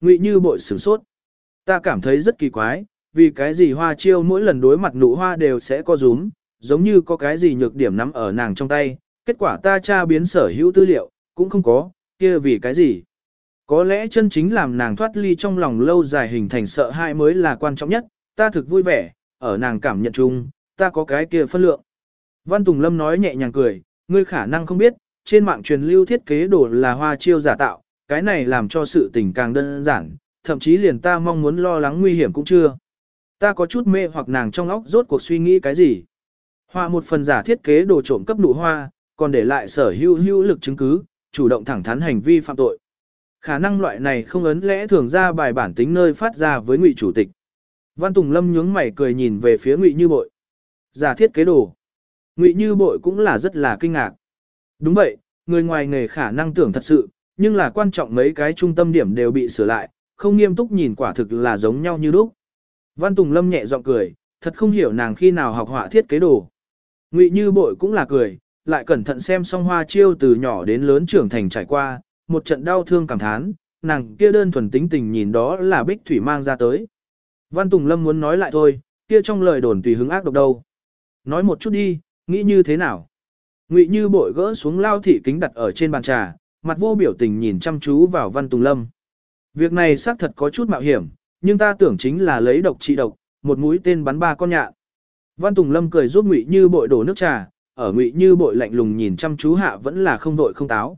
Ngụy Như bội sửng sốt. Ta cảm thấy rất kỳ quái, vì cái gì hoa chiêu mỗi lần đối mặt nụ hoa đều sẽ có rúm, giống như có cái gì nhược điểm nắm ở nàng trong tay, kết quả ta tra biến sở hữu tư liệu, cũng không có, kia vì cái gì. Có lẽ chân chính làm nàng thoát ly trong lòng lâu dài hình thành sợ hãi mới là quan trọng nhất, ta thực vui vẻ, ở nàng cảm nhận chung, ta có cái kia phân lượng. Văn Tùng Lâm nói nhẹ nhàng cười, ngươi khả năng không biết, trên mạng truyền lưu thiết kế đồ là hoa chiêu giả tạo, cái này làm cho sự tình càng đơn giản, thậm chí liền ta mong muốn lo lắng nguy hiểm cũng chưa. Ta có chút mê hoặc nàng trong óc rốt cuộc suy nghĩ cái gì. Hoa một phần giả thiết kế đồ trộm cấp nụ hoa, còn để lại sở hữu hữu lực chứng cứ, chủ động thẳng thắn hành vi phạm tội. Khả năng loại này không ấn lẽ thường ra bài bản tính nơi phát ra với ngụy chủ tịch. Văn Tùng Lâm nhướng mày cười nhìn về phía ngụy như bội. Giả thiết kế đồ. Ngụy như bội cũng là rất là kinh ngạc. Đúng vậy, người ngoài nghề khả năng tưởng thật sự, nhưng là quan trọng mấy cái trung tâm điểm đều bị sửa lại, không nghiêm túc nhìn quả thực là giống nhau như lúc. Văn Tùng Lâm nhẹ giọng cười, thật không hiểu nàng khi nào học họa thiết kế đồ. Ngụy Như Bội cũng là cười, lại cẩn thận xem song hoa chiêu từ nhỏ đến lớn trưởng thành trải qua, một trận đau thương cảm thán, nàng kia đơn thuần tính tình nhìn đó là bích thủy mang ra tới. Văn Tùng Lâm muốn nói lại thôi, kia trong lời đồn tùy hứng ác độc đâu. Nói một chút đi, nghĩ như thế nào? Ngụy Như Bội gỡ xuống lao thị kính đặt ở trên bàn trà, mặt vô biểu tình nhìn chăm chú vào Văn Tùng Lâm. Việc này xác thật có chút mạo hiểm, nhưng ta tưởng chính là lấy độc trị độc, một mũi tên bắn ba con nhạn. Văn Tùng Lâm cười giúp Ngụy Như Bội đổ nước trà, ở Ngụy Như Bội lạnh lùng nhìn chăm chú hạ vẫn là không vội không táo.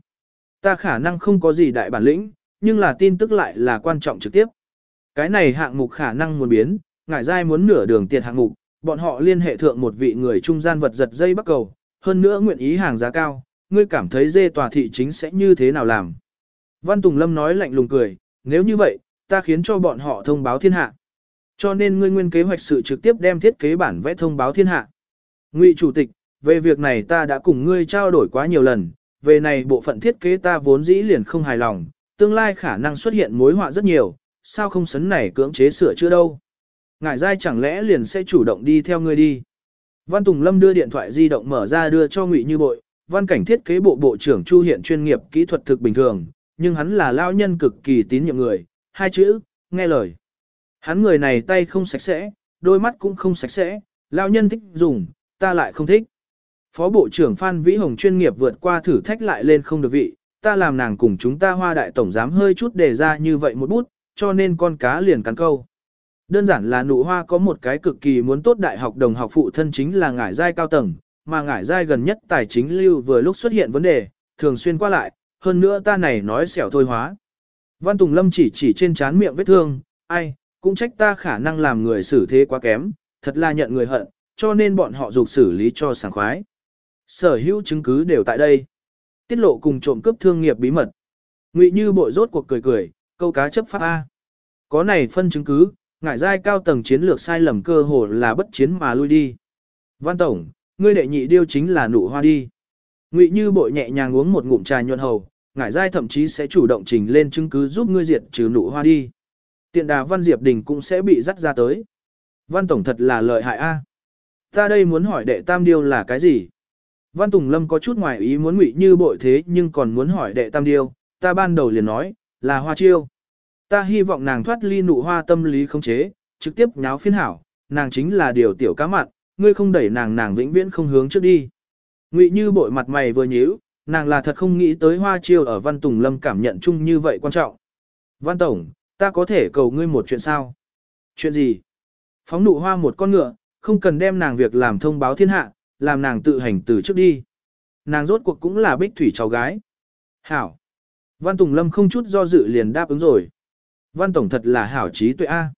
Ta khả năng không có gì đại bản lĩnh, nhưng là tin tức lại là quan trọng trực tiếp. Cái này hạng mục khả năng muốn biến, ngải dai muốn nửa đường tiệt hạng mục, bọn họ liên hệ thượng một vị người trung gian vật giật dây bắt cầu, hơn nữa nguyện ý hàng giá cao, ngươi cảm thấy dê tòa thị chính sẽ như thế nào làm. Văn Tùng Lâm nói lạnh lùng cười, nếu như vậy, ta khiến cho bọn họ thông báo thiên hạ. Cho nên ngươi nguyên kế hoạch sự trực tiếp đem thiết kế bản vẽ thông báo thiên hạ. Ngụy Chủ tịch, về việc này ta đã cùng ngươi trao đổi quá nhiều lần, về này bộ phận thiết kế ta vốn dĩ liền không hài lòng, tương lai khả năng xuất hiện mối họa rất nhiều, sao không sấn này cưỡng chế sửa chữa đâu. Ngải dai chẳng lẽ liền sẽ chủ động đi theo ngươi đi. Văn Tùng Lâm đưa điện thoại di động mở ra đưa cho Ngụy Như Bội, văn cảnh thiết kế bộ bộ trưởng Chu Hiện chuyên nghiệp kỹ thuật thực bình thường, nhưng hắn là lao nhân cực kỳ tín nhiệm người, hai chữ, nghe lời. Hắn người này tay không sạch sẽ, đôi mắt cũng không sạch sẽ, lao nhân thích dùng, ta lại không thích. Phó Bộ trưởng Phan Vĩ Hồng chuyên nghiệp vượt qua thử thách lại lên không được vị, ta làm nàng cùng chúng ta hoa đại tổng giám hơi chút đề ra như vậy một bút, cho nên con cá liền cắn câu. Đơn giản là nụ hoa có một cái cực kỳ muốn tốt đại học đồng học phụ thân chính là ngải giai cao tầng, mà ngải giai gần nhất tài chính lưu vừa lúc xuất hiện vấn đề, thường xuyên qua lại, hơn nữa ta này nói xẻo thôi hóa. Văn Tùng Lâm chỉ chỉ trên trán miệng vết thương, ai, cũng trách ta khả năng làm người xử thế quá kém, thật là nhận người hận, cho nên bọn họ dục xử lý cho sảng khoái. Sở hữu chứng cứ đều tại đây. Tiết lộ cùng trộm cướp thương nghiệp bí mật. Ngụy Như bội rốt cuộc cười cười, câu cá chấp pháp A. Có này phân chứng cứ, ngải giai cao tầng chiến lược sai lầm cơ hồ là bất chiến mà lui đi. Văn Tổng, ngươi đệ nhị điêu chính là nụ hoa đi. Ngụy Như bội nhẹ nhàng uống một ngụm trà nhuận hầu, ngải giai thậm chí sẽ chủ động trình lên chứng cứ giúp ngươi diệt trừ nụ hoa đi. Tiện đà Văn Diệp Đình cũng sẽ bị dắt ra tới. Văn Tổng thật là lợi hại a. Ta đây muốn hỏi đệ tam điêu là cái gì? Văn Tùng Lâm có chút ngoài ý muốn ngụy như bội thế nhưng còn muốn hỏi đệ tam điêu, ta ban đầu liền nói, là hoa chiêu. Ta hy vọng nàng thoát ly nụ hoa tâm lý không chế, trực tiếp nháo phiên hảo, nàng chính là điều tiểu cá mặn, ngươi không đẩy nàng nàng vĩnh viễn không hướng trước đi. Ngụy như bội mặt mày vừa nhíu, nàng là thật không nghĩ tới hoa chiêu ở Văn Tùng Lâm cảm nhận chung như vậy quan trọng. Văn Tổng, ta có thể cầu ngươi một chuyện sao? Chuyện gì? Phóng nụ hoa một con ngựa, không cần đem nàng việc làm thông báo thiên hạ, làm nàng tự hành từ trước đi. Nàng rốt cuộc cũng là bích thủy cháu gái. Hảo. Văn Tùng Lâm không chút do dự liền đáp ứng rồi. Văn Tổng thật là hảo trí tuệ A.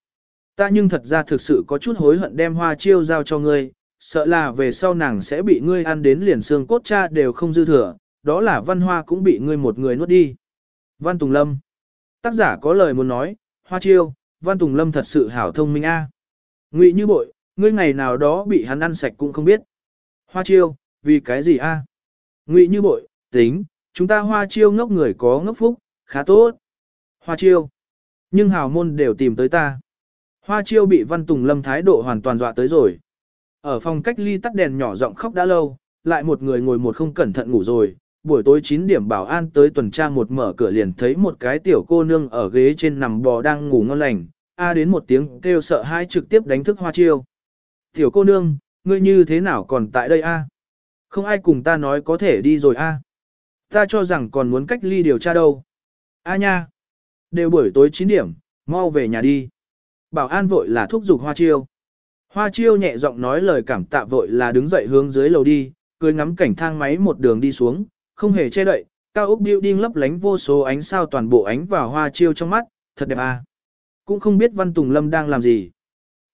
Ta nhưng thật ra thực sự có chút hối hận đem hoa chiêu giao cho ngươi, sợ là về sau nàng sẽ bị ngươi ăn đến liền xương cốt cha đều không dư thừa, đó là văn hoa cũng bị ngươi một người nuốt đi. Văn Tùng Lâm. Tác giả có lời muốn nói, hoa chiêu, Văn Tùng Lâm thật sự hảo thông minh A. Ngụy như bội, ngươi ngày nào đó bị hắn ăn sạch cũng không biết. Hoa chiêu, vì cái gì a? Ngụy như bội, tính, chúng ta hoa chiêu ngốc người có ngốc phúc, khá tốt. Hoa chiêu. Nhưng hào môn đều tìm tới ta. Hoa chiêu bị văn tùng lâm thái độ hoàn toàn dọa tới rồi. Ở phòng cách ly tắt đèn nhỏ giọng khóc đã lâu, lại một người ngồi một không cẩn thận ngủ rồi, buổi tối 9 điểm bảo an tới tuần tra một mở cửa liền thấy một cái tiểu cô nương ở ghế trên nằm bò đang ngủ ngon lành, a đến một tiếng kêu sợ hãi trực tiếp đánh thức hoa chiêu. Tiểu cô nương, ngươi như thế nào còn tại đây a? Không ai cùng ta nói có thể đi rồi a. Ta cho rằng còn muốn cách ly điều tra đâu. A nha. Đều buổi tối 9 điểm, mau về nhà đi. Bảo an vội là thúc giục hoa chiêu. Hoa chiêu nhẹ giọng nói lời cảm tạ vội là đứng dậy hướng dưới lầu đi, cười ngắm cảnh thang máy một đường đi xuống, không hề che đậy, cao ốc building lấp lánh vô số ánh sao toàn bộ ánh vào hoa chiêu trong mắt, thật đẹp à. Cũng không biết Văn Tùng Lâm đang làm gì.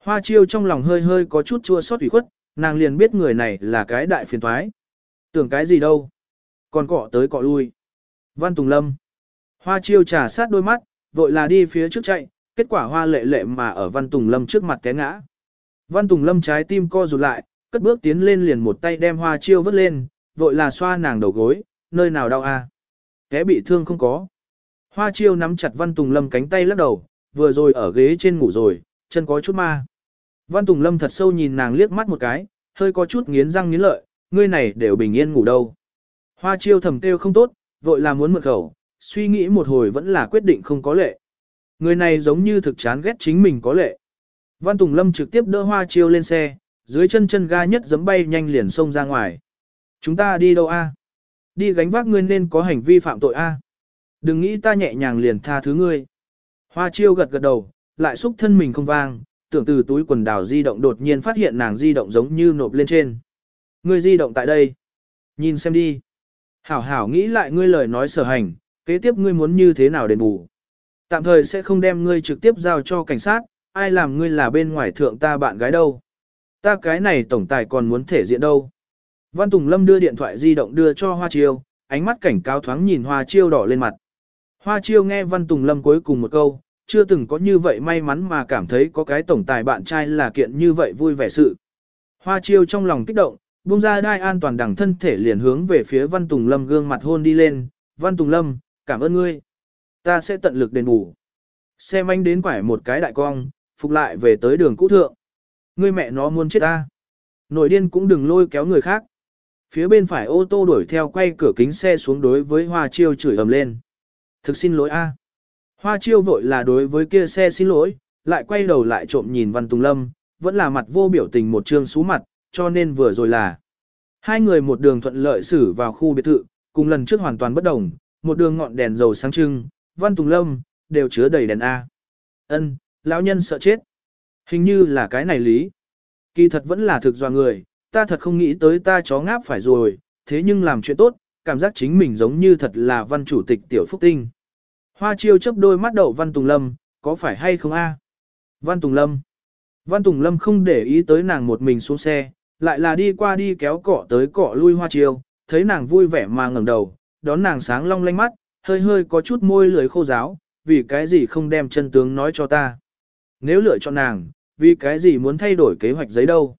Hoa chiêu trong lòng hơi hơi có chút chua xót ủy khuất, nàng liền biết người này là cái đại phiền toái. Tưởng cái gì đâu. Còn cọ tới cọ lui. Văn Tùng Lâm. Hoa chiêu trà sát đôi mắt, vội là đi phía trước chạy, kết quả hoa lệ lệ mà ở Văn Tùng Lâm trước mặt té ngã. Văn Tùng Lâm trái tim co rụt lại, cất bước tiến lên liền một tay đem hoa chiêu vứt lên, vội là xoa nàng đầu gối, nơi nào đau a? À? Té bị thương không có. Hoa chiêu nắm chặt Văn Tùng Lâm cánh tay lắc đầu, vừa rồi ở ghế trên ngủ rồi, chân có chút ma. Văn Tùng Lâm thật sâu nhìn nàng liếc mắt một cái, hơi có chút nghiến răng nghiến lợi, ngươi này đều bình yên ngủ đâu. Hoa chiêu thầm kêu không tốt, vội là muốn mượn khẩu, suy nghĩ một hồi vẫn là quyết định không có lệ. Người này giống như thực chán ghét chính mình có lệ. Văn Tùng Lâm trực tiếp đỡ hoa chiêu lên xe, dưới chân chân ga nhất giấm bay nhanh liền xông ra ngoài. Chúng ta đi đâu a? Đi gánh vác ngươi nên có hành vi phạm tội a. Đừng nghĩ ta nhẹ nhàng liền tha thứ ngươi. Hoa chiêu gật gật đầu, lại xúc thân mình không vang, tưởng từ túi quần đảo di động đột nhiên phát hiện nàng di động giống như nộp lên trên. Ngươi di động tại đây. Nhìn xem đi. Hảo hảo nghĩ lại ngươi lời nói sở hành, kế tiếp ngươi muốn như thế nào đền bù. Tạm thời sẽ không đem ngươi trực tiếp giao cho cảnh sát, ai làm ngươi là bên ngoài thượng ta bạn gái đâu. Ta cái này tổng tài còn muốn thể diện đâu. Văn Tùng Lâm đưa điện thoại di động đưa cho Hoa Chiêu, ánh mắt cảnh cáo thoáng nhìn Hoa Chiêu đỏ lên mặt. Hoa Chiêu nghe Văn Tùng Lâm cuối cùng một câu, chưa từng có như vậy may mắn mà cảm thấy có cái tổng tài bạn trai là kiện như vậy vui vẻ sự. Hoa Chiêu trong lòng kích động, buông ra đai an toàn đẳng thân thể liền hướng về phía Văn Tùng Lâm gương mặt hôn đi lên. Văn Tùng Lâm, cảm ơn ngươi. Ta sẽ tận lực đền bù. Xem anh đến quải một cái đại cong, phục lại về tới đường cũ thượng. Ngươi mẹ nó muốn chết ta. Nội điên cũng đừng lôi kéo người khác. Phía bên phải ô tô đuổi theo quay cửa kính xe xuống đối với Hoa Chiêu chửi ầm lên. Thực xin lỗi a. Hoa Chiêu vội là đối với kia xe xin lỗi, lại quay đầu lại trộm nhìn Văn Tùng Lâm, vẫn là mặt vô biểu tình một trương xú mặt, cho nên vừa rồi là. Hai người một đường thuận lợi xử vào khu biệt thự, cùng lần trước hoàn toàn bất đồng, một đường ngọn đèn dầu sáng trưng, Văn Tùng Lâm, đều chứa đầy đèn A. Ân, lão nhân sợ chết. Hình như là cái này lý. Kỳ thật vẫn là thực do người, ta thật không nghĩ tới ta chó ngáp phải rồi, thế nhưng làm chuyện tốt, cảm giác chính mình giống như thật là văn chủ tịch tiểu phúc tinh. Hoa chiêu chấp đôi mắt đậu Văn Tùng Lâm, có phải hay không a? Văn Tùng Lâm. Văn Tùng Lâm không để ý tới nàng một mình xuống xe, lại là đi qua đi kéo cọ tới cọ lui hoa chiêu, thấy nàng vui vẻ mà ngẩng đầu, đón nàng sáng long lanh mắt, hơi hơi có chút môi lưỡi khô giáo, vì cái gì không đem chân tướng nói cho ta. Nếu lựa chọn nàng, vì cái gì muốn thay đổi kế hoạch giấy đâu.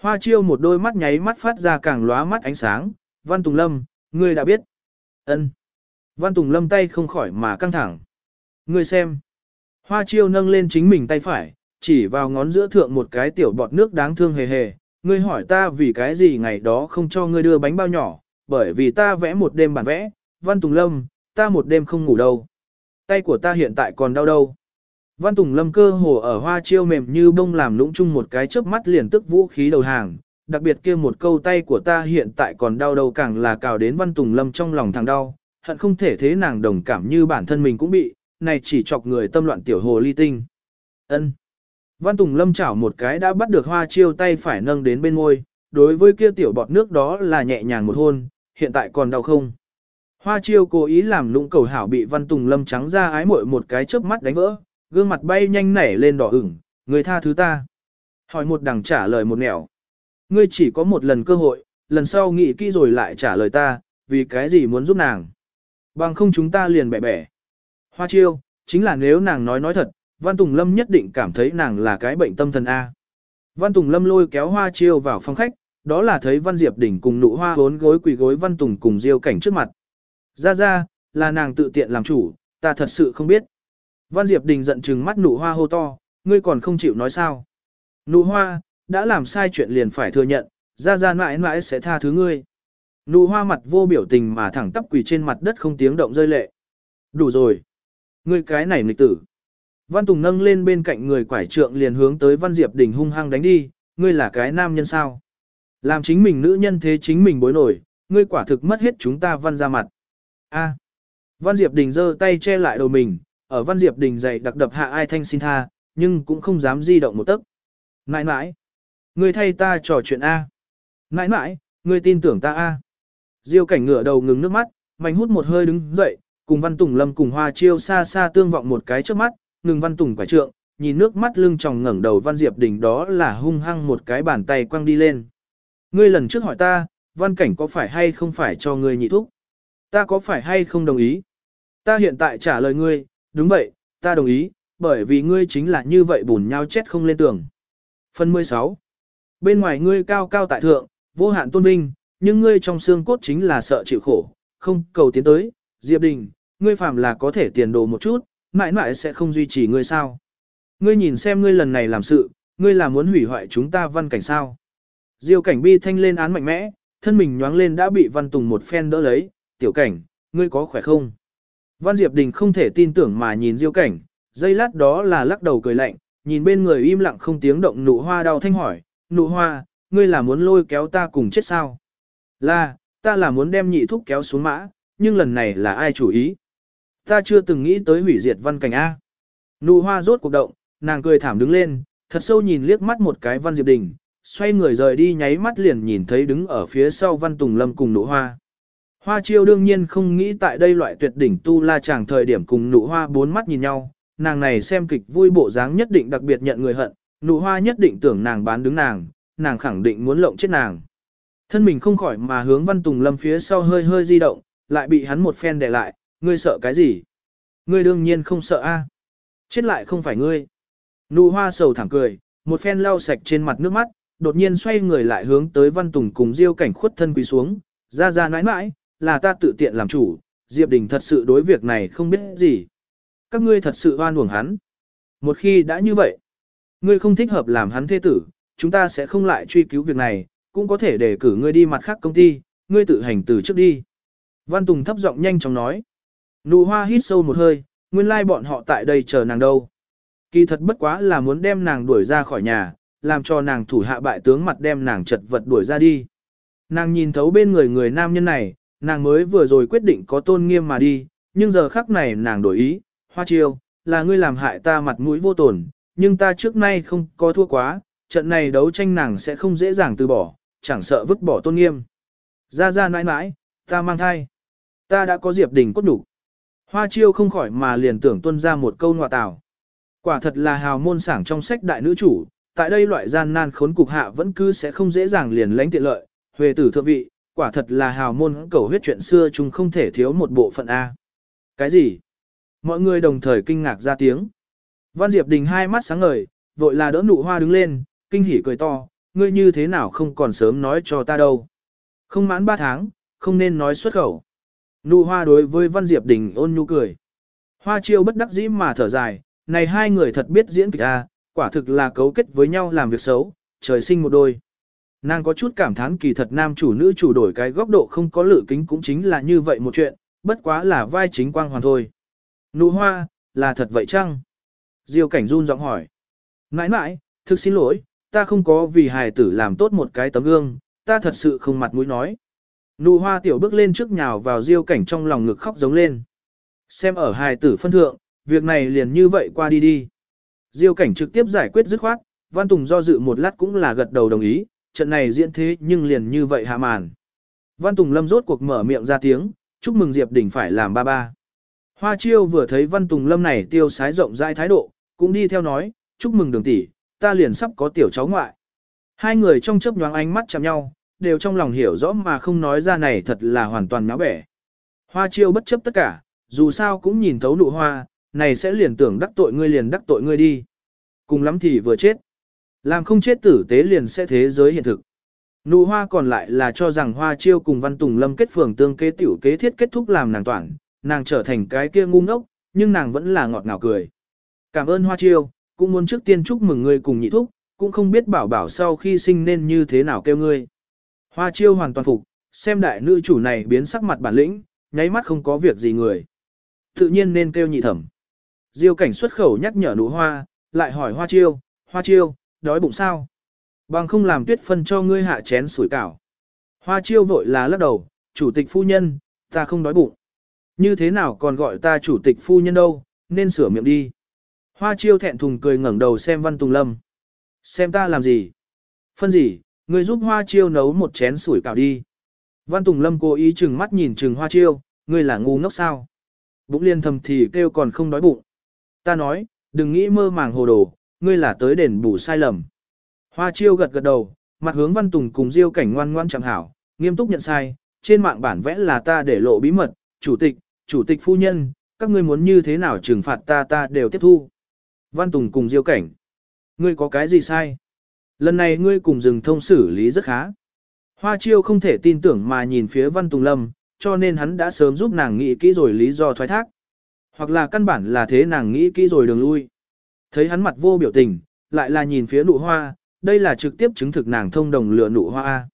Hoa chiêu một đôi mắt nháy mắt phát ra càng lóa mắt ánh sáng, Văn Tùng Lâm, ngươi đã biết. ân Văn Tùng Lâm tay không khỏi mà căng thẳng. Ngươi xem. Hoa chiêu nâng lên chính mình tay phải, chỉ vào ngón giữa thượng một cái tiểu bọt nước đáng thương hề hề. Ngươi hỏi ta vì cái gì ngày đó không cho ngươi đưa bánh bao nhỏ, bởi vì ta vẽ một đêm bản vẽ. Văn Tùng Lâm, ta một đêm không ngủ đâu. Tay của ta hiện tại còn đau đâu. Văn Tùng Lâm cơ hồ ở hoa chiêu mềm như bông làm lũng chung một cái chớp mắt liền tức vũ khí đầu hàng, đặc biệt kia một câu tay của ta hiện tại còn đau đầu càng là cào đến Văn Tùng Lâm trong lòng thằng đau, hận không thể thế nàng đồng cảm như bản thân mình cũng bị, này chỉ chọc người tâm loạn tiểu hồ ly tinh. Ân. Văn Tùng Lâm chảo một cái đã bắt được hoa chiêu tay phải nâng đến bên môi, đối với kia tiểu bọt nước đó là nhẹ nhàng một hôn, hiện tại còn đau không? Hoa chiêu cố ý làm lũng cầu hảo bị Văn Tùng Lâm trắng ra ái muội một cái chớp mắt đánh vỡ, gương mặt bay nhanh nảy lên đỏ ửng, người tha thứ ta. Hỏi một đằng trả lời một nẻo. Ngươi chỉ có một lần cơ hội, lần sau nghĩ kỹ rồi lại trả lời ta, vì cái gì muốn giúp nàng. Bằng không chúng ta liền bẻ bẻ. Hoa chiêu, chính là nếu nàng nói nói thật, Văn Tùng Lâm nhất định cảm thấy nàng là cái bệnh tâm thần A. Văn Tùng Lâm lôi kéo Hoa chiêu vào phòng khách, đó là thấy Văn Diệp Đỉnh cùng nụ hoa hốn gối quỳ gối Văn Tùng cùng Diêu cảnh trước mặt. Ra ra, là nàng tự tiện làm chủ, ta thật sự không biết. Văn Diệp Đình giận chừng mắt nụ hoa hô to, ngươi còn không chịu nói sao. Nụ hoa, đã làm sai chuyện liền phải thừa nhận, ra ra mãi mãi sẽ tha thứ ngươi. Nụ hoa mặt vô biểu tình mà thẳng tắp quỳ trên mặt đất không tiếng động rơi lệ. Đủ rồi. Ngươi cái này nghịch tử. Văn Tùng nâng lên bên cạnh người quải trượng liền hướng tới Văn Diệp Đình hung hăng đánh đi, ngươi là cái nam nhân sao? Làm chính mình nữ nhân thế chính mình bối nổi, ngươi quả thực mất hết chúng ta văn ra mặt. A. Văn Diệp Đình giơ tay che lại đầu mình, ở Văn Diệp Đình dậy đặc đập hạ ai thanh xin tha, nhưng cũng không dám di động một tấc. Nãi nãi, ngươi thay ta trò chuyện A. Nãi nãi, ngươi tin tưởng ta A. Diêu cảnh ngửa đầu ngừng nước mắt, mạnh hút một hơi đứng dậy, cùng Văn Tùng Lâm cùng Hoa Chiêu xa xa tương vọng một cái trước mắt, ngừng Văn Tùng quả trượng, nhìn nước mắt lưng tròng ngẩng đầu Văn Diệp Đình đó là hung hăng một cái bàn tay quăng đi lên. Ngươi lần trước hỏi ta, Văn Cảnh có phải hay không phải cho ngươi nhị thúc? Ta có phải hay không đồng ý? Ta hiện tại trả lời ngươi, đúng vậy, ta đồng ý, bởi vì ngươi chính là như vậy bùn nhau chết không lên tường. Phần 16. Bên ngoài ngươi cao cao tại thượng, vô hạn tôn vinh, nhưng ngươi trong xương cốt chính là sợ chịu khổ, không cầu tiến tới, Diệp Đình, ngươi phạm là có thể tiền đồ một chút, mãi mãi sẽ không duy trì ngươi sao. Ngươi nhìn xem ngươi lần này làm sự, ngươi là muốn hủy hoại chúng ta văn cảnh sao. Diêu cảnh bi thanh lên án mạnh mẽ, thân mình nhoáng lên đã bị văn tùng một phen đỡ lấy, tiểu cảnh, ngươi có khỏe không? Văn Diệp Đình không thể tin tưởng mà nhìn Diêu cảnh, giây lát đó là lắc đầu cười lạnh, nhìn bên người im lặng không tiếng động nụ hoa đau thanh hỏi, nụ hoa, ngươi là muốn lôi kéo ta cùng chết sao? Là, ta là muốn đem nhị thúc kéo xuống mã, nhưng lần này là ai chủ ý? Ta chưa từng nghĩ tới hủy diệt văn cảnh A. Nụ hoa rốt cuộc động, nàng cười thảm đứng lên, thật sâu nhìn liếc mắt một cái văn diệp đình, xoay người rời đi nháy mắt liền nhìn thấy đứng ở phía sau văn tùng lâm cùng nụ hoa. Hoa chiêu đương nhiên không nghĩ tại đây loại tuyệt đỉnh tu la chàng thời điểm cùng nụ hoa bốn mắt nhìn nhau, nàng này xem kịch vui bộ dáng nhất định đặc biệt nhận người hận, nụ hoa nhất định tưởng nàng bán đứng nàng, nàng khẳng định muốn lộng chết nàng. Thân mình không khỏi mà hướng văn tùng lâm phía sau hơi hơi di động, lại bị hắn một phen đè lại, ngươi sợ cái gì? Ngươi đương nhiên không sợ a. Chết lại không phải ngươi. Nụ hoa sầu thẳng cười, một phen lau sạch trên mặt nước mắt, đột nhiên xoay người lại hướng tới văn tùng cùng diêu cảnh khuất thân quỳ xuống, ra ra nãi nãi, là ta tự tiện làm chủ, Diệp Đình thật sự đối việc này không biết gì. Các ngươi thật sự oan uổng hắn. Một khi đã như vậy, ngươi không thích hợp làm hắn thế tử, chúng ta sẽ không lại truy cứu việc này, cũng có thể để cử ngươi đi mặt khác công ty, ngươi tự hành từ trước đi. Văn Tùng thấp giọng nhanh chóng nói. Nụ hoa hít sâu một hơi, nguyên lai like bọn họ tại đây chờ nàng đâu. Kỳ thật bất quá là muốn đem nàng đuổi ra khỏi nhà, làm cho nàng thủ hạ bại tướng mặt đem nàng chật vật đuổi ra đi. Nàng nhìn thấu bên người người nam nhân này, nàng mới vừa rồi quyết định có tôn nghiêm mà đi, nhưng giờ khắc này nàng đổi ý, hoa chiêu, là ngươi làm hại ta mặt mũi vô tổn, nhưng ta trước nay không có thua quá, trận này đấu tranh nàng sẽ không dễ dàng từ bỏ, chẳng sợ vứt bỏ tôn nghiêm. Ra ra nãi nãi, ta mang thai. Ta đã có diệp đình cốt đủ. Hoa chiêu không khỏi mà liền tưởng tuân ra một câu ngọa tào. Quả thật là hào môn sảng trong sách đại nữ chủ, tại đây loại gian nan khốn cục hạ vẫn cứ sẽ không dễ dàng liền lãnh tiện lợi, huề tử thượng vị, quả thật là hào môn cầu huyết chuyện xưa chúng không thể thiếu một bộ phận A. Cái gì? Mọi người đồng thời kinh ngạc ra tiếng. Văn Diệp Đình hai mắt sáng ngời, vội là đỡ nụ hoa đứng lên, kinh hỉ cười to, ngươi như thế nào không còn sớm nói cho ta đâu. Không mãn ba tháng, không nên nói xuất khẩu. Nụ hoa đối với Văn Diệp Đình ôn nhu cười. Hoa chiêu bất đắc dĩ mà thở dài, này hai người thật biết diễn kịch a, quả thực là cấu kết với nhau làm việc xấu, trời sinh một đôi. Nàng có chút cảm thán kỳ thật nam chủ nữ chủ đổi cái góc độ không có lự kính cũng chính là như vậy một chuyện, bất quá là vai chính quang hoàn thôi. Nụ hoa, là thật vậy chăng? Diêu cảnh run giọng hỏi. Nãi nãi, thực xin lỗi, ta không có vì hài tử làm tốt một cái tấm gương, ta thật sự không mặt mũi nói. Nụ hoa tiểu bước lên trước nhào vào diêu cảnh trong lòng ngực khóc giống lên. Xem ở hài tử phân thượng, việc này liền như vậy qua đi đi. Diêu cảnh trực tiếp giải quyết dứt khoát, Văn Tùng do dự một lát cũng là gật đầu đồng ý, trận này diễn thế nhưng liền như vậy hạ màn. Văn Tùng Lâm rốt cuộc mở miệng ra tiếng, chúc mừng Diệp Đình phải làm ba ba. Hoa Chiêu vừa thấy Văn Tùng Lâm này tiêu sái rộng rãi thái độ, cũng đi theo nói, chúc mừng đường tỷ, ta liền sắp có tiểu cháu ngoại. Hai người trong chớp nhoáng ánh mắt chạm nhau, đều trong lòng hiểu rõ mà không nói ra này thật là hoàn toàn náo bẻ. Hoa Chiêu bất chấp tất cả, dù sao cũng nhìn thấu nụ hoa, này sẽ liền tưởng đắc tội ngươi liền đắc tội ngươi đi. Cùng lắm thì vừa chết. Làm không chết tử tế liền sẽ thế giới hiện thực. Nụ hoa còn lại là cho rằng hoa chiêu cùng văn tùng lâm kết phường tương kế tiểu kế thiết kết thúc làm nàng toàn, nàng trở thành cái kia ngu ngốc, nhưng nàng vẫn là ngọt ngào cười. Cảm ơn hoa chiêu, cũng muốn trước tiên chúc mừng ngươi cùng nhị thúc, cũng không biết bảo bảo sau khi sinh nên như thế nào kêu ngươi. Hoa chiêu hoàn toàn phục, xem đại nữ chủ này biến sắc mặt bản lĩnh, nháy mắt không có việc gì người. Tự nhiên nên kêu nhị thẩm. Diêu cảnh xuất khẩu nhắc nhở nụ hoa, lại hỏi hoa chiêu, hoa chiêu, đói bụng sao? Bằng không làm tuyết phân cho ngươi hạ chén sủi cảo. Hoa chiêu vội là lắc đầu, chủ tịch phu nhân, ta không đói bụng. Như thế nào còn gọi ta chủ tịch phu nhân đâu, nên sửa miệng đi. Hoa chiêu thẹn thùng cười ngẩng đầu xem Văn Tùng Lâm. Xem ta làm gì? Phân gì, ngươi giúp Hoa chiêu nấu một chén sủi cảo đi. Văn Tùng Lâm cố ý chừng mắt nhìn chừng Hoa chiêu, ngươi là ngu ngốc sao? Bụng liên thầm thì kêu còn không đói bụng. Ta nói, đừng nghĩ mơ màng hồ đồ, ngươi là tới đền bù sai lầm. Hoa chiêu gật gật đầu, mặt hướng Văn Tùng cùng Diêu cảnh ngoan ngoan chẳng hảo, nghiêm túc nhận sai, trên mạng bản vẽ là ta để lộ bí mật, chủ tịch, chủ tịch phu nhân, các ngươi muốn như thế nào trừng phạt ta ta đều tiếp thu. Văn Tùng cùng Diêu cảnh. Ngươi có cái gì sai? Lần này ngươi cùng rừng thông xử lý rất khá. Hoa chiêu không thể tin tưởng mà nhìn phía Văn Tùng Lâm, cho nên hắn đã sớm giúp nàng nghĩ kỹ rồi lý do thoái thác. Hoặc là căn bản là thế nàng nghĩ kỹ rồi đường lui. Thấy hắn mặt vô biểu tình, lại là nhìn phía nụ hoa, đây là trực tiếp chứng thực nàng thông đồng lừa nụ hoa.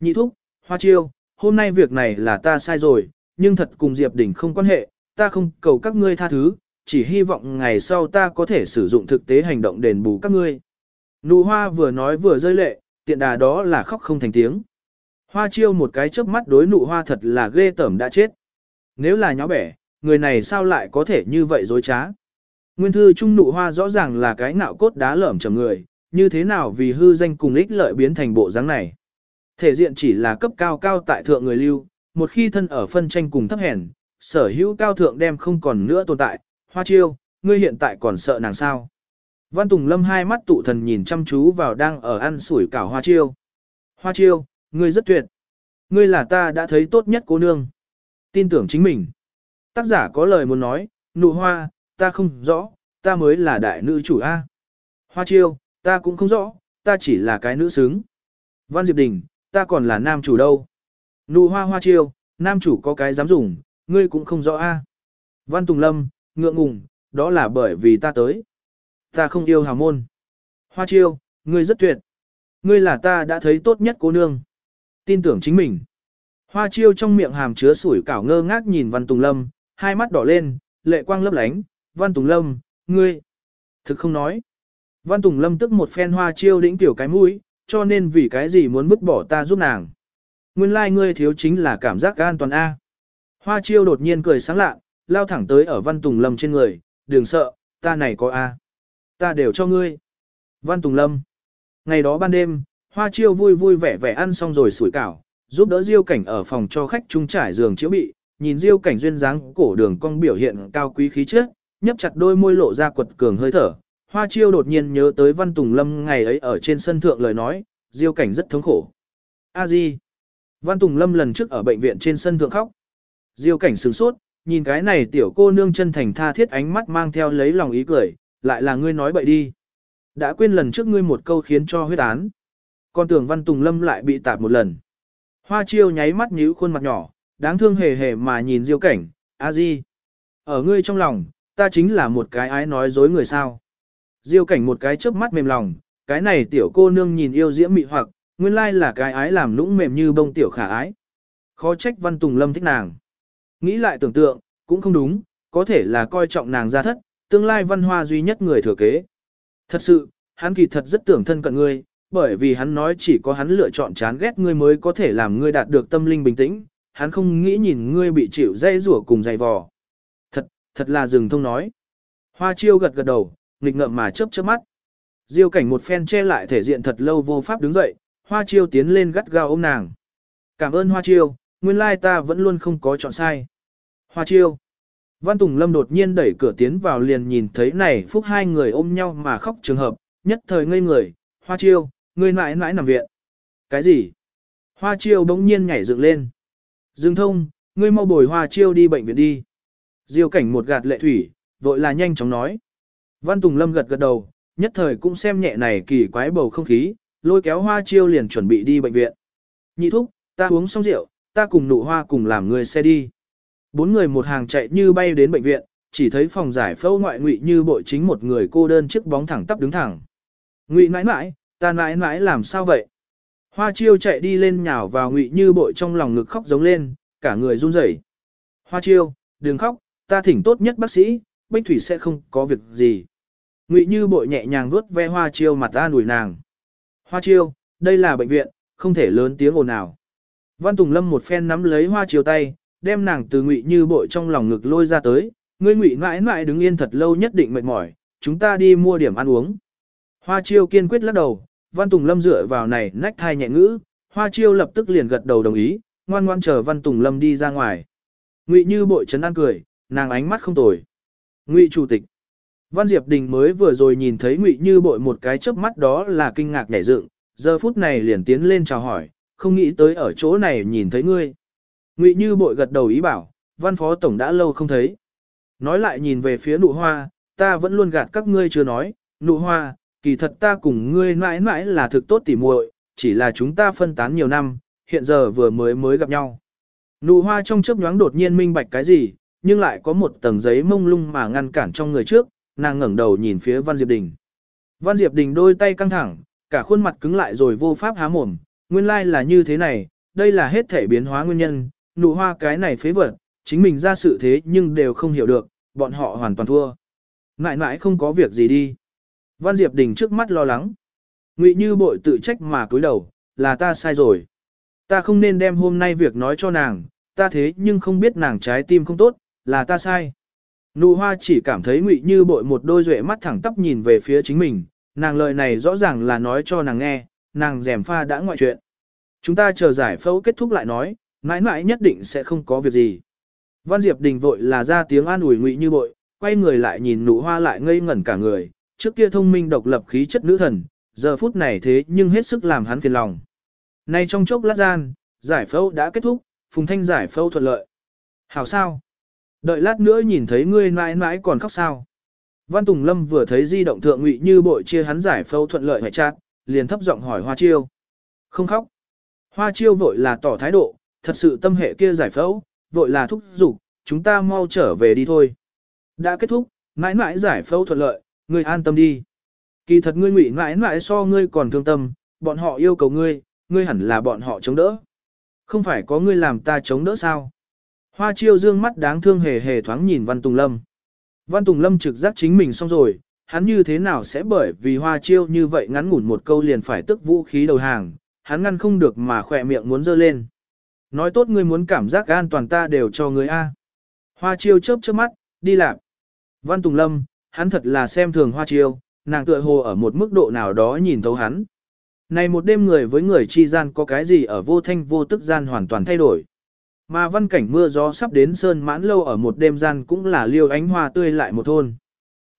Nhị thúc, hoa chiêu, hôm nay việc này là ta sai rồi, nhưng thật cùng Diệp Đình không quan hệ, ta không cầu các ngươi tha thứ, chỉ hy vọng ngày sau ta có thể sử dụng thực tế hành động đền bù các ngươi. Nụ hoa vừa nói vừa rơi lệ, tiện đà đó là khóc không thành tiếng. Hoa chiêu một cái chớp mắt đối nụ hoa thật là ghê tởm đã chết. Nếu là nhó bẻ, người này sao lại có thể như vậy dối trá. Nguyên thư trung nụ hoa rõ ràng là cái ngạo cốt đá lởm chầm người, như thế nào vì hư danh cùng ích lợi biến thành bộ dáng này. Thể diện chỉ là cấp cao cao tại thượng người lưu, một khi thân ở phân tranh cùng thấp hèn, sở hữu cao thượng đem không còn nữa tồn tại, hoa chiêu, ngươi hiện tại còn sợ nàng sao. Văn Tùng Lâm hai mắt tụ thần nhìn chăm chú vào đang ở ăn sủi cảo hoa chiêu. Hoa chiêu, ngươi rất tuyệt. Ngươi là ta đã thấy tốt nhất cô nương. Tin tưởng chính mình. Tác giả có lời muốn nói, nụ hoa, ta không rõ, ta mới là đại nữ chủ A. Hoa chiêu, ta cũng không rõ, ta chỉ là cái nữ xứng. Văn Diệp Đình, ta còn là nam chủ đâu. Nụ hoa hoa chiêu, nam chủ có cái dám dùng, ngươi cũng không rõ A. Văn Tùng Lâm, ngượng ngùng, đó là bởi vì ta tới. Ta không yêu hào môn. Hoa chiêu, ngươi rất tuyệt. Ngươi là ta đã thấy tốt nhất cô nương. Tin tưởng chính mình. Hoa chiêu trong miệng hàm chứa sủi cảo ngơ ngác nhìn Văn Tùng Lâm, hai mắt đỏ lên, lệ quang lấp lánh, Văn Tùng Lâm, ngươi, thực không nói. Văn Tùng Lâm tức một phen hoa chiêu đĩnh tiểu cái mũi, cho nên vì cái gì muốn vứt bỏ ta giúp nàng. Nguyên lai like ngươi thiếu chính là cảm giác an toàn A. Hoa chiêu đột nhiên cười sáng lạ, lao thẳng tới ở Văn Tùng Lâm trên người, đừng sợ, ta này có A. Ta đều cho ngươi. Văn Tùng Lâm. Ngày đó ban đêm, Hoa chiêu vui vui vẻ vẻ ăn xong rồi sủi cảo, giúp đỡ Diêu Cảnh ở phòng cho khách trung trải giường chiếu bị, nhìn Diêu Cảnh duyên dáng cổ đường cong biểu hiện cao quý khí chất, nhấp chặt đôi môi lộ ra quật cường hơi thở. Hoa Chiêu đột nhiên nhớ tới Văn Tùng Lâm ngày ấy ở trên sân thượng lời nói, Diêu Cảnh rất thống khổ. A Di. Văn Tùng Lâm lần trước ở bệnh viện trên sân thượng khóc. Diêu Cảnh sửng sốt, nhìn cái này tiểu cô nương chân thành tha thiết ánh mắt mang theo lấy lòng ý cười, lại là ngươi nói bậy đi. Đã quên lần trước ngươi một câu khiến cho huyết án. Con tưởng Văn Tùng Lâm lại bị tạp một lần. Hoa chiêu nháy mắt nhíu khuôn mặt nhỏ, đáng thương hề hề mà nhìn diêu cảnh, a di. Ở ngươi trong lòng, ta chính là một cái ái nói dối người sao. Diêu cảnh một cái chớp mắt mềm lòng, cái này tiểu cô nương nhìn yêu diễm mị hoặc, nguyên lai là cái ái làm nũng mềm như bông tiểu khả ái. Khó trách Văn Tùng Lâm thích nàng. Nghĩ lại tưởng tượng, cũng không đúng, có thể là coi trọng nàng ra thất, tương lai văn hoa duy nhất người thừa kế. Thật sự, hắn kỳ thật rất tưởng thân cận ngươi, bởi vì hắn nói chỉ có hắn lựa chọn chán ghét ngươi mới có thể làm ngươi đạt được tâm linh bình tĩnh, hắn không nghĩ nhìn ngươi bị chịu dây rủa cùng dày vò. Thật, là rừng thông nói. Hoa chiêu gật gật đầu, nghịch ngợm mà chớp chớp mắt. Diêu cảnh một phen che lại thể diện thật lâu vô pháp đứng dậy, hoa chiêu tiến lên gắt gao ôm nàng. Cảm ơn hoa chiêu, nguyên lai ta vẫn luôn không có chọn sai. Hoa chiêu. Văn Tùng Lâm đột nhiên đẩy cửa tiến vào liền nhìn thấy này phúc hai người ôm nhau mà khóc trường hợp, nhất thời ngây người, hoa chiêu, ngươi mãi mãi nằm viện. Cái gì? Hoa chiêu bỗng nhiên nhảy dựng lên. Dương thông, ngươi mau bồi hoa chiêu đi bệnh viện đi. Diêu cảnh một gạt lệ thủy, vội là nhanh chóng nói. Văn Tùng Lâm gật gật đầu, nhất thời cũng xem nhẹ này kỳ quái bầu không khí, lôi kéo hoa chiêu liền chuẩn bị đi bệnh viện. Nhị thúc, ta uống xong rượu, ta cùng nụ hoa cùng làm người xe đi. Bốn người một hàng chạy như bay đến bệnh viện, chỉ thấy phòng giải phẫu ngoại ngụy như bội chính một người cô đơn chiếc bóng thẳng tắp đứng thẳng. Ngụy mãi mãi, ta mãi mãi làm sao vậy? Hoa chiêu chạy đi lên nhào vào ngụy như bội trong lòng ngực khóc giống lên, cả người run rẩy. Hoa chiêu, đừng khóc, ta thỉnh tốt nhất bác sĩ, Bích Thủy sẽ không có việc gì. Ngụy như bội nhẹ nhàng vuốt ve hoa chiêu mặt ra đuổi nàng. Hoa chiêu, đây là bệnh viện, không thể lớn tiếng ồn nào. Văn Tùng Lâm một phen nắm lấy hoa chiêu tay, đem nàng từ ngụy như bội trong lòng ngực lôi ra tới. Ngươi ngụy mãi mãi đứng yên thật lâu nhất định mệt mỏi, chúng ta đi mua điểm ăn uống. Hoa chiêu kiên quyết lắc đầu, Văn Tùng Lâm dựa vào này nách thai nhẹ ngữ, Hoa chiêu lập tức liền gật đầu đồng ý, ngoan ngoan chờ Văn Tùng Lâm đi ra ngoài. Ngụy Như bội chấn an cười, nàng ánh mắt không tồi. Ngụy chủ tịch. Văn Diệp Đình mới vừa rồi nhìn thấy Ngụy Như bội một cái chớp mắt đó là kinh ngạc nhảy dựng, giờ phút này liền tiến lên chào hỏi, không nghĩ tới ở chỗ này nhìn thấy ngươi. Ngụy Như bội gật đầu ý bảo, Văn Phó Tổng đã lâu không thấy. Nói lại nhìn về phía nụ hoa, ta vẫn luôn gạt các ngươi chưa nói, nụ hoa, kỳ thật ta cùng ngươi mãi mãi là thực tốt tỉ muội, chỉ là chúng ta phân tán nhiều năm, hiện giờ vừa mới mới gặp nhau. Nụ hoa trong chớp nhoáng đột nhiên minh bạch cái gì, nhưng lại có một tầng giấy mông lung mà ngăn cản trong người trước, nàng ngẩng đầu nhìn phía Văn Diệp Đình. Văn Diệp Đình đôi tay căng thẳng, cả khuôn mặt cứng lại rồi vô pháp há mồm, nguyên lai là như thế này, đây là hết thể biến hóa nguyên nhân, nụ hoa cái này phế vật, chính mình ra sự thế nhưng đều không hiểu được, bọn họ hoàn toàn thua. Ngại ngại không có việc gì đi. Văn Diệp Đình trước mắt lo lắng. Ngụy Như bội tự trách mà cúi đầu, là ta sai rồi. Ta không nên đem hôm nay việc nói cho nàng, ta thế nhưng không biết nàng trái tim không tốt, là ta sai. Nụ hoa chỉ cảm thấy Ngụy Như bội một đôi duệ mắt thẳng tắp nhìn về phía chính mình, nàng lời này rõ ràng là nói cho nàng nghe, nàng rèm pha đã ngoại chuyện. Chúng ta chờ giải phẫu kết thúc lại nói, mãi mãi nhất định sẽ không có việc gì. Văn Diệp Đình vội là ra tiếng an ủi Ngụy Như bội, quay người lại nhìn nụ hoa lại ngây ngẩn cả người, trước kia thông minh độc lập khí chất nữ thần, giờ phút này thế nhưng hết sức làm hắn phiền lòng. Nay trong chốc lát gian, giải phẫu đã kết thúc, Phùng Thanh giải phẫu thuận lợi. Hảo sao? Đợi lát nữa nhìn thấy ngươi mãi mãi còn khóc sao? Văn Tùng Lâm vừa thấy di động thượng ngụy như bội chia hắn giải phẫu thuận lợi hệ chát, liền thấp giọng hỏi Hoa Chiêu. Không khóc. Hoa Chiêu vội là tỏ thái độ, thật sự tâm hệ kia giải phẫu, vội là thúc giục, chúng ta mau trở về đi thôi. Đã kết thúc, mãi mãi giải phẫu thuận lợi, ngươi an tâm đi. Kỳ thật ngươi ngụy mãi mãi so ngươi còn thương tâm, bọn họ yêu cầu ngươi, ngươi hẳn là bọn họ chống đỡ. Không phải có ngươi làm ta chống đỡ sao? Hoa chiêu dương mắt đáng thương hề hề thoáng nhìn Văn Tùng Lâm. Văn Tùng Lâm trực giác chính mình xong rồi, hắn như thế nào sẽ bởi vì hoa chiêu như vậy ngắn ngủn một câu liền phải tức vũ khí đầu hàng, hắn ngăn không được mà khỏe miệng muốn dơ lên. Nói tốt ngươi muốn cảm giác an toàn ta đều cho ngươi A. Hoa chiêu chớp chớp mắt, đi làm. Văn Tùng Lâm, hắn thật là xem thường hoa chiêu, nàng tựa hồ ở một mức độ nào đó nhìn thấu hắn. Này một đêm người với người chi gian có cái gì ở vô thanh vô tức gian hoàn toàn thay đổi. Mà văn cảnh mưa gió sắp đến sơn mãn lâu ở một đêm gian cũng là liêu ánh hoa tươi lại một thôn.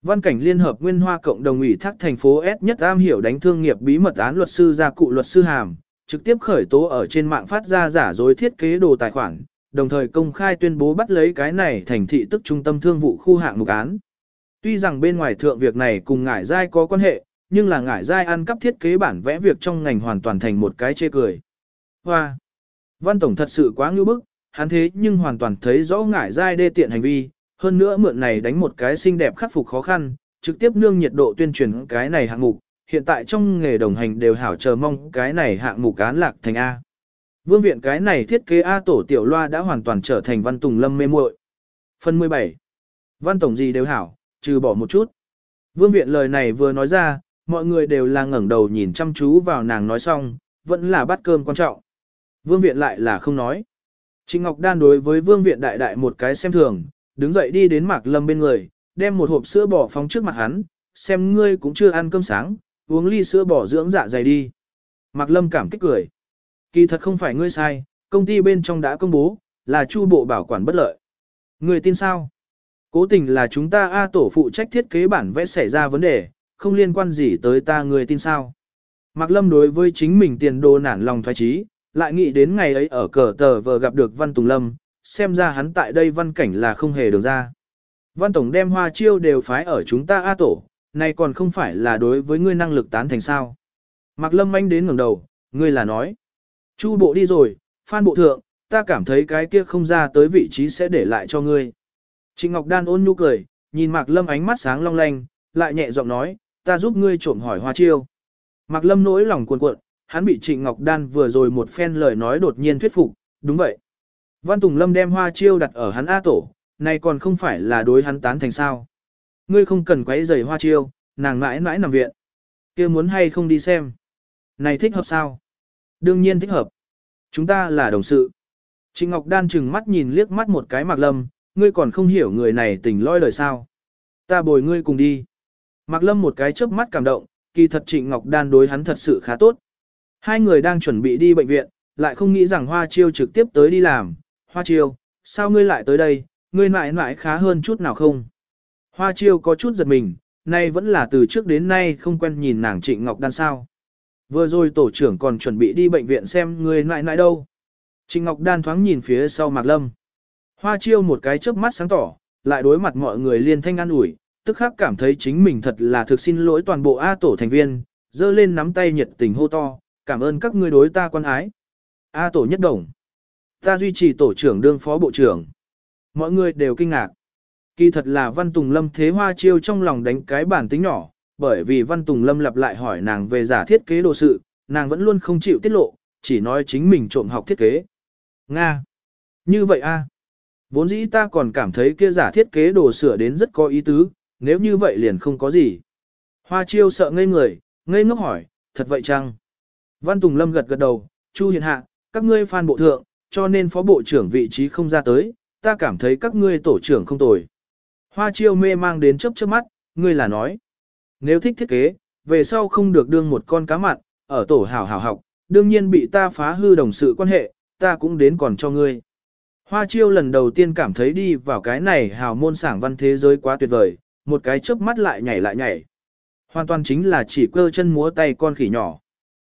Văn cảnh liên hợp nguyên hoa cộng đồng ủy thác thành phố S nhất am hiểu đánh thương nghiệp bí mật án luật sư gia cụ luật sư hàm, trực tiếp khởi tố ở trên mạng phát ra giả dối thiết kế đồ tài khoản, đồng thời công khai tuyên bố bắt lấy cái này thành thị tức trung tâm thương vụ khu hạng mục án. Tuy rằng bên ngoài thượng việc này cùng ngải giai có quan hệ, nhưng là ngải giai ăn cắp thiết kế bản vẽ việc trong ngành hoàn toàn thành một cái chê cười. Hoa! Văn Tổng thật sự quá ngưu bức, hắn thế nhưng hoàn toàn thấy rõ ngải dai đê tiện hành vi, hơn nữa mượn này đánh một cái xinh đẹp khắc phục khó khăn, trực tiếp nương nhiệt độ tuyên truyền cái này hạng mục, hiện tại trong nghề đồng hành đều hảo chờ mong cái này hạng mục án lạc thành A. Vương viện cái này thiết kế A tổ tiểu loa đã hoàn toàn trở thành Văn Tùng Lâm mê muội. Phần 17. Văn Tổng gì đều hảo, trừ bỏ một chút. Vương viện lời này vừa nói ra, mọi người đều là ngẩng đầu nhìn chăm chú vào nàng nói xong, vẫn là bát cơm quan trọng. Vương viện lại là không nói. Trịnh Ngọc Đan đối với vương viện đại đại một cái xem thường, đứng dậy đi đến Mạc Lâm bên người, đem một hộp sữa bò phóng trước mặt hắn, xem ngươi cũng chưa ăn cơm sáng, uống ly sữa bò dưỡng dạ dày đi. Mạc Lâm cảm kích cười. Kỳ thật không phải ngươi sai, công ty bên trong đã công bố, là chu bộ bảo quản bất lợi. Ngươi tin sao? Cố tình là chúng ta A tổ phụ trách thiết kế bản vẽ xảy ra vấn đề, không liên quan gì tới ta người tin sao. Mạc Lâm đối với chính mình tiền đồ nản lòng thoái trí, lại nghĩ đến ngày ấy ở cờ tờ vờ gặp được Văn Tùng Lâm, xem ra hắn tại đây văn cảnh là không hề được ra. Văn Tổng đem hoa chiêu đều phái ở chúng ta A tổ, này còn không phải là đối với ngươi năng lực tán thành sao. Mạc Lâm anh đến ngẩng đầu, ngươi là nói. Chu bộ đi rồi, phan bộ thượng, ta cảm thấy cái kia không ra tới vị trí sẽ để lại cho ngươi. Trịnh Ngọc Đan ôn nhu cười, nhìn Mạc Lâm ánh mắt sáng long lanh, lại nhẹ giọng nói, ta giúp ngươi trộm hỏi hoa chiêu. Mạc Lâm nỗi lòng cuồn cuộn, hắn bị Trịnh Ngọc Đan vừa rồi một phen lời nói đột nhiên thuyết phục, đúng vậy. Văn Tùng Lâm đem hoa chiêu đặt ở hắn A tổ, này còn không phải là đối hắn tán thành sao. Ngươi không cần quấy rầy hoa chiêu, nàng mãi mãi nằm viện. kia muốn hay không đi xem. Này thích hợp sao? Đương nhiên thích hợp. Chúng ta là đồng sự. Trịnh Ngọc Đan chừng mắt nhìn liếc mắt một cái Mạc Lâm, ngươi còn không hiểu người này tình lôi lời sao. Ta bồi ngươi cùng đi. Mạc Lâm một cái chớp mắt cảm động, kỳ thật Trịnh Ngọc Đan đối hắn thật sự khá tốt. Hai người đang chuẩn bị đi bệnh viện, lại không nghĩ rằng Hoa Chiêu trực tiếp tới đi làm. Hoa Chiêu, sao ngươi lại tới đây, ngươi mãi mãi khá hơn chút nào không? Hoa Chiêu có chút giật mình, nay vẫn là từ trước đến nay không quen nhìn nàng Trịnh Ngọc Đan sao. Vừa rồi tổ trưởng còn chuẩn bị đi bệnh viện xem ngươi mãi mãi đâu. Trịnh Ngọc Đan thoáng nhìn phía sau Mạc Lâm. Hoa Chiêu một cái chớp mắt sáng tỏ, lại đối mặt mọi người liên thanh an ủi, tức khắc cảm thấy chính mình thật là thực xin lỗi toàn bộ A tổ thành viên, dơ lên nắm tay nhiệt tình hô to, cảm ơn các ngươi đối ta quan ái. A tổ nhất đồng. Ta duy trì tổ trưởng đương phó bộ trưởng. Mọi người đều kinh ngạc. Kỳ thật là Văn Tùng Lâm thế hoa chiêu trong lòng đánh cái bản tính nhỏ, bởi vì Văn Tùng Lâm lặp lại hỏi nàng về giả thiết kế đồ sự, nàng vẫn luôn không chịu tiết lộ, chỉ nói chính mình trộm học thiết kế. Nga. Như vậy a Vốn dĩ ta còn cảm thấy kia giả thiết kế đồ sửa đến rất có ý tứ, nếu như vậy liền không có gì. Hoa chiêu sợ ngây người, ngây ngốc hỏi, thật vậy chăng? Văn Tùng Lâm gật gật đầu, Chu Hiền Hạ, các ngươi phan bộ thượng, cho nên phó bộ trưởng vị trí không ra tới, ta cảm thấy các ngươi tổ trưởng không tồi. Hoa chiêu mê mang đến chớp chớp mắt, ngươi là nói. Nếu thích thiết kế, về sau không được đương một con cá mặn, ở tổ hảo hảo học, đương nhiên bị ta phá hư đồng sự quan hệ, ta cũng đến còn cho ngươi. Hoa chiêu lần đầu tiên cảm thấy đi vào cái này hào môn sảng văn thế giới quá tuyệt vời, một cái chớp mắt lại nhảy lại nhảy. Hoàn toàn chính là chỉ cơ chân múa tay con khỉ nhỏ.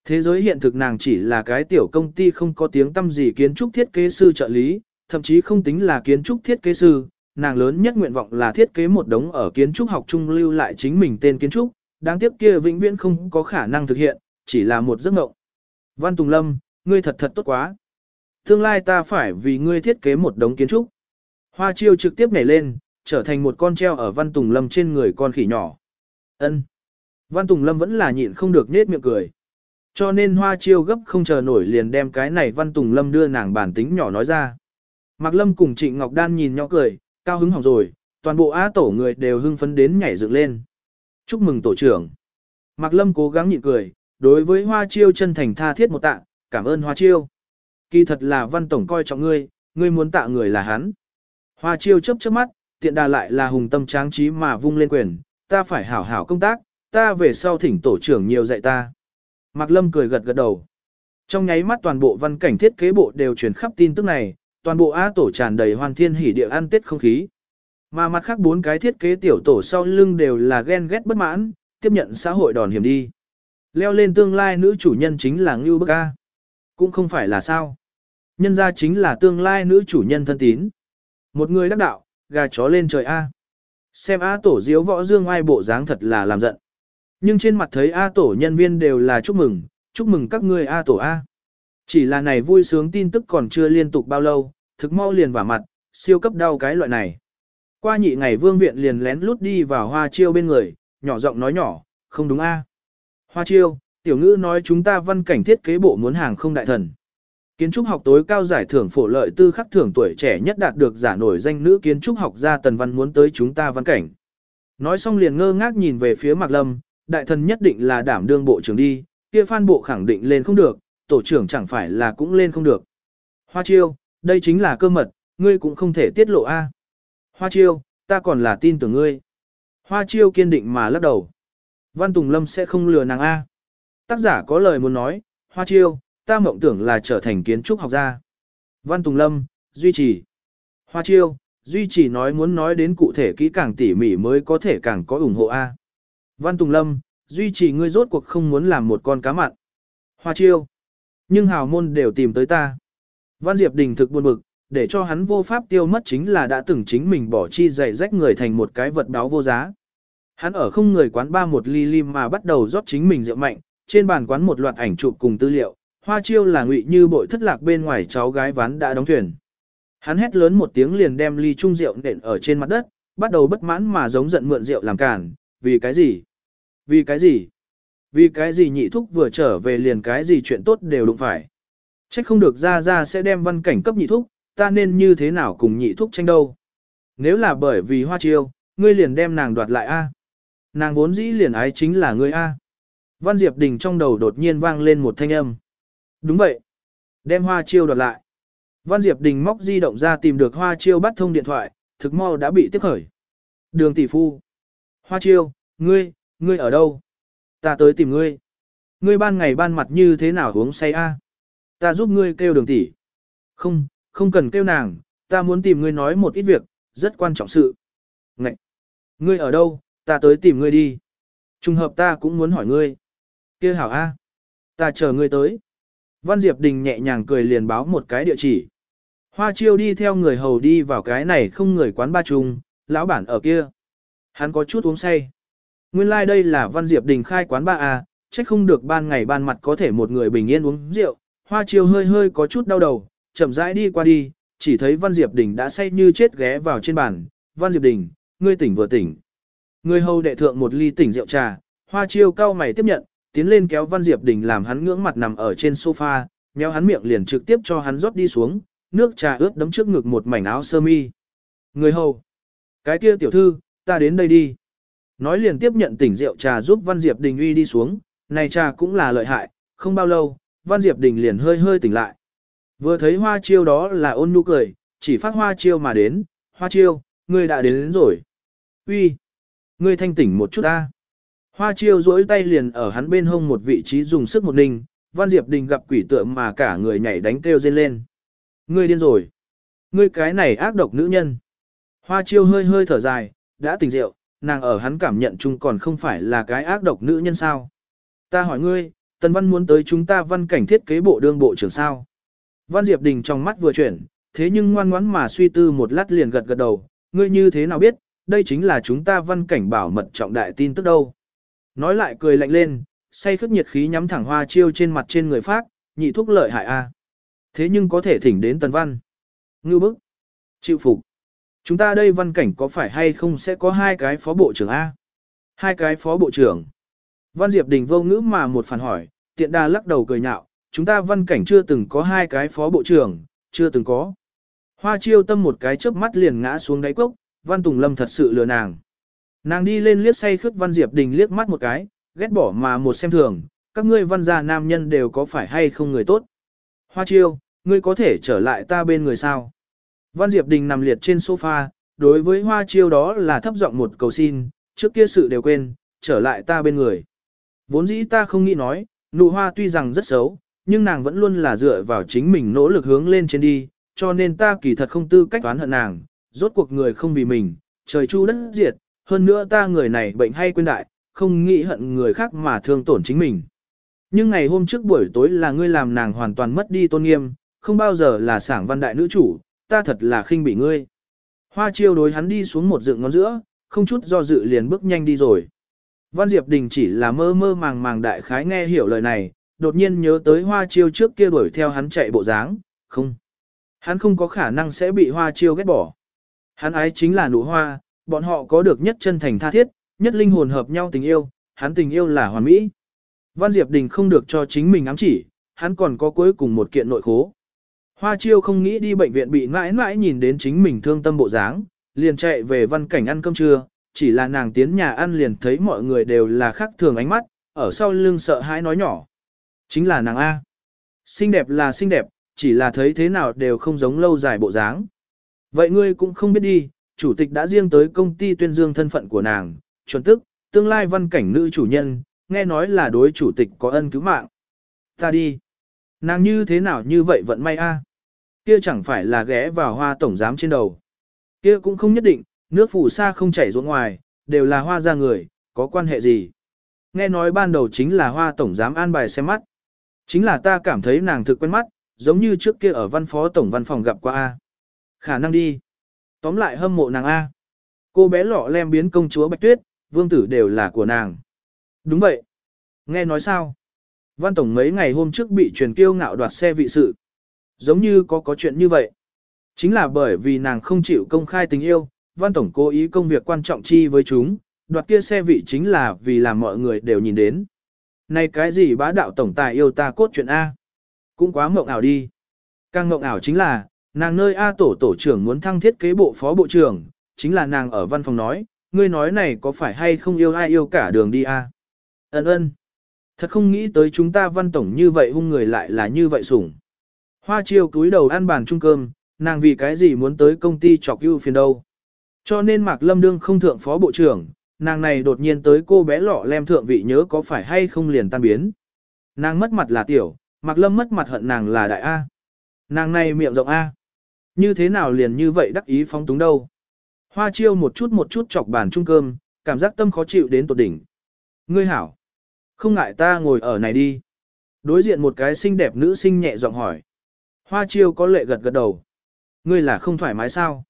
Thế giới hiện thực nàng chỉ là cái tiểu công ty không có tiếng tâm gì kiến trúc thiết kế sư trợ lý, thậm chí không tính là kiến trúc thiết kế sư, nàng lớn nhất nguyện vọng là thiết kế một đống ở kiến trúc học trung lưu lại chính mình tên kiến trúc, đáng tiếc kia vĩnh viễn không có khả năng thực hiện, chỉ là một giấc mộng. Văn Tùng Lâm, ngươi thật thật tốt quá. Tương lai ta phải vì ngươi thiết kế một đống kiến trúc. Hoa chiêu trực tiếp nhảy lên, trở thành một con treo ở Văn Tùng Lâm trên người con khỉ nhỏ. Ân. Văn Tùng Lâm vẫn là nhịn không được nết miệng cười. Cho nên Hoa chiêu gấp không chờ nổi liền đem cái này Văn Tùng Lâm đưa nàng bản tính nhỏ nói ra. Mạc Lâm cùng Trịnh Ngọc Đan nhìn nhỏ cười, cao hứng hỏng rồi, toàn bộ á tổ người đều hưng phấn đến nhảy dựng lên. Chúc mừng tổ trưởng. Mạc Lâm cố gắng nhịn cười, đối với Hoa chiêu chân thành tha thiết một tạ, cảm ơn Hoa chiêu. Kỳ thật là Văn Tổng coi trọng ngươi, ngươi muốn tạ người là hắn. Hoa chiêu chớp chớp mắt, tiện đà lại là hùng tâm tráng trí mà vung lên quyền, ta phải hảo hảo công tác, ta về sau thỉnh tổ trưởng nhiều dạy ta. Mạc Lâm cười gật gật đầu. Trong nháy mắt toàn bộ văn cảnh thiết kế bộ đều truyền khắp tin tức này, toàn bộ A tổ tràn đầy hoàn thiên hỉ địa ăn tết không khí. Mà mặt khác bốn cái thiết kế tiểu tổ sau lưng đều là ghen ghét bất mãn, tiếp nhận xã hội đòn hiểm đi. Leo lên tương lai nữ chủ nhân chính là Ngưu Bức A. Cũng không phải là sao. Nhân ra chính là tương lai nữ chủ nhân thân tín. Một người đắc đạo, gà chó lên trời A. Xem A tổ diếu võ dương ai bộ dáng thật là làm giận. Nhưng trên mặt thấy A tổ nhân viên đều là chúc mừng, chúc mừng các ngươi A tổ A. Chỉ là này vui sướng tin tức còn chưa liên tục bao lâu, thực mau liền vào mặt, siêu cấp đau cái loại này. Qua nhị ngày vương viện liền lén lút đi vào hoa chiêu bên người, nhỏ giọng nói nhỏ, không đúng A. Hoa chiêu, tiểu ngữ nói chúng ta văn cảnh thiết kế bộ muốn hàng không đại thần. Kiến trúc học tối cao giải thưởng phổ lợi tư khắc thưởng tuổi trẻ nhất đạt được giả nổi danh nữ kiến trúc học gia Tần Văn muốn tới chúng ta văn cảnh. Nói xong liền ngơ ngác nhìn về phía Mạc Lâm, đại thần nhất định là đảm đương bộ trưởng đi, kia phan bộ khẳng định lên không được, tổ trưởng chẳng phải là cũng lên không được. Hoa chiêu, đây chính là cơ mật, ngươi cũng không thể tiết lộ a. Hoa chiêu, ta còn là tin tưởng ngươi. Hoa chiêu kiên định mà lắc đầu. Văn Tùng Lâm sẽ không lừa nàng a. Tác giả có lời muốn nói, Hoa chiêu, ta mộng tưởng là trở thành kiến trúc học gia. Văn Tùng Lâm, duy trì. Hoa chiêu, duy trì nói muốn nói đến cụ thể kỹ càng tỉ mỉ mới có thể càng có ủng hộ A. Văn Tùng Lâm, duy trì ngươi rốt cuộc không muốn làm một con cá mặn. Hoa chiêu. Nhưng hào môn đều tìm tới ta. Văn Diệp Đình thực buồn bực, để cho hắn vô pháp tiêu mất chính là đã từng chính mình bỏ chi dạy rách người thành một cái vật báo vô giá. Hắn ở không người quán ba một ly lim mà bắt đầu rót chính mình rượu mạnh, trên bàn quán một loạt ảnh chụp cùng tư liệu, hoa chiêu là ngụy như bội thất lạc bên ngoài cháu gái ván đã đóng thuyền. Hắn hét lớn một tiếng liền đem ly chung rượu nện ở trên mặt đất, bắt đầu bất mãn mà giống giận mượn rượu làm cản, vì cái gì? Vì cái gì? Vì cái gì nhị thúc vừa trở về liền cái gì chuyện tốt đều đụng phải. Trách không được ra ra sẽ đem văn cảnh cấp nhị thúc, ta nên như thế nào cùng nhị thúc tranh đâu. Nếu là bởi vì hoa chiêu, ngươi liền đem nàng đoạt lại a. Nàng vốn dĩ liền ái chính là ngươi a. Văn Diệp Đình trong đầu đột nhiên vang lên một thanh âm. Đúng vậy. Đem hoa chiêu đoạt lại. Văn Diệp Đình móc di động ra tìm được hoa chiêu bắt thông điện thoại, thực mau đã bị tiếp khởi. Đường tỷ phu. Hoa chiêu, ngươi, ngươi ở đâu? Ta tới tìm ngươi. Ngươi ban ngày ban mặt như thế nào uống say a? Ta giúp ngươi kêu đường tỷ. Không, không cần kêu nàng, ta muốn tìm ngươi nói một ít việc, rất quan trọng sự. Ngậy! Ngươi ở đâu, ta tới tìm ngươi đi. Trùng hợp ta cũng muốn hỏi ngươi. kia hảo A. Ta chờ ngươi tới. Văn Diệp Đình nhẹ nhàng cười liền báo một cái địa chỉ. Hoa chiêu đi theo người hầu đi vào cái này không người quán ba trùng, lão bản ở kia. Hắn có chút uống say. Nguyên lai like đây là Văn Diệp Đình khai quán ba A, trách không được ban ngày ban mặt có thể một người bình yên uống rượu. Hoa chiêu hơi hơi có chút đau đầu, chậm rãi đi qua đi, chỉ thấy Văn Diệp Đình đã say như chết ghé vào trên bàn. Văn Diệp Đình, ngươi tỉnh vừa tỉnh. Người hầu đệ thượng một ly tỉnh rượu trà, hoa chiêu cao mày tiếp nhận, tiến lên kéo Văn Diệp Đình làm hắn ngưỡng mặt nằm ở trên sofa, méo hắn miệng liền trực tiếp cho hắn rót đi xuống, nước trà ướt đấm trước ngực một mảnh áo sơ mi. Người hầu, cái kia tiểu thư, ta đến đây đi. Nói liền tiếp nhận tỉnh rượu trà giúp Văn Diệp Đình uy đi xuống, này trà cũng là lợi hại, không bao lâu, Văn Diệp Đình liền hơi hơi tỉnh lại. Vừa thấy hoa chiêu đó là ôn nhu cười, chỉ phát hoa chiêu mà đến, hoa chiêu, ngươi đã đến, đến rồi. Uy, ngươi thanh tỉnh một chút ta. Hoa chiêu duỗi tay liền ở hắn bên hông một vị trí dùng sức một ninh, Văn Diệp Đình gặp quỷ tượng mà cả người nhảy đánh kêu dên lên. Ngươi điên rồi. Ngươi cái này ác độc nữ nhân. Hoa chiêu hơi hơi thở dài, đã tỉnh rượu, nàng ở hắn cảm nhận chung còn không phải là cái ác độc nữ nhân sao. Ta hỏi ngươi, Tần Văn muốn tới chúng ta văn cảnh thiết kế bộ đương bộ trưởng sao. Văn Diệp Đình trong mắt vừa chuyển, thế nhưng ngoan ngoãn mà suy tư một lát liền gật gật đầu, ngươi như thế nào biết, đây chính là chúng ta văn cảnh bảo mật trọng đại tin tức đâu. Nói lại cười lạnh lên, say khức nhiệt khí nhắm thẳng hoa chiêu trên mặt trên người phát, nhị thuốc lợi hại a. Thế nhưng có thể thỉnh đến tần văn. Ngưu bức. Chịu phục. Chúng ta đây văn cảnh có phải hay không sẽ có hai cái phó bộ trưởng A? Hai cái phó bộ trưởng. Văn Diệp Đình vô ngữ mà một phản hỏi, tiện đa lắc đầu cười nhạo, chúng ta văn cảnh chưa từng có hai cái phó bộ trưởng, chưa từng có. Hoa chiêu tâm một cái chớp mắt liền ngã xuống đáy cốc, văn tùng lâm thật sự lừa nàng. Nàng đi lên liếc say khướt văn diệp đình liếc mắt một cái, ghét bỏ mà một xem thường, các ngươi văn gia nam nhân đều có phải hay không người tốt. Hoa chiêu, ngươi có thể trở lại ta bên người sao. Văn diệp đình nằm liệt trên sofa, đối với hoa chiêu đó là thấp giọng một cầu xin, trước kia sự đều quên, trở lại ta bên người. Vốn dĩ ta không nghĩ nói, nụ hoa tuy rằng rất xấu, nhưng nàng vẫn luôn là dựa vào chính mình nỗ lực hướng lên trên đi, cho nên ta kỳ thật không tư cách toán hận nàng, rốt cuộc người không vì mình, trời chu đất diệt, hơn nữa ta người này bệnh hay quên đại, không nghĩ hận người khác mà thương tổn chính mình. Nhưng ngày hôm trước buổi tối là ngươi làm nàng hoàn toàn mất đi tôn nghiêm, không bao giờ là sảng văn đại nữ chủ, ta thật là khinh bị ngươi. Hoa chiêu đối hắn đi xuống một dựng ngón giữa, không chút do dự liền bước nhanh đi rồi. Văn Diệp Đình chỉ là mơ mơ màng màng đại khái nghe hiểu lời này, đột nhiên nhớ tới hoa chiêu trước kia đuổi theo hắn chạy bộ dáng, không. Hắn không có khả năng sẽ bị hoa chiêu ghét bỏ. Hắn ái chính là nụ hoa, bọn họ có được nhất chân thành tha thiết, nhất linh hồn hợp nhau tình yêu, hắn tình yêu là hoàn mỹ. Văn Diệp Đình không được cho chính mình ám chỉ, hắn còn có cuối cùng một kiện nội khố. Hoa chiêu không nghĩ đi bệnh viện bị mãi mãi nhìn đến chính mình thương tâm bộ dáng, liền chạy về văn cảnh ăn cơm trưa, chỉ là nàng tiến nhà ăn liền thấy mọi người đều là khác thường ánh mắt, ở sau lưng sợ hãi nói nhỏ. Chính là nàng A. Xinh đẹp là xinh đẹp, chỉ là thấy thế nào đều không giống lâu dài bộ dáng. Vậy ngươi cũng không biết đi, chủ tịch đã riêng tới công ty tuyên dương thân phận của nàng, chuẩn tức, tương lai văn cảnh nữ chủ nhân, nghe nói là đối chủ tịch có ân cứu mạng. Ta đi. Nàng như thế nào như vậy vận may a? Kia chẳng phải là ghé vào hoa tổng giám trên đầu. Kia cũng không nhất định, nước phủ sa không chảy ruộng ngoài, đều là hoa ra người, có quan hệ gì. Nghe nói ban đầu chính là hoa tổng giám an bài xem mắt. Chính là ta cảm thấy nàng thực quen mắt, giống như trước kia ở văn phó tổng văn phòng gặp qua A. Khả năng đi. Tóm lại hâm mộ nàng A. Cô bé lọ lem biến công chúa Bạch Tuyết, vương tử đều là của nàng. Đúng vậy. Nghe nói sao? Văn Tổng mấy ngày hôm trước bị truyền kiêu ngạo đoạt xe vị sự. Giống như có có chuyện như vậy. Chính là bởi vì nàng không chịu công khai tình yêu, Văn Tổng cố ý công việc quan trọng chi với chúng, đoạt kia xe vị chính là vì làm mọi người đều nhìn đến. Này cái gì bá đạo tổng tài yêu ta cốt chuyện A? Cũng quá mộng ảo đi. Càng mộng ảo chính là, nàng nơi A tổ tổ trưởng muốn thăng thiết kế bộ phó bộ trưởng, chính là nàng ở văn phòng nói, ngươi nói này có phải hay không yêu ai yêu cả đường đi A? Ấn ơn. Thật không nghĩ tới chúng ta văn tổng như vậy hung người lại là như vậy sủng. Hoa chiêu cúi đầu ăn bàn chung cơm, nàng vì cái gì muốn tới công ty chọc ưu phiền đâu. Cho nên Mạc Lâm Đương không thượng phó bộ trưởng, nàng này đột nhiên tới cô bé lọ lem thượng vị nhớ có phải hay không liền tan biến. Nàng mất mặt là tiểu, Mạc Lâm mất mặt hận nàng là đại A. Nàng này miệng rộng A. Như thế nào liền như vậy đắc ý phóng túng đâu. Hoa chiêu một chút một chút chọc bàn chung cơm, cảm giác tâm khó chịu đến tột đỉnh. Ngươi hảo. Không ngại ta ngồi ở này đi. Đối diện một cái xinh đẹp nữ sinh nhẹ giọng hỏi. Hoa chiêu có lệ gật gật đầu. Ngươi là không thoải mái sao?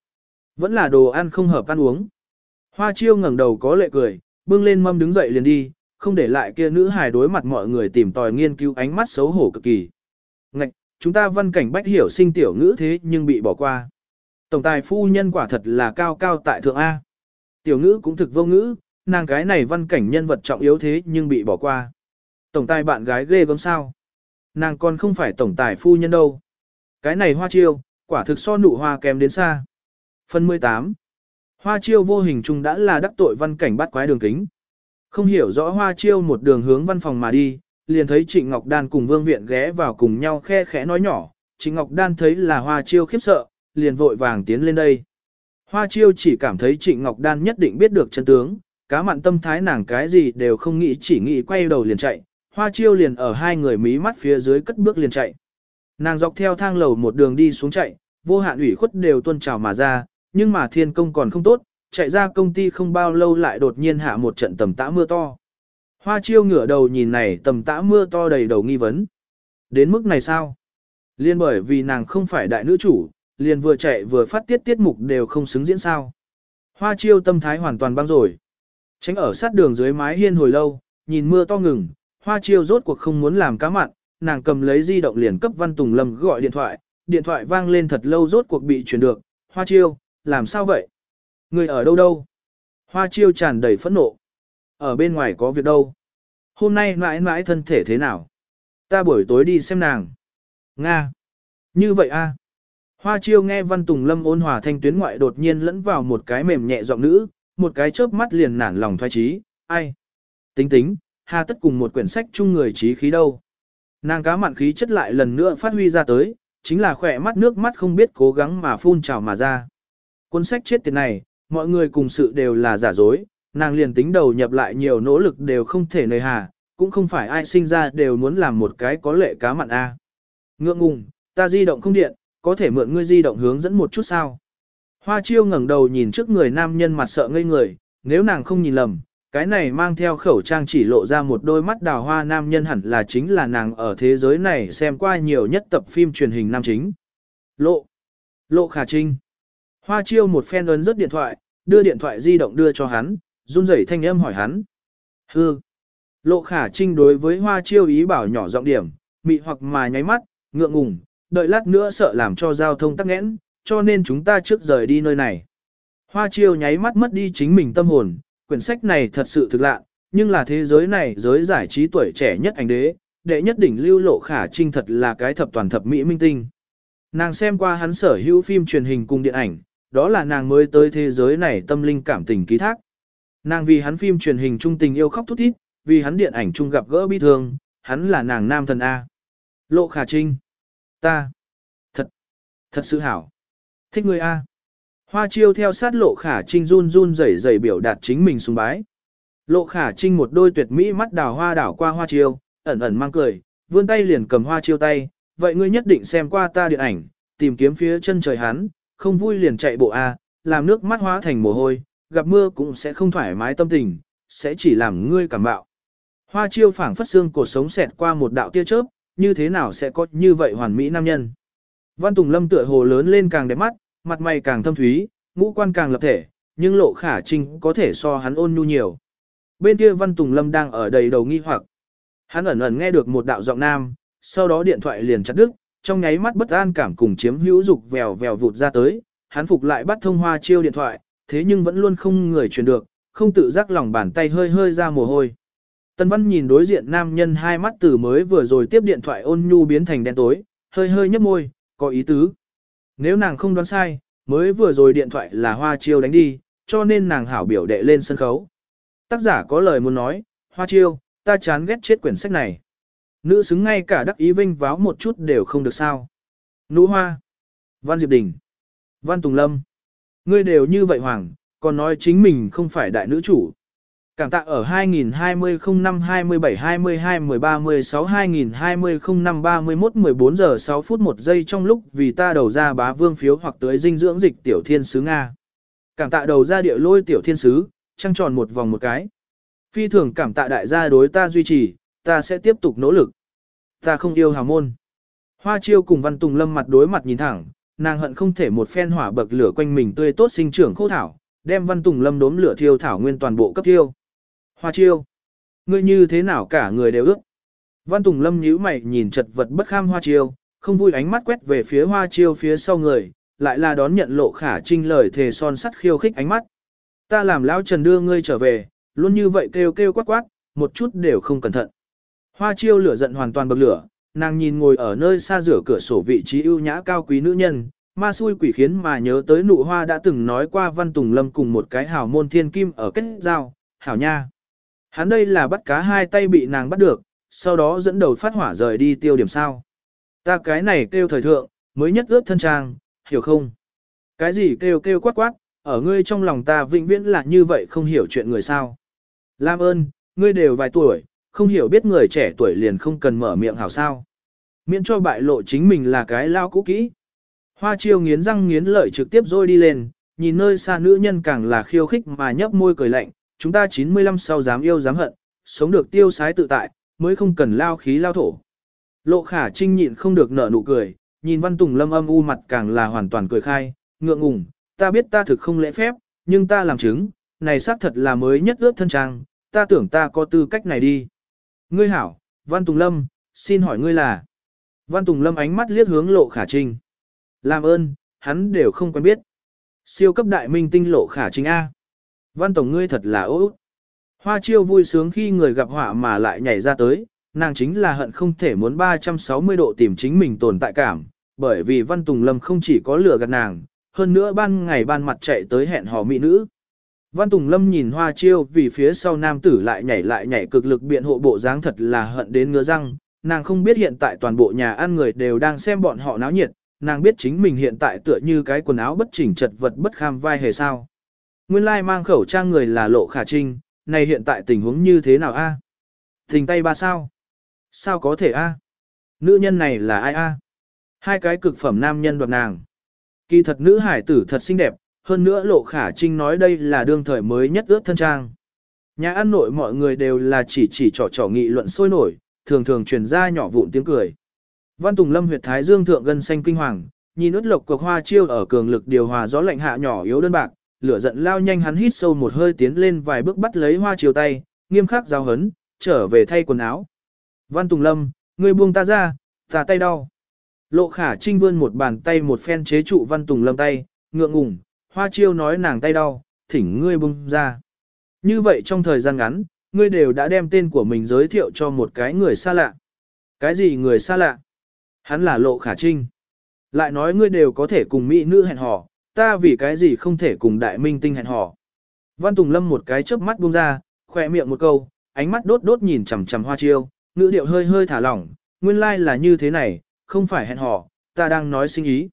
Vẫn là đồ ăn không hợp ăn uống. Hoa chiêu ngẩng đầu có lệ cười, bưng lên mâm đứng dậy liền đi, không để lại kia nữ hài đối mặt mọi người tìm tòi nghiên cứu ánh mắt xấu hổ cực kỳ. Ngạch, chúng ta văn cảnh bách hiểu sinh tiểu ngữ thế nhưng bị bỏ qua. Tổng tài phu nhân quả thật là cao cao tại thượng A. Tiểu ngữ cũng thực vô ngữ, nàng cái này văn cảnh nhân vật trọng yếu thế nhưng bị bỏ qua. Tổng tài bạn gái ghê gớm sao. Nàng còn không phải tổng tài phu nhân đâu. Cái này hoa chiêu, quả thực so nụ hoa kém đến xa. Phần 18 Hoa chiêu vô hình chung đã là đắc tội văn cảnh bắt quái đường kính. Không hiểu rõ hoa chiêu một đường hướng văn phòng mà đi, liền thấy Trịnh Ngọc Đan cùng Vương Viện ghé vào cùng nhau khe khẽ nói nhỏ. Trịnh Ngọc Đan thấy là hoa chiêu khiếp sợ, liền vội vàng tiến lên đây. Hoa chiêu chỉ cảm thấy Trịnh Ngọc Đan nhất định biết được chân tướng, cá mặn tâm thái nàng cái gì đều không nghĩ chỉ nghĩ quay đầu liền chạy. Hoa chiêu liền ở hai người mí mắt phía dưới cất bước liền chạy. Nàng dọc theo thang lầu một đường đi xuống chạy, vô hạn ủy khuất đều tuân trào mà ra, nhưng mà thiên công còn không tốt, chạy ra công ty không bao lâu lại đột nhiên hạ một trận tầm tã mưa to. Hoa chiêu ngửa đầu nhìn này tầm tã mưa to đầy đầu nghi vấn. Đến mức này sao? Liên bởi vì nàng không phải đại nữ chủ, liền vừa chạy vừa phát tiết tiết mục đều không xứng diễn sao. Hoa chiêu tâm thái hoàn toàn băng rồi. Tránh ở sát đường dưới mái hiên hồi lâu, nhìn mưa to ngừng, hoa chiêu rốt cuộc không muốn làm cá mặn, nàng cầm lấy di động liền cấp Văn Tùng Lâm gọi điện thoại, điện thoại vang lên thật lâu rốt cuộc bị chuyển được, hoa chiêu, làm sao vậy? Người ở đâu đâu? Hoa chiêu tràn đầy phẫn nộ. Ở bên ngoài có việc đâu? Hôm nay mãi mãi thân thể thế nào? Ta buổi tối đi xem nàng. Nga. Như vậy a. Hoa chiêu nghe Văn Tùng Lâm ôn hòa thanh tuyến ngoại đột nhiên lẫn vào một cái mềm nhẹ giọng nữ, một cái chớp mắt liền nản lòng thoái trí, ai? Tính tính, hà tất cùng một quyển sách chung người trí khí đâu. Nàng cá mặn khí chất lại lần nữa phát huy ra tới, chính là khỏe mắt nước mắt không biết cố gắng mà phun trào mà ra. Cuốn sách chết tiệt này, mọi người cùng sự đều là giả dối, nàng liền tính đầu nhập lại nhiều nỗ lực đều không thể nơi hà, cũng không phải ai sinh ra đều muốn làm một cái có lệ cá mặn A. Ngượng ngùng, ta di động không điện, có thể mượn ngươi di động hướng dẫn một chút sao. Hoa chiêu ngẩng đầu nhìn trước người nam nhân mặt sợ ngây người, nếu nàng không nhìn lầm, cái này mang theo khẩu trang chỉ lộ ra một đôi mắt đào hoa nam nhân hẳn là chính là nàng ở thế giới này xem qua nhiều nhất tập phim truyền hình nam chính. Lộ. Lộ khả trinh. Hoa chiêu một phen ấn rất điện thoại, đưa điện thoại di động đưa cho hắn, run rẩy thanh âm hỏi hắn. Hư. Lộ khả trinh đối với hoa chiêu ý bảo nhỏ giọng điểm, mị hoặc mà nháy mắt, ngượng ngùng, đợi lát nữa sợ làm cho giao thông tắc nghẽn, cho nên chúng ta trước rời đi nơi này. Hoa chiêu nháy mắt mất đi chính mình tâm hồn, quyển sách này thật sự thực lạ, nhưng là thế giới này giới giải trí tuổi trẻ nhất ảnh đế, đệ nhất đỉnh lưu lộ khả trinh thật là cái thập toàn thập mỹ minh tinh. Nàng xem qua hắn sở hữu phim truyền hình cùng điện ảnh, đó là nàng mới tới thế giới này tâm linh cảm tình ký thác. Nàng vì hắn phim truyền hình trung tình yêu khóc thút thít, vì hắn điện ảnh trung gặp gỡ bi thương, hắn là nàng nam thần A. Lộ khả trinh. Ta. Thật. Thật sự hảo. Thích người A. Hoa chiêu theo sát lộ khả trinh run run rẩy rẩy biểu đạt chính mình sùng bái. Lộ khả trinh một đôi tuyệt mỹ mắt đào hoa đảo qua hoa chiêu, ẩn ẩn mang cười, vươn tay liền cầm hoa chiêu tay, vậy ngươi nhất định xem qua ta điện ảnh, tìm kiếm phía chân trời hắn, không vui liền chạy bộ A, làm nước mắt hóa thành mồ hôi, gặp mưa cũng sẽ không thoải mái tâm tình, sẽ chỉ làm ngươi cảm bạo. Hoa chiêu phảng phất xương cuộc sống xẹt qua một đạo tia chớp, như thế nào sẽ có như vậy hoàn mỹ nam nhân. Văn Tùng Lâm tựa hồ lớn lên càng đẹp mắt, mặt mày càng thâm thúy, ngũ quan càng lập thể, nhưng lộ khả trinh có thể so hắn ôn nhu nhiều. Bên kia Văn Tùng Lâm đang ở đầy đầu nghi hoặc. Hắn ẩn ẩn nghe được một đạo giọng nam, sau đó điện thoại liền chặt đứt, trong nháy mắt bất an cảm cùng chiếm hữu dục vèo vèo vụt ra tới, hắn phục lại bắt thông hoa chiêu điện thoại, thế nhưng vẫn luôn không người truyền được, không tự giác lòng bàn tay hơi hơi ra mồ hôi. Tân Văn nhìn đối diện nam nhân hai mắt từ mới vừa rồi tiếp điện thoại ôn nhu biến thành đen tối, hơi hơi nhấp môi, có ý tứ. Nếu nàng không đoán sai, mới vừa rồi điện thoại là hoa chiêu đánh đi, cho nên nàng hảo biểu đệ lên sân khấu. Tác giả có lời muốn nói, hoa chiêu, ta chán ghét chết quyển sách này. Nữ xứng ngay cả đắc ý vinh váo một chút đều không được sao. Nũ hoa. Văn Diệp Đình. Văn Tùng Lâm. Ngươi đều như vậy hoàng, còn nói chính mình không phải đại nữ chủ. Cảm tạ ở 2020 05 27 22 13 16 2020 05 31 14 giờ 6 phút 1 giây trong lúc vì ta đầu ra bá vương phiếu hoặc tới dinh dưỡng dịch tiểu thiên sứ Nga. Cảm tạ đầu ra địa lôi tiểu thiên sứ, trăng tròn một vòng một cái. Phi thường cảm tạ đại gia đối ta duy trì, ta sẽ tiếp tục nỗ lực. Ta không yêu hào môn. Hoa chiêu cùng Văn Tùng Lâm mặt đối mặt nhìn thẳng, nàng hận không thể một phen hỏa bậc lửa quanh mình tươi tốt sinh trưởng khô thảo, đem Văn Tùng Lâm đốm lửa thiêu thảo nguyên toàn bộ cấp thiêu. Hoa chiêu. Ngươi như thế nào cả người đều ước. Văn Tùng Lâm nhíu mày nhìn chật vật bất kham hoa chiêu, không vui ánh mắt quét về phía hoa chiêu phía sau người, lại là đón nhận lộ khả trinh lời thề son sắt khiêu khích ánh mắt. Ta làm lão trần đưa ngươi trở về, luôn như vậy kêu kêu quát quát, một chút đều không cẩn thận. Hoa chiêu lửa giận hoàn toàn bậc lửa, nàng nhìn ngồi ở nơi xa rửa cửa sổ vị trí ưu nhã cao quý nữ nhân, ma xui quỷ khiến mà nhớ tới nụ hoa đã từng nói qua văn tùng lâm cùng một cái hào môn thiên kim ở kết giao, hảo nha. Hắn đây là bắt cá hai tay bị nàng bắt được, sau đó dẫn đầu phát hỏa rời đi tiêu điểm sao. Ta cái này kêu thời thượng, mới nhất ướt thân trang, hiểu không? Cái gì kêu kêu quát quát, ở ngươi trong lòng ta vĩnh viễn là như vậy không hiểu chuyện người sao. Lam ơn, ngươi đều vài tuổi, không hiểu biết người trẻ tuổi liền không cần mở miệng hảo sao. Miễn cho bại lộ chính mình là cái lao cũ kỹ. Hoa chiêu nghiến răng nghiến lợi trực tiếp rồi đi lên, nhìn nơi xa nữ nhân càng là khiêu khích mà nhấp môi cười lạnh, chúng ta 95 sau dám yêu dám hận, sống được tiêu sái tự tại, mới không cần lao khí lao thổ. Lộ khả trinh nhịn không được nở nụ cười, nhìn văn tùng lâm âm u mặt càng là hoàn toàn cười khai, ngượng ngùng, ta biết ta thực không lễ phép, nhưng ta làm chứng, này xác thật là mới nhất ướp thân trang, ta tưởng ta có tư cách này đi. Ngươi hảo, Văn Tùng Lâm, xin hỏi ngươi là. Văn Tùng Lâm ánh mắt liếc hướng lộ khả trinh. Làm ơn, hắn đều không quen biết. Siêu cấp đại minh tinh lộ khả trinh A. Văn Tổng ngươi thật là ố Hoa chiêu vui sướng khi người gặp họa mà lại nhảy ra tới, nàng chính là hận không thể muốn 360 độ tìm chính mình tồn tại cảm, bởi vì Văn Tùng Lâm không chỉ có lửa gạt nàng, hơn nữa ban ngày ban mặt chạy tới hẹn hò mỹ nữ. Văn Tùng Lâm nhìn Hoa Chiêu vì phía sau nam tử lại nhảy lại nhảy cực lực biện hộ bộ dáng thật là hận đến ngứa răng, nàng không biết hiện tại toàn bộ nhà ăn người đều đang xem bọn họ náo nhiệt, nàng biết chính mình hiện tại tựa như cái quần áo bất chỉnh chật vật bất kham vai hề sao. Nguyên lai mang khẩu trang người là lộ khả trinh, này hiện tại tình huống như thế nào a? Tình tay ba sao? Sao có thể a? Nữ nhân này là ai a? Hai cái cực phẩm nam nhân đoạt nàng. Kỳ thật nữ hải tử thật xinh đẹp, hơn nữa lộ khả trinh nói đây là đương thời mới nhất ước thân trang. Nhà ăn nội mọi người đều là chỉ chỉ trò trò nghị luận sôi nổi, thường thường truyền ra nhỏ vụn tiếng cười. Văn Tùng Lâm huyệt thái dương thượng gân xanh kinh hoàng, nhìn ướt lộc cuộc hoa chiêu ở cường lực điều hòa gió lạnh hạ nhỏ yếu đơn bạc, lửa giận lao nhanh hắn hít sâu một hơi tiến lên vài bước bắt lấy hoa chiều tay, nghiêm khắc giao hấn, trở về thay quần áo. Văn Tùng Lâm, ngươi buông ta ra, ta tay đau. Lộ khả trinh vươn một bàn tay một phen chế trụ Văn Tùng Lâm tay, ngượng ngùng, hoa chiêu nói nàng tay đau, thỉnh ngươi buông ra. Như vậy trong thời gian ngắn, ngươi đều đã đem tên của mình giới thiệu cho một cái người xa lạ. Cái gì người xa lạ? Hắn là lộ khả trinh. Lại nói ngươi đều có thể cùng mỹ nữ hẹn hò, ta vì cái gì không thể cùng đại minh tinh hẹn hò. Văn Tùng Lâm một cái chớp mắt buông ra, khỏe miệng một câu, ánh mắt đốt đốt nhìn chằm chằm hoa chiêu, ngữ điệu hơi hơi thả lỏng, nguyên lai like là như thế này, không phải hẹn hò, ta đang nói sinh ý.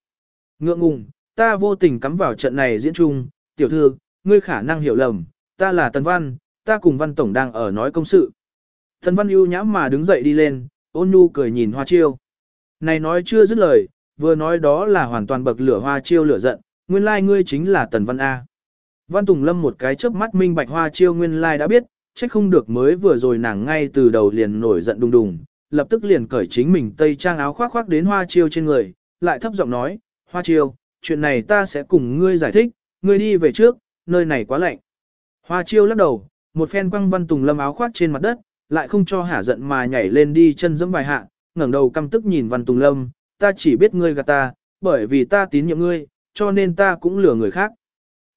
Ngượng ngùng, ta vô tình cắm vào trận này diễn chung, tiểu thư, ngươi khả năng hiểu lầm, ta là Tần Văn, ta cùng Văn Tổng đang ở nói công sự. Tần Văn ưu nhãm mà đứng dậy đi lên, ôn nhu cười nhìn Hoa Chiêu. Này nói chưa dứt lời, vừa nói đó là hoàn toàn bậc lửa Hoa Chiêu lửa giận, nguyên lai like ngươi chính là Tần Văn A. Văn Tùng Lâm một cái chớp mắt minh bạch Hoa Chiêu nguyên lai like đã biết, trách không được mới vừa rồi nàng ngay từ đầu liền nổi giận đùng đùng, lập tức liền cởi chính mình tây trang áo khoác khoác đến Hoa Chiêu trên người, lại thấp giọng nói, Hoa Chiêu, chuyện này ta sẽ cùng ngươi giải thích, ngươi đi về trước, nơi này quá lạnh. Hoa chiêu lắc đầu, một phen quăng văn tùng lâm áo khoác trên mặt đất, lại không cho hả giận mà nhảy lên đi chân dẫm vài hạ, ngẩng đầu căm tức nhìn văn tùng lâm, ta chỉ biết ngươi gạt ta, bởi vì ta tín nhiệm ngươi, cho nên ta cũng lừa người khác.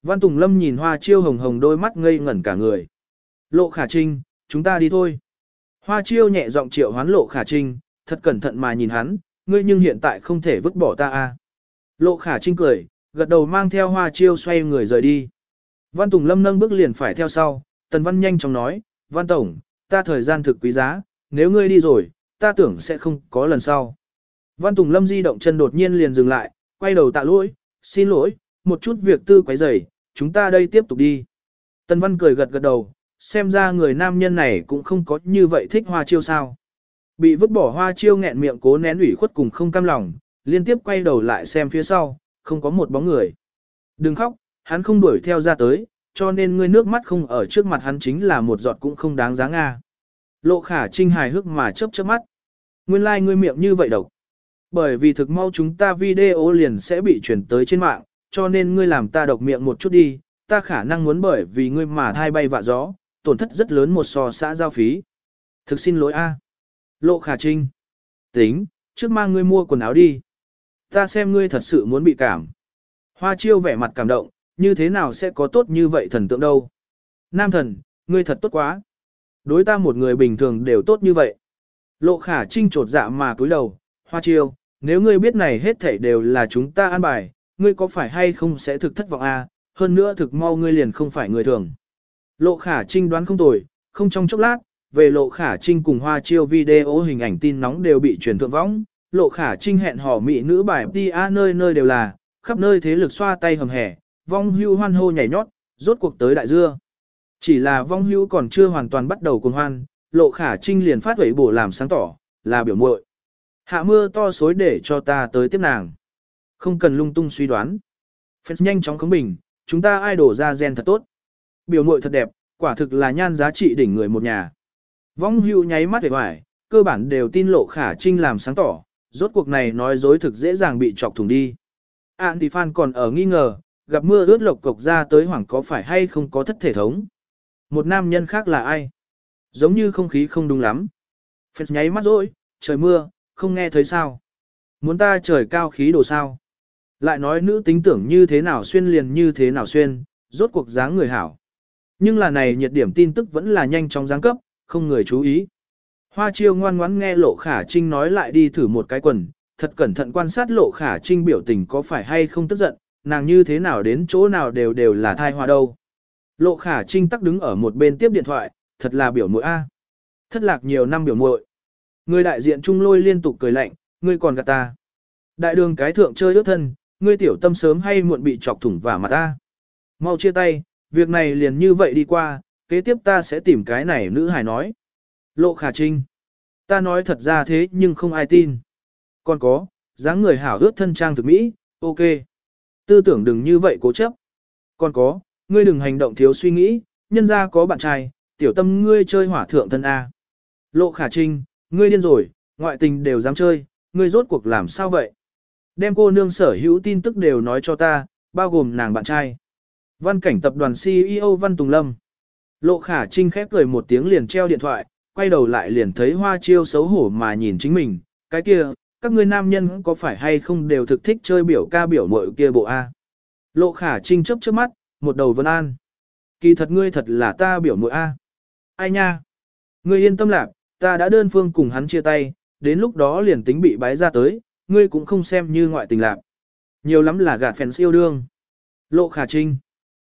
Văn Tùng Lâm nhìn Hoa Chiêu hồng hồng đôi mắt ngây ngẩn cả người. Lộ khả trinh, chúng ta đi thôi. Hoa chiêu nhẹ giọng triệu hoán lộ khả trinh, thật cẩn thận mà nhìn hắn, ngươi nhưng hiện tại không thể vứt bỏ ta a. Lộ khả trinh cười, gật đầu mang theo hoa chiêu xoay người rời đi. Văn Tùng Lâm nâng bước liền phải theo sau, Tần Văn nhanh chóng nói, Văn Tổng, ta thời gian thực quý giá, nếu ngươi đi rồi, ta tưởng sẽ không có lần sau. Văn Tùng Lâm di động chân đột nhiên liền dừng lại, quay đầu tạ lỗi, xin lỗi, một chút việc tư quấy rầy, chúng ta đây tiếp tục đi. Tần Văn cười gật gật đầu, xem ra người nam nhân này cũng không có như vậy thích hoa chiêu sao. Bị vứt bỏ hoa chiêu nghẹn miệng cố nén ủy khuất cùng không cam lòng, liên tiếp quay đầu lại xem phía sau, không có một bóng người. Đừng khóc, hắn không đuổi theo ra tới, cho nên ngươi nước mắt không ở trước mặt hắn chính là một giọt cũng không đáng giá nga. Lộ khả trinh hài hước mà chớp chớp mắt. Nguyên lai like ngươi miệng như vậy độc. Bởi vì thực mau chúng ta video liền sẽ bị chuyển tới trên mạng, cho nên ngươi làm ta độc miệng một chút đi, ta khả năng muốn bởi vì ngươi mà thai bay vạ gió, tổn thất rất lớn một so xã giao phí. Thực xin lỗi a. Lộ khả trinh. Tính, trước mang ngươi mua quần áo đi. Ta xem ngươi thật sự muốn bị cảm. Hoa chiêu vẻ mặt cảm động, như thế nào sẽ có tốt như vậy thần tượng đâu. Nam thần, ngươi thật tốt quá. Đối ta một người bình thường đều tốt như vậy. Lộ khả trinh trột dạ mà cúi đầu, hoa chiêu, nếu ngươi biết này hết thảy đều là chúng ta an bài, ngươi có phải hay không sẽ thực thất vọng a? hơn nữa thực mau ngươi liền không phải người thường. Lộ khả trinh đoán không tồi, không trong chốc lát, về lộ khả trinh cùng hoa chiêu video hình ảnh tin nóng đều bị truyền thượng võng, lộ khả trinh hẹn hò mỹ nữ bài đi a nơi nơi đều là, khắp nơi thế lực xoa tay hầm hẻ, vong hưu hoan hô nhảy nhót, rốt cuộc tới đại dưa. Chỉ là vong hưu còn chưa hoàn toàn bắt đầu cùng hoan, lộ khả trinh liền phát huẩy bổ làm sáng tỏ, là biểu muội. Hạ mưa to xối để cho ta tới tiếp nàng. Không cần lung tung suy đoán. Phép nhanh chóng khống bình, chúng ta ai đổ ra gen thật tốt. Biểu mội thật đẹp, quả thực là nhan giá trị đỉnh người một nhà. Vong hưu nháy mắt để hoài, cơ bản đều tin lộ khả trinh làm sáng tỏ, rốt cuộc này nói dối thực dễ dàng bị chọc thủng đi. Ản thì Phan còn ở nghi ngờ, gặp mưa ướt lộc cục ra tới hoảng có phải hay không có thất thể thống. Một nam nhân khác là ai? Giống như không khí không đúng lắm. Phép nháy mắt rồi, trời mưa, không nghe thấy sao. Muốn ta trời cao khí đồ sao. Lại nói nữ tính tưởng như thế nào xuyên liền như thế nào xuyên, rốt cuộc dáng người hảo. Nhưng là này nhiệt điểm tin tức vẫn là nhanh chóng giáng cấp, không người chú ý. Hoa chiêu ngoan ngoãn nghe lộ khả trinh nói lại đi thử một cái quần, thật cẩn thận quan sát lộ khả trinh biểu tình có phải hay không tức giận, nàng như thế nào đến chỗ nào đều đều là thai hoa đâu. Lộ khả trinh tắc đứng ở một bên tiếp điện thoại, thật là biểu muội A. Thất lạc nhiều năm biểu muội. Người đại diện trung lôi liên tục cười lạnh, ngươi còn gạt ta. Đại đường cái thượng chơi ước thân, ngươi tiểu tâm sớm hay muộn bị chọc thủng vả mặt ta. Mau chia tay, việc này liền như vậy đi qua, kế tiếp ta sẽ tìm cái này nữ hài nói. Lộ khả trinh. Ta nói thật ra thế nhưng không ai tin. Còn có, dáng người hảo ước thân trang thực mỹ, ok. Tư tưởng đừng như vậy cố chấp. Còn có, ngươi đừng hành động thiếu suy nghĩ, nhân ra có bạn trai, tiểu tâm ngươi chơi hỏa thượng thân A. Lộ khả trinh, ngươi điên rồi, ngoại tình đều dám chơi, ngươi rốt cuộc làm sao vậy? Đem cô nương sở hữu tin tức đều nói cho ta, bao gồm nàng bạn trai. Văn cảnh tập đoàn CEO Văn Tùng Lâm. Lộ khả trinh khép cười một tiếng liền treo điện thoại, quay đầu lại liền thấy hoa chiêu xấu hổ mà nhìn chính mình, cái kia, các ngươi nam nhân có phải hay không đều thực thích chơi biểu ca biểu mội kia bộ A. Lộ khả trinh chấp trước mắt, một đầu vân an. Kỳ thật ngươi thật là ta biểu mội A. Ai nha? Ngươi yên tâm lạc, ta đã đơn phương cùng hắn chia tay, đến lúc đó liền tính bị bái ra tới, ngươi cũng không xem như ngoại tình lạc. Nhiều lắm là gạt phèn siêu đương. Lộ khả trinh.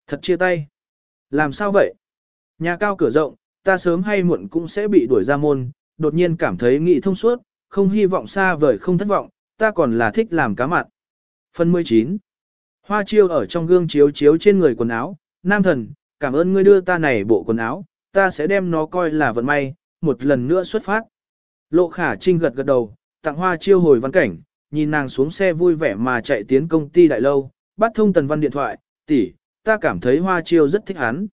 Thật chia tay. Làm sao vậy? Nhà cao cửa rộng, ta sớm hay muộn cũng sẽ bị đuổi ra môn, đột nhiên cảm thấy nghị thông suốt, không hy vọng xa vời không thất vọng, ta còn là thích làm cá mặn. Phần 19 Hoa chiêu ở trong gương chiếu chiếu trên người quần áo, nam thần, cảm ơn ngươi đưa ta này bộ quần áo, ta sẽ đem nó coi là vận may, một lần nữa xuất phát. Lộ khả trinh gật gật đầu, tặng hoa chiêu hồi văn cảnh, nhìn nàng xuống xe vui vẻ mà chạy tiến công ty đại lâu, bắt thông tần văn điện thoại, tỷ, ta cảm thấy hoa chiêu rất thích hắn.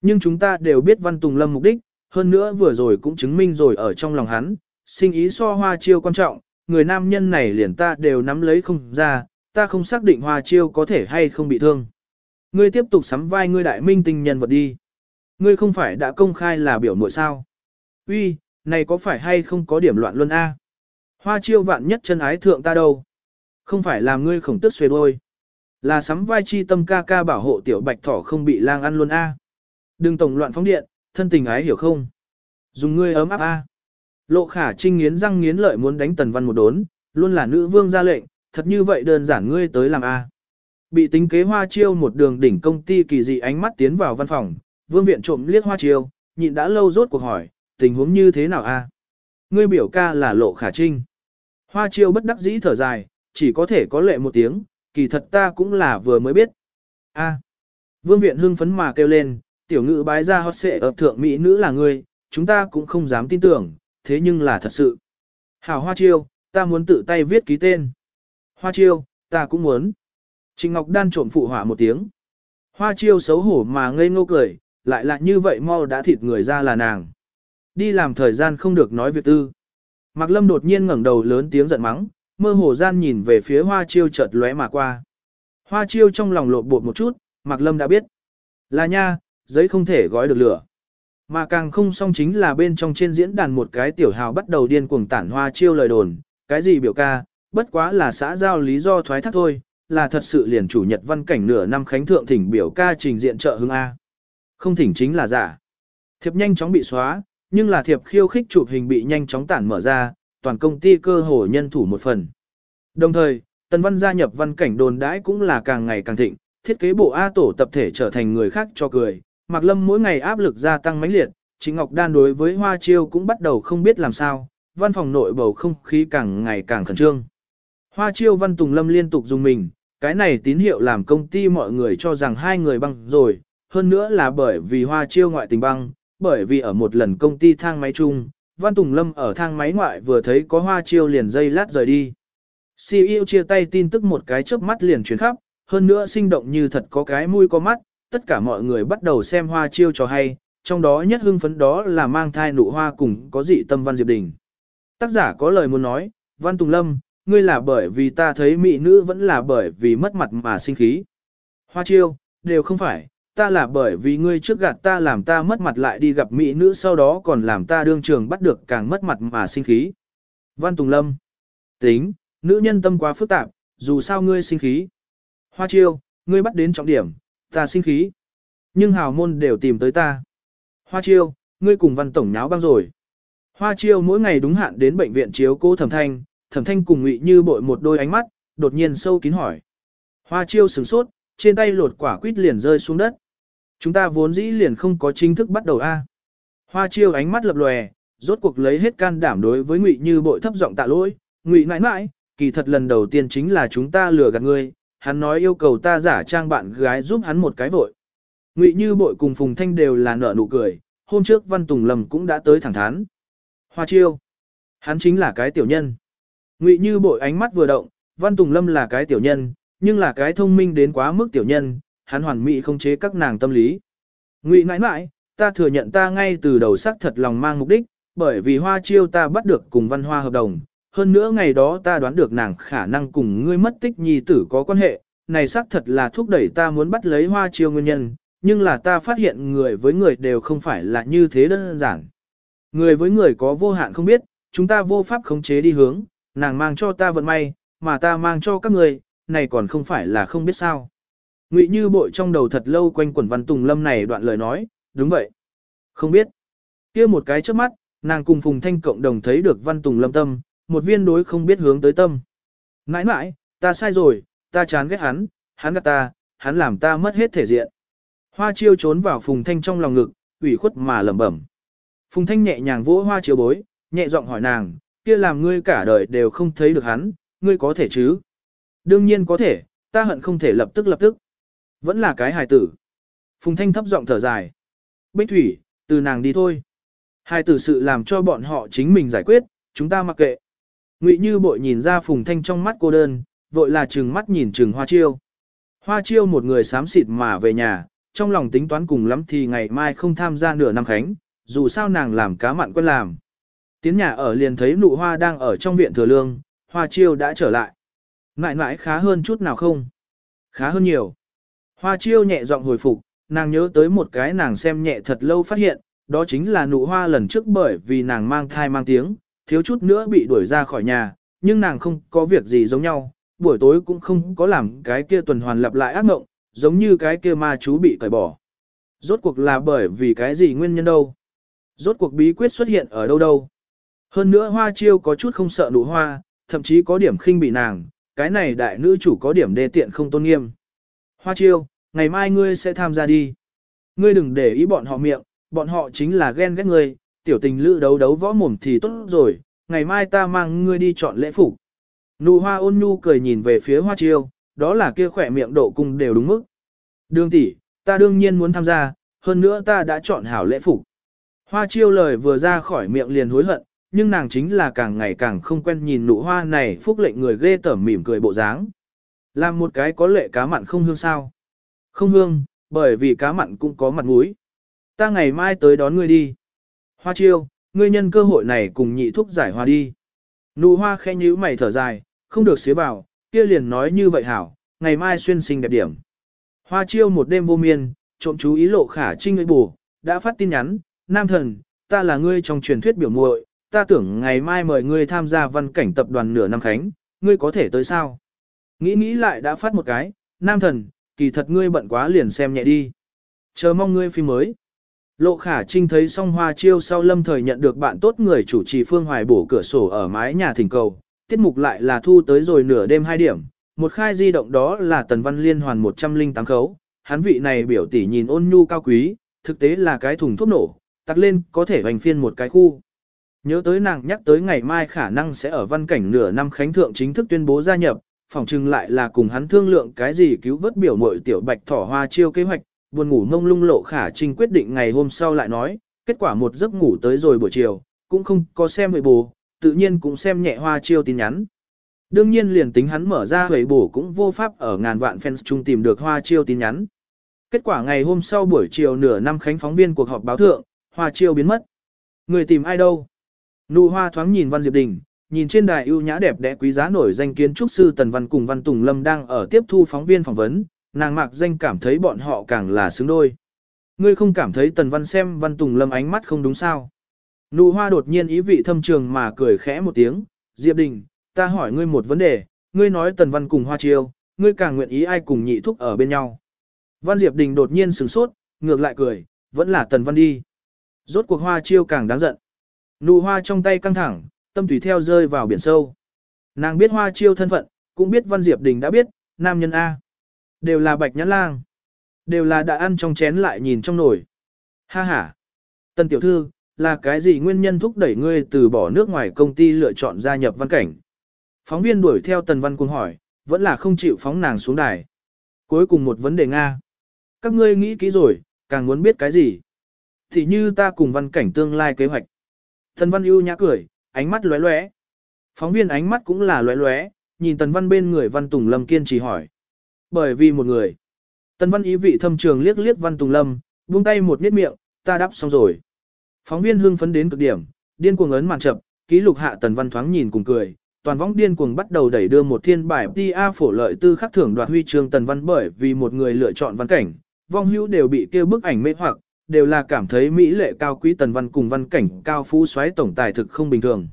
Nhưng chúng ta đều biết văn tùng lâm mục đích, hơn nữa vừa rồi cũng chứng minh rồi ở trong lòng hắn, sinh ý so hoa chiêu quan trọng, người nam nhân này liền ta đều nắm lấy không ra, ta không xác định hoa chiêu có thể hay không bị thương. Ngươi tiếp tục sắm vai ngươi đại minh tinh nhân vật đi. Ngươi không phải đã công khai là biểu muội sao? Uy, này có phải hay không có điểm loạn luôn a? Hoa chiêu vạn nhất chân ái thượng ta đâu? Không phải làm ngươi khổng tức xuề đôi. Là sắm vai chi tâm ca ca bảo hộ tiểu bạch thỏ không bị lang ăn luôn a. Đừng tổng loạn phóng điện, thân tình ái hiểu không? Dùng ngươi ấm áp a. Lộ khả trinh nghiến răng nghiến lợi muốn đánh tần văn một đốn, luôn là nữ vương ra lệnh, thật như vậy đơn giản ngươi tới làm A. Bị tính kế hoa chiêu một đường đỉnh công ty kỳ dị ánh mắt tiến vào văn phòng, vương viện trộm liếc hoa chiêu, nhịn đã lâu rốt cuộc hỏi, tình huống như thế nào A. Ngươi biểu ca là lộ khả trinh. Hoa chiêu bất đắc dĩ thở dài, chỉ có thể có lệ một tiếng, kỳ thật ta cũng là vừa mới biết. A. Vương viện hưng phấn mà kêu lên, tiểu ngữ bái ra hót xệ ập thượng mỹ nữ là ngươi, chúng ta cũng không dám tin tưởng, thế nhưng là thật sự. Hảo Hoa Chiêu, ta muốn tự tay viết ký tên. Hoa Chiêu, ta cũng muốn. Trình Ngọc Đan trộm phụ hỏa một tiếng. Hoa Chiêu xấu hổ mà ngây ngô cười, lại lại như vậy mau đã thịt người ra là nàng. Đi làm thời gian không được nói việc tư. Mạc Lâm đột nhiên ngẩng đầu lớn tiếng giận mắng, mơ hồ gian nhìn về phía Hoa Chiêu chợt lóe mà qua. Hoa Chiêu trong lòng lột bột một chút, Mạc Lâm đã biết. Là nha, giấy không thể gói được lửa. Mà càng không xong chính là bên trong trên diễn đàn một cái tiểu hào bắt đầu điên cuồng tản hoa chiêu lời đồn, cái gì biểu ca, bất quá là xã giao lý do thoái thác thôi, là thật sự liền chủ nhật văn cảnh nửa năm khánh thượng thỉnh biểu ca trình diện trợ hưng A. Không thỉnh chính là giả. Thiệp nhanh chóng bị xóa, nhưng là thiệp khiêu khích chụp hình bị nhanh chóng tản mở ra, toàn công ty cơ hồ nhân thủ một phần. Đồng thời, Tần Văn gia nhập văn cảnh đồn đãi cũng là càng ngày càng thịnh, thiết kế bộ A tổ tập thể trở thành người khác cho cười, Mạc Lâm mỗi ngày áp lực gia tăng mãnh liệt, Trịnh Ngọc Đan đối với Hoa Chiêu cũng bắt đầu không biết làm sao, văn phòng nội bầu không khí càng ngày càng khẩn trương. Hoa Chiêu Văn Tùng Lâm liên tục dùng mình, cái này tín hiệu làm công ty mọi người cho rằng hai người băng rồi, hơn nữa là bởi vì Hoa Chiêu ngoại tình băng, bởi vì ở một lần công ty thang máy chung, Văn Tùng Lâm ở thang máy ngoại vừa thấy có Hoa Chiêu liền dây lát rời đi. CEO chia tay tin tức một cái chớp mắt liền chuyển khắp, hơn nữa sinh động như thật có cái mũi có mắt, tất cả mọi người bắt đầu xem hoa chiêu cho hay, trong đó nhất hưng phấn đó là mang thai nụ hoa cùng có dị tâm Văn Diệp Đình. Tác giả có lời muốn nói, Văn Tùng Lâm, ngươi là bởi vì ta thấy mỹ nữ vẫn là bởi vì mất mặt mà sinh khí. Hoa chiêu, đều không phải, ta là bởi vì ngươi trước gạt ta làm ta mất mặt lại đi gặp mỹ nữ sau đó còn làm ta đương trường bắt được càng mất mặt mà sinh khí. Văn Tùng Lâm, tính, nữ nhân tâm quá phức tạp, dù sao ngươi sinh khí. Hoa chiêu, ngươi bắt đến trọng điểm, ta sinh khí. Nhưng hào môn đều tìm tới ta. Hoa chiêu, ngươi cùng văn tổng nháo băng rồi. Hoa chiêu mỗi ngày đúng hạn đến bệnh viện chiếu cô thẩm thanh, thẩm thanh cùng ngụy như bội một đôi ánh mắt, đột nhiên sâu kín hỏi. Hoa chiêu sửng sốt, trên tay lột quả quýt liền rơi xuống đất. Chúng ta vốn dĩ liền không có chính thức bắt đầu a. Hoa chiêu ánh mắt lập lòe, rốt cuộc lấy hết can đảm đối với ngụy như bội thấp giọng tạ lỗi. Ngụy Nãi Nãi, kỳ thật lần đầu tiên chính là chúng ta lừa gạt ngươi, hắn nói yêu cầu ta giả trang bạn gái giúp hắn một cái vội. Ngụy Như Bội cùng Phùng Thanh đều là nở nụ cười, hôm trước Văn Tùng Lâm cũng đã tới thẳng thắn. Hoa chiêu. Hắn chính là cái tiểu nhân. Ngụy Như Bội ánh mắt vừa động, Văn Tùng Lâm là cái tiểu nhân, nhưng là cái thông minh đến quá mức tiểu nhân, hắn hoàn mỹ không chế các nàng tâm lý. Ngụy nãi nãi, ta thừa nhận ta ngay từ đầu xác thật lòng mang mục đích, bởi vì hoa chiêu ta bắt được cùng văn hoa hợp đồng, hơn nữa ngày đó ta đoán được nàng khả năng cùng ngươi mất tích nhi tử có quan hệ, này xác thật là thúc đẩy ta muốn bắt lấy hoa chiêu nguyên nhân, nhưng là ta phát hiện người với người đều không phải là như thế đơn giản. Người với người có vô hạn không biết, chúng ta vô pháp khống chế đi hướng, nàng mang cho ta vận may, mà ta mang cho các người, này còn không phải là không biết sao. Ngụy Như bội trong đầu thật lâu quanh quẩn Văn Tùng Lâm này đoạn lời nói, đúng vậy. Không biết. kia một cái trước mắt, nàng cùng Phùng Thanh cộng đồng thấy được Văn Tùng Lâm tâm, một viên đối không biết hướng tới tâm. Nãi nãi, ta sai rồi, ta chán ghét hắn, hắn gạt ta, hắn làm ta mất hết thể diện. Hoa chiêu trốn vào Phùng Thanh trong lòng ngực, ủy khuất mà lẩm bẩm. Phùng Thanh nhẹ nhàng vỗ hoa chiêu bối, nhẹ giọng hỏi nàng, kia làm ngươi cả đời đều không thấy được hắn, ngươi có thể chứ? Đương nhiên có thể, ta hận không thể lập tức lập tức. Vẫn là cái hài tử. Phùng Thanh thấp giọng thở dài. Bích Thủy, từ nàng đi thôi. Hài tử sự làm cho bọn họ chính mình giải quyết, chúng ta mặc kệ. Ngụy Như bội nhìn ra Phùng Thanh trong mắt cô đơn, vội là trừng mắt nhìn trừng Hoa Chiêu. Hoa Chiêu một người xám xịt mà về nhà, trong lòng tính toán cùng lắm thì ngày mai không tham gia nửa năm khánh, dù sao nàng làm cá mặn quen làm. Tiến nhà ở liền thấy nụ hoa đang ở trong viện thừa lương, Hoa Chiêu đã trở lại. Ngại ngại khá hơn chút nào không? Khá hơn nhiều. Hoa Chiêu nhẹ giọng hồi phục, nàng nhớ tới một cái nàng xem nhẹ thật lâu phát hiện, đó chính là nụ hoa lần trước bởi vì nàng mang thai mang tiếng, thiếu chút nữa bị đuổi ra khỏi nhà, nhưng nàng không có việc gì giống nhau, buổi tối cũng không có làm cái kia tuần hoàn lặp lại ác mộng, giống như cái kia ma chú bị cởi bỏ. Rốt cuộc là bởi vì cái gì nguyên nhân đâu? Rốt cuộc bí quyết xuất hiện ở đâu đâu? Hơn nữa hoa chiêu có chút không sợ nụ hoa, thậm chí có điểm khinh bị nàng, cái này đại nữ chủ có điểm đê tiện không tôn nghiêm. Hoa chiêu, ngày mai ngươi sẽ tham gia đi. Ngươi đừng để ý bọn họ miệng, bọn họ chính là ghen ghét ngươi, tiểu tình lữ đấu đấu võ mồm thì tốt rồi, ngày mai ta mang ngươi đi chọn lễ phục. Nụ hoa ôn nhu cười nhìn về phía hoa chiêu, đó là kia khỏe miệng độ cung đều đúng mức. Đường tỷ, ta đương nhiên muốn tham gia, hơn nữa ta đã chọn hảo lễ phục. Hoa chiêu lời vừa ra khỏi miệng liền hối hận, nhưng nàng chính là càng ngày càng không quen nhìn nụ hoa này phúc lệnh người ghê tởm mỉm cười bộ dáng. Làm một cái có lệ cá mặn không hương sao. Không hương, bởi vì cá mặn cũng có mặt mũi. Ta ngày mai tới đón ngươi đi. Hoa chiêu, ngươi nhân cơ hội này cùng nhị thúc giải hoa đi. Nụ hoa khẽ nhíu mày thở dài, không được xế vào, kia liền nói như vậy hảo, ngày mai xuyên sinh đẹp điểm. Hoa chiêu một đêm vô miên, trộm chú ý lộ khả trinh người bù, đã phát tin nhắn, nam thần, ta là ngươi trong truyền thuyết biểu muội, ta tưởng ngày mai mời ngươi tham gia văn cảnh tập đoàn nửa năm khánh, ngươi có thể tới sao? Nghĩ nghĩ lại đã phát một cái, nam thần, kỳ thật ngươi bận quá liền xem nhẹ đi. Chờ mong ngươi phim mới. Lộ khả trinh thấy song hoa chiêu sau lâm thời nhận được bạn tốt người chủ trì phương hoài bổ cửa sổ ở mái nhà thỉnh cầu, tiết mục lại là thu tới rồi nửa đêm hai điểm, một khai di động đó là tần văn liên hoàn 108 khấu, hắn vị này biểu tỷ nhìn ôn nhu cao quý, thực tế là cái thùng thuốc nổ, tắt lên có thể hoành phiên một cái khu. Nhớ tới nàng nhắc tới ngày mai khả năng sẽ ở văn cảnh nửa năm khánh thượng chính thức tuyên bố gia nhập, phòng trừng lại là cùng hắn thương lượng cái gì cứu vớt biểu mội tiểu bạch thỏ hoa chiêu kế hoạch, buồn ngủ mông lung lộ khả trinh quyết định ngày hôm sau lại nói, kết quả một giấc ngủ tới rồi buổi chiều, cũng không có xem hồi bù, tự nhiên cũng xem nhẹ hoa chiêu tin nhắn. Đương nhiên liền tính hắn mở ra hồi bổ cũng vô pháp ở ngàn vạn fans chung tìm được hoa chiêu tin nhắn. Kết quả ngày hôm sau buổi chiều nửa năm khánh phóng viên cuộc họp báo thượng, hoa chiêu biến mất. Người tìm ai đâu? Nụ hoa thoáng nhìn Văn Diệp Đình, nhìn trên đài ưu nhã đẹp đẽ quý giá nổi danh kiến trúc sư Tần Văn cùng Văn Tùng Lâm đang ở tiếp thu phóng viên phỏng vấn, nàng mạc danh cảm thấy bọn họ càng là xứng đôi. Ngươi không cảm thấy Tần Văn xem Văn Tùng Lâm ánh mắt không đúng sao? Nụ hoa đột nhiên ý vị thâm trường mà cười khẽ một tiếng, Diệp Đình, ta hỏi ngươi một vấn đề, ngươi nói Tần Văn cùng Hoa Chiêu, ngươi càng nguyện ý ai cùng nhị thúc ở bên nhau. Văn Diệp Đình đột nhiên sửng sốt, ngược lại cười, vẫn là Tần Văn đi. Rốt cuộc Hoa Chiêu càng đáng giận. Nụ hoa trong tay căng thẳng, tâm tùy theo rơi vào biển sâu. Nàng biết Hoa Chiêu thân phận, cũng biết Văn Diệp Đình đã biết, nam nhân A. Đều là bạch nhãn lang. Đều là đã ăn trong chén lại nhìn trong nồi. Ha ha. Tần tiểu thư, là cái gì nguyên nhân thúc đẩy ngươi từ bỏ nước ngoài công ty lựa chọn gia nhập văn cảnh? Phóng viên đuổi theo Tần Văn Cung hỏi, vẫn là không chịu phóng nàng xuống đài. Cuối cùng một vấn đề Nga. Các ngươi nghĩ kỹ rồi, càng muốn biết cái gì? Thì như ta cùng văn cảnh tương lai kế hoạch. Tần Văn ưu nhã cười, ánh mắt lóe lóe. Phóng viên ánh mắt cũng là lóe lóe, nhìn Tần Văn bên người Văn Tùng Lâm kiên trì hỏi. Bởi vì một người. Tần Văn ý vị thâm trường liếc liếc Văn Tùng Lâm, buông tay một niết miệng, ta đáp xong rồi. Phóng viên hưng phấn đến cực điểm, điên cuồng ấn màn chậm, ký lục hạ Tần Văn thoáng nhìn cùng cười, toàn võng điên cuồng bắt đầu đẩy đưa một thiên bài TA phổ lợi tư khắc thưởng đoạt huy chương tần văn bởi vì một người lựa chọn văn cảnh, vong hữu đều bị kêu bức ảnh mê hoặc, đều là cảm thấy mỹ lệ cao quý tần văn cùng văn cảnh cao phú xoáy tổng tài thực không bình thường.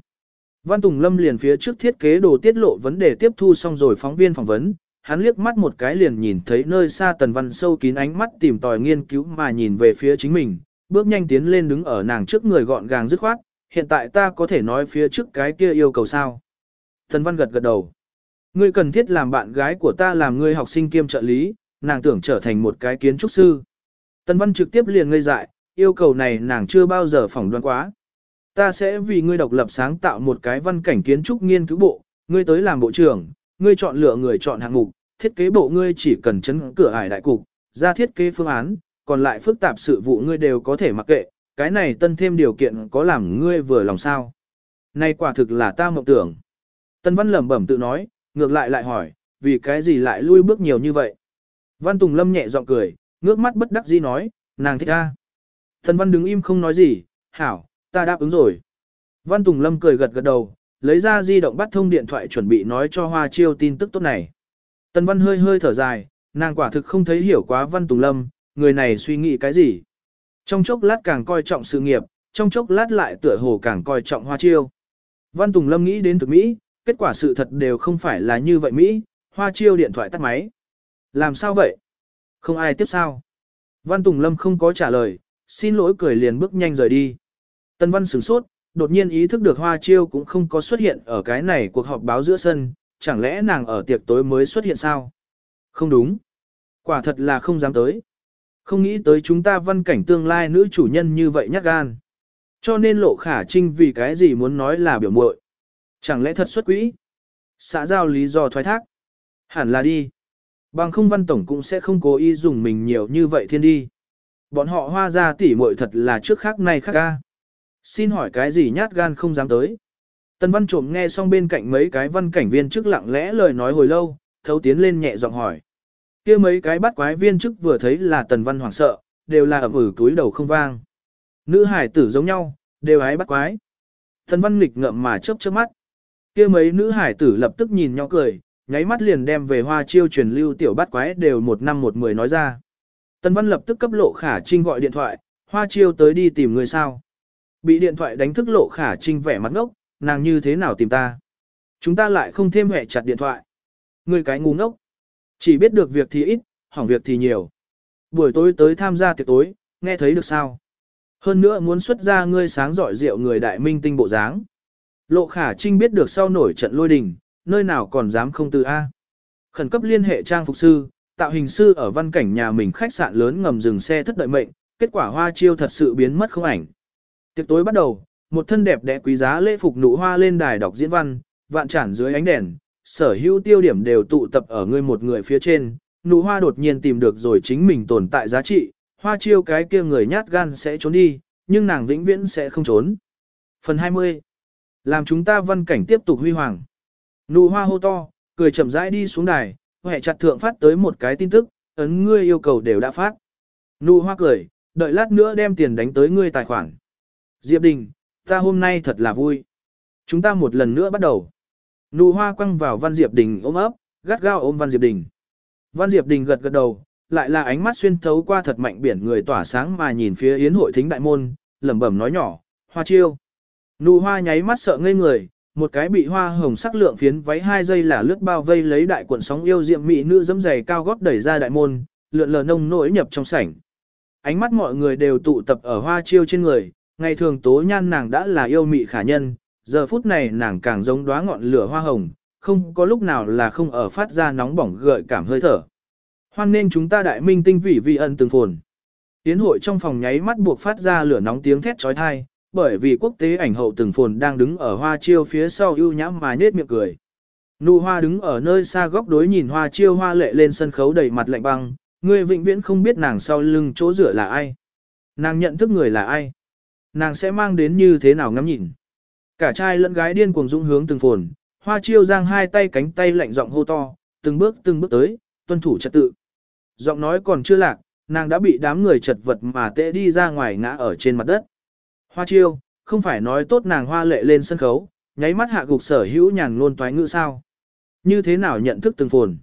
Văn Tùng Lâm liền phía trước thiết kế đồ tiết lộ vấn đề tiếp thu xong rồi phóng viên phỏng vấn, hắn liếc mắt một cái liền nhìn thấy nơi xa tần văn sâu kín ánh mắt tìm tòi nghiên cứu mà nhìn về phía chính mình, bước nhanh tiến lên đứng ở nàng trước người gọn gàng dứt khoát, hiện tại ta có thể nói phía trước cái kia yêu cầu sao. Tần Văn gật gật đầu. Ngươi cần thiết làm bạn gái của ta làm ngươi học sinh kiêm trợ lý, nàng tưởng trở thành một cái kiến trúc sư. Tần Văn trực tiếp liền ngây dại, yêu cầu này nàng chưa bao giờ phỏng đoán quá. Ta sẽ vì ngươi độc lập sáng tạo một cái văn cảnh kiến trúc nghiên cứu bộ, ngươi tới làm bộ trưởng, ngươi chọn lựa người chọn hạng mục, thiết kế bộ ngươi chỉ cần chấn cửa ải đại cục, ra thiết kế phương án, còn lại phức tạp sự vụ ngươi đều có thể mặc kệ, cái này tân thêm điều kiện có làm ngươi vừa lòng sao. Này quả thực là ta mộng tưởng. Tân Văn lẩm bẩm tự nói, ngược lại lại hỏi, vì cái gì lại lui bước nhiều như vậy? Văn Tùng Lâm nhẹ giọng cười, ngước mắt bất đắc dĩ nói, nàng thích ta. Thần Văn đứng im không nói gì, hảo, ta đáp ứng rồi. Văn Tùng Lâm cười gật gật đầu, lấy ra di động bắt thông điện thoại chuẩn bị nói cho Hoa Chiêu tin tức tốt này. Tần Văn hơi hơi thở dài, nàng quả thực không thấy hiểu quá Văn Tùng Lâm, người này suy nghĩ cái gì. Trong chốc lát càng coi trọng sự nghiệp, trong chốc lát lại tựa hồ càng coi trọng Hoa Chiêu. Văn Tùng Lâm nghĩ đến thực Mỹ, kết quả sự thật đều không phải là như vậy Mỹ, hoa chiêu điện thoại tắt máy. Làm sao vậy? Không ai tiếp sao? Văn Tùng Lâm không có trả lời, xin lỗi cười liền bước nhanh rời đi. Tân Văn sửng sốt, đột nhiên ý thức được hoa chiêu cũng không có xuất hiện ở cái này cuộc họp báo giữa sân, chẳng lẽ nàng ở tiệc tối mới xuất hiện sao? Không đúng. Quả thật là không dám tới. Không nghĩ tới chúng ta văn cảnh tương lai nữ chủ nhân như vậy nhát gan. Cho nên lộ khả trinh vì cái gì muốn nói là biểu muội Chẳng lẽ thật xuất quỹ? Xã giao lý do thoái thác. Hẳn là đi. Bằng không văn tổng cũng sẽ không cố ý dùng mình nhiều như vậy thiên đi. Bọn họ hoa ra tỉ muội thật là trước khác này khác ca. Xin hỏi cái gì nhát gan không dám tới. Tần văn trộm nghe xong bên cạnh mấy cái văn cảnh viên trước lặng lẽ lời nói hồi lâu, thấu tiến lên nhẹ giọng hỏi. kia mấy cái bắt quái viên chức vừa thấy là tần văn hoảng sợ, đều là ẩm ử túi đầu không vang. Nữ hải tử giống nhau, đều ái bắt quái. Tần văn nghịch ngợm mà chớp chớp mắt. kia mấy nữ hải tử lập tức nhìn nhau cười, nháy mắt liền đem về hoa chiêu truyền lưu tiểu Bát quái đều một năm một mười nói ra. Tần văn lập tức cấp lộ khả trinh gọi điện thoại, hoa chiêu tới đi tìm người sao. Bị điện thoại đánh thức lộ khả trinh vẻ mặt ngốc, nàng như thế nào tìm ta. Chúng ta lại không thêm hẹ chặt điện thoại. Người cái ngu ngốc. Chỉ biết được việc thì ít, hỏng việc thì nhiều. Buổi tối tới tham gia tiệc tối, nghe thấy được sao. Hơn nữa muốn xuất ra ngươi sáng giỏi rượu người đại minh tinh bộ dáng. Lộ khả trinh biết được sau nổi trận lôi đình, nơi nào còn dám không từ A. Khẩn cấp liên hệ trang phục sư, tạo hình sư ở văn cảnh nhà mình khách sạn lớn ngầm dừng xe thất đợi mệnh, kết quả hoa chiêu thật sự biến mất không ảnh. Tiệc tối bắt đầu, một thân đẹp đẽ quý giá lễ phục nụ hoa lên đài đọc diễn văn, vạn tràn dưới ánh đèn, sở hữu tiêu điểm đều tụ tập ở người một người phía trên, nụ hoa đột nhiên tìm được rồi chính mình tồn tại giá trị, hoa chiêu cái kia người nhát gan sẽ trốn đi, nhưng nàng vĩnh viễn sẽ không trốn. Phần 20. Làm chúng ta văn cảnh tiếp tục huy hoàng. Nụ hoa hô to, cười chậm rãi đi xuống đài, hệ chặt thượng phát tới một cái tin tức, ấn ngươi yêu cầu đều đã phát. Nụ hoa cười, đợi lát nữa đem tiền đánh tới ngươi tài khoản. Diệp Đình, ta hôm nay thật là vui. Chúng ta một lần nữa bắt đầu. Nụ hoa quăng vào Văn Diệp Đình ôm ấp, gắt gao ôm Văn Diệp Đình. Văn Diệp Đình gật gật đầu, lại là ánh mắt xuyên thấu qua thật mạnh biển người tỏa sáng mà nhìn phía yến hội thính đại môn, lẩm bẩm nói nhỏ, hoa chiêu. Nụ hoa nháy mắt sợ ngây người, một cái bị hoa hồng sắc lượng phiến váy hai giây là lướt bao vây lấy đại cuộn sóng yêu diệm mỹ nữ dẫm giày cao gót đẩy ra đại môn, lượn lờ nông nỗi nhập trong sảnh. Ánh mắt mọi người đều tụ tập ở hoa chiêu trên người, ngày thường tố nhan nàng đã là yêu mị khả nhân, giờ phút này nàng càng giống đóa ngọn lửa hoa hồng, không có lúc nào là không ở phát ra nóng bỏng gợi cảm hơi thở. Hoan nên chúng ta đại minh tinh vị vi ân từng phồn. Tiến hội trong phòng nháy mắt buộc phát ra lửa nóng tiếng thét trói thai, bởi vì quốc tế ảnh hậu từng phồn đang đứng ở hoa chiêu phía sau ưu nhãm mà nết miệng cười. Nụ hoa đứng ở nơi xa góc đối nhìn hoa chiêu hoa lệ lên sân khấu đầy mặt lạnh băng, người vĩnh viễn không biết nàng sau lưng chỗ rửa là ai. Nàng nhận thức người là ai. Nàng sẽ mang đến như thế nào ngắm nhìn. Cả trai lẫn gái điên cuồng dũng hướng từng phồn, hoa chiêu giang hai tay cánh tay lạnh giọng hô to, từng bước từng bước tới, tuân thủ trật tự. Giọng nói còn chưa lạc, nàng đã bị đám người chật vật mà tệ đi ra ngoài ngã ở trên mặt đất. Hoa chiêu, không phải nói tốt nàng hoa lệ lên sân khấu, nháy mắt hạ gục sở hữu nhàn luôn toái ngữ sao. Như thế nào nhận thức từng phồn.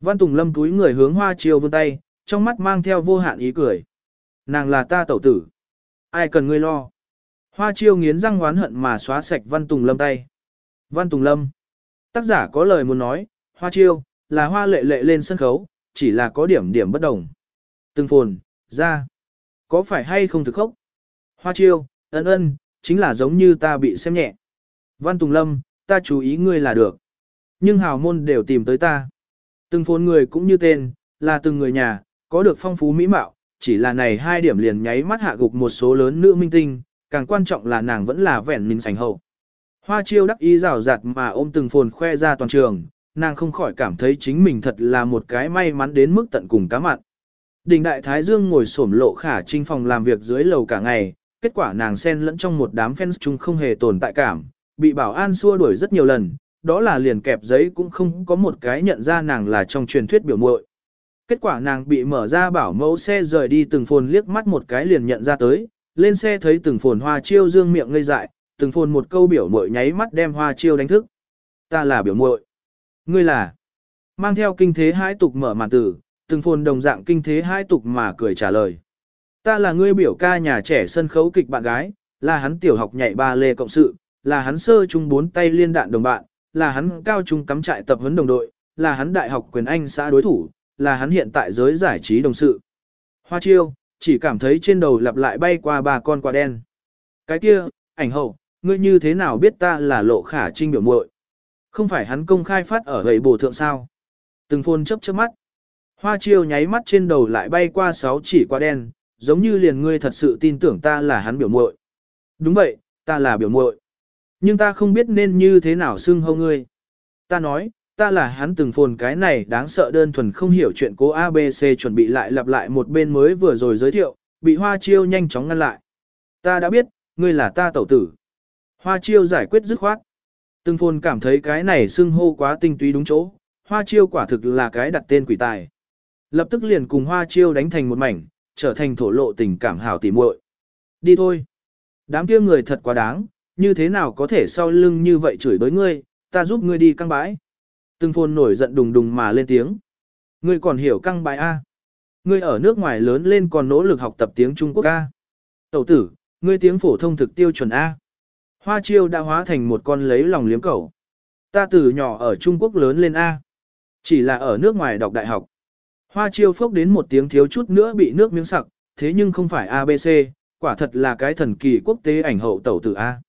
Văn Tùng Lâm túi người hướng hoa chiêu vươn tay, trong mắt mang theo vô hạn ý cười. Nàng là ta tẩu tử. Ai cần ngươi lo. Hoa chiêu nghiến răng oán hận mà xóa sạch Văn Tùng Lâm tay. Văn Tùng Lâm. Tác giả có lời muốn nói, hoa chiêu, là hoa lệ lệ lên sân khấu, chỉ là có điểm điểm bất đồng. Từng phồn, ra. Có phải hay không thực khốc? Hoa chiêu, ân ân, chính là giống như ta bị xem nhẹ. Văn Tùng Lâm, ta chú ý ngươi là được. Nhưng hào môn đều tìm tới ta. Từng phồn người cũng như tên, là từng người nhà, có được phong phú mỹ mạo, chỉ là này hai điểm liền nháy mắt hạ gục một số lớn nữ minh tinh, càng quan trọng là nàng vẫn là vẻn mình sành hậu. Hoa chiêu đắc ý rào rạt mà ôm từng phồn khoe ra toàn trường, nàng không khỏi cảm thấy chính mình thật là một cái may mắn đến mức tận cùng cá mặn. Đình đại thái dương ngồi xổm lộ khả trinh phòng làm việc dưới lầu cả ngày, kết quả nàng xen lẫn trong một đám fans chung không hề tồn tại cảm, bị bảo an xua đuổi rất nhiều lần, đó là liền kẹp giấy cũng không có một cái nhận ra nàng là trong truyền thuyết biểu muội. Kết quả nàng bị mở ra bảo mẫu xe rời đi từng phồn liếc mắt một cái liền nhận ra tới, lên xe thấy từng phồn hoa chiêu dương miệng ngây dại, từng phồn một câu biểu muội nháy mắt đem hoa chiêu đánh thức. Ta là biểu muội. Ngươi là. Mang theo kinh thế hai tục mở màn tử, từng phồn đồng dạng kinh thế hai tục mà cười trả lời. Ta là ngươi biểu ca nhà trẻ sân khấu kịch bạn gái, là hắn tiểu học nhảy ba lê cộng sự, là hắn sơ trung bốn tay liên đạn đồng bạn, là hắn cao trung cắm trại tập huấn đồng đội, là hắn đại học quyền anh xã đối thủ, là hắn hiện tại giới giải trí đồng sự. Hoa chiêu, chỉ cảm thấy trên đầu lặp lại bay qua ba con quả đen. Cái kia, ảnh hậu, ngươi như thế nào biết ta là lộ khả trinh biểu muội? Không phải hắn công khai phát ở gầy bổ thượng sao? Từng phôn chấp chớp mắt. Hoa chiêu nháy mắt trên đầu lại bay qua sáu chỉ quả đen, giống như liền ngươi thật sự tin tưởng ta là hắn biểu muội. Đúng vậy, ta là biểu muội. Nhưng ta không biết nên như thế nào xưng hô ngươi. Ta nói, ta là hắn từng phồn cái này đáng sợ đơn thuần không hiểu chuyện cố ABC chuẩn bị lại lặp lại một bên mới vừa rồi giới thiệu, bị hoa chiêu nhanh chóng ngăn lại. Ta đã biết, ngươi là ta tẩu tử. Hoa chiêu giải quyết dứt khoát. Từng phồn cảm thấy cái này xưng hô quá tinh túy đúng chỗ, hoa chiêu quả thực là cái đặt tên quỷ tài. Lập tức liền cùng hoa chiêu đánh thành một mảnh, trở thành thổ lộ tình cảm hảo tỉ muội. Đi thôi. Đám kia người thật quá đáng, như thế nào có thể sau lưng như vậy chửi bới ngươi, ta giúp ngươi đi căng bãi. Từng phồn nổi giận đùng đùng mà lên tiếng. Ngươi còn hiểu căng bãi A. Ngươi ở nước ngoài lớn lên còn nỗ lực học tập tiếng Trung Quốc A. Tẩu tử, ngươi tiếng phổ thông thực tiêu chuẩn A. Hoa chiêu đã hóa thành một con lấy lòng liếm cẩu. Ta từ nhỏ ở Trung Quốc lớn lên A. Chỉ là ở nước ngoài đọc đại học. Hoa chiêu phốc đến một tiếng thiếu chút nữa bị nước miếng sặc, thế nhưng không phải ABC, quả thật là cái thần kỳ quốc tế ảnh hậu tẩu tử A.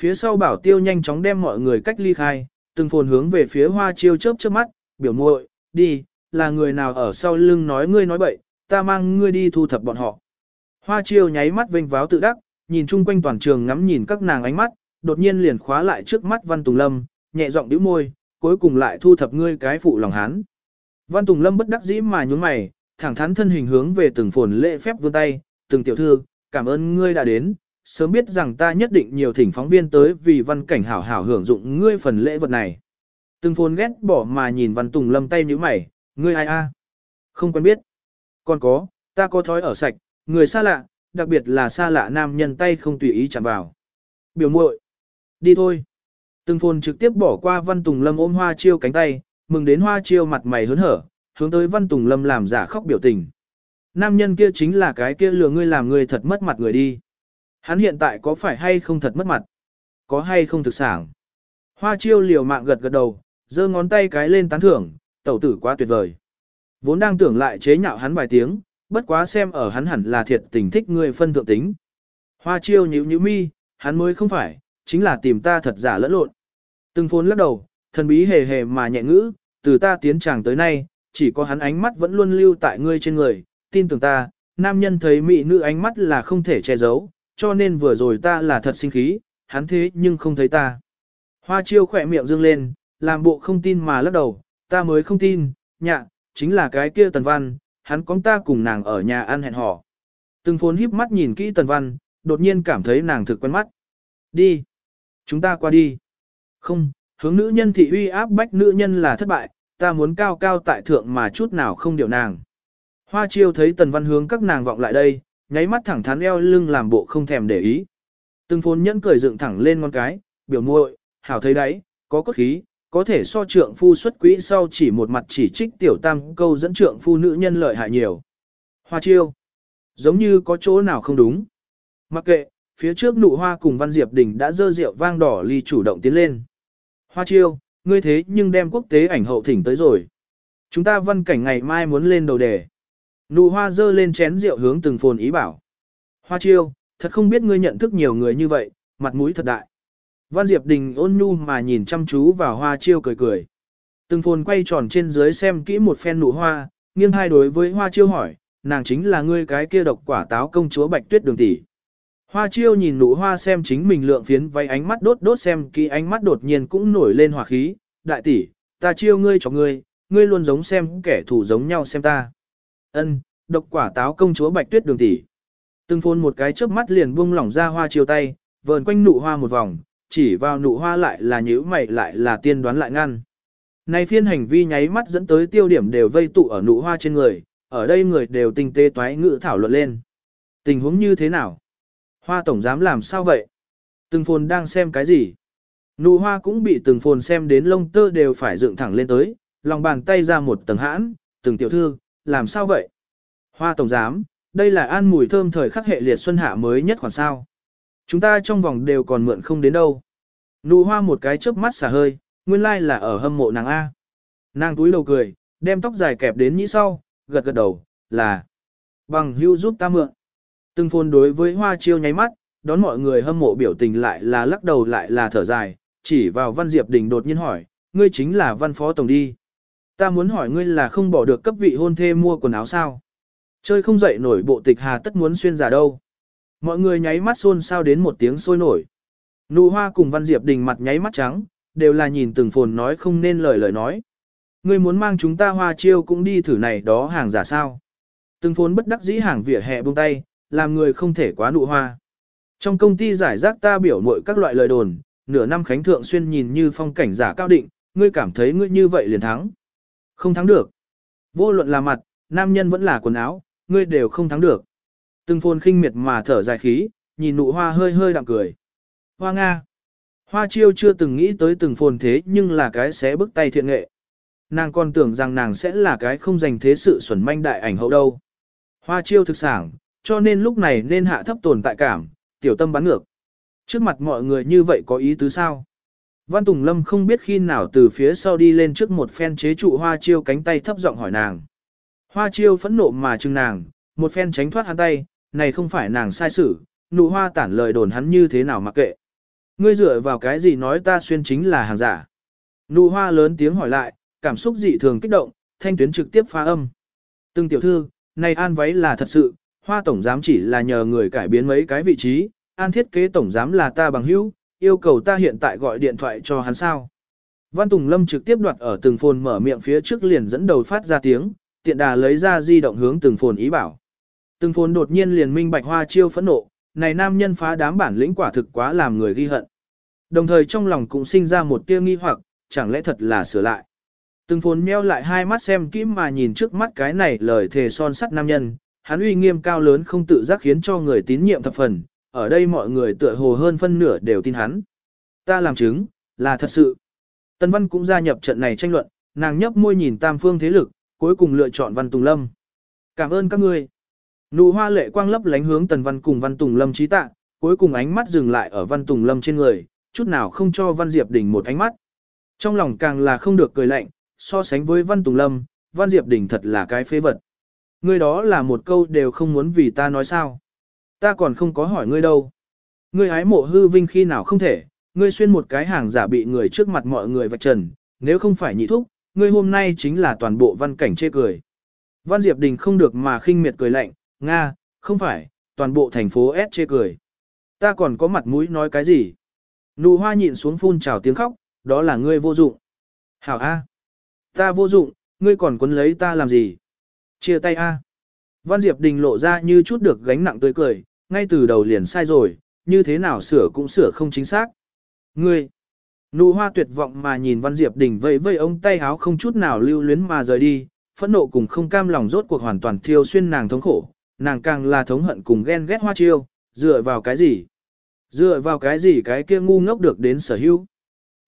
Phía sau bảo tiêu nhanh chóng đem mọi người cách ly khai, từng phồn hướng về phía hoa chiêu chớp chớp mắt, biểu muội, đi, là người nào ở sau lưng nói ngươi nói bậy, ta mang ngươi đi thu thập bọn họ. Hoa chiêu nháy mắt vênh váo tự đắc, nhìn chung quanh toàn trường ngắm nhìn các nàng ánh mắt, đột nhiên liền khóa lại trước mắt Văn Tùng Lâm, nhẹ giọng đĩu môi, cuối cùng lại thu thập ngươi cái phụ lòng hán. Văn Tùng Lâm bất đắc dĩ mà nhún mày, thẳng thắn thân hình hướng về từng phồn lễ phép vươn tay, từng tiểu thư, cảm ơn ngươi đã đến, sớm biết rằng ta nhất định nhiều thỉnh phóng viên tới vì văn cảnh hảo hảo hưởng dụng ngươi phần lễ vật này. Từng phồn ghét bỏ mà nhìn Văn Tùng Lâm tay nhíu mày, ngươi ai a? Không quen biết. Còn có, ta có thói ở sạch, người xa lạ, đặc biệt là xa lạ nam nhân tay không tùy ý chạm vào. Biểu muội, đi thôi. Từng phồn trực tiếp bỏ qua Văn Tùng Lâm ôm hoa chiêu cánh tay, mừng đến hoa chiêu mặt mày hớn hở, hướng tới Văn Tùng Lâm làm giả khóc biểu tình. Nam nhân kia chính là cái kia lừa ngươi làm ngươi thật mất mặt người đi. Hắn hiện tại có phải hay không thật mất mặt? Có hay không thực sản? Hoa chiêu liều mạng gật gật đầu, giơ ngón tay cái lên tán thưởng, tẩu tử quá tuyệt vời. Vốn đang tưởng lại chế nhạo hắn vài tiếng, bất quá xem ở hắn hẳn là thiệt tình thích ngươi phân thượng tính. Hoa chiêu nhíu nhíu mi, hắn mới không phải, chính là tìm ta thật giả lẫn lộn. Từng phôn lắc đầu, thần bí hề hề mà nhẹ ngữ, từ ta tiến tràng tới nay, chỉ có hắn ánh mắt vẫn luôn lưu tại ngươi trên người, tin tưởng ta, nam nhân thấy mỹ nữ ánh mắt là không thể che giấu, cho nên vừa rồi ta là thật sinh khí, hắn thế nhưng không thấy ta. Hoa chiêu khỏe miệng dương lên, làm bộ không tin mà lắc đầu, ta mới không tin, nhạ, chính là cái kia tần văn, hắn có ta cùng nàng ở nhà ăn hẹn hò. Từng phốn híp mắt nhìn kỹ tần văn, đột nhiên cảm thấy nàng thực quen mắt. Đi. Chúng ta qua đi. Không, hướng nữ nhân thị uy áp bách nữ nhân là thất bại, ta muốn cao cao tại thượng mà chút nào không điều nàng. Hoa chiêu thấy tần văn hướng các nàng vọng lại đây, nháy mắt thẳng thắn eo lưng làm bộ không thèm để ý. Từng phốn nhẫn cười dựng thẳng lên ngón cái, biểu muội, hảo thấy đấy, có cốt khí, có thể so trượng phu xuất quỹ sau chỉ một mặt chỉ trích tiểu tam câu dẫn trượng phu nữ nhân lợi hại nhiều. Hoa chiêu, giống như có chỗ nào không đúng. Mặc kệ, phía trước nụ hoa cùng Văn Diệp Đình đã dơ rượu vang đỏ ly chủ động tiến lên. Hoa chiêu, ngươi thế nhưng đem quốc tế ảnh hậu thỉnh tới rồi. Chúng ta văn cảnh ngày mai muốn lên đầu đề. Nụ hoa dơ lên chén rượu hướng từng phồn ý bảo. Hoa chiêu, thật không biết ngươi nhận thức nhiều người như vậy, mặt mũi thật đại. Văn Diệp Đình ôn nhu mà nhìn chăm chú vào hoa chiêu cười cười. Từng phồn quay tròn trên dưới xem kỹ một phen nụ hoa, nghiêng hai đối với hoa chiêu hỏi, nàng chính là ngươi cái kia độc quả táo công chúa bạch tuyết đường tỷ. Hoa chiêu nhìn nụ hoa xem chính mình lượng phiến váy ánh mắt đốt đốt xem kỹ ánh mắt đột nhiên cũng nổi lên hỏa khí, đại tỷ, ta chiêu ngươi cho ngươi, ngươi luôn giống xem kẻ thù giống nhau xem ta. Ân, độc quả táo công chúa bạch tuyết đường tỷ. Từng phôn một cái chớp mắt liền buông lỏng ra hoa chiêu tay, vờn quanh nụ hoa một vòng, chỉ vào nụ hoa lại là nhíu mày lại là tiên đoán lại ngăn. Này phiên hành vi nháy mắt dẫn tới tiêu điểm đều vây tụ ở nụ hoa trên người, ở đây người đều tinh tế toái ngữ thảo luận lên. Tình huống như thế nào? Hoa tổng dám làm sao vậy? Từng phồn đang xem cái gì? Nụ hoa cũng bị từng phồn xem đến lông tơ đều phải dựng thẳng lên tới, lòng bàn tay ra một tầng hãn, từng tiểu thư, làm sao vậy? Hoa tổng giám, đây là an mùi thơm thời khắc hệ liệt xuân hạ mới nhất khoản sao. Chúng ta trong vòng đều còn mượn không đến đâu. Nụ hoa một cái chớp mắt xả hơi, nguyên lai like là ở hâm mộ nàng A. Nàng túi đầu cười, đem tóc dài kẹp đến nhĩ sau, gật gật đầu, là bằng hưu giúp ta mượn. Từng phồn đối với hoa chiêu nháy mắt, đón mọi người hâm mộ biểu tình lại là lắc đầu lại là thở dài, chỉ vào Văn Diệp Đình đột nhiên hỏi, ngươi chính là Văn Phó Tổng đi. Ta muốn hỏi ngươi là không bỏ được cấp vị hôn thê mua quần áo sao? Chơi không dậy nổi bộ tịch hà tất muốn xuyên giả đâu. Mọi người nháy mắt xôn xao đến một tiếng sôi nổi. Nụ hoa cùng Văn Diệp Đình mặt nháy mắt trắng, đều là nhìn từng phồn nói không nên lời lời nói. Ngươi muốn mang chúng ta hoa chiêu cũng đi thử này đó hàng giả sao. Từng phồn bất đắc dĩ hàng vỉa hè buông tay, làm người không thể quá nụ hoa. Trong công ty giải rác ta biểu mội các loại lời đồn, nửa năm khánh thượng xuyên nhìn như phong cảnh giả cao định, ngươi cảm thấy ngươi như vậy liền thắng. Không thắng được. Vô luận là mặt, nam nhân vẫn là quần áo, ngươi đều không thắng được. Từng phồn khinh miệt mà thở dài khí, nhìn nụ hoa hơi hơi đạm cười. Hoa Nga. Hoa chiêu chưa từng nghĩ tới từng phồn thế nhưng là cái sẽ bức tay thiện nghệ. Nàng còn tưởng rằng nàng sẽ là cái không dành thế sự xuẩn manh đại ảnh hậu đâu. Hoa chiêu thực sản, cho nên lúc này nên hạ thấp tồn tại cảm, tiểu tâm bắn ngược. Trước mặt mọi người như vậy có ý tứ sao? Văn Tùng Lâm không biết khi nào từ phía sau đi lên trước một phen chế trụ hoa chiêu cánh tay thấp giọng hỏi nàng. Hoa chiêu phẫn nộ mà chừng nàng, một phen tránh thoát hắn tay, này không phải nàng sai xử, nụ hoa tản lời đồn hắn như thế nào mặc kệ. Ngươi dựa vào cái gì nói ta xuyên chính là hàng giả. Nụ hoa lớn tiếng hỏi lại, cảm xúc dị thường kích động, thanh tuyến trực tiếp phá âm. Từng tiểu thư, này an váy là thật sự, hoa tổng giám chỉ là nhờ người cải biến mấy cái vị trí, an thiết kế tổng giám là ta bằng hữu, yêu cầu ta hiện tại gọi điện thoại cho hắn sao. Văn Tùng Lâm trực tiếp đoạt ở từng phồn mở miệng phía trước liền dẫn đầu phát ra tiếng, tiện đà lấy ra di động hướng từng phồn ý bảo. Từng phồn đột nhiên liền minh bạch hoa chiêu phẫn nộ, này nam nhân phá đám bản lĩnh quả thực quá làm người ghi hận. Đồng thời trong lòng cũng sinh ra một tia nghi hoặc, chẳng lẽ thật là sửa lại. Từng phồn meo lại hai mắt xem kỹ mà nhìn trước mắt cái này lời thề son sắt nam nhân, hắn uy nghiêm cao lớn không tự giác khiến cho người tín nhiệm thập phần, ở đây mọi người tựa hồ hơn phân nửa đều tin hắn. Ta làm chứng, là thật sự. Tân Văn cũng gia nhập trận này tranh luận, nàng nhấp môi nhìn tam phương thế lực, cuối cùng lựa chọn Văn Tùng Lâm. Cảm ơn các ngươi. Nụ hoa lệ quang lấp lánh hướng Tần Văn cùng Văn Tùng Lâm trí tạ, cuối cùng ánh mắt dừng lại ở Văn Tùng Lâm trên người, chút nào không cho Văn Diệp Đình một ánh mắt. Trong lòng càng là không được cười lạnh, so sánh với Văn Tùng Lâm, Văn Diệp Đình thật là cái phế vật. Ngươi đó là một câu đều không muốn vì ta nói sao. Ta còn không có hỏi ngươi đâu. Ngươi hái mộ hư vinh khi nào không thể, ngươi xuyên một cái hàng giả bị người trước mặt mọi người vạch trần, nếu không phải nhị thúc, ngươi hôm nay chính là toàn bộ văn cảnh chê cười. Văn Diệp Đình không được mà khinh miệt cười lạnh, Nga, không phải, toàn bộ thành phố S chê cười. Ta còn có mặt mũi nói cái gì? Nụ hoa nhịn xuống phun trào tiếng khóc, đó là ngươi vô dụng. Hảo A. Ta vô dụng, ngươi còn quấn lấy ta làm gì? Chia tay A. Văn Diệp Đình lộ ra như chút được gánh nặng tươi cười, ngay từ đầu liền sai rồi, như thế nào sửa cũng sửa không chính xác. Ngươi, nụ hoa tuyệt vọng mà nhìn Văn Diệp Đình vẫy vẫy ông tay háo không chút nào lưu luyến mà rời đi, phẫn nộ cùng không cam lòng rốt cuộc hoàn toàn thiêu xuyên nàng thống khổ, nàng càng là thống hận cùng ghen ghét hoa chiêu, dựa vào cái gì? Dựa vào cái gì cái kia ngu ngốc được đến sở hữu?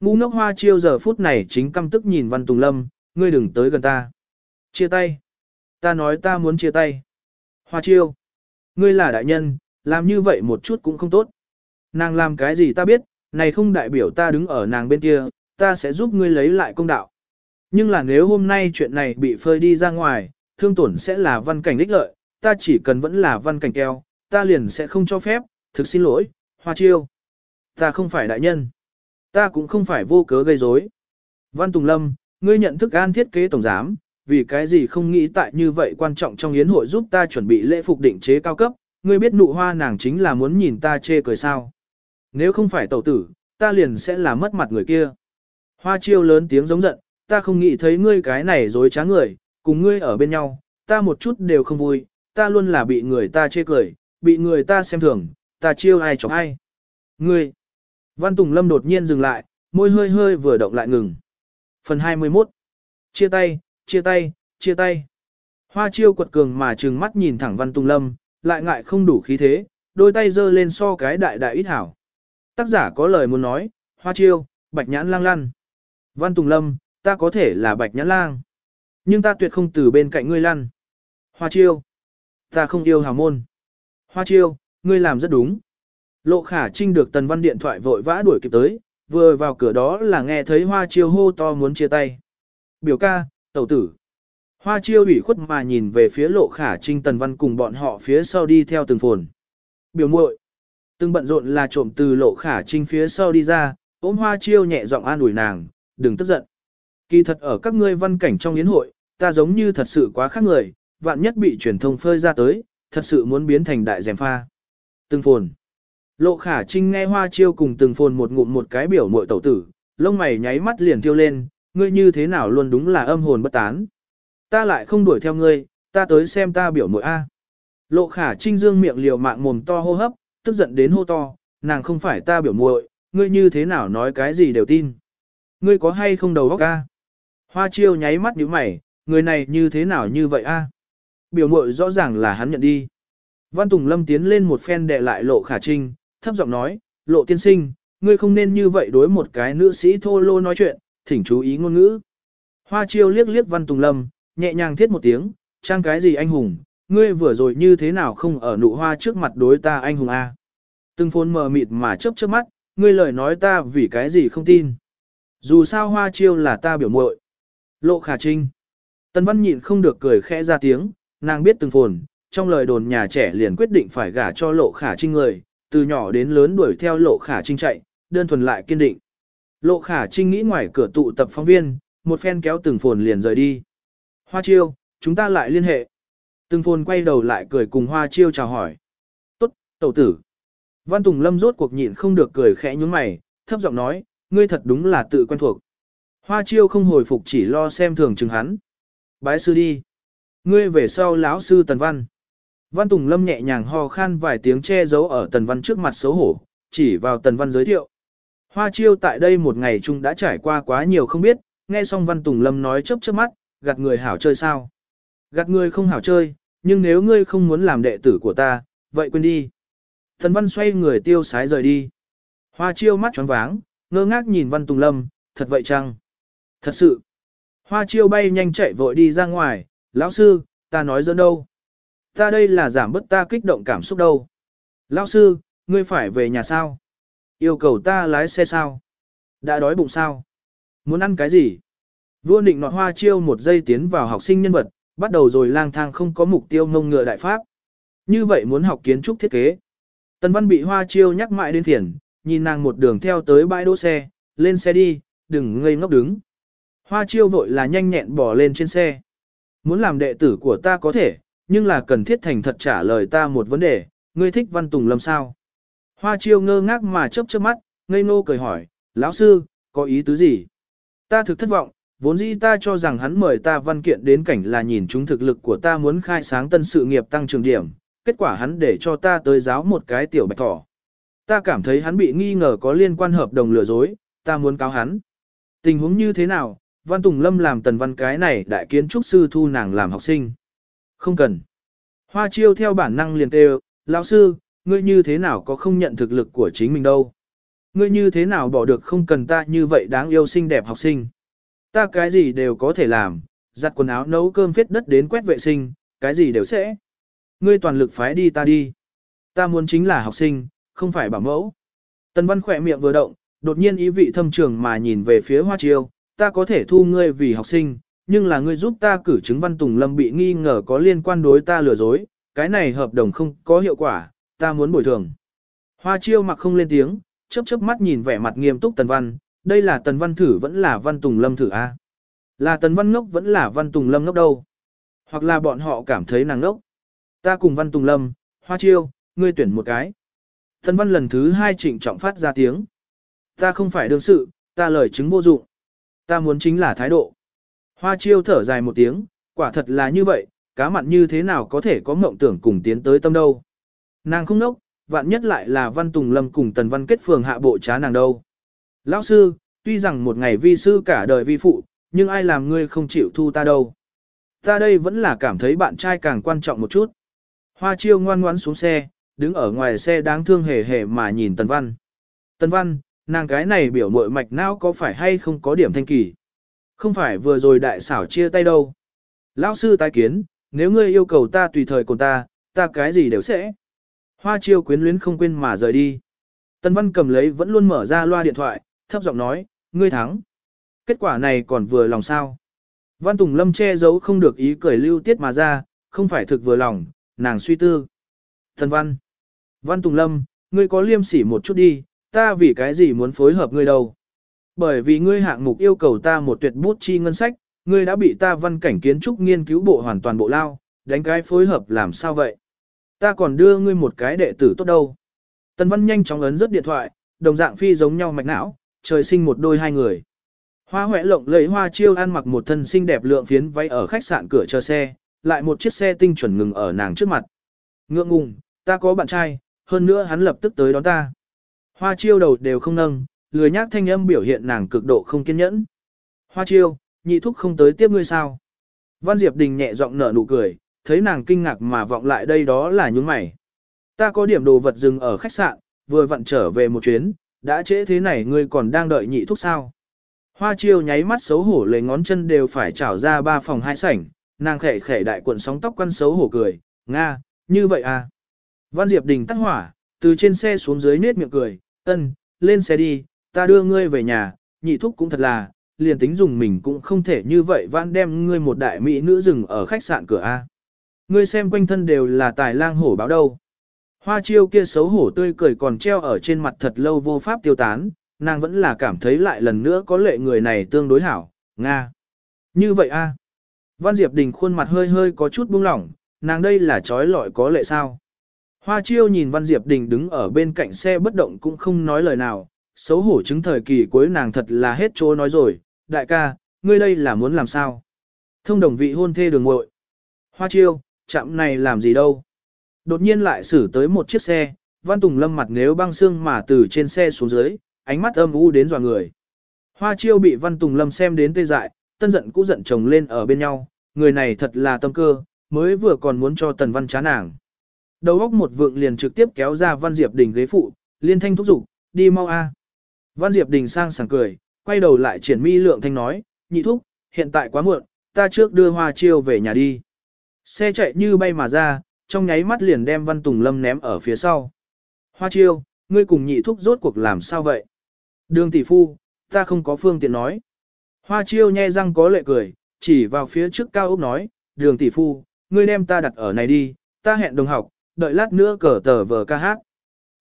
Ngu ngốc hoa chiêu giờ phút này chính căm tức nhìn Văn Tùng Lâm, ngươi đừng tới gần ta. Chia tay. Ta nói ta muốn chia tay. Hoa chiêu. Ngươi là đại nhân, làm như vậy một chút cũng không tốt. Nàng làm cái gì ta biết, này không đại biểu ta đứng ở nàng bên kia, ta sẽ giúp ngươi lấy lại công đạo. Nhưng là nếu hôm nay chuyện này bị phơi đi ra ngoài, thương tổn sẽ là văn cảnh đích lợi, ta chỉ cần vẫn là văn cảnh keo, ta liền sẽ không cho phép, thực xin lỗi, hoa chiêu. Ta không phải đại nhân. Ta cũng không phải vô cớ gây rối. Văn Tùng Lâm, ngươi nhận thức an thiết kế tổng giám, vì cái gì không nghĩ tại như vậy quan trọng trong yến hội giúp ta chuẩn bị lễ phục định chế cao cấp, ngươi biết nụ hoa nàng chính là muốn nhìn ta chê cười sao. Nếu không phải tẩu tử, ta liền sẽ là mất mặt người kia. Hoa chiêu lớn tiếng giống giận, ta không nghĩ thấy ngươi cái này dối trá người, cùng ngươi ở bên nhau, ta một chút đều không vui, ta luôn là bị người ta chê cười, bị người ta xem thường, ta chiêu ai chọc ai. Ngươi! Văn Tùng Lâm đột nhiên dừng lại, môi hơi hơi vừa động lại ngừng. Phần 21 Chia tay, chia tay, chia tay. Hoa chiêu quật cường mà trừng mắt nhìn thẳng Văn Tùng Lâm, lại ngại không đủ khí thế, đôi tay giơ lên so cái đại đại ít hảo. Tác giả có lời muốn nói, hoa chiêu, bạch nhãn lang lăn. Văn Tùng Lâm, ta có thể là bạch nhãn lang. Nhưng ta tuyệt không từ bên cạnh ngươi lăn. Hoa chiêu, ta không yêu hào môn. Hoa chiêu, ngươi làm rất đúng. Lộ khả trinh được tần văn điện thoại vội vã đuổi kịp tới, vừa vào cửa đó là nghe thấy hoa chiêu hô to muốn chia tay. Biểu ca, tẩu tử. Hoa chiêu ủy khuất mà nhìn về phía lộ khả trinh tần văn cùng bọn họ phía sau đi theo từng phồn. Biểu muội Từng bận rộn là trộm từ lộ khả trinh phía sau đi ra, ôm hoa chiêu nhẹ giọng an ủi nàng, đừng tức giận. Kỳ thật ở các ngươi văn cảnh trong yến hội, ta giống như thật sự quá khác người, vạn nhất bị truyền thông phơi ra tới, thật sự muốn biến thành đại dèm pha. Từng phồn. Lộ khả trinh nghe hoa chiêu cùng từng phồn một ngụm một cái biểu muội tẩu tử, lông mày nháy mắt liền tiêu lên, ngươi như thế nào luôn đúng là âm hồn bất tán. Ta lại không đuổi theo ngươi, ta tới xem ta biểu mội A. Lộ khả trinh dương miệng liều mạng mồm to hô hấp, tức giận đến hô to, nàng không phải ta biểu muội, ngươi như thế nào nói cái gì đều tin. Ngươi có hay không đầu óc a? Hoa chiêu nháy mắt nhíu mày, người này như thế nào như vậy a? Biểu muội rõ ràng là hắn nhận đi. Văn Tùng Lâm tiến lên một phen đệ lại lộ khả trinh, thấp giọng nói, lộ tiên sinh, ngươi không nên như vậy đối một cái nữ sĩ thô lô nói chuyện, thỉnh chú ý ngôn ngữ. Hoa chiêu liếc liếc Văn Tùng Lâm, nhẹ nhàng thiết một tiếng, trang cái gì anh hùng, ngươi vừa rồi như thế nào không ở nụ hoa trước mặt đối ta anh hùng a? Từng phôn mờ mịt mà chớp chớp mắt, ngươi lời nói ta vì cái gì không tin. Dù sao hoa chiêu là ta biểu muội. Lộ khả trinh. Tân văn nhịn không được cười khẽ ra tiếng, nàng biết từng phồn, trong lời đồn nhà trẻ liền quyết định phải gả cho lộ khả trinh người, từ nhỏ đến lớn đuổi theo lộ khả trinh chạy, đơn thuần lại kiên định. Lộ khả trinh nghĩ ngoài cửa tụ tập phóng viên, một phen kéo từng phồn liền rời đi. Hoa chiêu, chúng ta lại liên hệ. Từng phồn quay đầu lại cười cùng hoa chiêu chào hỏi. Tốt, tẩu tử. Văn Tùng Lâm rốt cuộc nhịn không được cười khẽ nhúng mày, thấp giọng nói, ngươi thật đúng là tự quen thuộc. Hoa chiêu không hồi phục chỉ lo xem thường chừng hắn. Bái sư đi. Ngươi về sau lão sư Tần Văn. Văn Tùng Lâm nhẹ nhàng ho khan vài tiếng che giấu ở Tần Văn trước mặt xấu hổ, chỉ vào Tần Văn giới thiệu. Hoa chiêu tại đây một ngày chung đã trải qua quá nhiều không biết, nghe xong Văn Tùng Lâm nói chớp chớp mắt, gạt người hảo chơi sao. Gạt người không hảo chơi, nhưng nếu ngươi không muốn làm đệ tử của ta, vậy quên đi. Thần Văn xoay người tiêu sái rời đi. Hoa chiêu mắt tròn váng, ngơ ngác nhìn Văn Tùng Lâm, thật vậy chăng? Thật sự. Hoa chiêu bay nhanh chạy vội đi ra ngoài, lão sư, ta nói dẫn đâu? Ta đây là giảm bớt ta kích động cảm xúc đâu. Lão sư, ngươi phải về nhà sao? Yêu cầu ta lái xe sao? Đã đói bụng sao? Muốn ăn cái gì? Vua định nọt hoa chiêu một giây tiến vào học sinh nhân vật, bắt đầu rồi lang thang không có mục tiêu ngông ngựa đại pháp. Như vậy muốn học kiến trúc thiết kế. Tần Văn bị Hoa Chiêu nhắc mãi đến thiền, nhìn nàng một đường theo tới bãi đỗ xe, lên xe đi, đừng ngây ngốc đứng. Hoa Chiêu vội là nhanh nhẹn bỏ lên trên xe. Muốn làm đệ tử của ta có thể, nhưng là cần thiết thành thật trả lời ta một vấn đề, ngươi thích Văn Tùng Lâm sao? Hoa Chiêu ngơ ngác mà chớp chớp mắt, ngây ngô cười hỏi, lão sư, có ý tứ gì? Ta thực thất vọng, vốn dĩ ta cho rằng hắn mời ta văn kiện đến cảnh là nhìn chúng thực lực của ta muốn khai sáng tân sự nghiệp tăng trưởng điểm, kết quả hắn để cho ta tới giáo một cái tiểu bạch thỏ. Ta cảm thấy hắn bị nghi ngờ có liên quan hợp đồng lừa dối, ta muốn cáo hắn. Tình huống như thế nào, Văn Tùng Lâm làm tần văn cái này đại kiến trúc sư thu nàng làm học sinh. Không cần. Hoa chiêu theo bản năng liền kêu, lão sư, ngươi như thế nào có không nhận thực lực của chính mình đâu. Ngươi như thế nào bỏ được không cần ta như vậy đáng yêu xinh đẹp học sinh. Ta cái gì đều có thể làm, giặt quần áo nấu cơm phết đất đến quét vệ sinh, cái gì đều sẽ. Ngươi toàn lực phái đi ta đi. Ta muốn chính là học sinh, không phải bảo mẫu. Tần văn khỏe miệng vừa động, đột nhiên ý vị thâm trường mà nhìn về phía hoa chiêu, ta có thể thu ngươi vì học sinh, nhưng là ngươi giúp ta cử chứng văn tùng lâm bị nghi ngờ có liên quan đối ta lừa dối, cái này hợp đồng không có hiệu quả, ta muốn bồi thường. Hoa chiêu mặc không lên tiếng, chớp chớp mắt nhìn vẻ mặt nghiêm túc tần văn, đây là tần văn thử vẫn là văn tùng lâm thử a Là tần văn ngốc vẫn là văn tùng lâm ngốc đâu. Hoặc là bọn họ cảm thấy nàng ngốc. Ta cùng Văn Tùng Lâm, Hoa Chiêu, ngươi tuyển một cái. Tần Văn lần thứ hai trịnh trọng phát ra tiếng. Ta không phải đương sự, ta lời chứng vô dụng. Ta muốn chính là thái độ. Hoa Chiêu thở dài một tiếng, quả thật là như vậy, cá mặn như thế nào có thể có mộng tưởng cùng tiến tới tâm đâu. Nàng không nốc, vạn nhất lại là Văn Tùng Lâm cùng Tần Văn kết phường hạ bộ trá nàng đâu. Lão sư, tuy rằng một ngày vi sư cả đời vi phụ, nhưng ai làm ngươi không chịu thu ta đâu. Ta đây vẫn là cảm thấy bạn trai càng quan trọng một chút. Hoa chiêu ngoan ngoãn xuống xe, đứng ở ngoài xe đáng thương hề hề mà nhìn Tần Văn. Tần Văn, nàng cái này biểu mội mạch não có phải hay không có điểm thanh kỳ? Không phải vừa rồi đại xảo chia tay đâu. Lão sư tái kiến, nếu ngươi yêu cầu ta tùy thời cùng ta, ta cái gì đều sẽ. Hoa chiêu quyến luyến không quên mà rời đi. Tần Văn cầm lấy vẫn luôn mở ra loa điện thoại, thấp giọng nói, ngươi thắng. Kết quả này còn vừa lòng sao. Văn Tùng Lâm che giấu không được ý cười lưu tiết mà ra, không phải thực vừa lòng, nàng suy tư. Tân Văn. Văn Tùng Lâm, ngươi có liêm sỉ một chút đi, ta vì cái gì muốn phối hợp ngươi đâu. Bởi vì ngươi hạng mục yêu cầu ta một tuyệt bút chi ngân sách, ngươi đã bị ta văn cảnh kiến trúc nghiên cứu bộ hoàn toàn bộ lao, đánh cái phối hợp làm sao vậy? Ta còn đưa ngươi một cái đệ tử tốt đâu. Tần Văn nhanh chóng ấn rớt điện thoại, đồng dạng phi giống nhau mạch não, trời sinh một đôi hai người. Hoa Huệ lộng lấy hoa chiêu ăn mặc một thân xinh đẹp lượng phiến váy ở khách sạn cửa chờ xe, lại một chiếc xe tinh chuẩn ngừng ở nàng trước mặt. Ngượng ngùng, ta có bạn trai, hơn nữa hắn lập tức tới đón ta. Hoa chiêu đầu đều không nâng, lười nhác thanh âm biểu hiện nàng cực độ không kiên nhẫn. Hoa chiêu, nhị thúc không tới tiếp ngươi sao? Văn Diệp Đình nhẹ giọng nở nụ cười, thấy nàng kinh ngạc mà vọng lại đây đó là những mày. Ta có điểm đồ vật dừng ở khách sạn, vừa vặn trở về một chuyến, đã trễ thế này ngươi còn đang đợi nhị thúc sao? Hoa chiêu nháy mắt xấu hổ lấy ngón chân đều phải trảo ra ba phòng hai sảnh, nàng khẽ khẽ đại cuộn sóng tóc quăn xấu hổ cười, Nga, như vậy à? Văn Diệp Đình tắt hỏa, từ trên xe xuống dưới nết miệng cười, ân, lên xe đi, ta đưa ngươi về nhà, nhị thúc cũng thật là, liền tính dùng mình cũng không thể như vậy văn đem ngươi một đại mỹ nữ rừng ở khách sạn cửa A. Ngươi xem quanh thân đều là tài lang hổ báo đâu. Hoa chiêu kia xấu hổ tươi cười còn treo ở trên mặt thật lâu vô pháp tiêu tán, nàng vẫn là cảm thấy lại lần nữa có lệ người này tương đối hảo, Nga. Như vậy a Văn Diệp Đình khuôn mặt hơi hơi có chút buông lỏng, nàng đây là trói lọi có lệ sao. Hoa chiêu nhìn Văn Diệp Đình đứng ở bên cạnh xe bất động cũng không nói lời nào, xấu hổ chứng thời kỳ cuối nàng thật là hết chỗ nói rồi, đại ca, ngươi đây là muốn làm sao? Thông đồng vị hôn thê đường ngội. Hoa chiêu, chạm này làm gì đâu? Đột nhiên lại xử tới một chiếc xe, Văn Tùng lâm mặt nếu băng xương mà từ trên xe xuống dưới, ánh mắt âm u đến dò người. Hoa chiêu bị Văn Tùng lâm xem đến tê dại, tân giận cũ giận chồng lên ở bên nhau, người này thật là tâm cơ, mới vừa còn muốn cho Tần Văn chán nàng. Đầu góc một vượng liền trực tiếp kéo ra Văn Diệp Đình ghế phụ, liên thanh thúc giục, đi mau a. Văn Diệp Đình sang sảng cười, quay đầu lại triển mi lượng thanh nói, nhị thúc, hiện tại quá muộn, ta trước đưa hoa chiêu về nhà đi. Xe chạy như bay mà ra, trong nháy mắt liền đem Văn Tùng Lâm ném ở phía sau. Hoa chiêu, ngươi cùng nhị thúc rốt cuộc làm sao vậy? Đường tỷ phu, ta không có phương tiện nói. Hoa chiêu nhe răng có lệ cười, chỉ vào phía trước cao ốc nói, đường tỷ phu, ngươi đem ta đặt ở này đi, ta hẹn đồng học, đợi lát nữa cờ tờ vờ ca hát.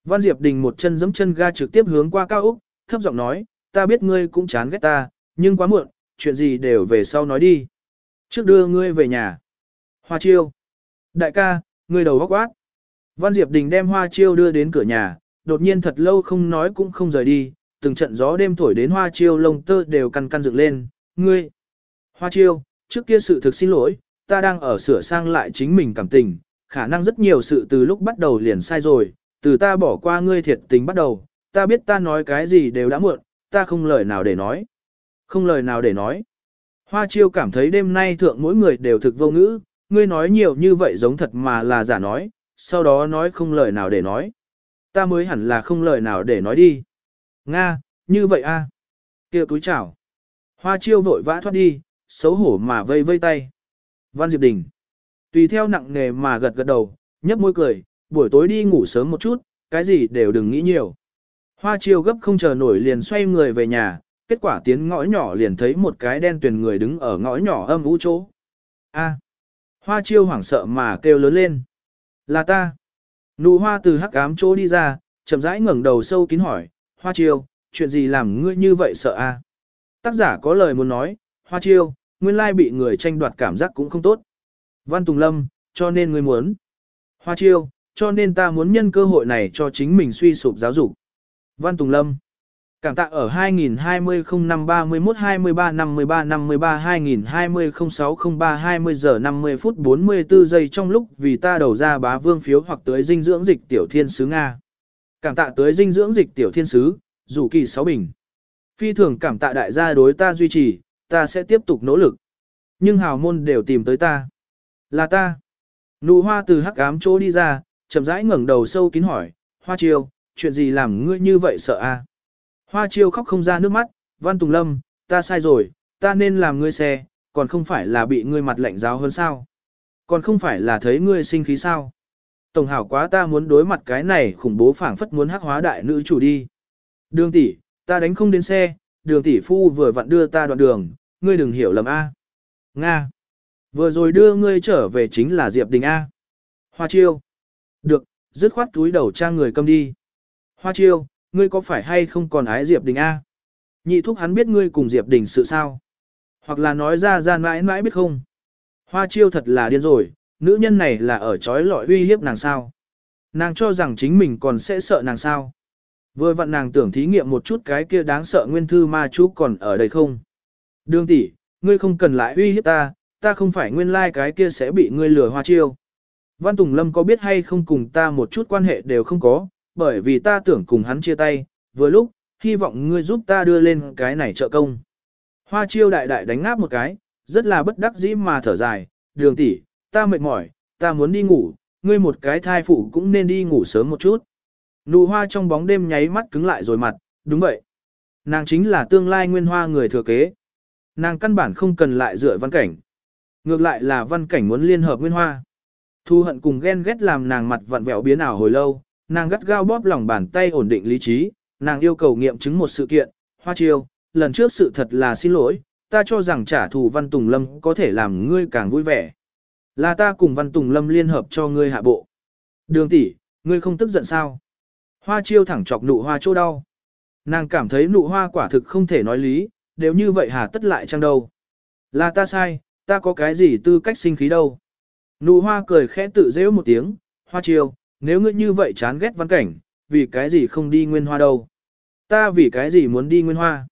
Văn Diệp Đình một chân giẫm chân ga trực tiếp hướng qua cao ốc, thấp giọng nói, ta biết ngươi cũng chán ghét ta, nhưng quá muộn, chuyện gì đều về sau nói đi. Trước đưa ngươi về nhà. Hoa chiêu. Đại ca, người đầu góc quát. Văn Diệp Đình đem Hoa chiêu đưa đến cửa nhà, đột nhiên thật lâu không nói cũng không rời đi, từng trận gió đêm thổi đến Hoa chiêu lông tơ đều căn căn dựng lên, ngươi. Hoa chiêu, trước kia sự thực xin lỗi, ta đang ở sửa sang lại chính mình cảm tình, khả năng rất nhiều sự từ lúc bắt đầu liền sai rồi, từ ta bỏ qua ngươi thiệt tình bắt đầu, ta biết ta nói cái gì đều đã muộn, ta không lời nào để nói. Không lời nào để nói. Hoa chiêu cảm thấy đêm nay thượng mỗi người đều thực vô ngữ, ngươi nói nhiều như vậy giống thật mà là giả nói, sau đó nói không lời nào để nói. Ta mới hẳn là không lời nào để nói đi. Nga, như vậy a à. kia túi chảo. Hoa chiêu vội vã thoát đi, xấu hổ mà vây vây tay. Văn Diệp Đình. Tùy theo nặng nề mà gật gật đầu, nhấp môi cười, buổi tối đi ngủ sớm một chút, cái gì đều đừng nghĩ nhiều. Hoa chiêu gấp không chờ nổi liền xoay người về nhà, kết quả tiến ngõ nhỏ liền thấy một cái đen tuyền người đứng ở ngõ nhỏ âm u chỗ. A. Hoa chiêu hoảng sợ mà kêu lớn lên. Là ta. Nụ hoa từ hắc ám chỗ đi ra, chậm rãi ngẩng đầu sâu kín hỏi, Hoa chiêu, chuyện gì làm ngươi như vậy sợ a? Tác giả có lời muốn nói, Hoa chiêu, nguyên lai bị người tranh đoạt cảm giác cũng không tốt. Văn Tùng Lâm, cho nên ngươi muốn. Hoa chiêu, cho nên ta muốn nhân cơ hội này cho chính mình suy sụp giáo dục. Văn Tùng Lâm. Cảm tạ ở 2020 05 31 23 53 53 2020 06 03 20 giờ 50 phút 44 giây trong lúc vì ta đầu ra bá vương phiếu hoặc tới dinh dưỡng dịch tiểu thiên sứ Nga. Cảm tạ tới dinh dưỡng dịch tiểu thiên sứ, dù kỳ 6 bình. Phi thường cảm tạ đại gia đối ta duy trì, ta sẽ tiếp tục nỗ lực. Nhưng hào môn đều tìm tới ta. Là ta. Nụ hoa từ hắc ám chỗ đi ra, chậm rãi ngẩng đầu sâu kín hỏi, hoa chiêu, chuyện gì làm ngươi như vậy sợ a? Hoa chiêu khóc không ra nước mắt, Văn Tùng Lâm, ta sai rồi, ta nên làm ngươi xe, còn không phải là bị ngươi mặt lạnh giáo hơn sao? Còn không phải là thấy ngươi sinh khí sao? Tổng hảo quá ta muốn đối mặt cái này khủng bố phảng phất muốn hắc hóa đại nữ chủ đi. Đường tỷ, ta đánh không đến xe, đường tỷ phu vừa vặn đưa ta đoạn đường, ngươi đừng hiểu lầm A. Nga. Vừa rồi đưa ngươi trở về chính là Diệp Đình A. Hoa chiêu. Được, dứt khoát túi đầu trang người câm đi. Hoa chiêu, ngươi có phải hay không còn ái Diệp Đình A? Nhị thúc hắn biết ngươi cùng Diệp Đình sự sao? Hoặc là nói ra ra mãi mãi biết không? Hoa chiêu thật là điên rồi, nữ nhân này là ở trói lọi uy hiếp nàng sao? Nàng cho rằng chính mình còn sẽ sợ nàng sao? Vừa vặn nàng tưởng thí nghiệm một chút cái kia đáng sợ nguyên thư ma chú còn ở đây không? Đường tỷ, ngươi không cần lại uy hiếp ta, ta không phải nguyên lai like cái kia sẽ bị ngươi lừa hoa chiêu. Văn Tùng Lâm có biết hay không cùng ta một chút quan hệ đều không có, bởi vì ta tưởng cùng hắn chia tay, vừa lúc, hy vọng ngươi giúp ta đưa lên cái này trợ công. Hoa chiêu đại đại đánh ngáp một cái, rất là bất đắc dĩ mà thở dài, đường tỷ, ta mệt mỏi, ta muốn đi ngủ, ngươi một cái thai phụ cũng nên đi ngủ sớm một chút. Nụ hoa trong bóng đêm nháy mắt cứng lại rồi mặt, đúng vậy. Nàng chính là tương lai nguyên hoa người thừa kế. Nàng căn bản không cần lại dựa văn cảnh. Ngược lại là văn cảnh muốn liên hợp nguyên hoa. Thu hận cùng ghen ghét làm nàng mặt vặn vẹo biến ảo hồi lâu, nàng gắt gao bóp lòng bàn tay ổn định lý trí, nàng yêu cầu nghiệm chứng một sự kiện, hoa chiêu, lần trước sự thật là xin lỗi, ta cho rằng trả thù Văn Tùng Lâm có thể làm ngươi càng vui vẻ. Là ta cùng Văn Tùng Lâm liên hợp cho ngươi hạ bộ. Đường tỷ, ngươi không tức giận sao? Hoa chiêu thẳng chọc nụ hoa chỗ đau. Nàng cảm thấy nụ hoa quả thực không thể nói lý, đều như vậy hà tất lại chăng đâu. Là ta sai, ta có cái gì tư cách sinh khí đâu. Nụ hoa cười khẽ tự dễ một tiếng, hoa chiêu, nếu ngươi như vậy chán ghét văn cảnh, vì cái gì không đi nguyên hoa đâu. Ta vì cái gì muốn đi nguyên hoa.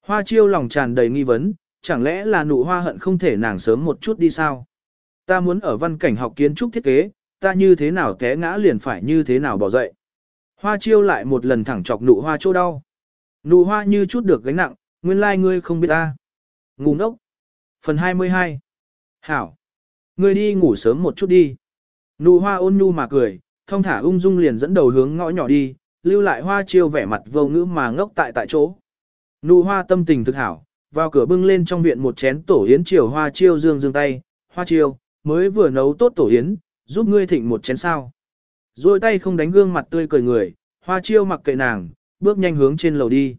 Hoa chiêu lòng tràn đầy nghi vấn, chẳng lẽ là nụ hoa hận không thể nàng sớm một chút đi sao. Ta muốn ở văn cảnh học kiến trúc thiết kế, ta như thế nào té ngã liền phải như thế nào bỏ dậy. Hoa chiêu lại một lần thẳng chọc nụ hoa chỗ đau. Nụ hoa như chút được gánh nặng, nguyên lai like ngươi không biết ta. Ngủ ngốc. Phần 22. Hảo. Ngươi đi ngủ sớm một chút đi. Nụ hoa ôn nhu mà cười, thông thả ung dung liền dẫn đầu hướng ngõ nhỏ đi, lưu lại hoa chiêu vẻ mặt vô ngữ mà ngốc tại tại chỗ. Nụ hoa tâm tình thực hảo, vào cửa bưng lên trong viện một chén tổ yến chiều hoa chiêu dương dương tay, hoa chiêu, mới vừa nấu tốt tổ yến, giúp ngươi thịnh một chén sao. Rồi tay không đánh gương mặt tươi cười người, hoa chiêu mặc kệ nàng, bước nhanh hướng trên lầu đi.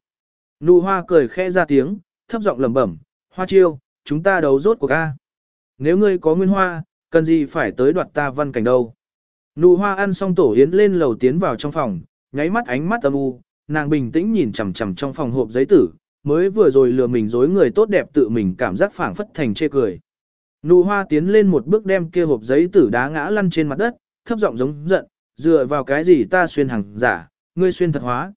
Nụ hoa cười khẽ ra tiếng, thấp giọng lẩm bẩm, hoa chiêu, chúng ta đấu rốt của ca. Nếu ngươi có nguyên hoa, cần gì phải tới đoạt ta văn cảnh đâu. Nụ hoa ăn xong tổ yến lên lầu tiến vào trong phòng, nháy mắt ánh mắt âm u, nàng bình tĩnh nhìn chằm chằm trong phòng hộp giấy tử, mới vừa rồi lừa mình dối người tốt đẹp tự mình cảm giác phảng phất thành chê cười. Nụ hoa tiến lên một bước đem kia hộp giấy tử đá ngã lăn trên mặt đất, thấp giọng giống giận, dựa vào cái gì ta xuyên hàng giả, ngươi xuyên thật hóa.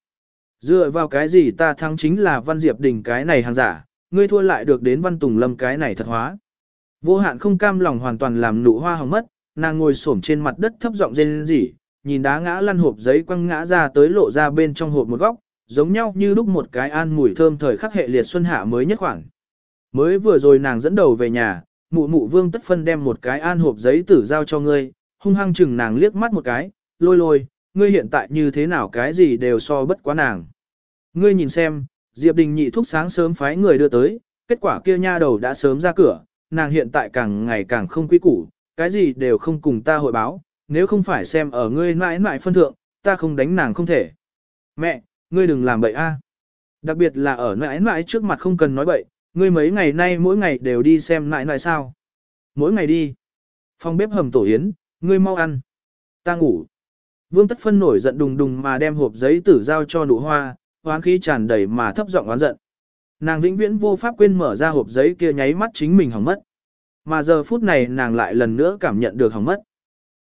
Dựa vào cái gì ta thắng chính là Văn Diệp Đình cái này hàng giả, ngươi thua lại được đến Văn Tùng Lâm cái này thật hóa. Vô hạn không cam lòng hoàn toàn làm nụ hoa hỏng mất, nàng ngồi xổm trên mặt đất thấp giọng rên rỉ, nhìn đá ngã lăn hộp giấy quăng ngã ra tới lộ ra bên trong hộp một góc, giống nhau như lúc một cái an mùi thơm thời khắc hệ liệt xuân hạ mới nhất khoảng. Mới vừa rồi nàng dẫn đầu về nhà, mụ mụ vương tất phân đem một cái an hộp giấy tử giao cho ngươi, hung hăng chừng nàng liếc mắt một cái, lôi lôi, ngươi hiện tại như thế nào cái gì đều so bất quá nàng. Ngươi nhìn xem, Diệp Đình nhị thuốc sáng sớm phái người đưa tới, kết quả kia nha đầu đã sớm ra cửa, nàng hiện tại càng ngày càng không quý củ, cái gì đều không cùng ta hội báo, nếu không phải xem ở ngươi mãi mãi phân thượng, ta không đánh nàng không thể. Mẹ, ngươi đừng làm bậy a. Đặc biệt là ở mãi mãi trước mặt không cần nói bậy, ngươi mấy ngày nay mỗi ngày đều đi xem mãi mãi sao. Mỗi ngày đi. Phòng bếp hầm tổ yến, ngươi mau ăn. Ta ngủ. Vương Tất Phân nổi giận đùng đùng mà đem hộp giấy tử giao cho nụ hoa, hoán khí tràn đầy mà thấp giọng oán giận. Nàng vĩnh viễn vô pháp quên mở ra hộp giấy kia nháy mắt chính mình hỏng mất. Mà giờ phút này nàng lại lần nữa cảm nhận được hỏng mất.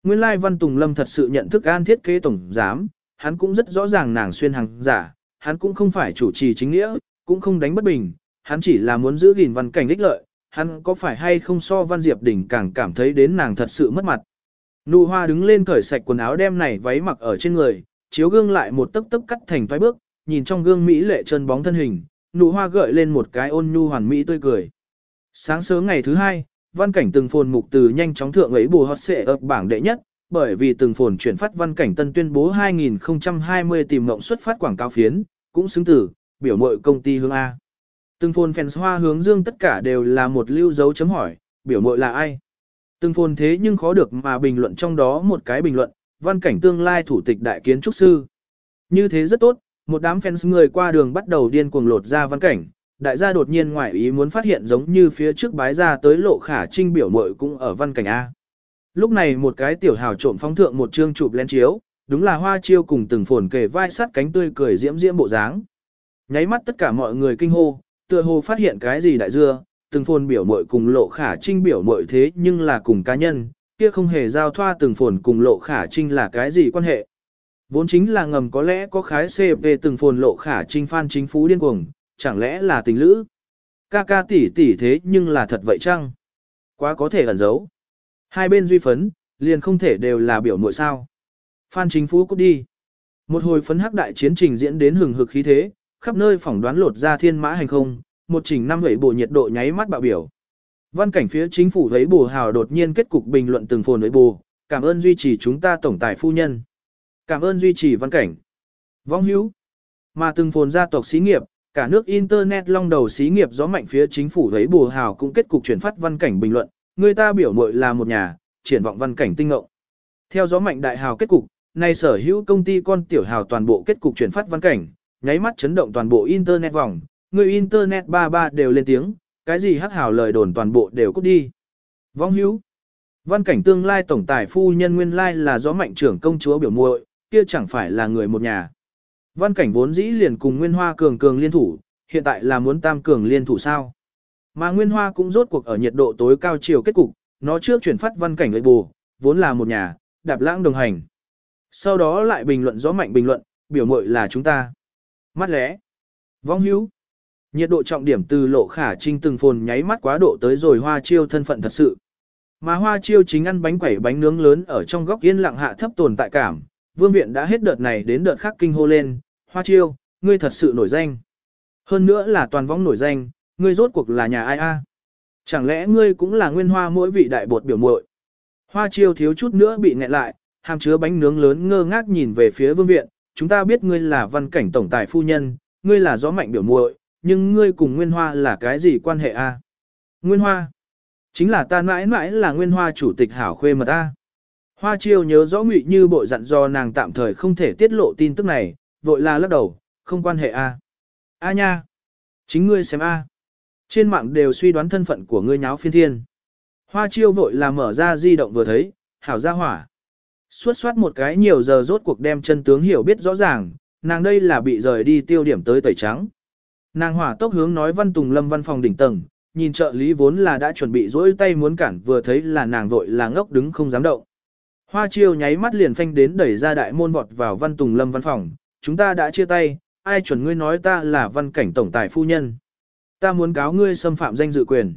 Nguyên lai Văn Tùng Lâm thật sự nhận thức an thiết kế tổng giám, hắn cũng rất rõ ràng nàng xuyên hàng giả, hắn cũng không phải chủ trì chính nghĩa, cũng không đánh bất bình, hắn chỉ là muốn giữ gìn văn cảnh ích lợi, hắn có phải hay không so Văn Diệp Đình càng cảm thấy đến nàng thật sự mất mặt. Nụ hoa đứng lên cởi sạch quần áo đem này váy mặc ở trên người, chiếu gương lại một tấc tấc cắt thành toái bước, nhìn trong gương mỹ lệ chân bóng thân hình, nụ hoa gợi lên một cái ôn nhu hoàn mỹ tươi cười. Sáng sớm ngày thứ hai, văn cảnh từng phồn mục từ nhanh chóng thượng ấy bù hót xệ ập bảng đệ nhất, bởi vì từng phồn chuyển phát văn cảnh tân tuyên bố 2020 tìm mộng xuất phát quảng cáo phiến, cũng xứng tử, biểu mội công ty hướng A. Từng phồn fans hoa hướng dương tất cả đều là một lưu dấu chấm hỏi, biểu mội là ai? Từng phồn thế nhưng khó được mà bình luận trong đó một cái bình luận, văn cảnh tương lai thủ tịch đại kiến trúc sư. Như thế rất tốt, một đám fans người qua đường bắt đầu điên cuồng lột ra văn cảnh, đại gia đột nhiên ngoại ý muốn phát hiện giống như phía trước bái ra tới lộ khả trinh biểu mội cũng ở văn cảnh A. Lúc này một cái tiểu hào trộm phóng thượng một chương chụp lên chiếu, đúng là hoa chiêu cùng từng phồn kề vai sát cánh tươi cười diễm diễm bộ dáng. Nháy mắt tất cả mọi người kinh hô, tựa hồ phát hiện cái gì đại dưa, từng phồn biểu muội cùng lộ khả trinh biểu muội thế nhưng là cùng cá nhân, kia không hề giao thoa từng phồn cùng lộ khả trinh là cái gì quan hệ. Vốn chính là ngầm có lẽ có khái CP từng phồn lộ khả trinh phan chính phú điên cuồng, chẳng lẽ là tình lữ. Ca ca tỷ tỷ thế nhưng là thật vậy chăng? Quá có thể ẩn giấu. Hai bên duy phấn, liền không thể đều là biểu muội sao. Phan chính phú cút đi. Một hồi phấn hắc đại chiến trình diễn đến hừng hực khí thế, khắp nơi phỏng đoán lột ra thiên mã hành không, một chỉnh năm hủy bộ nhiệt độ nháy mắt bạo biểu. Văn cảnh phía chính phủ thấy bù hào đột nhiên kết cục bình luận từng phồn với bù, cảm ơn duy trì chúng ta tổng tài phu nhân. Cảm ơn duy trì văn cảnh. Vong hữu. Mà từng phồn gia tộc xí nghiệp, cả nước Internet long đầu xí nghiệp gió mạnh phía chính phủ thấy bù hào cũng kết cục chuyển phát văn cảnh bình luận, người ta biểu mội là một nhà, triển vọng văn cảnh tinh ngộng. Theo gió mạnh đại hào kết cục, nay sở hữu công ty con tiểu hào toàn bộ kết cục chuyển phát văn cảnh, nháy mắt chấn động toàn bộ Internet vòng, người Internet ba ba đều lên tiếng, cái gì hắc hào lời đồn toàn bộ đều cút đi. Vong hữu. Văn cảnh tương lai tổng tài phu nhân nguyên lai là gió mạnh trưởng công chúa biểu muội, kia chẳng phải là người một nhà. Văn cảnh vốn dĩ liền cùng Nguyên Hoa cường cường liên thủ, hiện tại là muốn tam cường liên thủ sao. Mà Nguyên Hoa cũng rốt cuộc ở nhiệt độ tối cao chiều kết cục, nó trước chuyển phát văn cảnh lợi bù, vốn là một nhà, đạp lãng đồng hành. Sau đó lại bình luận gió mạnh bình luận, biểu mội là chúng ta. Mắt lẽ. Vong hữu. Nhiệt độ trọng điểm từ lộ khả trinh từng phồn nháy mắt quá độ tới rồi hoa chiêu thân phận thật sự. Mà hoa chiêu chính ăn bánh quẩy bánh nướng lớn ở trong góc yên lặng hạ thấp tồn tại cảm. Vương viện đã hết đợt này đến đợt khác kinh hô lên, hoa chiêu, ngươi thật sự nổi danh. Hơn nữa là toàn võng nổi danh, ngươi rốt cuộc là nhà ai a? Chẳng lẽ ngươi cũng là nguyên hoa mỗi vị đại bột biểu muội? Hoa chiêu thiếu chút nữa bị nghẹn lại, hàm chứa bánh nướng lớn ngơ ngác nhìn về phía vương viện, chúng ta biết ngươi là văn cảnh tổng tài phu nhân, ngươi là gió mạnh biểu muội, nhưng ngươi cùng Nguyên Hoa là cái gì quan hệ a? Nguyên Hoa? Chính là ta mãi mãi là Nguyên Hoa chủ tịch hảo khuê mà ta. Hoa chiêu nhớ rõ ngụy như bội dặn do nàng tạm thời không thể tiết lộ tin tức này, vội là lắc đầu, không quan hệ a. A nha. Chính ngươi xem a. Trên mạng đều suy đoán thân phận của ngươi nháo phiên thiên. Hoa chiêu vội là mở ra di động vừa thấy, hảo ra hỏa. Suốt soát một cái nhiều giờ rốt cuộc đem chân tướng hiểu biết rõ ràng, nàng đây là bị rời đi tiêu điểm tới tẩy trắng. Nàng hỏa tốc hướng nói Văn Tùng Lâm văn phòng đỉnh tầng, nhìn trợ lý vốn là đã chuẩn bị dỗi tay muốn cản vừa thấy là nàng vội là ngốc đứng không dám động. Hoa chiêu nháy mắt liền phanh đến đẩy ra đại môn vọt vào Văn Tùng Lâm văn phòng, chúng ta đã chia tay, ai chuẩn ngươi nói ta là văn cảnh tổng tài phu nhân. Ta muốn cáo ngươi xâm phạm danh dự quyền.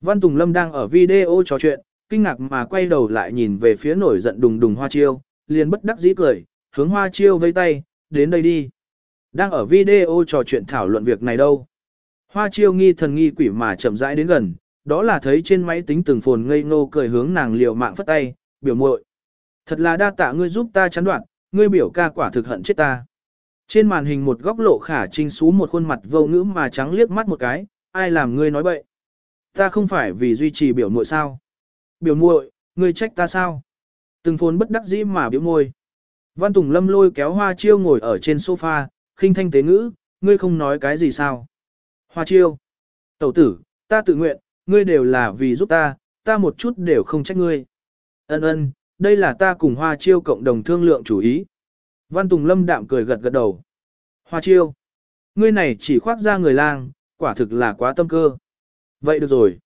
Văn Tùng Lâm đang ở video trò chuyện, kinh ngạc mà quay đầu lại nhìn về phía nổi giận đùng đùng hoa chiêu, liền bất đắc dĩ cười, hướng hoa chiêu vây tay, đến đây đi. Đang ở video trò chuyện thảo luận việc này đâu. Hoa chiêu nghi thần nghi quỷ mà chậm rãi đến gần, đó là thấy trên máy tính từng phồn ngây ngô cười hướng nàng liều mạng phất tay, biểu muội. Thật là đa tạ ngươi giúp ta chán đoạn, ngươi biểu ca quả thực hận chết ta. Trên màn hình một góc lộ khả trinh xú một khuôn mặt vô ngữ mà trắng liếc mắt một cái, ai làm ngươi nói bậy. Ta không phải vì duy trì biểu muội sao. Biểu muội, ngươi trách ta sao? Từng phồn bất đắc dĩ mà biểu môi. Văn Tùng Lâm lôi kéo Hoa Chiêu ngồi ở trên sofa, khinh thanh tế ngữ, ngươi không nói cái gì sao? Hoa Chiêu. Tẩu tử, ta tự nguyện, ngươi đều là vì giúp ta, ta một chút đều không trách ngươi. Ân ân, đây là ta cùng Hoa Chiêu cộng đồng thương lượng chủ ý. Văn Tùng Lâm đạm cười gật gật đầu. Hoa Chiêu. Ngươi này chỉ khoác ra người lang, quả thực là quá tâm cơ. Vậy được rồi.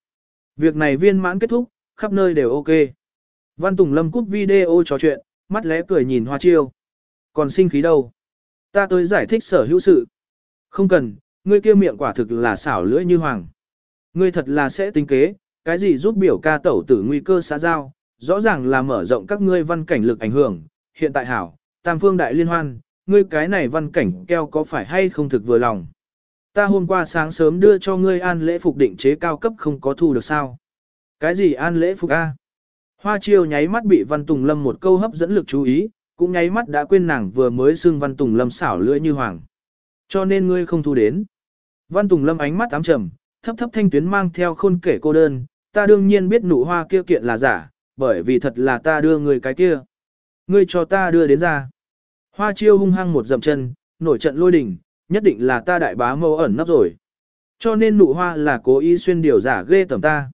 Việc này viên mãn kết thúc, khắp nơi đều ok. Văn Tùng Lâm cúp video trò chuyện, mắt lẽ cười nhìn Hoa Chiêu. Còn sinh khí đâu? Ta tới giải thích sở hữu sự. Không cần, ngươi kia miệng quả thực là xảo lưỡi như hoàng. Ngươi thật là sẽ tính kế, cái gì giúp biểu ca tẩu tử nguy cơ xã giao, rõ ràng là mở rộng các ngươi văn cảnh lực ảnh hưởng. Hiện tại hảo, tam phương đại liên hoan, ngươi cái này văn cảnh keo có phải hay không thực vừa lòng. Ta hôm qua sáng sớm đưa cho ngươi an lễ phục định chế cao cấp không có thu được sao. Cái gì an lễ phục A? Hoa chiêu nháy mắt bị Văn Tùng Lâm một câu hấp dẫn lực chú ý, cũng nháy mắt đã quên nàng vừa mới xưng Văn Tùng Lâm xảo lưỡi như hoàng. Cho nên ngươi không thu đến. Văn Tùng Lâm ánh mắt ám trầm, thấp thấp thanh tuyến mang theo khôn kể cô đơn, ta đương nhiên biết nụ hoa kia kiện là giả, bởi vì thật là ta đưa người cái kia. Ngươi cho ta đưa đến ra. Hoa chiêu hung hăng một dậm chân, nổi trận lôi đỉnh, nhất định là ta đại bá mâu ẩn nấp rồi. Cho nên nụ hoa là cố ý xuyên điều giả ghê tầm ta.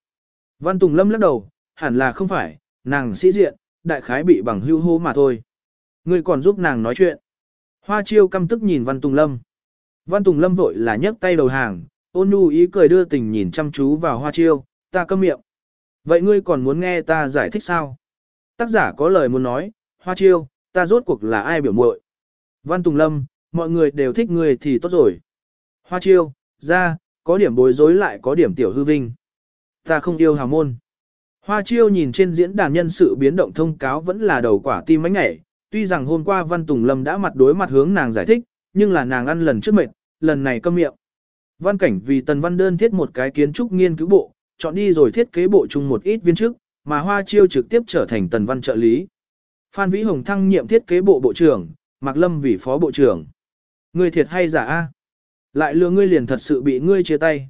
Văn Tùng Lâm lắc đầu, hẳn là không phải, nàng sĩ diện, đại khái bị bằng hưu hô mà thôi. Ngươi còn giúp nàng nói chuyện. Hoa chiêu căm tức nhìn Văn Tùng Lâm. Văn Tùng Lâm vội là nhấc tay đầu hàng, ôn nhu ý cười đưa tình nhìn chăm chú vào hoa chiêu, ta câm miệng. Vậy ngươi còn muốn nghe ta giải thích sao? Tác giả có lời muốn nói, hoa chiêu, ta rốt cuộc là ai biểu muội? Văn Tùng Lâm, mọi người đều thích ngươi thì tốt rồi. Hoa chiêu, ra, có điểm bối rối lại có điểm tiểu hư vinh. Ta không yêu hào môn. Hoa chiêu nhìn trên diễn đàn nhân sự biến động thông cáo vẫn là đầu quả tim mánh ngảy, tuy rằng hôm qua Văn Tùng Lâm đã mặt đối mặt hướng nàng giải thích, nhưng là nàng ăn lần trước mệt, lần này câm miệng. Văn cảnh vì Tần Văn đơn thiết một cái kiến trúc nghiên cứu bộ, chọn đi rồi thiết kế bộ chung một ít viên chức, mà Hoa Chiêu trực tiếp trở thành Tần Văn trợ lý. Phan Vĩ Hồng thăng nhiệm thiết kế bộ bộ trưởng, Mạc Lâm vì phó bộ trưởng. Ngươi thiệt hay giả a? Lại lừa ngươi liền thật sự bị ngươi chia tay.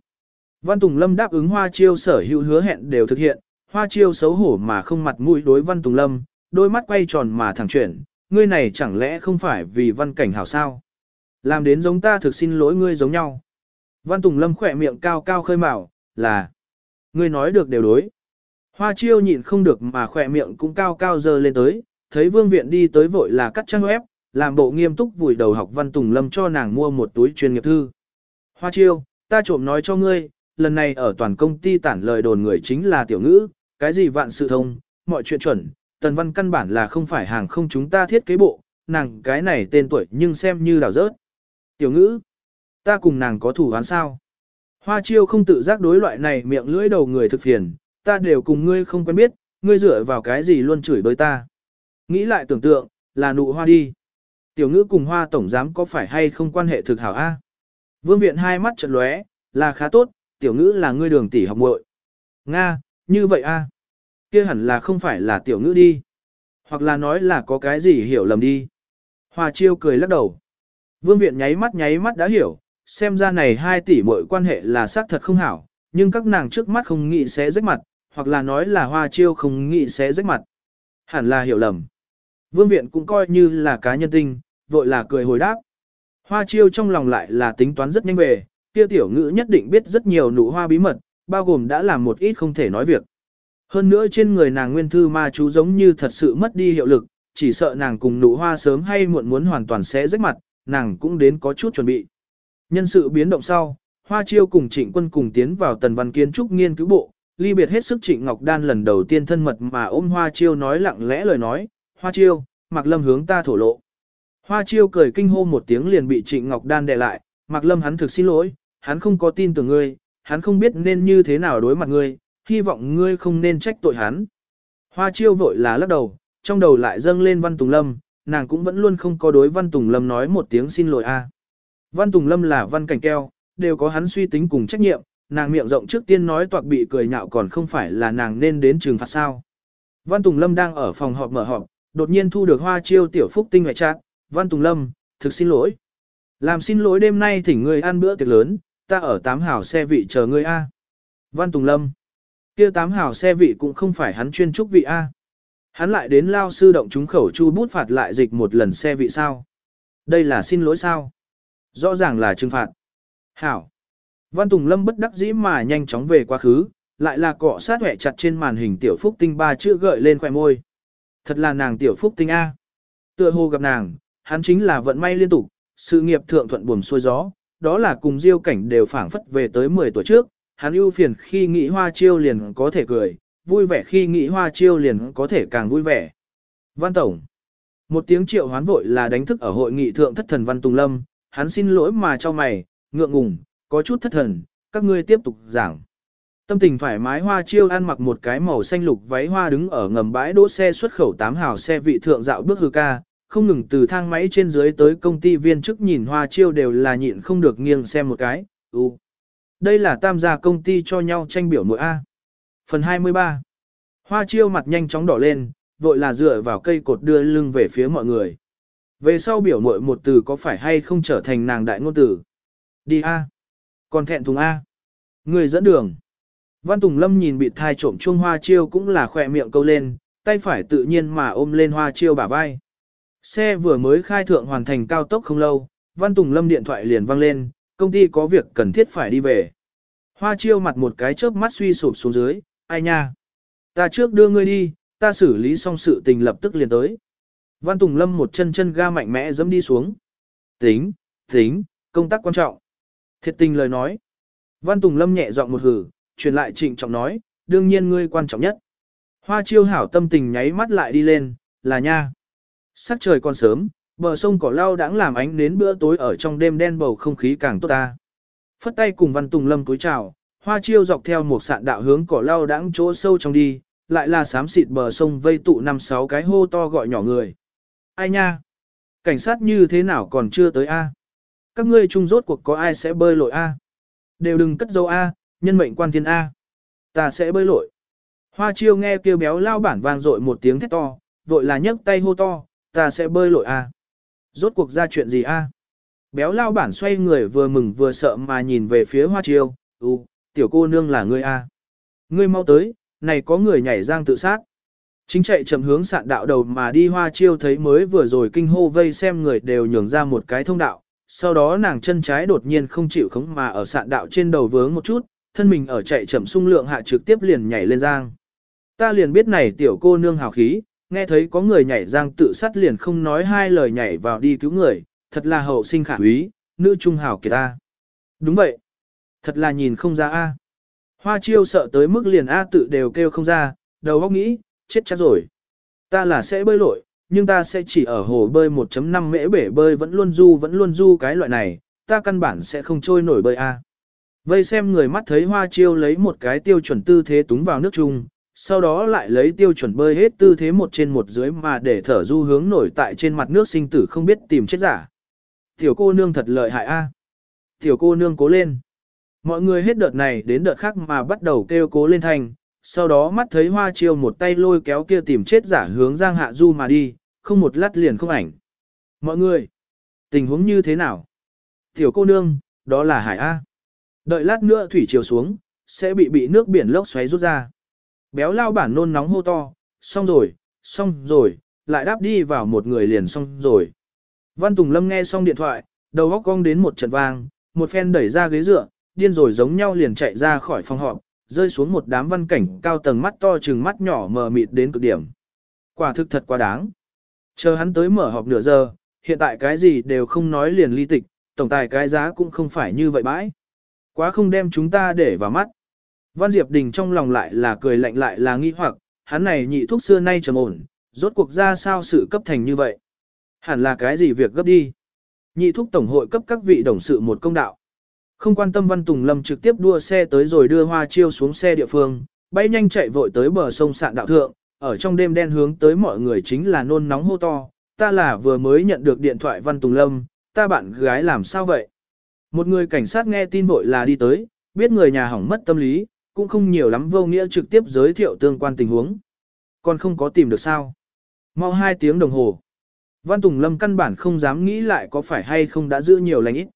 Văn Tùng Lâm đáp ứng Hoa Chiêu sở hữu hứa hẹn đều thực hiện, Hoa Chiêu xấu hổ mà không mặt mũi đối Văn Tùng Lâm, đôi mắt quay tròn mà thẳng chuyển, ngươi này chẳng lẽ không phải vì văn cảnh hảo sao? Làm đến giống ta thực xin lỗi ngươi giống nhau. Văn Tùng Lâm khỏe miệng cao cao khơi mào, là, ngươi nói được đều đối. Hoa chiêu nhịn không được mà khỏe miệng cũng cao cao dơ lên tới, thấy vương viện đi tới vội là cắt trang web, làm bộ nghiêm túc vùi đầu học Văn Tùng Lâm cho nàng mua một túi chuyên nghiệp thư. Hoa chiêu, ta trộm nói cho ngươi, lần này ở toàn công ty tản lời đồn người chính là tiểu ngữ, cái gì vạn sự thông, mọi chuyện chuẩn, tần văn căn bản là không phải hàng không chúng ta thiết kế bộ, nàng cái này tên tuổi nhưng xem như đào rớt. Tiểu ngữ, ta cùng nàng có thủ án sao? Hoa chiêu không tự giác đối loại này miệng lưỡi đầu người thực phiền, ta đều cùng ngươi không quen biết, ngươi dựa vào cái gì luôn chửi bới ta. Nghĩ lại tưởng tượng, là nụ hoa đi. Tiểu ngữ cùng hoa tổng giám có phải hay không quan hệ thực hảo a? Vương viện hai mắt chợt lóe, là khá tốt, tiểu ngữ là ngươi đường tỷ học muội. Nga, như vậy a? kia hẳn là không phải là tiểu ngữ đi. Hoặc là nói là có cái gì hiểu lầm đi. Hoa chiêu cười lắc đầu. Vương viện nháy mắt nháy mắt đã hiểu, xem ra này hai tỷ mọi quan hệ là xác thật không hảo, nhưng các nàng trước mắt không nghĩ sẽ rách mặt, hoặc là nói là hoa chiêu không nghĩ sẽ rách mặt. Hẳn là hiểu lầm. Vương viện cũng coi như là cá nhân tinh, vội là cười hồi đáp. Hoa chiêu trong lòng lại là tính toán rất nhanh về, kia tiểu ngữ nhất định biết rất nhiều nụ hoa bí mật, bao gồm đã làm một ít không thể nói việc. Hơn nữa trên người nàng nguyên thư ma chú giống như thật sự mất đi hiệu lực, chỉ sợ nàng cùng nụ hoa sớm hay muộn muốn hoàn toàn sẽ rách mặt, nàng cũng đến có chút chuẩn bị. Nhân sự biến động sau, Hoa Chiêu cùng Trịnh Quân cùng tiến vào tần văn kiến trúc nghiên cứu bộ, ly biệt hết sức Trịnh Ngọc Đan lần đầu tiên thân mật mà ôm Hoa Chiêu nói lặng lẽ lời nói, Hoa Chiêu, Mạc Lâm hướng ta thổ lộ. Hoa Chiêu cười kinh hô một tiếng liền bị Trịnh Ngọc Đan đè lại, Mạc Lâm hắn thực xin lỗi, hắn không có tin tưởng ngươi, hắn không biết nên như thế nào đối mặt ngươi, hy vọng ngươi không nên trách tội hắn. Hoa Chiêu vội là lắc đầu, trong đầu lại dâng lên Văn Tùng Lâm, nàng cũng vẫn luôn không có đối Văn Tùng Lâm nói một tiếng xin lỗi a. Văn Tùng Lâm là văn cảnh keo, đều có hắn suy tính cùng trách nhiệm, nàng miệng rộng trước tiên nói toạc bị cười nhạo còn không phải là nàng nên đến trường phạt sao. Văn Tùng Lâm đang ở phòng họp mở họp, đột nhiên thu được hoa chiêu tiểu phúc tinh ngoại trạng, Văn Tùng Lâm, thực xin lỗi. Làm xin lỗi đêm nay thỉnh ngươi ăn bữa tiệc lớn, ta ở tám hào xe vị chờ ngươi A. Văn Tùng Lâm, kia tám hào xe vị cũng không phải hắn chuyên trúc vị A. Hắn lại đến lao sư động chúng khẩu chu bút phạt lại dịch một lần xe vị sao. Đây là xin lỗi sao. Rõ ràng là trừng phạt. Hảo. Văn Tùng Lâm bất đắc dĩ mà nhanh chóng về quá khứ, lại là cọ sát hẹ chặt trên màn hình tiểu phúc tinh ba chữ gợi lên khỏe môi. Thật là nàng tiểu phúc tinh A. Tựa hồ gặp nàng, hắn chính là vận may liên tục, sự nghiệp thượng thuận buồm xuôi gió, đó là cùng diêu cảnh đều phảng phất về tới 10 tuổi trước, hắn ưu phiền khi nghĩ hoa chiêu liền có thể cười, vui vẻ khi nghĩ hoa chiêu liền có thể càng vui vẻ. Văn Tổng Một tiếng triệu hoán vội là đánh thức ở hội nghị thượng thất thần Văn Tùng Lâm, hắn xin lỗi mà cho mày, ngượng ngùng, có chút thất thần, các ngươi tiếp tục giảng. Tâm tình thoải mái hoa chiêu ăn mặc một cái màu xanh lục váy hoa đứng ở ngầm bãi đỗ xe xuất khẩu tám hào xe vị thượng dạo bước hư ca, không ngừng từ thang máy trên dưới tới công ty viên chức nhìn hoa chiêu đều là nhịn không được nghiêng xem một cái, ừ. Đây là tam gia công ty cho nhau tranh biểu mỗi A. Phần 23 Hoa chiêu mặt nhanh chóng đỏ lên, vội là dựa vào cây cột đưa lưng về phía mọi người. Về sau biểu muội một từ có phải hay không trở thành nàng đại ngôn tử. Đi A. Còn thẹn thùng A. Người dẫn đường. Văn Tùng Lâm nhìn bị thai trộm chuông hoa chiêu cũng là khỏe miệng câu lên, tay phải tự nhiên mà ôm lên hoa chiêu bả vai. Xe vừa mới khai thượng hoàn thành cao tốc không lâu, Văn Tùng Lâm điện thoại liền vang lên, công ty có việc cần thiết phải đi về. Hoa chiêu mặt một cái chớp mắt suy sụp xuống dưới, ai nha. Ta trước đưa ngươi đi, ta xử lý xong sự tình lập tức liền tới. Văn Tùng Lâm một chân chân ga mạnh mẽ dẫm đi xuống. Tính, tính, công tác quan trọng. Thiệt tình lời nói. Văn Tùng Lâm nhẹ giọng một hử, truyền lại trịnh trọng nói, đương nhiên ngươi quan trọng nhất. Hoa chiêu hảo tâm tình nháy mắt lại đi lên, là nha. Sắc trời còn sớm, bờ sông cỏ lau đãng làm ánh đến bữa tối ở trong đêm đen bầu không khí càng tốt ta. Phất tay cùng Văn Tùng Lâm cúi chào, hoa chiêu dọc theo một sạn đạo hướng cỏ lau đãng chỗ sâu trong đi, lại là xám xịt bờ sông vây tụ năm sáu cái hô to gọi nhỏ người. Ai nha? Cảnh sát như thế nào còn chưa tới a? Các ngươi chung rốt cuộc có ai sẽ bơi lội a? Đều đừng cất dấu a, nhân mệnh quan thiên a. Ta sẽ bơi lội. Hoa chiêu nghe kêu béo lao bản vang dội một tiếng thét to, vội là nhấc tay hô to, ta sẽ bơi lội a. Rốt cuộc ra chuyện gì a? Béo lao bản xoay người vừa mừng vừa sợ mà nhìn về phía hoa chiêu, ừ, tiểu cô nương là ngươi a. Ngươi mau tới, này có người nhảy giang tự sát. Chính chạy chậm hướng sạn đạo đầu mà đi hoa chiêu thấy mới vừa rồi kinh hô vây xem người đều nhường ra một cái thông đạo, sau đó nàng chân trái đột nhiên không chịu khống mà ở sạn đạo trên đầu vướng một chút, thân mình ở chạy chậm sung lượng hạ trực tiếp liền nhảy lên giang. Ta liền biết này tiểu cô nương hào khí, nghe thấy có người nhảy giang tự sát liền không nói hai lời nhảy vào đi cứu người, thật là hậu sinh khả úy, nữ trung hào kìa ta. Đúng vậy. Thật là nhìn không ra A. Hoa chiêu sợ tới mức liền A tự đều kêu không ra, đầu óc nghĩ, chết chắc rồi. Ta là sẽ bơi lội, nhưng ta sẽ chỉ ở hồ bơi 1.5 mễ bể bơi vẫn luôn du vẫn luôn du cái loại này, ta căn bản sẽ không trôi nổi bơi A. Vây xem người mắt thấy hoa chiêu lấy một cái tiêu chuẩn tư thế túng vào nước chung, sau đó lại lấy tiêu chuẩn bơi hết tư thế một trên một dưới mà để thở du hướng nổi tại trên mặt nước sinh tử không biết tìm chết giả. Tiểu cô nương thật lợi hại a. Tiểu cô nương cố lên. Mọi người hết đợt này đến đợt khác mà bắt đầu kêu cố lên thành, sau đó mắt thấy hoa chiêu một tay lôi kéo kia tìm chết giả hướng Giang Hạ Du mà đi, không một lát liền không ảnh. Mọi người, tình huống như thế nào? Tiểu cô nương, đó là Hải A. Đợi lát nữa thủy chiều xuống, sẽ bị bị nước biển lốc xoáy rút ra. Béo lao bản nôn nóng hô to, xong rồi, xong rồi, lại đáp đi vào một người liền xong rồi. Văn Tùng Lâm nghe xong điện thoại, đầu góc cong đến một trận vang, một phen đẩy ra ghế dựa, điên rồi giống nhau liền chạy ra khỏi phòng họp, rơi xuống một đám văn cảnh cao tầng mắt to chừng mắt nhỏ mờ mịt đến cực điểm. Quả thực thật quá đáng. Chờ hắn tới mở họp nửa giờ, hiện tại cái gì đều không nói liền ly tịch, tổng tài cái giá cũng không phải như vậy bãi. Quá không đem chúng ta để vào mắt. Văn Diệp Đình trong lòng lại là cười lạnh lại là nghi hoặc, hắn này nhị thuốc xưa nay trầm ổn, rốt cuộc ra sao sự cấp thành như vậy. Hẳn là cái gì việc gấp đi. Nhị thuốc tổng hội cấp các vị đồng sự một công đạo. Không quan tâm Văn Tùng Lâm trực tiếp đua xe tới rồi đưa Hoa Chiêu xuống xe địa phương, bay nhanh chạy vội tới bờ sông sạn đạo thượng, ở trong đêm đen hướng tới mọi người chính là nôn nóng hô to, ta là vừa mới nhận được điện thoại Văn Tùng Lâm, ta bạn gái làm sao vậy? Một người cảnh sát nghe tin vội là đi tới, biết người nhà hỏng mất tâm lý, cũng không nhiều lắm vô nghĩa trực tiếp giới thiệu tương quan tình huống. Còn không có tìm được sao? Mau hai tiếng đồng hồ. Văn Tùng Lâm căn bản không dám nghĩ lại có phải hay không đã giữ nhiều lành ít.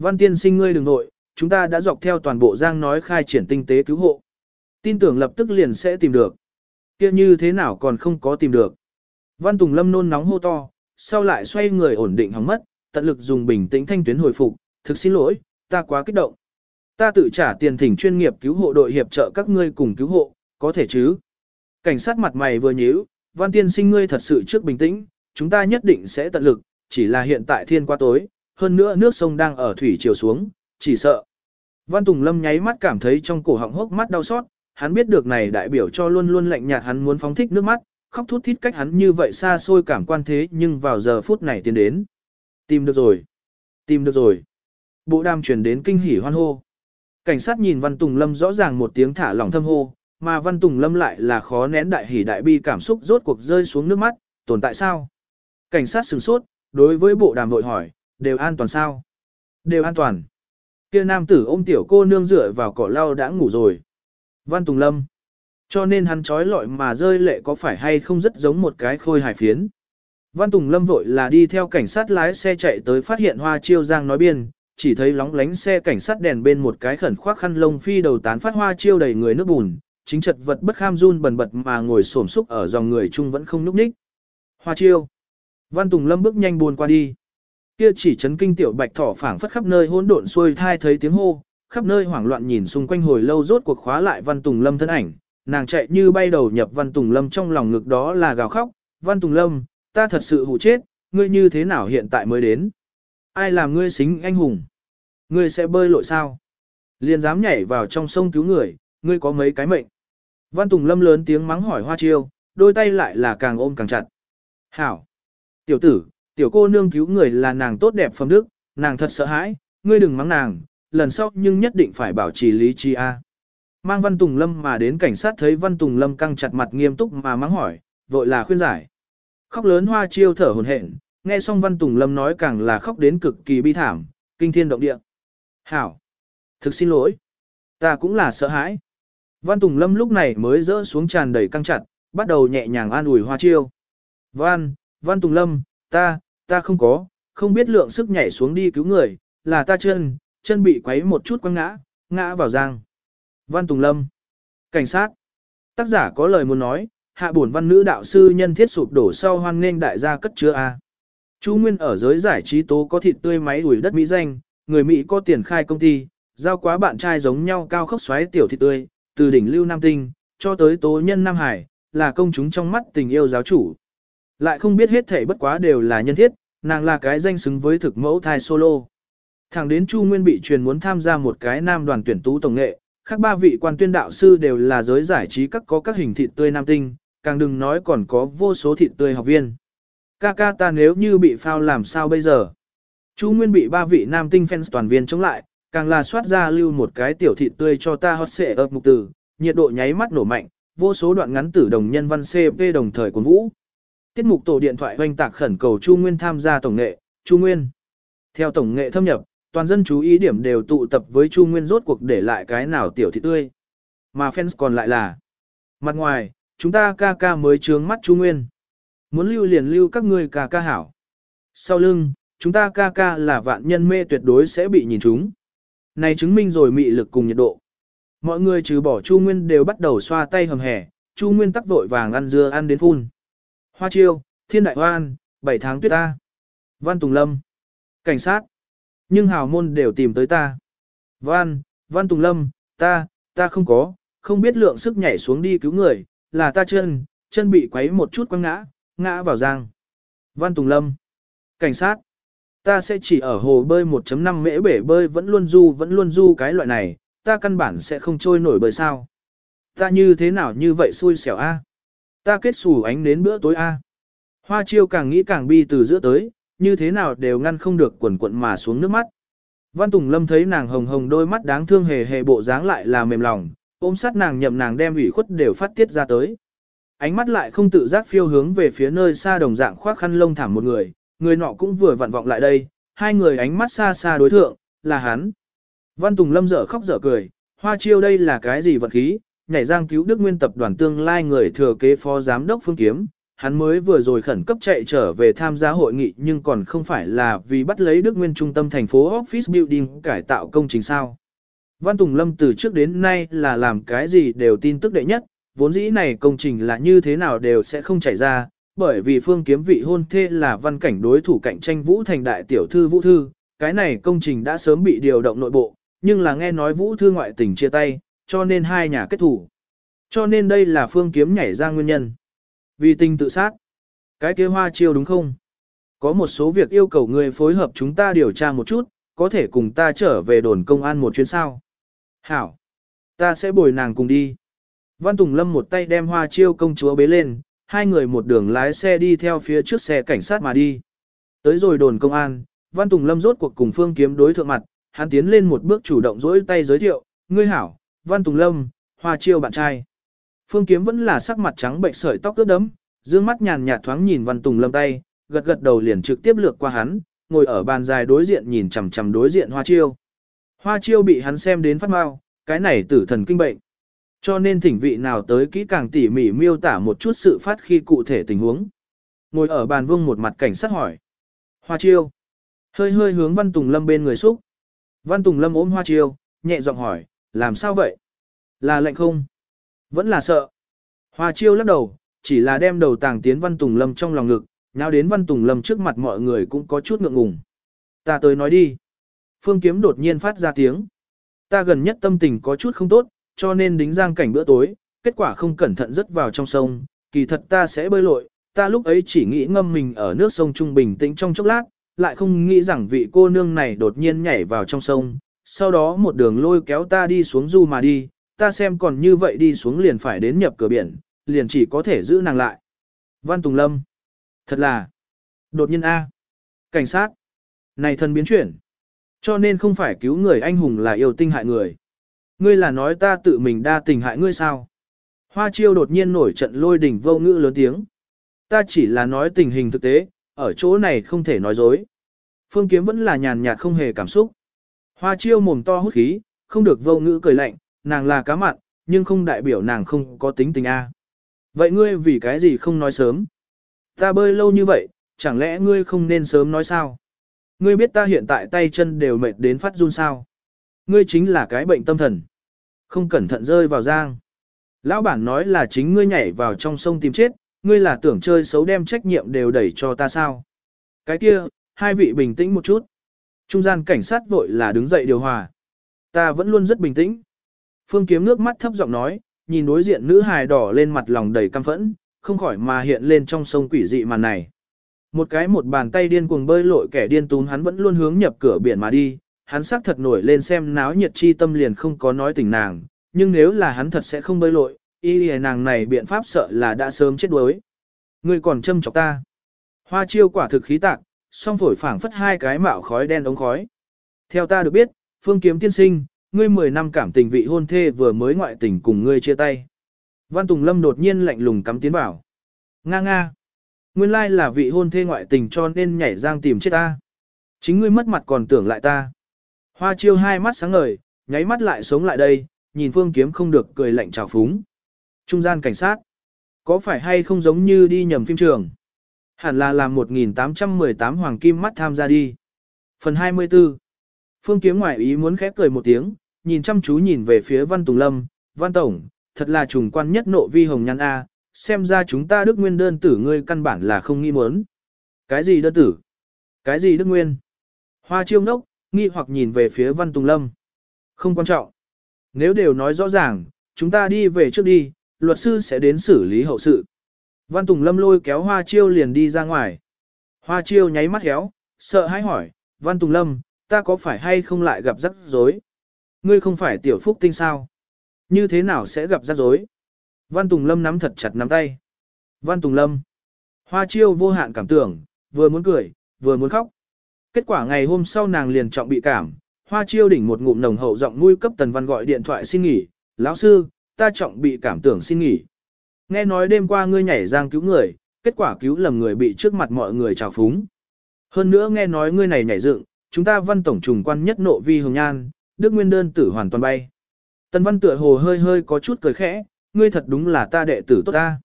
Văn tiên sinh ngươi đừng nội, chúng ta đã dọc theo toàn bộ giang nói khai triển tinh tế cứu hộ. Tin tưởng lập tức liền sẽ tìm được. kia như thế nào còn không có tìm được. Văn Tùng Lâm nôn nóng hô to, sau lại xoay người ổn định hóng mất, tận lực dùng bình tĩnh thanh tuyến hồi phục, thực xin lỗi, ta quá kích động. Ta tự trả tiền thỉnh chuyên nghiệp cứu hộ đội hiệp trợ các ngươi cùng cứu hộ, có thể chứ. Cảnh sát mặt mày vừa nhíu, văn tiên sinh ngươi thật sự trước bình tĩnh, chúng ta nhất định sẽ tận lực, chỉ là hiện tại thiên qua tối, hơn nữa nước sông đang ở thủy chiều xuống, chỉ sợ. Văn Tùng Lâm nháy mắt cảm thấy trong cổ họng hốc mắt đau xót, hắn biết được này đại biểu cho luôn luôn lạnh nhạt hắn muốn phóng thích nước mắt, khóc thút thít cách hắn như vậy xa xôi cảm quan thế nhưng vào giờ phút này tiến đến. Tìm được rồi. Tìm được rồi. Bộ đàm truyền đến kinh hỉ hoan hô. Cảnh sát nhìn Văn Tùng Lâm rõ ràng một tiếng thả lỏng thâm hô, mà Văn Tùng Lâm lại là khó nén đại hỉ đại bi cảm xúc rốt cuộc rơi xuống nước mắt, tồn tại sao? Cảnh sát sửng sốt, đối với bộ đàm vội hỏi, đều an toàn sao? Đều an toàn. Kia nam tử ôm tiểu cô nương dựa vào cỏ lau đã ngủ rồi. Văn Tùng Lâm. Cho nên hắn trói lọi mà rơi lệ có phải hay không rất giống một cái khôi hài phiến. Văn Tùng Lâm vội là đi theo cảnh sát lái xe chạy tới phát hiện hoa chiêu giang nói biên, chỉ thấy lóng lánh xe cảnh sát đèn bên một cái khẩn khoác khăn lông phi đầu tán phát hoa chiêu đầy người nước bùn, chính chật vật bất kham run bần bật mà ngồi xổm xúc ở dòng người chung vẫn không núp ních. Hoa chiêu. Văn Tùng Lâm bước nhanh buồn qua đi. Kia chỉ chấn kinh tiểu bạch thỏ phảng phất khắp nơi hỗn độn xuôi thai thấy tiếng hô, khắp nơi hoảng loạn nhìn xung quanh hồi lâu rốt cuộc khóa lại Văn Tùng Lâm thân ảnh, nàng chạy như bay đầu nhập Văn Tùng Lâm trong lòng ngực đó là gào khóc, "Văn Tùng Lâm, ta thật sự hù chết, ngươi như thế nào hiện tại mới đến? Ai làm ngươi xính anh hùng? Ngươi sẽ bơi lội sao? Liền dám nhảy vào trong sông cứu người, ngươi có mấy cái mệnh? Văn Tùng Lâm lớn tiếng mắng hỏi Hoa Chiêu, đôi tay lại là càng ôm càng chặt. Hảo! Tiểu tử, tiểu cô nương cứu người là nàng tốt đẹp phẩm đức, nàng thật sợ hãi, ngươi đừng mắng nàng, lần sau nhưng nhất định phải bảo trì lý trí a. Mang Văn Tùng Lâm mà đến cảnh sát thấy Văn Tùng Lâm căng chặt mặt nghiêm túc mà mắng hỏi, vội là khuyên giải. Khóc lớn hoa chiêu thở hồn hển, nghe xong Văn Tùng Lâm nói càng là khóc đến cực kỳ bi thảm, kinh thiên động địa. Hảo! Thực xin lỗi! Ta cũng là sợ hãi. Văn Tùng Lâm lúc này mới rỡ xuống tràn đầy căng chặt, bắt đầu nhẹ nhàng an ủi hoa chiêu. Văn, Văn Tùng Lâm, ta, ta không có, không biết lượng sức nhảy xuống đi cứu người, là ta chân, chân bị quấy một chút quăng ngã, ngã vào giang. Văn Tùng Lâm, cảnh sát, tác giả có lời muốn nói, hạ bổn văn nữ đạo sư nhân thiết sụp đổ sau hoan nghênh đại gia cất chứa A. Chu Nguyên ở giới giải trí tố có thịt tươi máy đuổi đất Mỹ danh, người Mỹ có tiền khai công ty, giao quá bạn trai giống nhau cao khốc xoáy tiểu thịt tươi, từ đỉnh lưu Nam Tinh, cho tới tố nhân Nam Hải, là công chúng trong mắt tình yêu giáo chủ. Lại không biết hết thể bất quá đều là nhân thiết, nàng là cái danh xứng với thực mẫu thai solo. Thẳng đến Chu Nguyên bị truyền muốn tham gia một cái nam đoàn tuyển tú tổng nghệ, khác ba vị quan tuyên đạo sư đều là giới giải trí các có các hình thịt tươi nam tinh, càng đừng nói còn có vô số thịt tươi học viên. Ca ca ta nếu như bị phao làm sao bây giờ? Chu Nguyên bị ba vị nam tinh fans toàn viên chống lại, càng là soát ra lưu một cái tiểu thịt tươi cho ta hot xệ ập mục tử, nhiệt độ nháy mắt nổ mạnh, vô số đoạn ngắn tử đồng nhân văn CP đồng thời cuốn vũ. Tiết mục tổ điện thoại hoành tạc khẩn cầu Chu Nguyên tham gia tổng nghệ, Chu Nguyên. Theo tổng nghệ thâm nhập, toàn dân chú ý điểm đều tụ tập với Chu Nguyên rốt cuộc để lại cái nào tiểu thị tươi. Mà fans còn lại là Mặt ngoài, chúng ta ca ca mới trướng mắt Chu Nguyên. Muốn lưu liền lưu các ngươi ca ca hảo. Sau lưng, chúng ta ca ca là vạn nhân mê tuyệt đối sẽ bị nhìn chúng. Này chứng minh rồi mị lực cùng nhiệt độ. Mọi người trừ bỏ Chu Nguyên đều bắt đầu xoa tay hầm hẻ, Chu Nguyên tắc vội vàng ăn dưa ăn đến phun. Hoa chiêu, thiên đại hoan, 7 tháng tuyết ta. Văn Tùng Lâm, cảnh sát. Nhưng hào môn đều tìm tới ta. Văn, Văn Tùng Lâm, ta, ta không có, không biết lượng sức nhảy xuống đi cứu người, là ta chân, chân bị quấy một chút quăng ngã, ngã vào giang. Văn Tùng Lâm, cảnh sát. Ta sẽ chỉ ở hồ bơi 1.5 mễ bể bơi vẫn luôn du vẫn luôn du cái loại này, ta căn bản sẽ không trôi nổi bơi sao. Ta như thế nào như vậy xui xẻo a? Ta kết xù ánh đến bữa tối a. Hoa chiêu càng nghĩ càng bi từ giữa tới, như thế nào đều ngăn không được quần quận mà xuống nước mắt. Văn Tùng Lâm thấy nàng hồng hồng đôi mắt đáng thương hề hề bộ dáng lại là mềm lòng, ôm sát nàng nhậm nàng đem ủy khuất đều phát tiết ra tới. Ánh mắt lại không tự giác phiêu hướng về phía nơi xa đồng dạng khoác khăn lông thảm một người, người nọ cũng vừa vặn vọng lại đây, hai người ánh mắt xa xa đối thượng, là hắn. Văn Tùng Lâm dở khóc dở cười, hoa chiêu đây là cái gì vật khí, nhảy giang cứu Đức Nguyên tập đoàn tương lai người thừa kế phó giám đốc Phương Kiếm, hắn mới vừa rồi khẩn cấp chạy trở về tham gia hội nghị nhưng còn không phải là vì bắt lấy Đức Nguyên trung tâm thành phố Office Building cải tạo công trình sao. Văn Tùng Lâm từ trước đến nay là làm cái gì đều tin tức đệ nhất, vốn dĩ này công trình là như thế nào đều sẽ không chảy ra, bởi vì phương kiếm vị hôn thê là văn cảnh đối thủ cạnh tranh Vũ Thành đại tiểu thư Vũ Thư, cái này công trình đã sớm bị điều động nội bộ, nhưng là nghe nói Vũ Thư ngoại tình chia tay, cho nên hai nhà kết thủ. Cho nên đây là phương kiếm nhảy ra nguyên nhân. Vì tình tự sát. Cái kia hoa chiêu đúng không? Có một số việc yêu cầu người phối hợp chúng ta điều tra một chút, có thể cùng ta trở về đồn công an một chuyến sao. Hảo. Ta sẽ bồi nàng cùng đi. Văn Tùng Lâm một tay đem hoa chiêu công chúa bế lên, hai người một đường lái xe đi theo phía trước xe cảnh sát mà đi. Tới rồi đồn công an, Văn Tùng Lâm rốt cuộc cùng Phương Kiếm đối thượng mặt, hắn tiến lên một bước chủ động dỗi tay giới thiệu, ngươi hảo, Văn Tùng Lâm, hoa chiêu bạn trai. Phương Kiếm vẫn là sắc mặt trắng bệnh sợi tóc ướt đấm, dương mắt nhàn nhạt thoáng nhìn Văn Tùng Lâm tay, gật gật đầu liền trực tiếp lược qua hắn, ngồi ở bàn dài đối diện nhìn chằm chằm đối diện Hoa Chiêu. Hoa Chiêu bị hắn xem đến phát mau, cái này tử thần kinh bệnh. Cho nên thỉnh vị nào tới kỹ càng tỉ mỉ miêu tả một chút sự phát khi cụ thể tình huống. Ngồi ở bàn vương một mặt cảnh sát hỏi. Hoa Chiêu. Hơi hơi hướng Văn Tùng Lâm bên người xúc. Văn Tùng Lâm ôm Hoa Chiêu, nhẹ giọng hỏi, làm sao vậy? Là lệnh không? Vẫn là sợ. Hoa chiêu lắc đầu, chỉ là đem đầu tàng tiến Văn Tùng Lâm trong lòng ngực, nháo đến Văn Tùng Lâm trước mặt mọi người cũng có chút ngượng ngùng. Ta tới nói đi. Phương Kiếm đột nhiên phát ra tiếng. Ta gần nhất tâm tình có chút không tốt, cho nên đính giang cảnh bữa tối, kết quả không cẩn thận rớt vào trong sông, kỳ thật ta sẽ bơi lội, ta lúc ấy chỉ nghĩ ngâm mình ở nước sông Trung bình tĩnh trong chốc lát, lại không nghĩ rằng vị cô nương này đột nhiên nhảy vào trong sông, sau đó một đường lôi kéo ta đi xuống du mà đi, ta xem còn như vậy đi xuống liền phải đến nhập cửa biển, liền chỉ có thể giữ nàng lại. Văn Tùng Lâm. Thật là. Đột nhiên A. Cảnh sát. Này thân biến chuyển. Cho nên không phải cứu người anh hùng là yêu tinh hại người. Ngươi là nói ta tự mình đa tình hại ngươi sao? Hoa chiêu đột nhiên nổi trận lôi đỉnh vô ngữ lớn tiếng. Ta chỉ là nói tình hình thực tế, ở chỗ này không thể nói dối. Phương kiếm vẫn là nhàn nhạt không hề cảm xúc. Hoa chiêu mồm to hút khí, không được vô ngữ cười lạnh, nàng là cá mặn, nhưng không đại biểu nàng không có tính tình A. Vậy ngươi vì cái gì không nói sớm? Ta bơi lâu như vậy, chẳng lẽ ngươi không nên sớm nói sao? Ngươi biết ta hiện tại tay chân đều mệt đến phát run sao? Ngươi chính là cái bệnh tâm thần. Không cẩn thận rơi vào giang. Lão bản nói là chính ngươi nhảy vào trong sông tìm chết, ngươi là tưởng chơi xấu đem trách nhiệm đều đẩy cho ta sao? Cái kia, hai vị bình tĩnh một chút. Trung gian cảnh sát vội là đứng dậy điều hòa. Ta vẫn luôn rất bình tĩnh. Phương kiếm nước mắt thấp giọng nói, nhìn đối diện nữ hài đỏ lên mặt lòng đầy căm phẫn, không khỏi mà hiện lên trong sông quỷ dị màn này. Một cái một bàn tay điên cuồng bơi lội kẻ điên tún hắn vẫn luôn hướng nhập cửa biển mà đi, hắn sắc thật nổi lên xem náo nhiệt chi tâm liền không có nói tình nàng, nhưng nếu là hắn thật sẽ không bơi lội, y nàng này biện pháp sợ là đã sớm chết đuối. Ngươi còn châm chọc ta. Hoa chiêu quả thực khí tạc, song phổi phảng phất hai cái mạo khói đen ống khói. Theo ta được biết, phương kiếm tiên sinh, ngươi 10 năm cảm tình vị hôn thê vừa mới ngoại tình cùng ngươi chia tay. Văn Tùng Lâm đột nhiên lạnh lùng cắm tiến vào. Nga nga. Nguyên lai là vị hôn thê ngoại tình cho nên nhảy giang tìm chết ta. Chính ngươi mất mặt còn tưởng lại ta. Hoa chiêu hai mắt sáng ngời, nháy mắt lại sống lại đây, nhìn phương kiếm không được cười lạnh trào phúng. Trung gian cảnh sát. Có phải hay không giống như đi nhầm phim trường? Hẳn là làm 1818 hoàng kim mắt tham gia đi. Phần 24. Phương kiếm ngoại ý muốn khép cười một tiếng, nhìn chăm chú nhìn về phía Văn Tùng Lâm, Văn Tổng, thật là trùng quan nhất nộ vi hồng nhăn A, xem ra chúng ta Đức Nguyên đơn tử ngươi căn bản là không nghi muốn. Cái gì đơn tử? Cái gì Đức Nguyên? Hoa chiêu ngốc, nghi hoặc nhìn về phía Văn Tùng Lâm. Không quan trọng. Nếu đều nói rõ ràng, chúng ta đi về trước đi, luật sư sẽ đến xử lý hậu sự. Văn Tùng Lâm lôi kéo Hoa Chiêu liền đi ra ngoài. Hoa Chiêu nháy mắt héo, sợ hãi hỏi, Văn Tùng Lâm, ta có phải hay không lại gặp rắc rối? Ngươi không phải tiểu phúc tinh sao? Như thế nào sẽ gặp rắc rối? Văn Tùng Lâm nắm thật chặt nắm tay. Văn Tùng Lâm. Hoa Chiêu vô hạn cảm tưởng, vừa muốn cười, vừa muốn khóc. Kết quả ngày hôm sau nàng liền trọng bị cảm, Hoa Chiêu đỉnh một ngụm nồng hậu giọng nuôi cấp Tần Văn gọi điện thoại xin nghỉ, lão sư, ta trọng bị cảm tưởng xin nghỉ. Nghe nói đêm qua ngươi nhảy giang cứu người, kết quả cứu lầm người bị trước mặt mọi người trào phúng. Hơn nữa nghe nói ngươi này nhảy dựng, chúng ta văn tổng trùng quan nhất nộ vi hồng nhan, đức nguyên đơn tử hoàn toàn bay. Tần văn tựa hồ hơi hơi có chút cười khẽ, ngươi thật đúng là ta đệ tử tốt ta.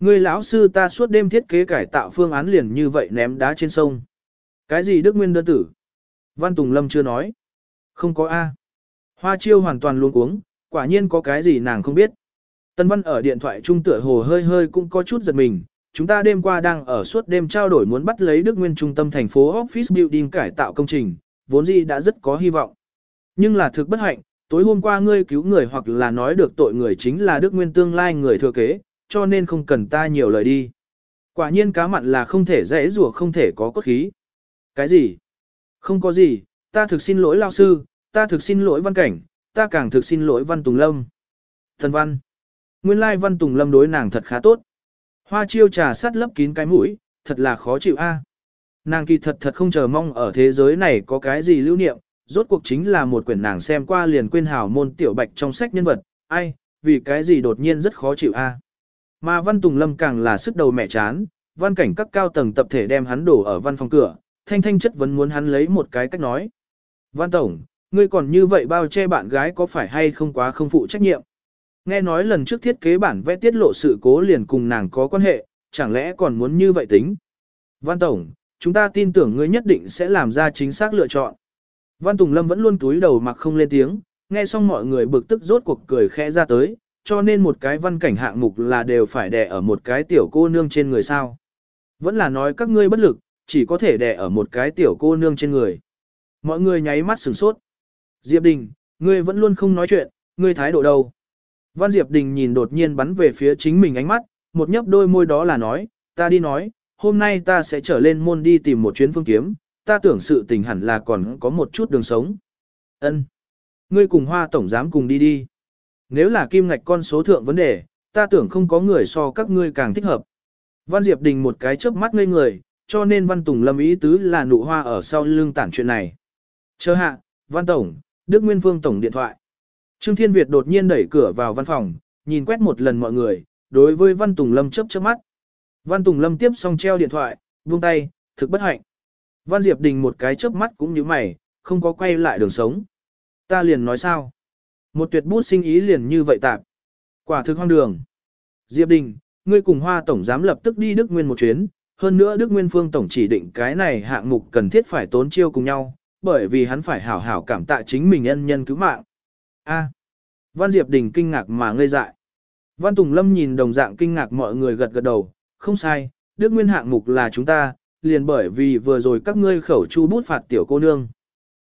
Ngươi lão sư ta suốt đêm thiết kế cải tạo phương án liền như vậy ném đá trên sông. Cái gì đức nguyên đơn tử? Văn Tùng Lâm chưa nói. Không có A. Hoa chiêu hoàn toàn luôn cuống, quả nhiên có cái gì nàng không biết. Tân Văn ở điện thoại trung tựa hồ hơi hơi cũng có chút giật mình, chúng ta đêm qua đang ở suốt đêm trao đổi muốn bắt lấy Đức Nguyên trung tâm thành phố Office Building cải tạo công trình, vốn dĩ đã rất có hy vọng. Nhưng là thực bất hạnh, tối hôm qua ngươi cứu người hoặc là nói được tội người chính là Đức Nguyên tương lai người thừa kế, cho nên không cần ta nhiều lời đi. Quả nhiên cá mặn là không thể dễ rùa không thể có cốt khí. Cái gì? Không có gì, ta thực xin lỗi lao sư, ta thực xin lỗi văn cảnh, ta càng thực xin lỗi văn tùng lâm. Thần văn. Nguyên lai văn tùng lâm đối nàng thật khá tốt. Hoa chiêu trà sắt lấp kín cái mũi, thật là khó chịu a. À. Nàng kỳ thật thật không chờ mong ở thế giới này có cái gì lưu niệm, rốt cuộc chính là một quyển nàng xem qua liền quên hào môn tiểu bạch trong sách nhân vật, ai, vì cái gì đột nhiên rất khó chịu a. À. Mà văn tùng lâm càng là sức đầu mẹ chán, văn cảnh các cao tầng tập thể đem hắn đổ ở văn phòng cửa, thanh thanh chất vấn muốn hắn lấy một cái cách nói. Văn tổng, ngươi còn như vậy bao che bạn gái có phải hay không quá không phụ trách nhiệm? Nghe nói lần trước thiết kế bản vẽ tiết lộ sự cố liền cùng nàng có quan hệ, chẳng lẽ còn muốn như vậy tính? Văn Tổng, chúng ta tin tưởng ngươi nhất định sẽ làm ra chính xác lựa chọn. Văn Tùng Lâm vẫn luôn túi đầu mặc không lên tiếng, nghe xong mọi người bực tức rốt cuộc cười khẽ ra tới, cho nên một cái văn cảnh hạng mục là đều phải đè ở một cái tiểu cô nương trên người sao. Vẫn là nói các ngươi bất lực, chỉ có thể đè ở một cái tiểu cô nương trên người. Mọi người nháy mắt sửng sốt. Diệp Đình, ngươi vẫn luôn không nói chuyện, ngươi thái độ đâu? Văn Diệp Đình nhìn đột nhiên bắn về phía chính mình ánh mắt, một nhấp đôi môi đó là nói, ta đi nói, hôm nay ta sẽ trở lên môn đi tìm một chuyến phương kiếm, ta tưởng sự tình hẳn là còn có một chút đường sống. Ân, Ngươi cùng hoa tổng giám cùng đi đi. Nếu là kim ngạch con số thượng vấn đề, ta tưởng không có người so các ngươi càng thích hợp. Văn Diệp Đình một cái chớp mắt ngây người, cho nên Văn Tùng Lâm ý tứ là nụ hoa ở sau lưng tản chuyện này. Chờ hạ, Văn Tổng, Đức Nguyên Phương Tổng điện thoại. Trương Thiên Việt đột nhiên đẩy cửa vào văn phòng, nhìn quét một lần mọi người, đối với Văn Tùng Lâm chớp chớp mắt. Văn Tùng Lâm tiếp xong treo điện thoại, buông tay, thực bất hạnh. Văn Diệp Đình một cái chớp mắt cũng như mày, không có quay lại đường sống. Ta liền nói sao? Một tuyệt bút sinh ý liền như vậy tạm. Quả thực hoang đường. Diệp Đình, ngươi cùng Hoa Tổng giám lập tức đi Đức Nguyên một chuyến, hơn nữa Đức Nguyên Phương Tổng chỉ định cái này hạng mục cần thiết phải tốn chiêu cùng nhau, bởi vì hắn phải hảo hảo cảm tạ chính mình ân nhân cứu mạng. A. Văn Diệp Đình kinh ngạc mà ngây dại. Văn Tùng Lâm nhìn đồng dạng kinh ngạc mọi người gật gật đầu, không sai, Đức Nguyên hạng mục là chúng ta, liền bởi vì vừa rồi các ngươi khẩu chu bút phạt tiểu cô nương.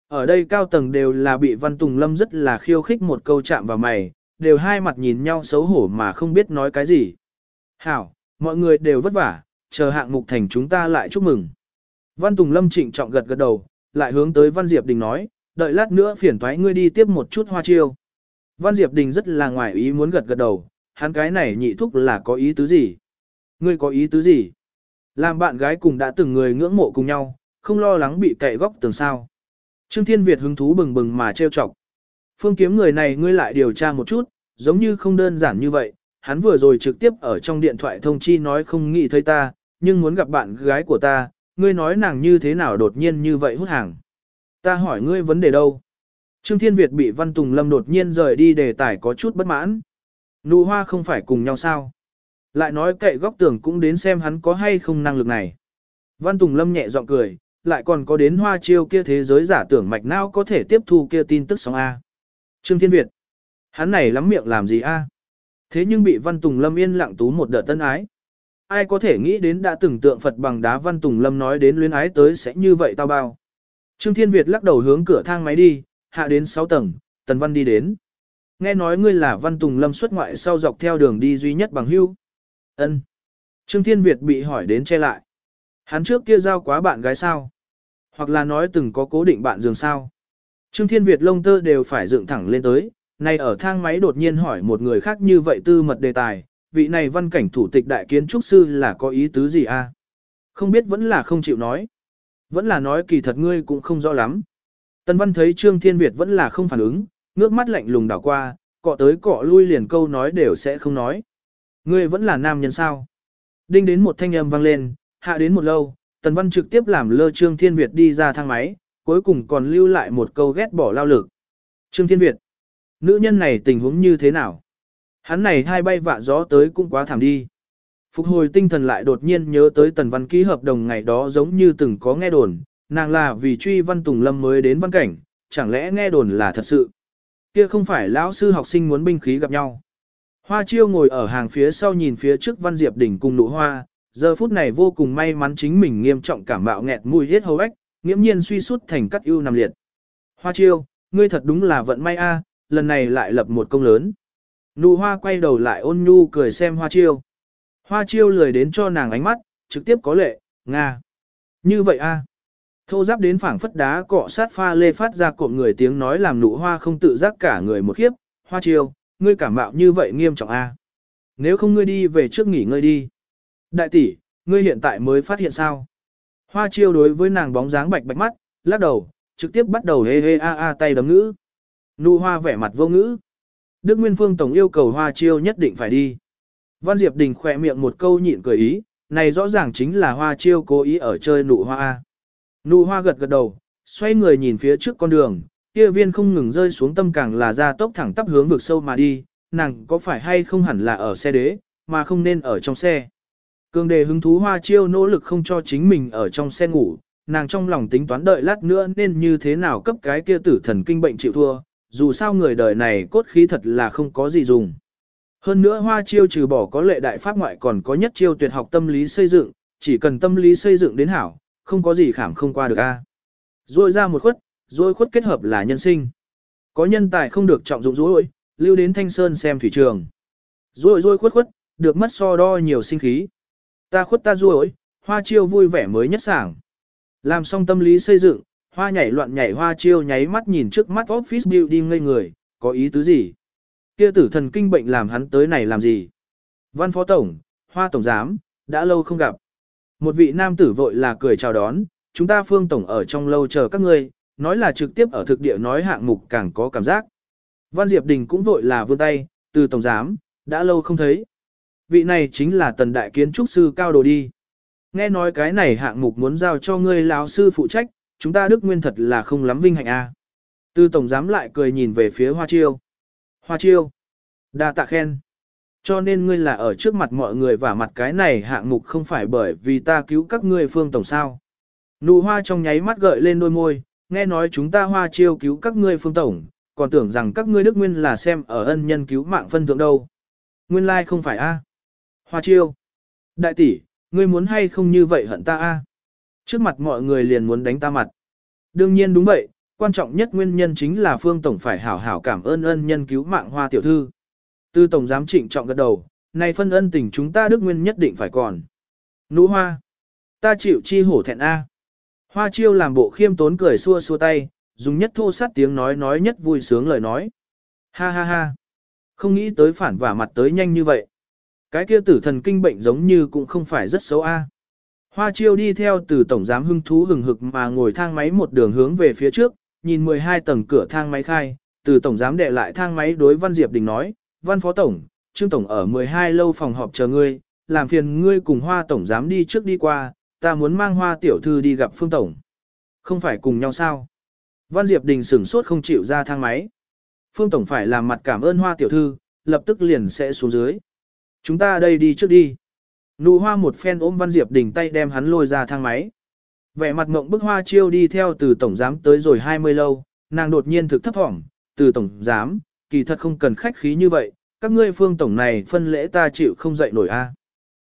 Ở đây cao tầng đều là bị Văn Tùng Lâm rất là khiêu khích một câu chạm vào mày, đều hai mặt nhìn nhau xấu hổ mà không biết nói cái gì. Hảo, mọi người đều vất vả, chờ hạng mục thành chúng ta lại chúc mừng. Văn Tùng Lâm trịnh trọng gật gật đầu, lại hướng tới Văn Diệp Đình nói, đợi lát nữa phiền thoái ngươi đi tiếp một chút hoa chiêu. Văn Diệp Đình rất là ngoài ý muốn gật gật đầu, hắn cái này nhị thúc là có ý tứ gì? Ngươi có ý tứ gì? Làm bạn gái cùng đã từng người ngưỡng mộ cùng nhau, không lo lắng bị cậy góc tường sao. Trương Thiên Việt hứng thú bừng bừng mà trêu chọc. Phương kiếm người này ngươi lại điều tra một chút, giống như không đơn giản như vậy, hắn vừa rồi trực tiếp ở trong điện thoại thông chi nói không nghĩ thấy ta, nhưng muốn gặp bạn gái của ta, ngươi nói nàng như thế nào đột nhiên như vậy hút hàng. Ta hỏi ngươi vấn đề đâu? Trương Thiên Việt bị Văn Tùng Lâm đột nhiên rời đi đề tài có chút bất mãn. Nụ hoa không phải cùng nhau sao? Lại nói cậy góc tường cũng đến xem hắn có hay không năng lực này. Văn Tùng Lâm nhẹ giọng cười, lại còn có đến hoa chiêu kia thế giới giả tưởng mạch não có thể tiếp thu kia tin tức sóng A. Trương Thiên Việt. Hắn này lắm miệng làm gì A? Thế nhưng bị Văn Tùng Lâm yên lặng tú một đợt tân ái. Ai có thể nghĩ đến đã từng tượng Phật bằng đá Văn Tùng Lâm nói đến luyến ái tới sẽ như vậy tao bao. Trương Thiên Việt lắc đầu hướng cửa thang máy đi, hạ đến 6 tầng, Tần Văn đi đến. Nghe nói ngươi là Văn Tùng Lâm xuất ngoại sau dọc theo đường đi duy nhất bằng hưu. Ân. Trương Thiên Việt bị hỏi đến che lại. Hắn trước kia giao quá bạn gái sao? Hoặc là nói từng có cố định bạn giường sao? Trương Thiên Việt lông tơ đều phải dựng thẳng lên tới, nay ở thang máy đột nhiên hỏi một người khác như vậy tư mật đề tài, vị này văn cảnh thủ tịch đại kiến trúc sư là có ý tứ gì a? Không biết vẫn là không chịu nói. Vẫn là nói kỳ thật ngươi cũng không rõ lắm. Tân văn thấy Trương Thiên Việt vẫn là không phản ứng, ngước mắt lạnh lùng đảo qua, cọ tới cọ lui liền câu nói đều sẽ không nói. Ngươi vẫn là nam nhân sao? Đinh đến một thanh âm vang lên, hạ đến một lâu, Tần Văn trực tiếp làm lơ Trương Thiên Việt đi ra thang máy, cuối cùng còn lưu lại một câu ghét bỏ lao lực. Trương Thiên Việt, nữ nhân này tình huống như thế nào? Hắn này hai bay vạ gió tới cũng quá thảm đi. Phục hồi tinh thần lại đột nhiên nhớ tới Tần Văn ký hợp đồng ngày đó giống như từng có nghe đồn, nàng là vì truy Văn Tùng Lâm mới đến văn cảnh, chẳng lẽ nghe đồn là thật sự? Kia không phải lão sư học sinh muốn binh khí gặp nhau. Hoa chiêu ngồi ở hàng phía sau nhìn phía trước Văn Diệp đỉnh cùng nụ hoa, giờ phút này vô cùng may mắn chính mình nghiêm trọng cảm bạo nghẹt mùi hết hầu ếch, nghiễm nhiên suy sút thành cắt ưu nằm liệt. Hoa chiêu, ngươi thật đúng là vận may a, lần này lại lập một công lớn. Nụ hoa quay đầu lại ôn nhu cười xem hoa chiêu. Hoa chiêu lười đến cho nàng ánh mắt, trực tiếp có lệ, Nga. Như vậy a. Thô giáp đến phảng phất đá cọ sát pha lê phát ra cộm người tiếng nói làm nụ hoa không tự giác cả người một khiếp. Hoa chiêu, ngươi cảm mạo như vậy nghiêm trọng a. Nếu không ngươi đi về trước nghỉ ngơi đi. Đại tỷ, ngươi hiện tại mới phát hiện sao? Hoa chiêu đối với nàng bóng dáng bạch bạch mắt, lắc đầu, trực tiếp bắt đầu hê hê a a tay đấm ngữ. Nụ hoa vẻ mặt vô ngữ. Đức Nguyên Phương Tổng yêu cầu hoa chiêu nhất định phải đi. Văn Diệp Đình khỏe miệng một câu nhịn cười ý, này rõ ràng chính là hoa chiêu cố ý ở chơi nụ hoa A. Nụ hoa gật gật đầu, xoay người nhìn phía trước con đường, kia viên không ngừng rơi xuống tâm càng là ra tốc thẳng tắp hướng vực sâu mà đi, nàng có phải hay không hẳn là ở xe đế, mà không nên ở trong xe. Cường đề hứng thú hoa chiêu nỗ lực không cho chính mình ở trong xe ngủ, nàng trong lòng tính toán đợi lát nữa nên như thế nào cấp cái kia tử thần kinh bệnh chịu thua, dù sao người đời này cốt khí thật là không có gì dùng. Hơn nữa hoa chiêu trừ bỏ có lệ đại pháp ngoại còn có nhất chiêu tuyệt học tâm lý xây dựng, chỉ cần tâm lý xây dựng đến hảo, không có gì khảm không qua được a. Rồi ra một khuất, rồi khuất kết hợp là nhân sinh. Có nhân tài không được trọng dụng rồi, lưu đến thanh sơn xem thủy trường. Rồi rồi khuất khuất, được mất so đo nhiều sinh khí. Ta khuất ta rồi, hoa chiêu vui vẻ mới nhất sảng. Làm xong tâm lý xây dựng, hoa nhảy loạn nhảy hoa chiêu nháy mắt nhìn trước mắt office building ngây người, có ý tứ gì? Kia tử thần kinh bệnh làm hắn tới này làm gì? Văn phó tổng, hoa tổng giám, đã lâu không gặp. Một vị nam tử vội là cười chào đón, chúng ta phương tổng ở trong lâu chờ các ngươi, nói là trực tiếp ở thực địa nói hạng mục càng có cảm giác. Văn Diệp Đình cũng vội là vươn tay, từ tổng giám, đã lâu không thấy. Vị này chính là tần đại kiến trúc sư cao đồ đi. Nghe nói cái này hạng mục muốn giao cho ngươi lão sư phụ trách, chúng ta Đức Nguyên thật là không lắm vinh hạnh a. Từ tổng giám lại cười nhìn về phía Hoa Chiêu. Hoa Chiêu, đa tạ khen. Cho nên ngươi là ở trước mặt mọi người và mặt cái này hạng mục không phải bởi vì ta cứu các ngươi phương tổng sao. Nụ hoa trong nháy mắt gợi lên đôi môi, nghe nói chúng ta hoa chiêu cứu các ngươi phương tổng, còn tưởng rằng các ngươi đức nguyên là xem ở ân nhân cứu mạng phân thượng đâu. Nguyên lai like không phải a. Hoa chiêu. Đại tỷ, ngươi muốn hay không như vậy hận ta a? Trước mặt mọi người liền muốn đánh ta mặt. Đương nhiên đúng vậy, quan trọng nhất nguyên nhân chính là phương tổng phải hảo hảo cảm ơn ân nhân cứu mạng hoa tiểu thư. Tư tổng giám trịnh trọng gật đầu, này phân ân tình chúng ta đức nguyên nhất định phải còn. Nũ hoa. Ta chịu chi hổ thẹn A. Hoa chiêu làm bộ khiêm tốn cười xua xua tay, dùng nhất thô sát tiếng nói nói nhất vui sướng lời nói. Ha ha ha. Không nghĩ tới phản vả mặt tới nhanh như vậy. Cái kia tử thần kinh bệnh giống như cũng không phải rất xấu a. Hoa chiêu đi theo từ tổng giám hưng thú hừng hực mà ngồi thang máy một đường hướng về phía trước, nhìn 12 tầng cửa thang máy khai, từ tổng giám đệ lại thang máy đối Văn Diệp Đình nói, Văn Phó Tổng, Trương Tổng ở 12 lâu phòng họp chờ ngươi, làm phiền ngươi cùng Hoa Tổng giám đi trước đi qua, ta muốn mang Hoa Tiểu Thư đi gặp Phương Tổng. Không phải cùng nhau sao? Văn Diệp Đình sửng sốt không chịu ra thang máy. Phương Tổng phải làm mặt cảm ơn Hoa Tiểu Thư, lập tức liền sẽ xuống dưới. Chúng ta đây đi trước đi. Nụ hoa một phen ôm Văn Diệp Đình tay đem hắn lôi ra thang máy. Vẻ mặt ngộng bức hoa chiêu đi theo từ tổng giám tới rồi 20 lâu, nàng đột nhiên thực thấp thỏm, từ tổng giám, kỳ thật không cần khách khí như vậy, các ngươi phương tổng này phân lễ ta chịu không dậy nổi a.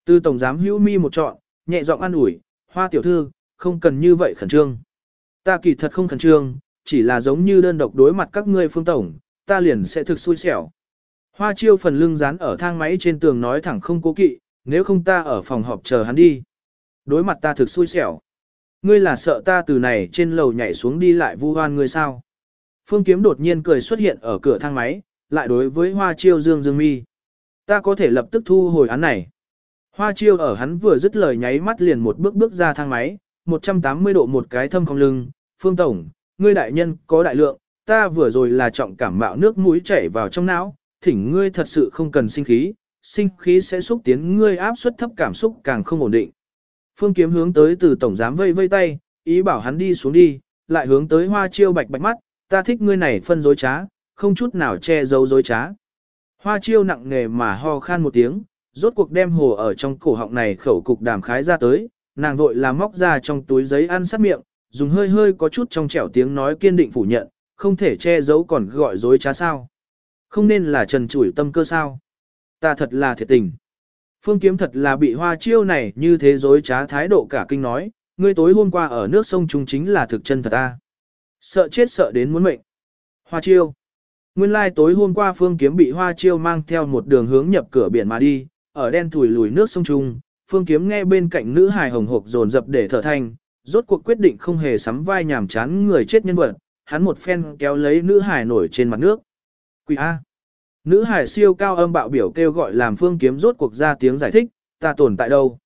Từ tổng giám hữu mi một trọn, nhẹ giọng an ủi, hoa tiểu thư, không cần như vậy khẩn trương. Ta kỳ thật không khẩn trương, chỉ là giống như đơn độc đối mặt các ngươi phương tổng, ta liền sẽ thực xui xẻo. Hoa chiêu phần lưng dán ở thang máy trên tường nói thẳng không cố kỵ, nếu không ta ở phòng họp chờ hắn đi. Đối mặt ta thực xui xẻo. Ngươi là sợ ta từ này trên lầu nhảy xuống đi lại vu hoan ngươi sao? Phương Kiếm đột nhiên cười xuất hiện ở cửa thang máy, lại đối với Hoa Chiêu dương dương mi. Ta có thể lập tức thu hồi án này. Hoa Chiêu ở hắn vừa dứt lời nháy mắt liền một bước bước ra thang máy, 180 độ một cái thâm không lưng. Phương Tổng, ngươi đại nhân có đại lượng, ta vừa rồi là trọng cảm mạo nước mũi chảy vào trong não, thỉnh ngươi thật sự không cần sinh khí, sinh khí sẽ xúc tiến ngươi áp suất thấp cảm xúc càng không ổn định. Phương Kiếm hướng tới từ tổng giám vây vây tay, ý bảo hắn đi xuống đi, lại hướng tới Hoa Chiêu bạch bạch mắt, ta thích ngươi này phân dối trá, không chút nào che giấu dối trá. Hoa chiêu nặng nề mà ho khan một tiếng, rốt cuộc đem hồ ở trong cổ họng này khẩu cục đàm khái ra tới, nàng vội làm móc ra trong túi giấy ăn sát miệng, dùng hơi hơi có chút trong trẻo tiếng nói kiên định phủ nhận, không thể che giấu còn gọi dối trá sao. Không nên là trần chủi tâm cơ sao. Ta thật là thiệt tình. Phương kiếm thật là bị hoa chiêu này như thế dối trá thái độ cả kinh nói, ngươi tối hôm qua ở nước sông Trung chính là thực chân thật ta. Sợ chết sợ đến muốn mệnh. Hoa chiêu. Nguyên lai like tối hôm qua Phương Kiếm bị Hoa chiêu mang theo một đường hướng nhập cửa biển mà đi, ở đen thủi lùi nước sông Trung, Phương Kiếm nghe bên cạnh nữ hài hồng hộc dồn dập để thở thanh, rốt cuộc quyết định không hề sắm vai nhảm chán người chết nhân vật, hắn một phen kéo lấy nữ hài nổi trên mặt nước. Quỷ A. Nữ hải siêu cao âm bạo biểu kêu gọi làm phương kiếm rốt cuộc ra tiếng giải thích, ta tồn tại đâu.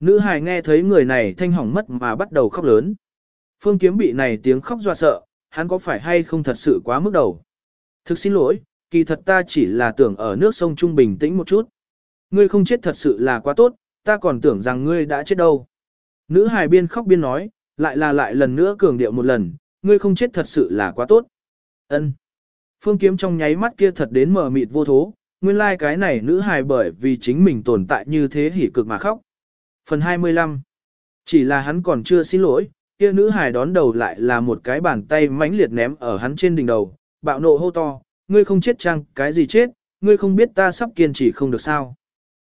Nữ hải nghe thấy người này thanh hỏng mất mà bắt đầu khóc lớn. Phương kiếm bị này tiếng khóc dọa sợ, hắn có phải hay không thật sự quá mức đầu. Thực xin lỗi, kỳ thật ta chỉ là tưởng ở nước sông Trung bình tĩnh một chút. Ngươi không chết thật sự là quá tốt, ta còn tưởng rằng ngươi đã chết đâu. Nữ hài biên khóc biên nói, lại là lại lần nữa cường điệu một lần, ngươi không chết thật sự là quá tốt. Ân. Phương kiếm trong nháy mắt kia thật đến mờ mịt vô thố, nguyên lai like cái này nữ hài bởi vì chính mình tồn tại như thế hỉ cực mà khóc. Phần 25 Chỉ là hắn còn chưa xin lỗi, kia nữ hài đón đầu lại là một cái bàn tay mãnh liệt ném ở hắn trên đỉnh đầu, bạo nộ hô to, ngươi không chết chăng, cái gì chết, ngươi không biết ta sắp kiên trì không được sao.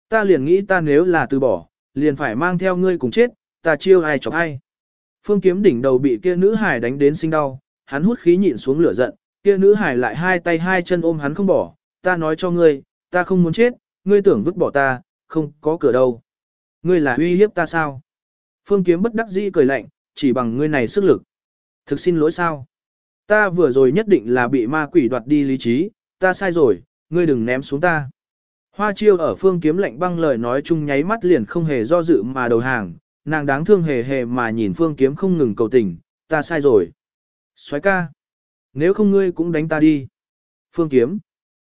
Ta liền nghĩ ta nếu là từ bỏ, liền phải mang theo ngươi cùng chết, ta chiêu ai chọc ai. Phương kiếm đỉnh đầu bị kia nữ hài đánh đến sinh đau, hắn hút khí nhịn xuống lửa giận, kia nữ hải lại hai tay hai chân ôm hắn không bỏ, ta nói cho ngươi, ta không muốn chết, ngươi tưởng vứt bỏ ta, không có cửa đâu. Ngươi là uy hiếp ta sao? Phương Kiếm bất đắc dĩ cười lạnh, chỉ bằng ngươi này sức lực. Thực xin lỗi sao? Ta vừa rồi nhất định là bị ma quỷ đoạt đi lý trí, ta sai rồi, ngươi đừng ném xuống ta. Hoa chiêu ở phương kiếm lạnh băng lời nói chung nháy mắt liền không hề do dự mà đầu hàng, nàng đáng thương hề hề mà nhìn phương kiếm không ngừng cầu tình, ta sai rồi. Xoái ca, nếu không ngươi cũng đánh ta đi. Phương kiếm,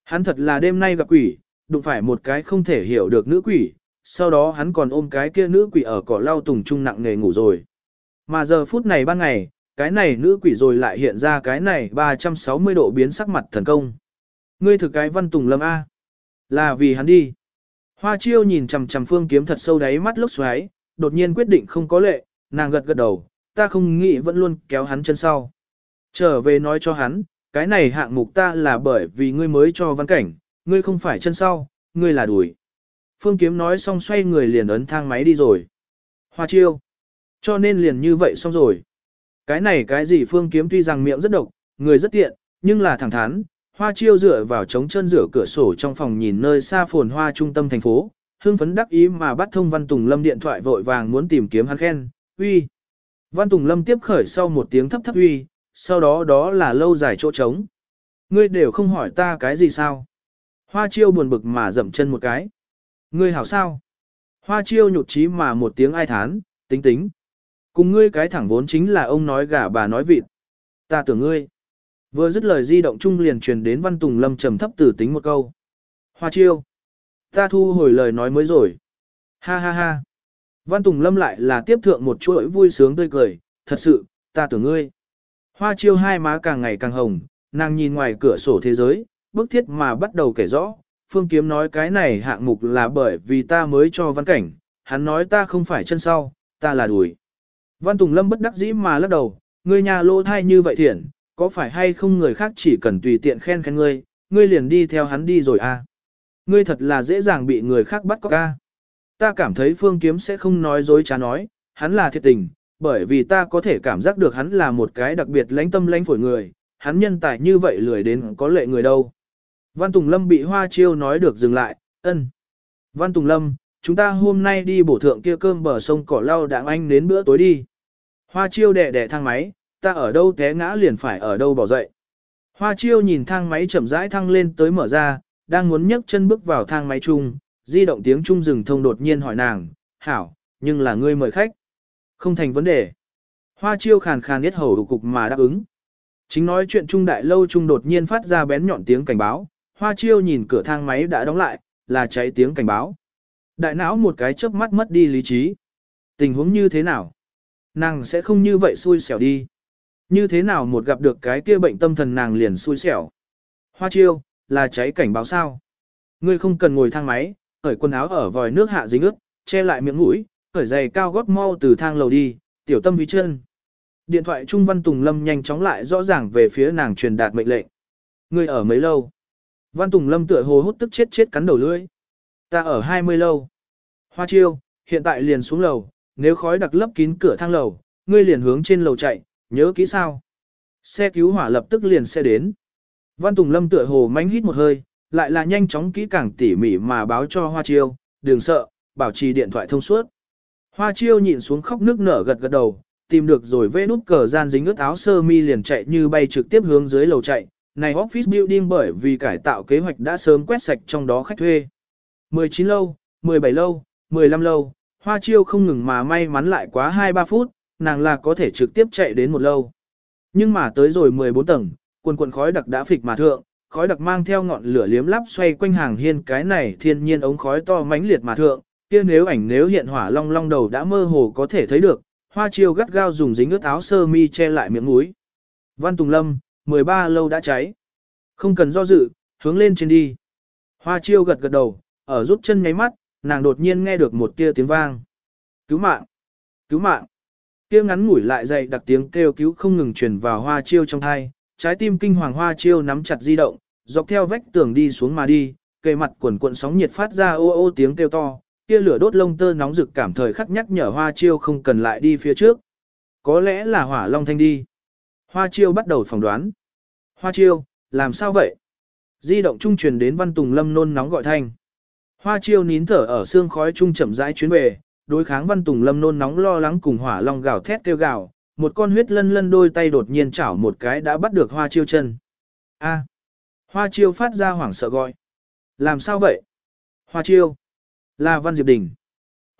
hắn thật là đêm nay gặp quỷ, đụng phải một cái không thể hiểu được nữ quỷ, sau đó hắn còn ôm cái kia nữ quỷ ở cỏ lau tùng trung nặng nghề ngủ rồi. Mà giờ phút này ban ngày, cái này nữ quỷ rồi lại hiện ra cái này 360 độ biến sắc mặt thần công. Ngươi thực cái văn tùng lâm A. Là vì hắn đi. Hoa chiêu nhìn chằm chằm phương kiếm thật sâu đáy mắt lốc xoáy, đột nhiên quyết định không có lệ, nàng gật gật đầu, ta không nghĩ vẫn luôn kéo hắn chân sau. Trở về nói cho hắn, cái này hạng mục ta là bởi vì ngươi mới cho văn cảnh, ngươi không phải chân sau, ngươi là đuổi. Phương kiếm nói xong xoay người liền ấn thang máy đi rồi. Hoa chiêu. Cho nên liền như vậy xong rồi. Cái này cái gì phương kiếm tuy rằng miệng rất độc, người rất tiện, nhưng là thẳng thắn, hoa chiêu dựa vào chống chân rửa cửa sổ trong phòng nhìn nơi xa phồn hoa trung tâm thành phố, hưng phấn đắc ý mà bắt thông Văn Tùng Lâm điện thoại vội vàng muốn tìm kiếm hắn khen, uy. Văn Tùng Lâm tiếp khởi sau một tiếng thấp thấp uy, sau đó đó là lâu dài chỗ trống. Ngươi đều không hỏi ta cái gì sao. Hoa chiêu buồn bực mà dậm chân một cái. Ngươi hảo sao? Hoa chiêu nhụt chí mà một tiếng ai thán, tính tính. Cùng ngươi cái thẳng vốn chính là ông nói gà bà nói vịt. Ta tưởng ngươi. Vừa dứt lời di động trung liền truyền đến Văn Tùng Lâm trầm thấp tử tính một câu. Hoa chiêu. Ta thu hồi lời nói mới rồi. Ha ha ha. Văn Tùng Lâm lại là tiếp thượng một chuỗi vui sướng tươi cười. Thật sự, ta tưởng ngươi. Hoa chiêu hai má càng ngày càng hồng, nàng nhìn ngoài cửa sổ thế giới, bức thiết mà bắt đầu kể rõ. Phương Kiếm nói cái này hạng mục là bởi vì ta mới cho văn cảnh, hắn nói ta không phải chân sau, ta là đùi. Văn Tùng Lâm bất đắc dĩ mà lắc đầu, ngươi nhà lô thai như vậy thiện, có phải hay không người khác chỉ cần tùy tiện khen khen ngươi, ngươi liền đi theo hắn đi rồi à. Ngươi thật là dễ dàng bị người khác bắt có ca. À? Ta cảm thấy Phương Kiếm sẽ không nói dối trá nói, hắn là thiệt tình, bởi vì ta có thể cảm giác được hắn là một cái đặc biệt lãnh tâm lãnh phổi người, hắn nhân tài như vậy lười đến có lệ người đâu. Văn Tùng Lâm bị Hoa Chiêu nói được dừng lại, ân. Văn Tùng Lâm, chúng ta hôm nay đi bổ thượng kia cơm bờ sông cỏ lau đạng anh đến bữa tối đi. Hoa Chiêu đẻ đẻ thang máy, ta ở đâu té ngã liền phải ở đâu bỏ dậy. Hoa Chiêu nhìn thang máy chậm rãi thăng lên tới mở ra, đang muốn nhấc chân bước vào thang máy chung, di động tiếng trung rừng thông đột nhiên hỏi nàng, hảo, nhưng là ngươi mời khách. Không thành vấn đề. Hoa Chiêu khàn khàn nhất hầu cục mà đáp ứng. Chính nói chuyện trung đại lâu trung đột nhiên phát ra bén nhọn tiếng cảnh báo, Hoa Chiêu nhìn cửa thang máy đã đóng lại, là cháy tiếng cảnh báo. Đại não một cái chớp mắt mất đi lý trí. Tình huống như thế nào? Nàng sẽ không như vậy xui xẻo đi. Như thế nào một gặp được cái kia bệnh tâm thần nàng liền xui xẻo. Hoa chiêu, là cháy cảnh báo sao? Ngươi không cần ngồi thang máy, cởi quần áo ở vòi nước hạ dính ướt, che lại miệng mũi, cởi giày cao gót mau từ thang lầu đi, tiểu tâm ý chân. Điện thoại Trung Văn Tùng Lâm nhanh chóng lại rõ ràng về phía nàng truyền đạt mệnh lệnh. Ngươi ở mấy lâu? Văn Tùng Lâm tựa hồ hút tức chết chết cắn đầu lưỡi. Ta ở 20 lâu. Hoa chiêu, hiện tại liền xuống lầu, nếu khói đặc lấp kín cửa thang lầu, ngươi liền hướng trên lầu chạy, nhớ kỹ sao. Xe cứu hỏa lập tức liền sẽ đến. Văn Tùng Lâm tựa hồ mánh hít một hơi, lại là nhanh chóng kỹ càng tỉ mỉ mà báo cho Hoa chiêu, đừng sợ, bảo trì điện thoại thông suốt. Hoa chiêu nhịn xuống khóc nước nở gật gật đầu, tìm được rồi vê nút cờ gian dính ướt áo sơ mi liền chạy như bay trực tiếp hướng dưới lầu chạy. Này office building bởi vì cải tạo kế hoạch đã sớm quét sạch trong đó khách thuê. 19 lâu, 17 lâu, 15 lâu, hoa chiêu không ngừng mà may mắn lại quá 2-3 phút, nàng là có thể trực tiếp chạy đến một lâu. Nhưng mà tới rồi 14 tầng, quần quần khói đặc đã phịch mà thượng, khói đặc mang theo ngọn lửa liếm lắp xoay quanh hàng hiên cái này thiên nhiên ống khói to mãnh liệt mà thượng, kia nếu ảnh nếu hiện hỏa long long đầu đã mơ hồ có thể thấy được, hoa chiêu gắt gao dùng dính ướt áo sơ mi che lại miệng mũi. Văn Tùng Lâm, 13 lâu đã cháy. Không cần do dự, hướng lên trên đi. Hoa chiêu gật gật đầu, ở rút chân nháy mắt, nàng đột nhiên nghe được một tia tiếng vang. Cứu mạng! Cứu mạng! Kia ngắn ngủi lại dậy đặc tiếng kêu cứu không ngừng truyền vào hoa chiêu trong thai, trái tim kinh hoàng hoa chiêu nắm chặt di động, dọc theo vách tường đi xuống mà đi, cây mặt quần cuộn sóng nhiệt phát ra ô ô tiếng kêu to, kia lửa đốt lông tơ nóng rực cảm thời khắc nhắc nhở hoa chiêu không cần lại đi phía trước. Có lẽ là hỏa long thanh đi. Hoa chiêu bắt đầu phỏng đoán. Hoa chiêu, làm sao vậy? Di động trung truyền đến văn tùng lâm nôn nóng gọi thanh. Hoa chiêu nín thở ở xương khói trung chậm rãi chuyến về, đối kháng Văn Tùng Lâm nôn nóng lo lắng cùng hỏa long gào thét kêu gào, một con huyết lân lân đôi tay đột nhiên chảo một cái đã bắt được hoa chiêu chân. A. Hoa chiêu phát ra hoảng sợ gọi. Làm sao vậy? Hoa chiêu. Là Văn Diệp Đình.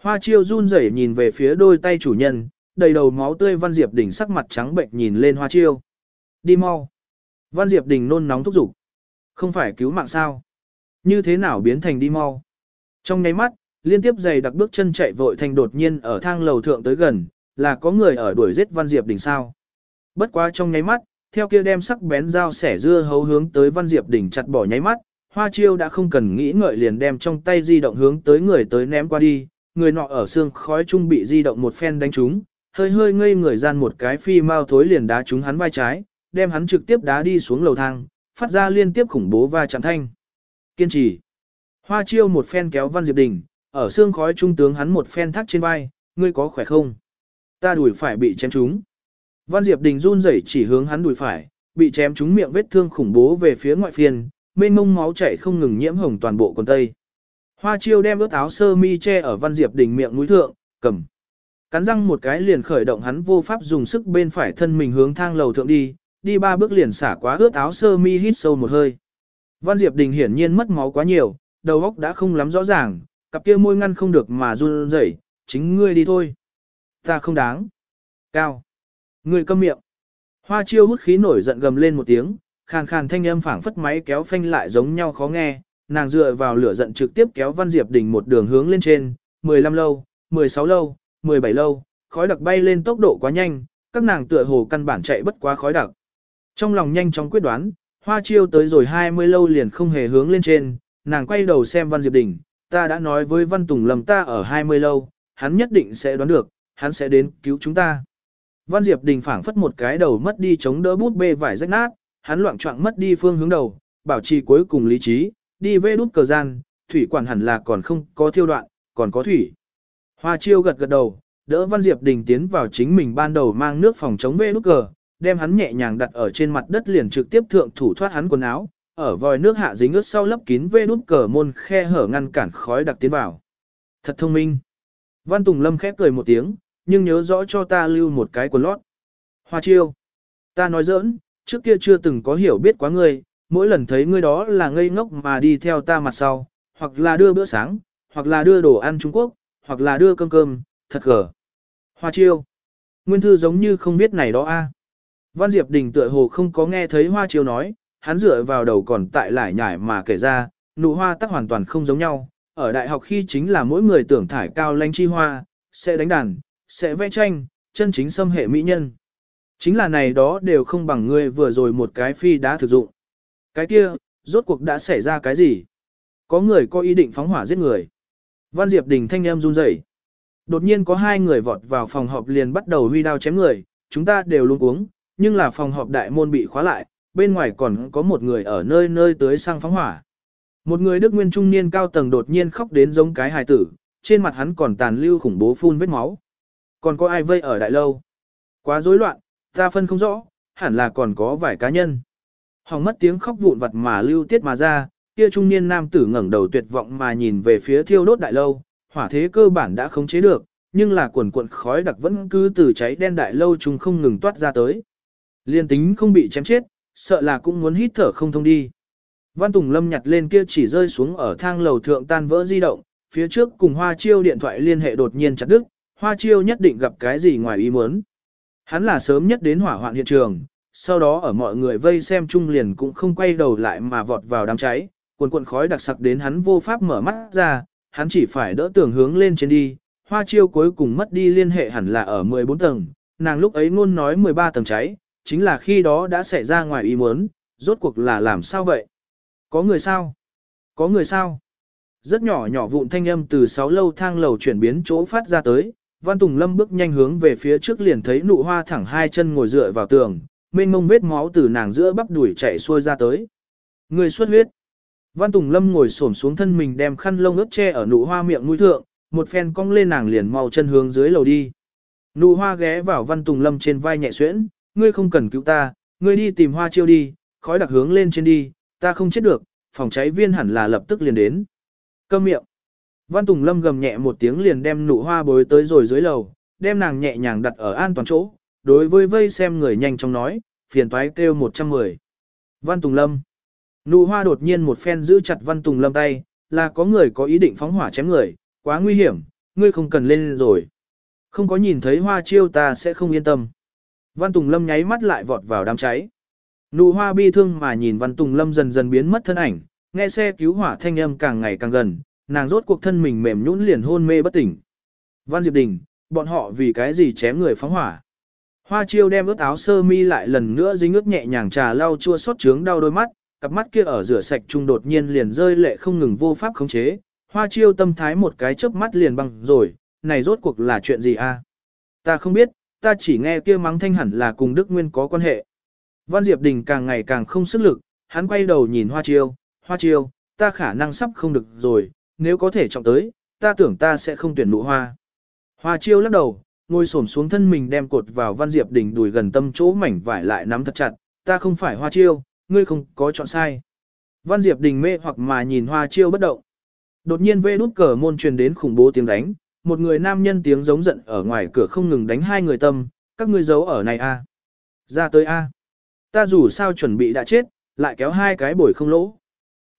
Hoa chiêu run rẩy nhìn về phía đôi tay chủ nhân, đầy đầu máu tươi Văn Diệp Đình sắc mặt trắng bệnh nhìn lên Hoa chiêu. Đi mau. Văn Diệp Đình nôn nóng thúc giục. Không phải cứu mạng sao? Như thế nào biến thành đi mau? Trong nháy mắt, liên tiếp giày đặc bước chân chạy vội thành đột nhiên ở thang lầu thượng tới gần, là có người ở đuổi giết Văn Diệp Đình sao. Bất quá trong nháy mắt, theo kia đem sắc bén dao sẻ dưa hấu hướng tới Văn Diệp Đình chặt bỏ nháy mắt, Hoa Chiêu đã không cần nghĩ ngợi liền đem trong tay di động hướng tới người tới ném qua đi, người nọ ở xương khói trung bị di động một phen đánh trúng, hơi hơi ngây người gian một cái phi mau thối liền đá trúng hắn vai trái, đem hắn trực tiếp đá đi xuống lầu thang, phát ra liên tiếp khủng bố va chạm thanh. Kiên trì. Hoa Chiêu một phen kéo Văn Diệp Đình, ở xương khói trung tướng hắn một phen thắt trên vai, ngươi có khỏe không? Ta đùi phải bị chém trúng. Văn Diệp Đình run rẩy chỉ hướng hắn đùi phải, bị chém trúng miệng vết thương khủng bố về phía ngoại phiên, mênh mông máu chảy không ngừng nhiễm hồng toàn bộ quần tây. Hoa Chiêu đem ướt áo sơ mi che ở Văn Diệp Đình miệng núi thượng, cầm. Cắn răng một cái liền khởi động hắn vô pháp dùng sức bên phải thân mình hướng thang lầu thượng đi, đi ba bước liền xả quá ướt áo sơ mi hít sâu một hơi. Văn Diệp Đình hiển nhiên mất máu quá nhiều, đầu óc đã không lắm rõ ràng, cặp kia môi ngăn không được mà run rẩy, chính ngươi đi thôi. Ta không đáng. Cao. Ngươi câm miệng. Hoa chiêu hút khí nổi giận gầm lên một tiếng, khàn khàn thanh âm phảng phất máy kéo phanh lại giống nhau khó nghe, nàng dựa vào lửa giận trực tiếp kéo Văn Diệp Đình một đường hướng lên trên, 15 lâu, 16 lâu, 17 lâu, khói đặc bay lên tốc độ quá nhanh, các nàng tựa hồ căn bản chạy bất quá khói đặc. Trong lòng nhanh chóng quyết đoán, hoa chiêu tới rồi 20 lâu liền không hề hướng lên trên, nàng quay đầu xem Văn Diệp Đình, ta đã nói với Văn Tùng lầm ta ở 20 lâu, hắn nhất định sẽ đoán được, hắn sẽ đến cứu chúng ta. Văn Diệp Đình phảng phất một cái đầu mất đi chống đỡ bút bê vải rách nát, hắn loạn trọng mất đi phương hướng đầu, bảo trì cuối cùng lý trí, đi về đút cờ gian, thủy quản hẳn là còn không có thiêu đoạn, còn có thủy. Hoa chiêu gật gật đầu, đỡ Văn Diệp Đình tiến vào chính mình ban đầu mang nước phòng chống về đút cờ, đem hắn nhẹ nhàng đặt ở trên mặt đất liền trực tiếp thượng thủ thoát hắn quần áo, ở vòi nước hạ dính ướt sau lấp kín vê nút cờ môn khe hở ngăn cản khói đặc tiến vào. Thật thông minh. Văn Tùng Lâm khép cười một tiếng, nhưng nhớ rõ cho ta lưu một cái quần lót. Hoa chiêu. Ta nói giỡn, trước kia chưa từng có hiểu biết quá ngươi, mỗi lần thấy ngươi đó là ngây ngốc mà đi theo ta mặt sau, hoặc là đưa bữa sáng, hoặc là đưa đồ ăn Trung Quốc, hoặc là đưa cơm cơm, thật gở. Hoa chiêu. Nguyên thư giống như không biết này đó a. Văn Diệp Đình tựa hồ không có nghe thấy Hoa chiêu nói, hắn dựa vào đầu còn tại lại nhải mà kể ra, nụ hoa tắc hoàn toàn không giống nhau. Ở đại học khi chính là mỗi người tưởng thải cao lanh chi hoa, sẽ đánh đàn, sẽ vẽ tranh, chân chính xâm hệ mỹ nhân. Chính là này đó đều không bằng ngươi vừa rồi một cái phi đã thực dụng. Cái kia, rốt cuộc đã xảy ra cái gì? Có người có ý định phóng hỏa giết người. Văn Diệp Đình thanh em run rẩy. Đột nhiên có hai người vọt vào phòng họp liền bắt đầu huy đao chém người, chúng ta đều luôn uống, nhưng là phòng họp đại môn bị khóa lại, bên ngoài còn có một người ở nơi nơi tới sang phóng hỏa. Một người Đức Nguyên trung niên cao tầng đột nhiên khóc đến giống cái hài tử, trên mặt hắn còn tàn lưu khủng bố phun vết máu. Còn có ai vây ở đại lâu? Quá rối loạn, ta phân không rõ, hẳn là còn có vài cá nhân. Hỏng mất tiếng khóc vụn vặt mà lưu tiết mà ra, kia trung niên nam tử ngẩng đầu tuyệt vọng mà nhìn về phía thiêu đốt đại lâu, hỏa thế cơ bản đã khống chế được, nhưng là quần cuộn khói đặc vẫn cứ từ cháy đen đại lâu chúng không ngừng toát ra tới. Liên tính không bị chém chết, sợ là cũng muốn hít thở không thông đi. Văn Tùng Lâm nhặt lên kia chỉ rơi xuống ở thang lầu thượng tan vỡ di động, phía trước cùng Hoa Chiêu điện thoại liên hệ đột nhiên chặt đứt, Hoa Chiêu nhất định gặp cái gì ngoài ý muốn. Hắn là sớm nhất đến hỏa hoạn hiện trường, sau đó ở mọi người vây xem chung liền cũng không quay đầu lại mà vọt vào đám cháy, cuồn cuộn khói đặc sặc đến hắn vô pháp mở mắt ra, hắn chỉ phải đỡ tưởng hướng lên trên đi, Hoa Chiêu cuối cùng mất đi liên hệ hẳn là ở 14 tầng, nàng lúc ấy ngôn nói 13 tầng cháy, chính là khi đó đã xảy ra ngoài ý muốn, rốt cuộc là làm sao vậy? Có người sao? Có người sao? Rất nhỏ nhỏ vụn thanh âm từ sáu lâu thang lầu chuyển biến chỗ phát ra tới, Văn Tùng Lâm bước nhanh hướng về phía trước liền thấy nụ hoa thẳng hai chân ngồi dựa vào tường, mênh mông vết máu từ nàng giữa bắp đuổi chảy xuôi ra tới. Người xuất huyết. Văn Tùng Lâm ngồi xổm xuống thân mình đem khăn lông ướt che ở nụ hoa miệng mũi thượng, một phen cong lên nàng liền mau chân hướng dưới lầu đi. Nụ hoa ghé vào Văn Tùng Lâm trên vai nhẹ xuyễn, ngươi không cần cứu ta, ngươi đi tìm hoa chiêu đi, khói đặc hướng lên trên đi, ta không chết được, phòng cháy viên hẳn là lập tức liền đến. Câm miệng. Văn Tùng Lâm gầm nhẹ một tiếng liền đem nụ hoa bối tới rồi dưới lầu, đem nàng nhẹ nhàng đặt ở an toàn chỗ, đối với vây xem người nhanh chóng nói, phiền toái kêu 110. Văn Tùng Lâm. Nụ hoa đột nhiên một phen giữ chặt Văn Tùng Lâm tay, là có người có ý định phóng hỏa chém người, quá nguy hiểm, ngươi không cần lên rồi. Không có nhìn thấy hoa chiêu ta sẽ không yên tâm. Văn Tùng Lâm nháy mắt lại vọt vào đám cháy. Nụ hoa bi thương mà nhìn Văn Tùng Lâm dần dần biến mất thân ảnh, nghe xe cứu hỏa thanh âm càng ngày càng gần, nàng rốt cuộc thân mình mềm nhũn liền hôn mê bất tỉnh. Văn Diệp Đình, bọn họ vì cái gì chém người phóng hỏa? Hoa chiêu đem ướt áo sơ mi lại lần nữa dính ướt nhẹ nhàng trà lau chua xót trướng đau đôi mắt, cặp mắt kia ở rửa sạch trung đột nhiên liền rơi lệ không ngừng vô pháp khống chế. Hoa chiêu tâm thái một cái chớp mắt liền băng rồi, này rốt cuộc là chuyện gì a? Ta không biết, ta chỉ nghe kia mắng thanh hẳn là cùng Đức Nguyên có quan hệ. Văn Diệp Đình càng ngày càng không sức lực, hắn quay đầu nhìn Hoa chiêu, Hoa chiêu, ta khả năng sắp không được rồi, nếu có thể trọng tới, ta tưởng ta sẽ không tuyển nụ hoa. Hoa chiêu lắc đầu, ngồi xổm xuống thân mình đem cột vào Văn Diệp Đình đùi gần tâm chỗ mảnh vải lại nắm thật chặt, ta không phải hoa chiêu, ngươi không có chọn sai. Văn Diệp Đình mê hoặc mà nhìn hoa chiêu bất động. Đột nhiên vê nút cờ môn truyền đến khủng bố tiếng đánh, một người nam nhân tiếng giống giận ở ngoài cửa không ngừng đánh hai người tâm, các ngươi giấu ở này a, ra tới a, ta dù sao chuẩn bị đã chết, lại kéo hai cái bổi không lỗ,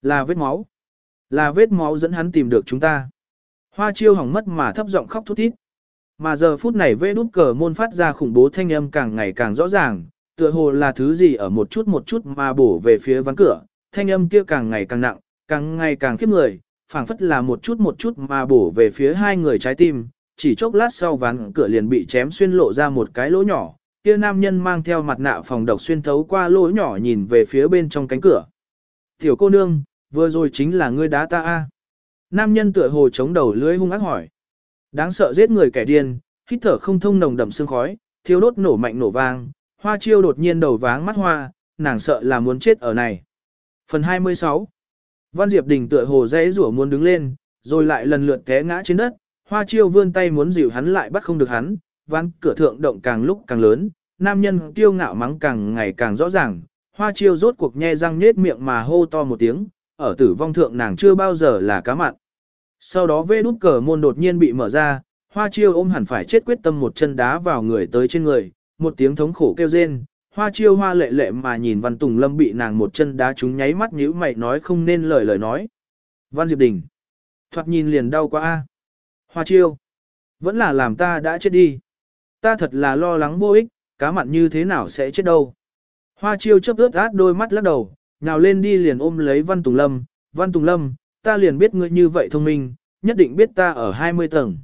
là vết máu, là vết máu dẫn hắn tìm được chúng ta. Hoa chiêu hỏng mất mà thấp giọng khóc thút thít. Mà giờ phút này vê đút cờ môn phát ra khủng bố thanh âm càng ngày càng rõ ràng, tựa hồ là thứ gì ở một chút một chút mà bổ về phía ván cửa, thanh âm kia càng ngày càng nặng, càng ngày càng khiếp người, phảng phất là một chút một chút mà bổ về phía hai người trái tim, chỉ chốc lát sau ván cửa liền bị chém xuyên lộ ra một cái lỗ nhỏ, kia nam nhân mang theo mặt nạ phòng độc xuyên thấu qua lỗ nhỏ nhìn về phía bên trong cánh cửa. Tiểu cô nương, vừa rồi chính là ngươi đá ta a. Nam nhân tựa hồ chống đầu lưới hung ác hỏi. Đáng sợ giết người kẻ điên, hít thở không thông nồng đậm sương khói, thiếu đốt nổ mạnh nổ vang, hoa chiêu đột nhiên đầu váng mắt hoa, nàng sợ là muốn chết ở này. Phần 26 Văn Diệp Đình tựa hồ dễ rủa muốn đứng lên, rồi lại lần lượt té ngã trên đất, hoa chiêu vươn tay muốn dịu hắn lại bắt không được hắn, văn cửa thượng động càng lúc càng lớn, nam nhân kiêu ngạo mắng càng ngày càng rõ ràng, hoa chiêu rốt cuộc nhe răng nết miệng mà hô to một tiếng, ở tử vong thượng nàng chưa bao giờ là cá mặn. Sau đó vê đút cờ môn đột nhiên bị mở ra, hoa chiêu ôm hẳn phải chết quyết tâm một chân đá vào người tới trên người, một tiếng thống khổ kêu rên. Hoa chiêu hoa lệ lệ mà nhìn Văn Tùng Lâm bị nàng một chân đá trúng nháy mắt nhíu mày nói không nên lời lời nói. Văn Diệp Đình. Thoạt nhìn liền đau quá a. Hoa chiêu. Vẫn là làm ta đã chết đi. Ta thật là lo lắng vô ích, cá mặn như thế nào sẽ chết đâu. Hoa chiêu chớp ướt át đôi mắt lắc đầu, nhào lên đi liền ôm lấy Văn Tùng Lâm. Văn Tùng Lâm, ta liền biết ngươi như vậy thông minh, nhất định biết ta ở 20 tầng.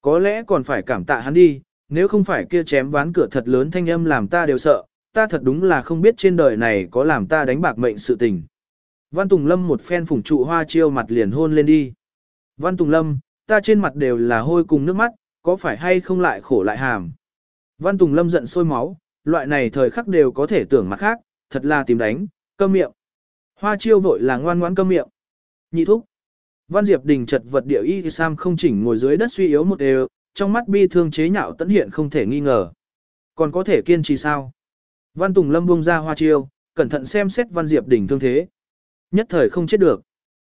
Có lẽ còn phải cảm tạ hắn đi, nếu không phải kia chém ván cửa thật lớn thanh âm làm ta đều sợ, ta thật đúng là không biết trên đời này có làm ta đánh bạc mệnh sự tình. Văn Tùng Lâm một phen phủng trụ hoa chiêu mặt liền hôn lên đi. Văn Tùng Lâm, ta trên mặt đều là hôi cùng nước mắt, có phải hay không lại khổ lại hàm. Văn Tùng Lâm giận sôi máu, loại này thời khắc đều có thể tưởng mặt khác, thật là tìm đánh, câm miệng. Hoa chiêu vội là ngoan ngoãn câm miệng. Nhị thúc. Văn Diệp Đình chật vật địa y sam không chỉnh ngồi dưới đất suy yếu một đều, trong mắt bi thương chế nhạo tận hiện không thể nghi ngờ. Còn có thể kiên trì sao? Văn Tùng Lâm buông ra hoa chiêu, cẩn thận xem xét Văn Diệp Đình thương thế. Nhất thời không chết được.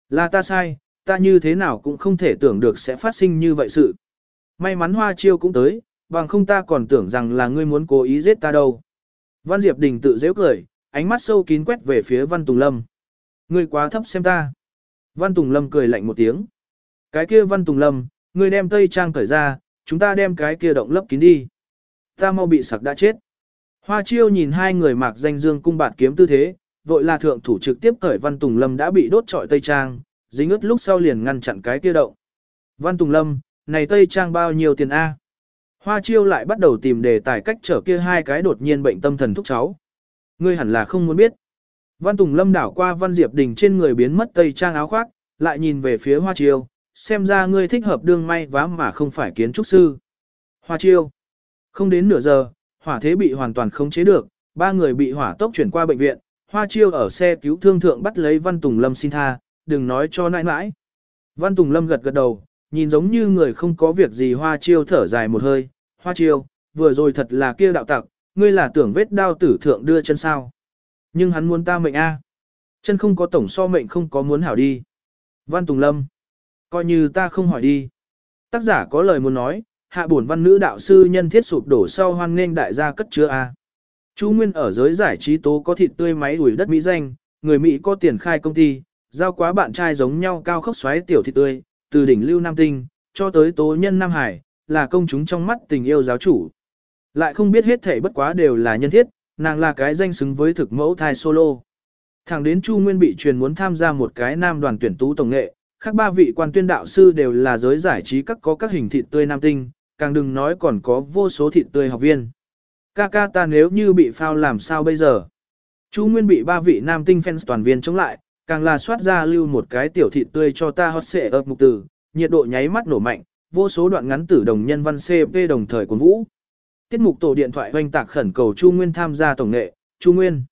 Là ta sai, ta như thế nào cũng không thể tưởng được sẽ phát sinh như vậy sự. May mắn hoa chiêu cũng tới, bằng không ta còn tưởng rằng là ngươi muốn cố ý giết ta đâu. Văn Diệp Đình tự dễ cười, ánh mắt sâu kín quét về phía Văn Tùng Lâm. Ngươi quá thấp xem ta. Văn Tùng Lâm cười lạnh một tiếng. Cái kia Văn Tùng Lâm, ngươi đem tây trang cởi ra, chúng ta đem cái kia động lấp kín đi. Ta mau bị sặc đã chết. Hoa chiêu nhìn hai người mặc danh dương cung bạt kiếm tư thế, vội là thượng thủ trực tiếp cởi Văn Tùng Lâm đã bị đốt trọi tây trang, dính ướt lúc sau liền ngăn chặn cái kia động. Văn Tùng Lâm, này tây trang bao nhiêu tiền A? Hoa chiêu lại bắt đầu tìm đề tài cách trở kia hai cái đột nhiên bệnh tâm thần thúc cháu. Ngươi hẳn là không muốn biết. Văn Tùng Lâm đảo qua Văn Diệp Đình trên người biến mất tây trang áo khoác, lại nhìn về phía Hoa Chiêu, xem ra ngươi thích hợp đương may vá mà không phải kiến trúc sư. Hoa Chiêu. Không đến nửa giờ, hỏa thế bị hoàn toàn khống chế được, ba người bị hỏa tốc chuyển qua bệnh viện, Hoa Chiêu ở xe cứu thương thượng bắt lấy Văn Tùng Lâm xin tha, đừng nói cho nãi nãi. Văn Tùng Lâm gật gật đầu, nhìn giống như người không có việc gì Hoa Chiêu thở dài một hơi, Hoa Chiêu, vừa rồi thật là kia đạo tặc, ngươi là tưởng vết đao tử thượng đưa chân sao. Nhưng hắn muốn ta mệnh A. Chân không có tổng so mệnh không có muốn hảo đi. Văn Tùng Lâm. Coi như ta không hỏi đi. Tác giả có lời muốn nói, hạ bổn văn nữ đạo sư nhân thiết sụp đổ sau hoan nghênh đại gia cất chứa A. Chú Nguyên ở giới giải trí tố có thịt tươi máy ủi đất Mỹ danh, người Mỹ có tiền khai công ty, giao quá bạn trai giống nhau cao khốc xoáy tiểu thịt tươi, từ đỉnh lưu Nam Tinh, cho tới tố nhân Nam Hải, là công chúng trong mắt tình yêu giáo chủ. Lại không biết hết thể bất quá đều là nhân thiết, nàng là cái danh xứng với thực mẫu thai solo. Thẳng đến Chu Nguyên bị truyền muốn tham gia một cái nam đoàn tuyển tú tổng nghệ, khác ba vị quan tuyên đạo sư đều là giới giải trí các có các hình thịt tươi nam tinh, càng đừng nói còn có vô số thịt tươi học viên. Ca ca ta nếu như bị phao làm sao bây giờ? Chu Nguyên bị ba vị nam tinh fans toàn viên chống lại, càng là soát ra lưu một cái tiểu thịt tươi cho ta hot xệ ập mục tử, nhiệt độ nháy mắt nổ mạnh, vô số đoạn ngắn tử đồng nhân văn CP đồng thời cuốn vũ. Tiết mục tổ điện thoại hoành tạc khẩn cầu Chu Nguyên tham gia tổng nghệ, Chu Nguyên.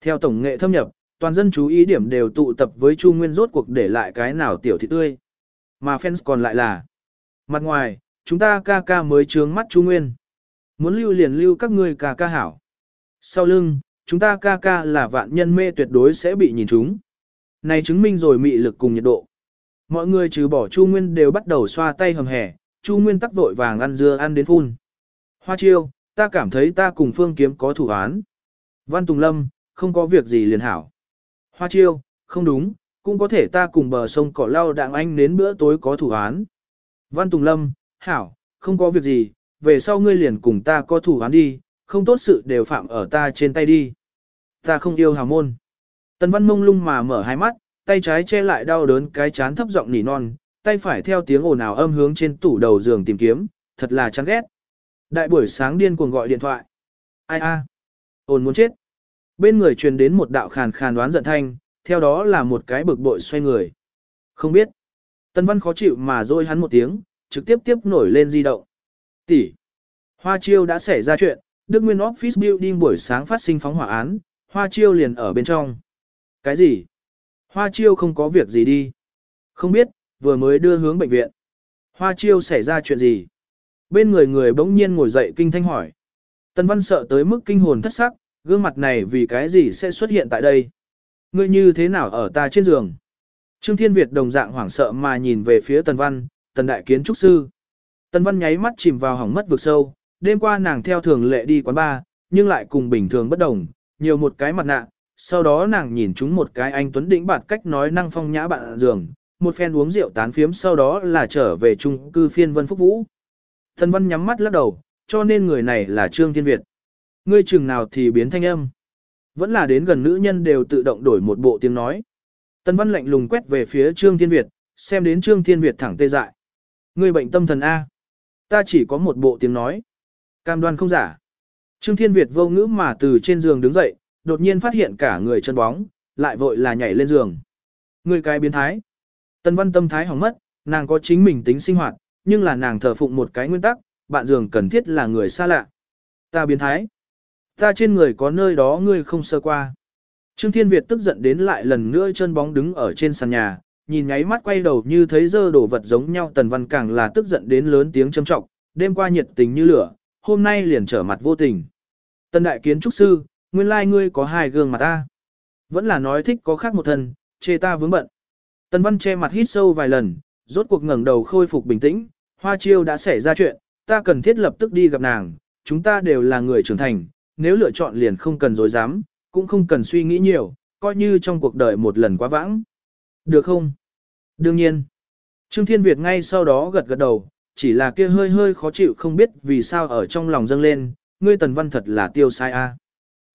Theo tổng nghệ thâm nhập, toàn dân chú ý điểm đều tụ tập với Chu Nguyên rốt cuộc để lại cái nào tiểu thị tươi. Mà fans còn lại là Mặt ngoài, chúng ta ca ca mới trướng mắt Chu Nguyên. Muốn lưu liền lưu các ngươi ca ca hảo. Sau lưng, chúng ta ca ca là vạn nhân mê tuyệt đối sẽ bị nhìn chúng. Này chứng minh rồi mị lực cùng nhiệt độ. Mọi người trừ bỏ Chu Nguyên đều bắt đầu xoa tay hầm hẻ, Chu Nguyên tắc vội vàng ăn dưa ăn đến phun. Hoa chiêu, ta cảm thấy ta cùng Phương Kiếm có thủ án. Văn Tùng Lâm, không có việc gì liền hảo. Hoa chiêu, không đúng, cũng có thể ta cùng bờ sông cỏ lau đạng anh đến bữa tối có thủ án. Văn Tùng Lâm, hảo, không có việc gì, về sau ngươi liền cùng ta có thủ án đi, không tốt sự đều phạm ở ta trên tay đi. Ta không yêu hào môn. Tần Văn mông lung mà mở hai mắt, tay trái che lại đau đớn cái chán thấp giọng nỉ non, tay phải theo tiếng ồn ào âm hướng trên tủ đầu giường tìm kiếm, thật là chán ghét. Đại buổi sáng điên cuồng gọi điện thoại. Ai a? Ôn muốn chết. Bên người truyền đến một đạo khàn khàn đoán giận thanh, theo đó là một cái bực bội xoay người. Không biết. Tân Văn khó chịu mà rôi hắn một tiếng, trực tiếp tiếp nổi lên di động. Tỷ. Hoa Chiêu đã xảy ra chuyện, Đức Nguyên Office Building buổi sáng phát sinh phóng hỏa án, Hoa Chiêu liền ở bên trong. Cái gì? Hoa Chiêu không có việc gì đi. Không biết, vừa mới đưa hướng bệnh viện. Hoa Chiêu xảy ra chuyện gì? Bên người người bỗng nhiên ngồi dậy kinh thanh hỏi. tần Văn sợ tới mức kinh hồn thất sắc, gương mặt này vì cái gì sẽ xuất hiện tại đây? Ngươi như thế nào ở ta trên giường? Trương Thiên Việt đồng dạng hoảng sợ mà nhìn về phía Tần Văn, Tần Đại Kiến Trúc Sư. Tần Văn nháy mắt chìm vào hỏng mất vực sâu, đêm qua nàng theo thường lệ đi quán bar, nhưng lại cùng bình thường bất đồng, nhiều một cái mặt nạ, sau đó nàng nhìn chúng một cái anh Tuấn Đĩnh bạt cách nói năng phong nhã bạn giường, một phen uống rượu tán phiếm sau đó là trở về chung cư phiên Vân Phúc Vũ. Thần Văn nhắm mắt lắc đầu, cho nên người này là Trương Thiên Việt. Ngươi chừng nào thì biến thanh âm. Vẫn là đến gần nữ nhân đều tự động đổi một bộ tiếng nói. Tân Văn lạnh lùng quét về phía Trương Thiên Việt, xem đến Trương Thiên Việt thẳng tê dại. Ngươi bệnh tâm thần A. Ta chỉ có một bộ tiếng nói. Cam đoan không giả. Trương Thiên Việt vô ngữ mà từ trên giường đứng dậy, đột nhiên phát hiện cả người chân bóng, lại vội là nhảy lên giường. Ngươi cái biến thái. Tân Văn tâm thái hỏng mất, nàng có chính mình tính sinh hoạt, nhưng là nàng thờ phụng một cái nguyên tắc, bạn giường cần thiết là người xa lạ. Ta biến thái. Ta trên người có nơi đó ngươi không sơ qua. Trương Thiên Việt tức giận đến lại lần nữa chân bóng đứng ở trên sàn nhà, nhìn nháy mắt quay đầu như thấy dơ đổ vật giống nhau tần văn càng là tức giận đến lớn tiếng châm trọng, đêm qua nhiệt tình như lửa, hôm nay liền trở mặt vô tình. Tần đại kiến trúc sư, nguyên lai ngươi có hai gương mặt ta. Vẫn là nói thích có khác một thân, chê ta vướng bận. Tần văn che mặt hít sâu vài lần, rốt cuộc ngẩng đầu khôi phục bình tĩnh, hoa chiêu đã xảy ra chuyện, ta cần thiết lập tức đi gặp nàng, chúng ta đều là người trưởng thành, nếu lựa chọn liền không cần dối dám, cũng không cần suy nghĩ nhiều, coi như trong cuộc đời một lần quá vãng. Được không? Đương nhiên. Trương Thiên Việt ngay sau đó gật gật đầu, chỉ là kia hơi hơi khó chịu không biết vì sao ở trong lòng dâng lên, ngươi Tần Văn thật là tiêu sai a.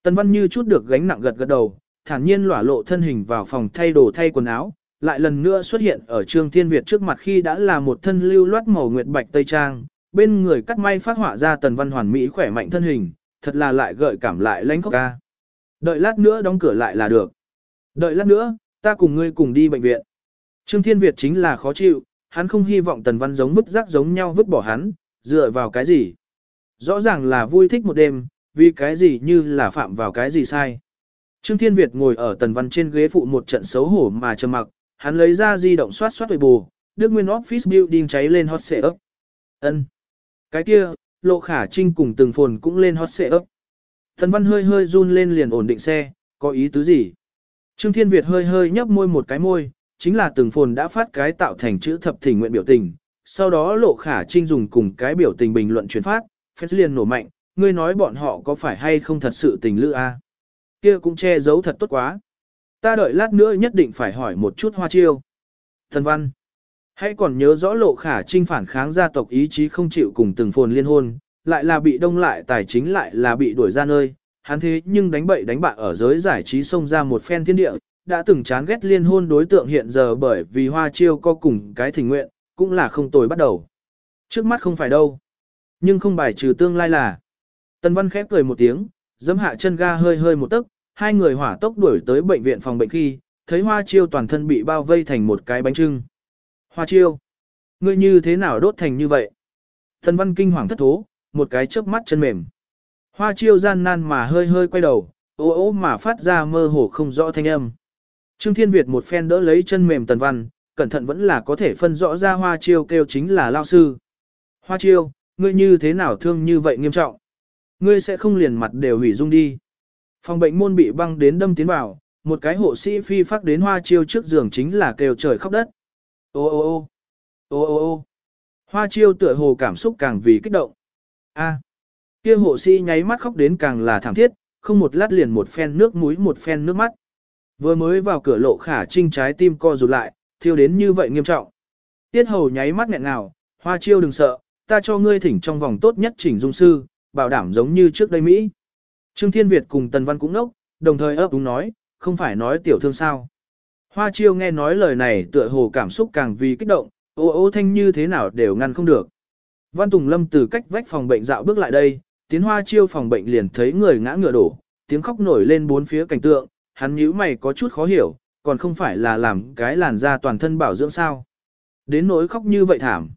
Tần Văn như chút được gánh nặng gật gật đầu, thản nhiên lỏa lộ thân hình vào phòng thay đồ thay quần áo, lại lần nữa xuất hiện ở Trương Thiên Việt trước mặt khi đã là một thân lưu loát màu nguyệt bạch tây trang, bên người cắt may phát họa ra Tần Văn hoàn mỹ khỏe mạnh thân hình, thật là lại gợi cảm lại lãnh khóc ca. Đợi lát nữa đóng cửa lại là được. Đợi lát nữa, ta cùng ngươi cùng đi bệnh viện. Trương Thiên Việt chính là khó chịu, hắn không hy vọng Tần Văn giống vứt rác giống nhau vứt bỏ hắn, dựa vào cái gì. Rõ ràng là vui thích một đêm, vì cái gì như là phạm vào cái gì sai. Trương Thiên Việt ngồi ở Tần Văn trên ghế phụ một trận xấu hổ mà trầm mặc, hắn lấy ra di động soát soát bù, Đức Nguyên Office Building cháy lên hot xệ ấp. Ân. Cái kia, Lộ Khả Trinh cùng từng phồn cũng lên hot xệ ấp. Thần Văn hơi hơi run lên liền ổn định xe, có ý tứ gì? Trương Thiên Việt hơi hơi nhấp môi một cái môi, chính là từng phồn đã phát cái tạo thành chữ thập thỉnh nguyện biểu tình, sau đó lộ khả trinh dùng cùng cái biểu tình bình luận truyền phát, phép liền nổ mạnh, ngươi nói bọn họ có phải hay không thật sự tình lữ a? Kia cũng che giấu thật tốt quá. Ta đợi lát nữa nhất định phải hỏi một chút hoa chiêu. Thần văn. Hãy còn nhớ rõ lộ khả trinh phản kháng gia tộc ý chí không chịu cùng từng phồn liên hôn, lại là bị đông lại tài chính lại là bị đuổi ra nơi. Hắn thế nhưng đánh bậy đánh bạ ở giới giải trí xông ra một phen thiên địa, đã từng chán ghét liên hôn đối tượng hiện giờ bởi vì hoa chiêu có cùng cái thỉnh nguyện, cũng là không tồi bắt đầu. Trước mắt không phải đâu. Nhưng không bài trừ tương lai là. Tần Văn khép cười một tiếng, giẫm hạ chân ga hơi hơi một tấc, hai người hỏa tốc đuổi tới bệnh viện phòng bệnh khi, thấy hoa chiêu toàn thân bị bao vây thành một cái bánh trưng. Hoa chiêu, ngươi như thế nào đốt thành như vậy? Thần Văn kinh hoàng thất thố, một cái chớp mắt chân mềm. Hoa chiêu gian nan mà hơi hơi quay đầu, ố ố mà phát ra mơ hồ không rõ thanh âm. Trương Thiên Việt một phen đỡ lấy chân mềm Tần Văn, cẩn thận vẫn là có thể phân rõ ra hoa chiêu kêu chính là lao sư. Hoa chiêu, ngươi như thế nào thương như vậy nghiêm trọng? Ngươi sẽ không liền mặt đều hủy dung đi. Phòng bệnh môn bị băng đến đâm tiến vào, một cái hộ sĩ phi phát đến hoa chiêu trước giường chính là kêu trời khóc đất. Ô ô ô ô ô ô hoa chiêu tựa hồ cảm xúc càng vì kích động. A, kia hộ sĩ nháy mắt khóc đến càng là thảm thiết, không một lát liền một phen nước mũi một phen nước mắt. Vừa mới vào cửa lộ khả trinh trái tim co rụt lại, thiêu đến như vậy nghiêm trọng. Tiết hầu nháy mắt nghẹn ngào, hoa chiêu đừng sợ, ta cho ngươi thỉnh trong vòng tốt nhất chỉnh dung sư, bảo đảm giống như trước đây Mỹ. Trương Thiên Việt cùng Tần Văn cũng nốc, đồng thời ấp đúng nói, không phải nói tiểu thương sao. Hoa chiêu nghe nói lời này tựa hồ cảm xúc càng vì kích động, ô ô thanh như thế nào đều ngăn không được. Văn Tùng Lâm từ cách vách phòng bệnh dạo bước lại đây, tiến hoa chiêu phòng bệnh liền thấy người ngã ngựa đổ, tiếng khóc nổi lên bốn phía cảnh tượng, hắn nhíu mày có chút khó hiểu, còn không phải là làm cái làn da toàn thân bảo dưỡng sao. Đến nỗi khóc như vậy thảm.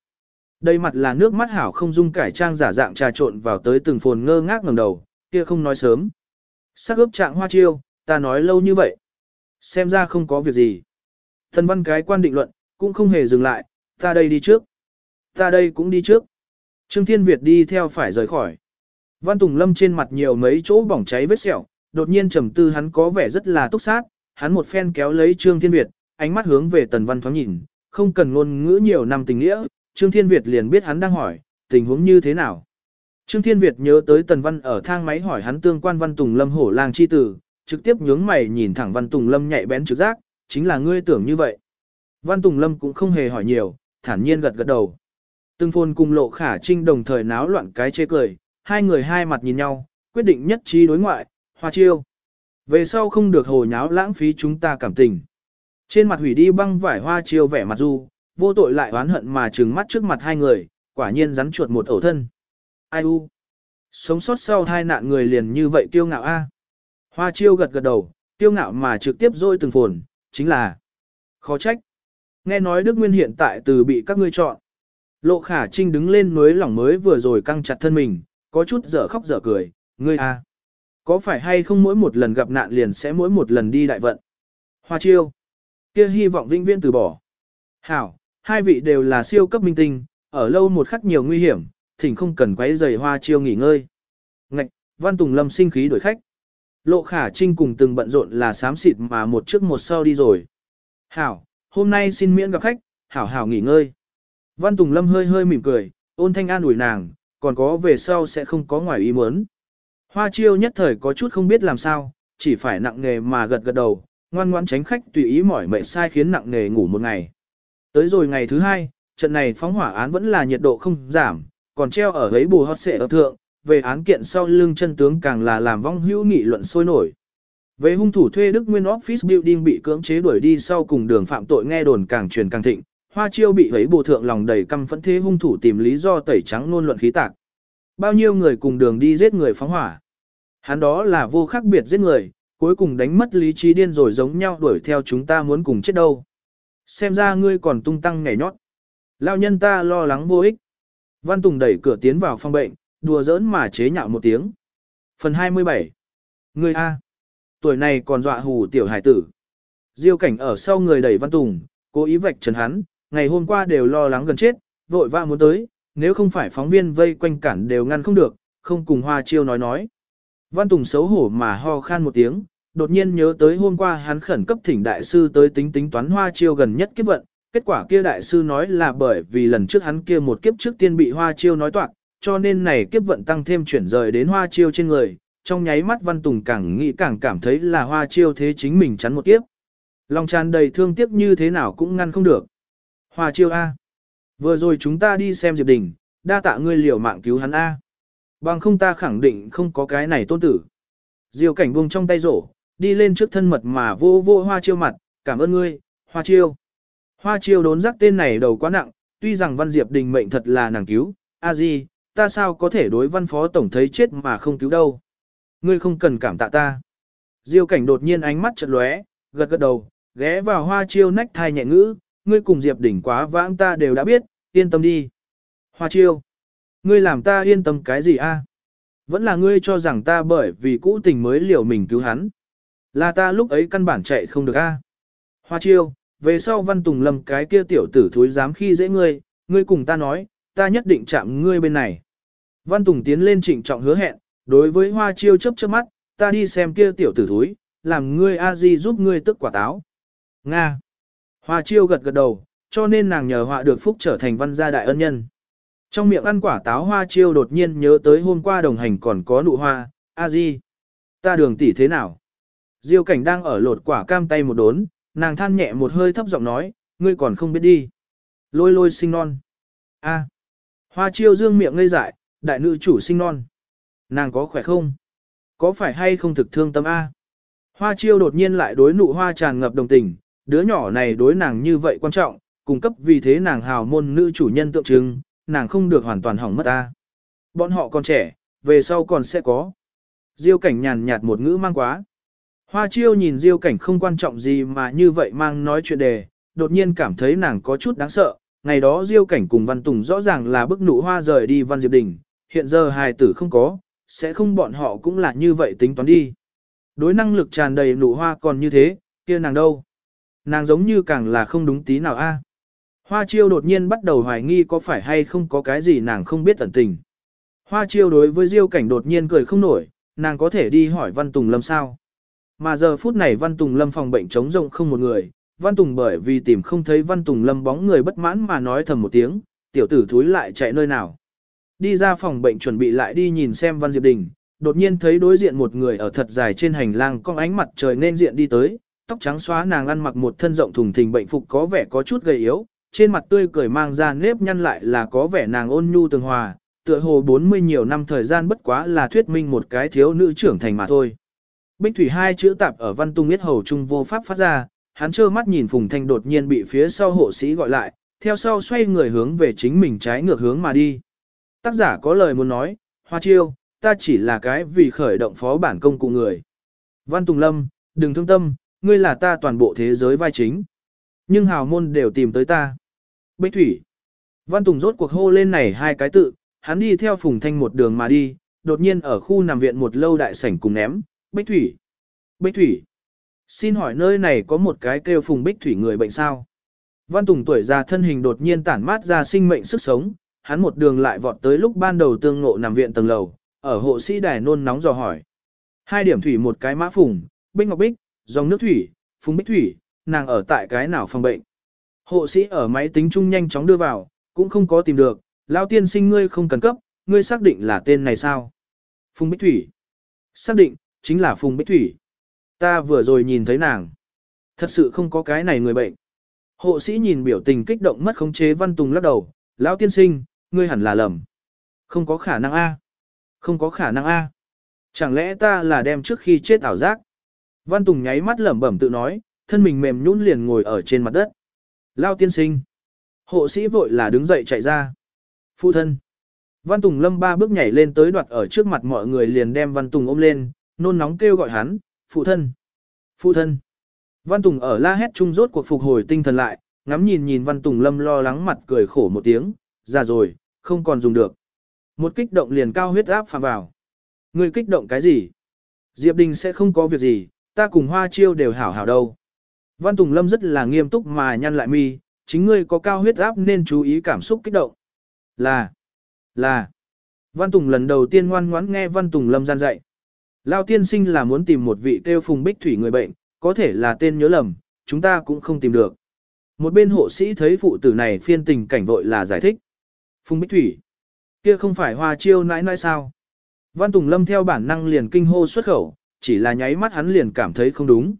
Đây mặt là nước mắt hảo không dung cải trang giả dạng trà trộn vào tới từng phồn ngơ ngác ngẩng đầu, kia không nói sớm. Sắc ướp trạng hoa chiêu, ta nói lâu như vậy. Xem ra không có việc gì. Thần văn cái quan định luận, cũng không hề dừng lại, ta đây đi trước. Ta đây cũng đi trước. Trương Thiên Việt đi theo phải rời khỏi. Văn Tùng Lâm trên mặt nhiều mấy chỗ bỏng cháy vết sẹo, đột nhiên trầm tư hắn có vẻ rất là túc sát, hắn một phen kéo lấy Trương Thiên Việt, ánh mắt hướng về Tần Văn thoáng nhìn, không cần ngôn ngữ nhiều năm tình nghĩa, Trương Thiên Việt liền biết hắn đang hỏi, tình huống như thế nào. Trương Thiên Việt nhớ tới Tần Văn ở thang máy hỏi hắn tương quan Văn Tùng Lâm hổ lang chi tử, trực tiếp nhướng mày nhìn thẳng Văn Tùng Lâm nhạy bén trực giác, chính là ngươi tưởng như vậy. Văn Tùng Lâm cũng không hề hỏi nhiều, thản nhiên gật gật đầu. Tương phôn cùng lộ khả trinh đồng thời náo loạn cái chê cười, hai người hai mặt nhìn nhau, quyết định nhất trí đối ngoại, hoa chiêu. Về sau không được hồ nháo lãng phí chúng ta cảm tình. Trên mặt hủy đi băng vải hoa chiêu vẻ mặt du, vô tội lại oán hận mà trừng mắt trước mặt hai người, quả nhiên rắn chuột một ổ thân. Ai u? Sống sót sau hai nạn người liền như vậy kiêu ngạo a. Hoa chiêu gật gật đầu, kiêu ngạo mà trực tiếp dôi từng phồn, chính là khó trách. Nghe nói Đức Nguyên hiện tại từ bị các ngươi chọn. Lộ khả trinh đứng lên núi lỏng mới vừa rồi căng chặt thân mình, có chút dở khóc dở cười, ngươi a. Có phải hay không mỗi một lần gặp nạn liền sẽ mỗi một lần đi đại vận? Hoa chiêu. kia hy vọng vĩnh viên từ bỏ. Hảo, hai vị đều là siêu cấp minh tinh, ở lâu một khắc nhiều nguy hiểm, thỉnh không cần quấy rầy hoa chiêu nghỉ ngơi. Ngạch, Văn Tùng Lâm sinh khí đuổi khách. Lộ khả trinh cùng từng bận rộn là sám xịt mà một trước một sau đi rồi. Hảo, hôm nay xin miễn gặp khách, hảo hảo nghỉ ngơi. Văn Tùng Lâm hơi hơi mỉm cười, ôn thanh an ủi nàng, còn có về sau sẽ không có ngoài ý muốn. Hoa chiêu nhất thời có chút không biết làm sao, chỉ phải nặng nghề mà gật gật đầu, ngoan ngoãn tránh khách tùy ý mỏi mệt sai khiến nặng nghề ngủ một ngày. Tới rồi ngày thứ hai, trận này phóng hỏa án vẫn là nhiệt độ không giảm, còn treo ở ấy bù hót xệ ở thượng, về án kiện sau lưng chân tướng càng là làm vong hữu nghị luận sôi nổi. Về hung thủ thuê Đức Nguyên Office Building bị cưỡng chế đuổi đi sau cùng đường phạm tội nghe đồn càng truyền càng thịnh, Hoa Chiêu bị ấy bù thượng lòng đầy căm phẫn thế hung thủ tìm lý do tẩy trắng nôn luận khí tạc. Bao nhiêu người cùng đường đi giết người phóng hỏa. Hắn đó là vô khác biệt giết người, cuối cùng đánh mất lý trí điên rồi giống nhau đuổi theo chúng ta muốn cùng chết đâu. Xem ra ngươi còn tung tăng nhảy nhót. Lao nhân ta lo lắng vô ích. Văn Tùng đẩy cửa tiến vào phòng bệnh, đùa giỡn mà chế nhạo một tiếng. Phần 27. Người A. Tuổi này còn dọa hù tiểu hải tử. Diêu cảnh ở sau người đẩy Văn Tùng, cố ý vạch trần hắn, ngày hôm qua đều lo lắng gần chết, vội vã muốn tới, nếu không phải phóng viên vây quanh cản đều ngăn không được, không cùng hoa chiêu nói nói. Văn Tùng xấu hổ mà ho khan một tiếng, đột nhiên nhớ tới hôm qua hắn khẩn cấp thỉnh đại sư tới tính tính toán hoa chiêu gần nhất kiếp vận, kết quả kia đại sư nói là bởi vì lần trước hắn kia một kiếp trước tiên bị hoa chiêu nói toạc, cho nên này kiếp vận tăng thêm chuyển rời đến hoa chiêu trên người, trong nháy mắt Văn Tùng càng nghĩ càng cảm thấy là hoa chiêu thế chính mình chắn một kiếp. Lòng tràn đầy thương tiếc như thế nào cũng ngăn không được. Hoa chiêu A. Vừa rồi chúng ta đi xem Diệp Đình, đa tạ ngươi liều mạng cứu hắn A. Bằng không ta khẳng định không có cái này tôn tử. Diều cảnh buông trong tay rổ, đi lên trước thân mật mà vô vô hoa chiêu mặt, cảm ơn ngươi, hoa chiêu. Hoa chiêu đốn giác tên này đầu quá nặng, tuy rằng Văn Diệp Đình mệnh thật là nàng cứu, a di, ta sao có thể đối văn phó tổng thấy chết mà không cứu đâu. Ngươi không cần cảm tạ ta. Diêu cảnh đột nhiên ánh mắt chợt lóe, gật gật đầu, ghé vào hoa chiêu nách thai nhẹ ngữ, ngươi cùng Diệp Đình quá vãng ta đều đã biết, yên tâm đi. Hoa chiêu, ngươi làm ta yên tâm cái gì a? Vẫn là ngươi cho rằng ta bởi vì cũ tình mới liều mình cứu hắn. Là ta lúc ấy căn bản chạy không được a. Hoa chiêu, về sau văn tùng lâm cái kia tiểu tử thối dám khi dễ ngươi, ngươi cùng ta nói, ta nhất định chạm ngươi bên này. Văn Tùng tiến lên trịnh trọng hứa hẹn, đối với hoa chiêu chấp chớp mắt, ta đi xem kia tiểu tử thối, làm ngươi a di giúp ngươi tức quả táo. Nga. Hoa chiêu gật gật đầu, cho nên nàng nhờ họa được phúc trở thành văn gia đại ân nhân. Trong miệng ăn quả táo hoa chiêu đột nhiên nhớ tới hôm qua đồng hành còn có nụ hoa, a di. Ta đường tỷ thế nào? Diêu cảnh đang ở lột quả cam tay một đốn, nàng than nhẹ một hơi thấp giọng nói, ngươi còn không biết đi. Lôi lôi sinh non. A. Hoa chiêu dương miệng ngây dại, đại nữ chủ sinh non. Nàng có khỏe không? Có phải hay không thực thương tâm A? Hoa chiêu đột nhiên lại đối nụ hoa tràn ngập đồng tình, đứa nhỏ này đối nàng như vậy quan trọng, cung cấp vì thế nàng hào môn nữ chủ nhân tượng trưng, nàng không được hoàn toàn hỏng mất A. Bọn họ còn trẻ, về sau còn sẽ có. Diêu cảnh nhàn nhạt một ngữ mang quá. Hoa chiêu nhìn diêu cảnh không quan trọng gì mà như vậy mang nói chuyện đề, đột nhiên cảm thấy nàng có chút đáng sợ. Ngày đó diêu cảnh cùng Văn Tùng rõ ràng là bức nụ hoa rời đi Văn Diệp Đình, hiện giờ hài tử không có, sẽ không bọn họ cũng là như vậy tính toán đi. Đối năng lực tràn đầy nụ hoa còn như thế, kia nàng đâu? Nàng giống như càng là không đúng tí nào a. À? Hoa chiêu đột nhiên bắt đầu hoài nghi có phải hay không có cái gì nàng không biết tận tình. Hoa chiêu đối với diêu cảnh đột nhiên cười không nổi, nàng có thể đi hỏi Văn Tùng Lâm sao. Mà giờ phút này Văn Tùng Lâm phòng bệnh trống rộng không một người, Văn Tùng bởi vì tìm không thấy Văn Tùng Lâm bóng người bất mãn mà nói thầm một tiếng, tiểu tử thúi lại chạy nơi nào. Đi ra phòng bệnh chuẩn bị lại đi nhìn xem Văn Diệp Đình, đột nhiên thấy đối diện một người ở thật dài trên hành lang con ánh mặt trời nên diện đi tới, tóc trắng xóa nàng ăn mặc một thân rộng thùng thình bệnh phục có vẻ có chút gầy yếu, trên mặt tươi cười mang ra nếp nhăn lại là có vẻ nàng ôn nhu tường hòa, tựa hồ 40 nhiều năm thời gian bất quá là thuyết minh một cái thiếu nữ trưởng thành mà thôi. Bích thủy hai chữ tạp ở văn tung biết hầu trung vô pháp phát ra, hắn trơ mắt nhìn Phùng Thanh đột nhiên bị phía sau hộ sĩ gọi lại, theo sau xoay người hướng về chính mình trái ngược hướng mà đi. Tác giả có lời muốn nói, Hoa Chiêu, ta chỉ là cái vì khởi động phó bản công cụ người. Văn Tùng Lâm, đừng thương tâm, ngươi là ta toàn bộ thế giới vai chính. Nhưng hào môn đều tìm tới ta. Bích Thủy. Văn Tùng rốt cuộc hô lên này hai cái tự, hắn đi theo Phùng Thanh một đường mà đi, đột nhiên ở khu nằm viện một lâu đại sảnh cùng ném, Bích Thủy. Bích Thủy. Xin hỏi nơi này có một cái kêu Phùng Bích Thủy người bệnh sao? Văn Tùng tuổi già thân hình đột nhiên tản mát ra sinh mệnh sức sống, hắn một đường lại vọt tới lúc ban đầu tương ngộ nằm viện tầng lầu, ở hộ sĩ đài nôn nóng dò hỏi. Hai điểm thủy một cái mã phùng, bích ngọc bích, dòng nước thủy, phùng bích thủy, nàng ở tại cái nào phòng bệnh. Hộ sĩ ở máy tính chung nhanh chóng đưa vào, cũng không có tìm được, lao tiên sinh ngươi không cần cấp, ngươi xác định là tên này sao? Phùng bích thủy. Xác định, chính là phùng bích thủy. Ta vừa rồi nhìn thấy nàng. Thật sự không có cái này người bệnh. Hộ sĩ nhìn biểu tình kích động mất khống chế văn tùng lắc đầu, lão tiên sinh, ngươi hẳn là lầm. Không có khả năng A. Không có khả năng A. Chẳng lẽ ta là đem trước khi chết ảo giác? Văn Tùng nháy mắt lẩm bẩm tự nói, thân mình mềm nhũn liền ngồi ở trên mặt đất. Lao tiên sinh. Hộ sĩ vội là đứng dậy chạy ra. Phụ thân. Văn Tùng lâm ba bước nhảy lên tới đoạt ở trước mặt mọi người liền đem Văn Tùng ôm lên, nôn nóng kêu gọi hắn, phụ thân. Phụ thân. Văn Tùng ở la hét chung rốt cuộc phục hồi tinh thần lại, ngắm nhìn nhìn Văn Tùng lâm lo lắng mặt cười khổ một tiếng, ra rồi, không còn dùng được. Một kích động liền cao huyết áp phạm vào. người kích động cái gì? Diệp Đình sẽ không có việc gì, ta cùng Hoa Chiêu đều hảo hảo đâu. Văn Tùng Lâm rất là nghiêm túc mà nhăn lại mi, chính ngươi có cao huyết áp nên chú ý cảm xúc kích động. Là, là. Văn Tùng lần đầu tiên ngoan ngoãn nghe Văn Tùng Lâm gian dạy. Lao tiên sinh là muốn tìm một vị kêu phùng bích thủy người bệnh, có thể là tên nhớ lầm, chúng ta cũng không tìm được. Một bên hộ sĩ thấy phụ tử này phiên tình cảnh vội là giải thích. Phùng bích thủy, kia không phải hoa chiêu nãi nãi sao. Văn Tùng Lâm theo bản năng liền kinh hô xuất khẩu, chỉ là nháy mắt hắn liền cảm thấy không đúng.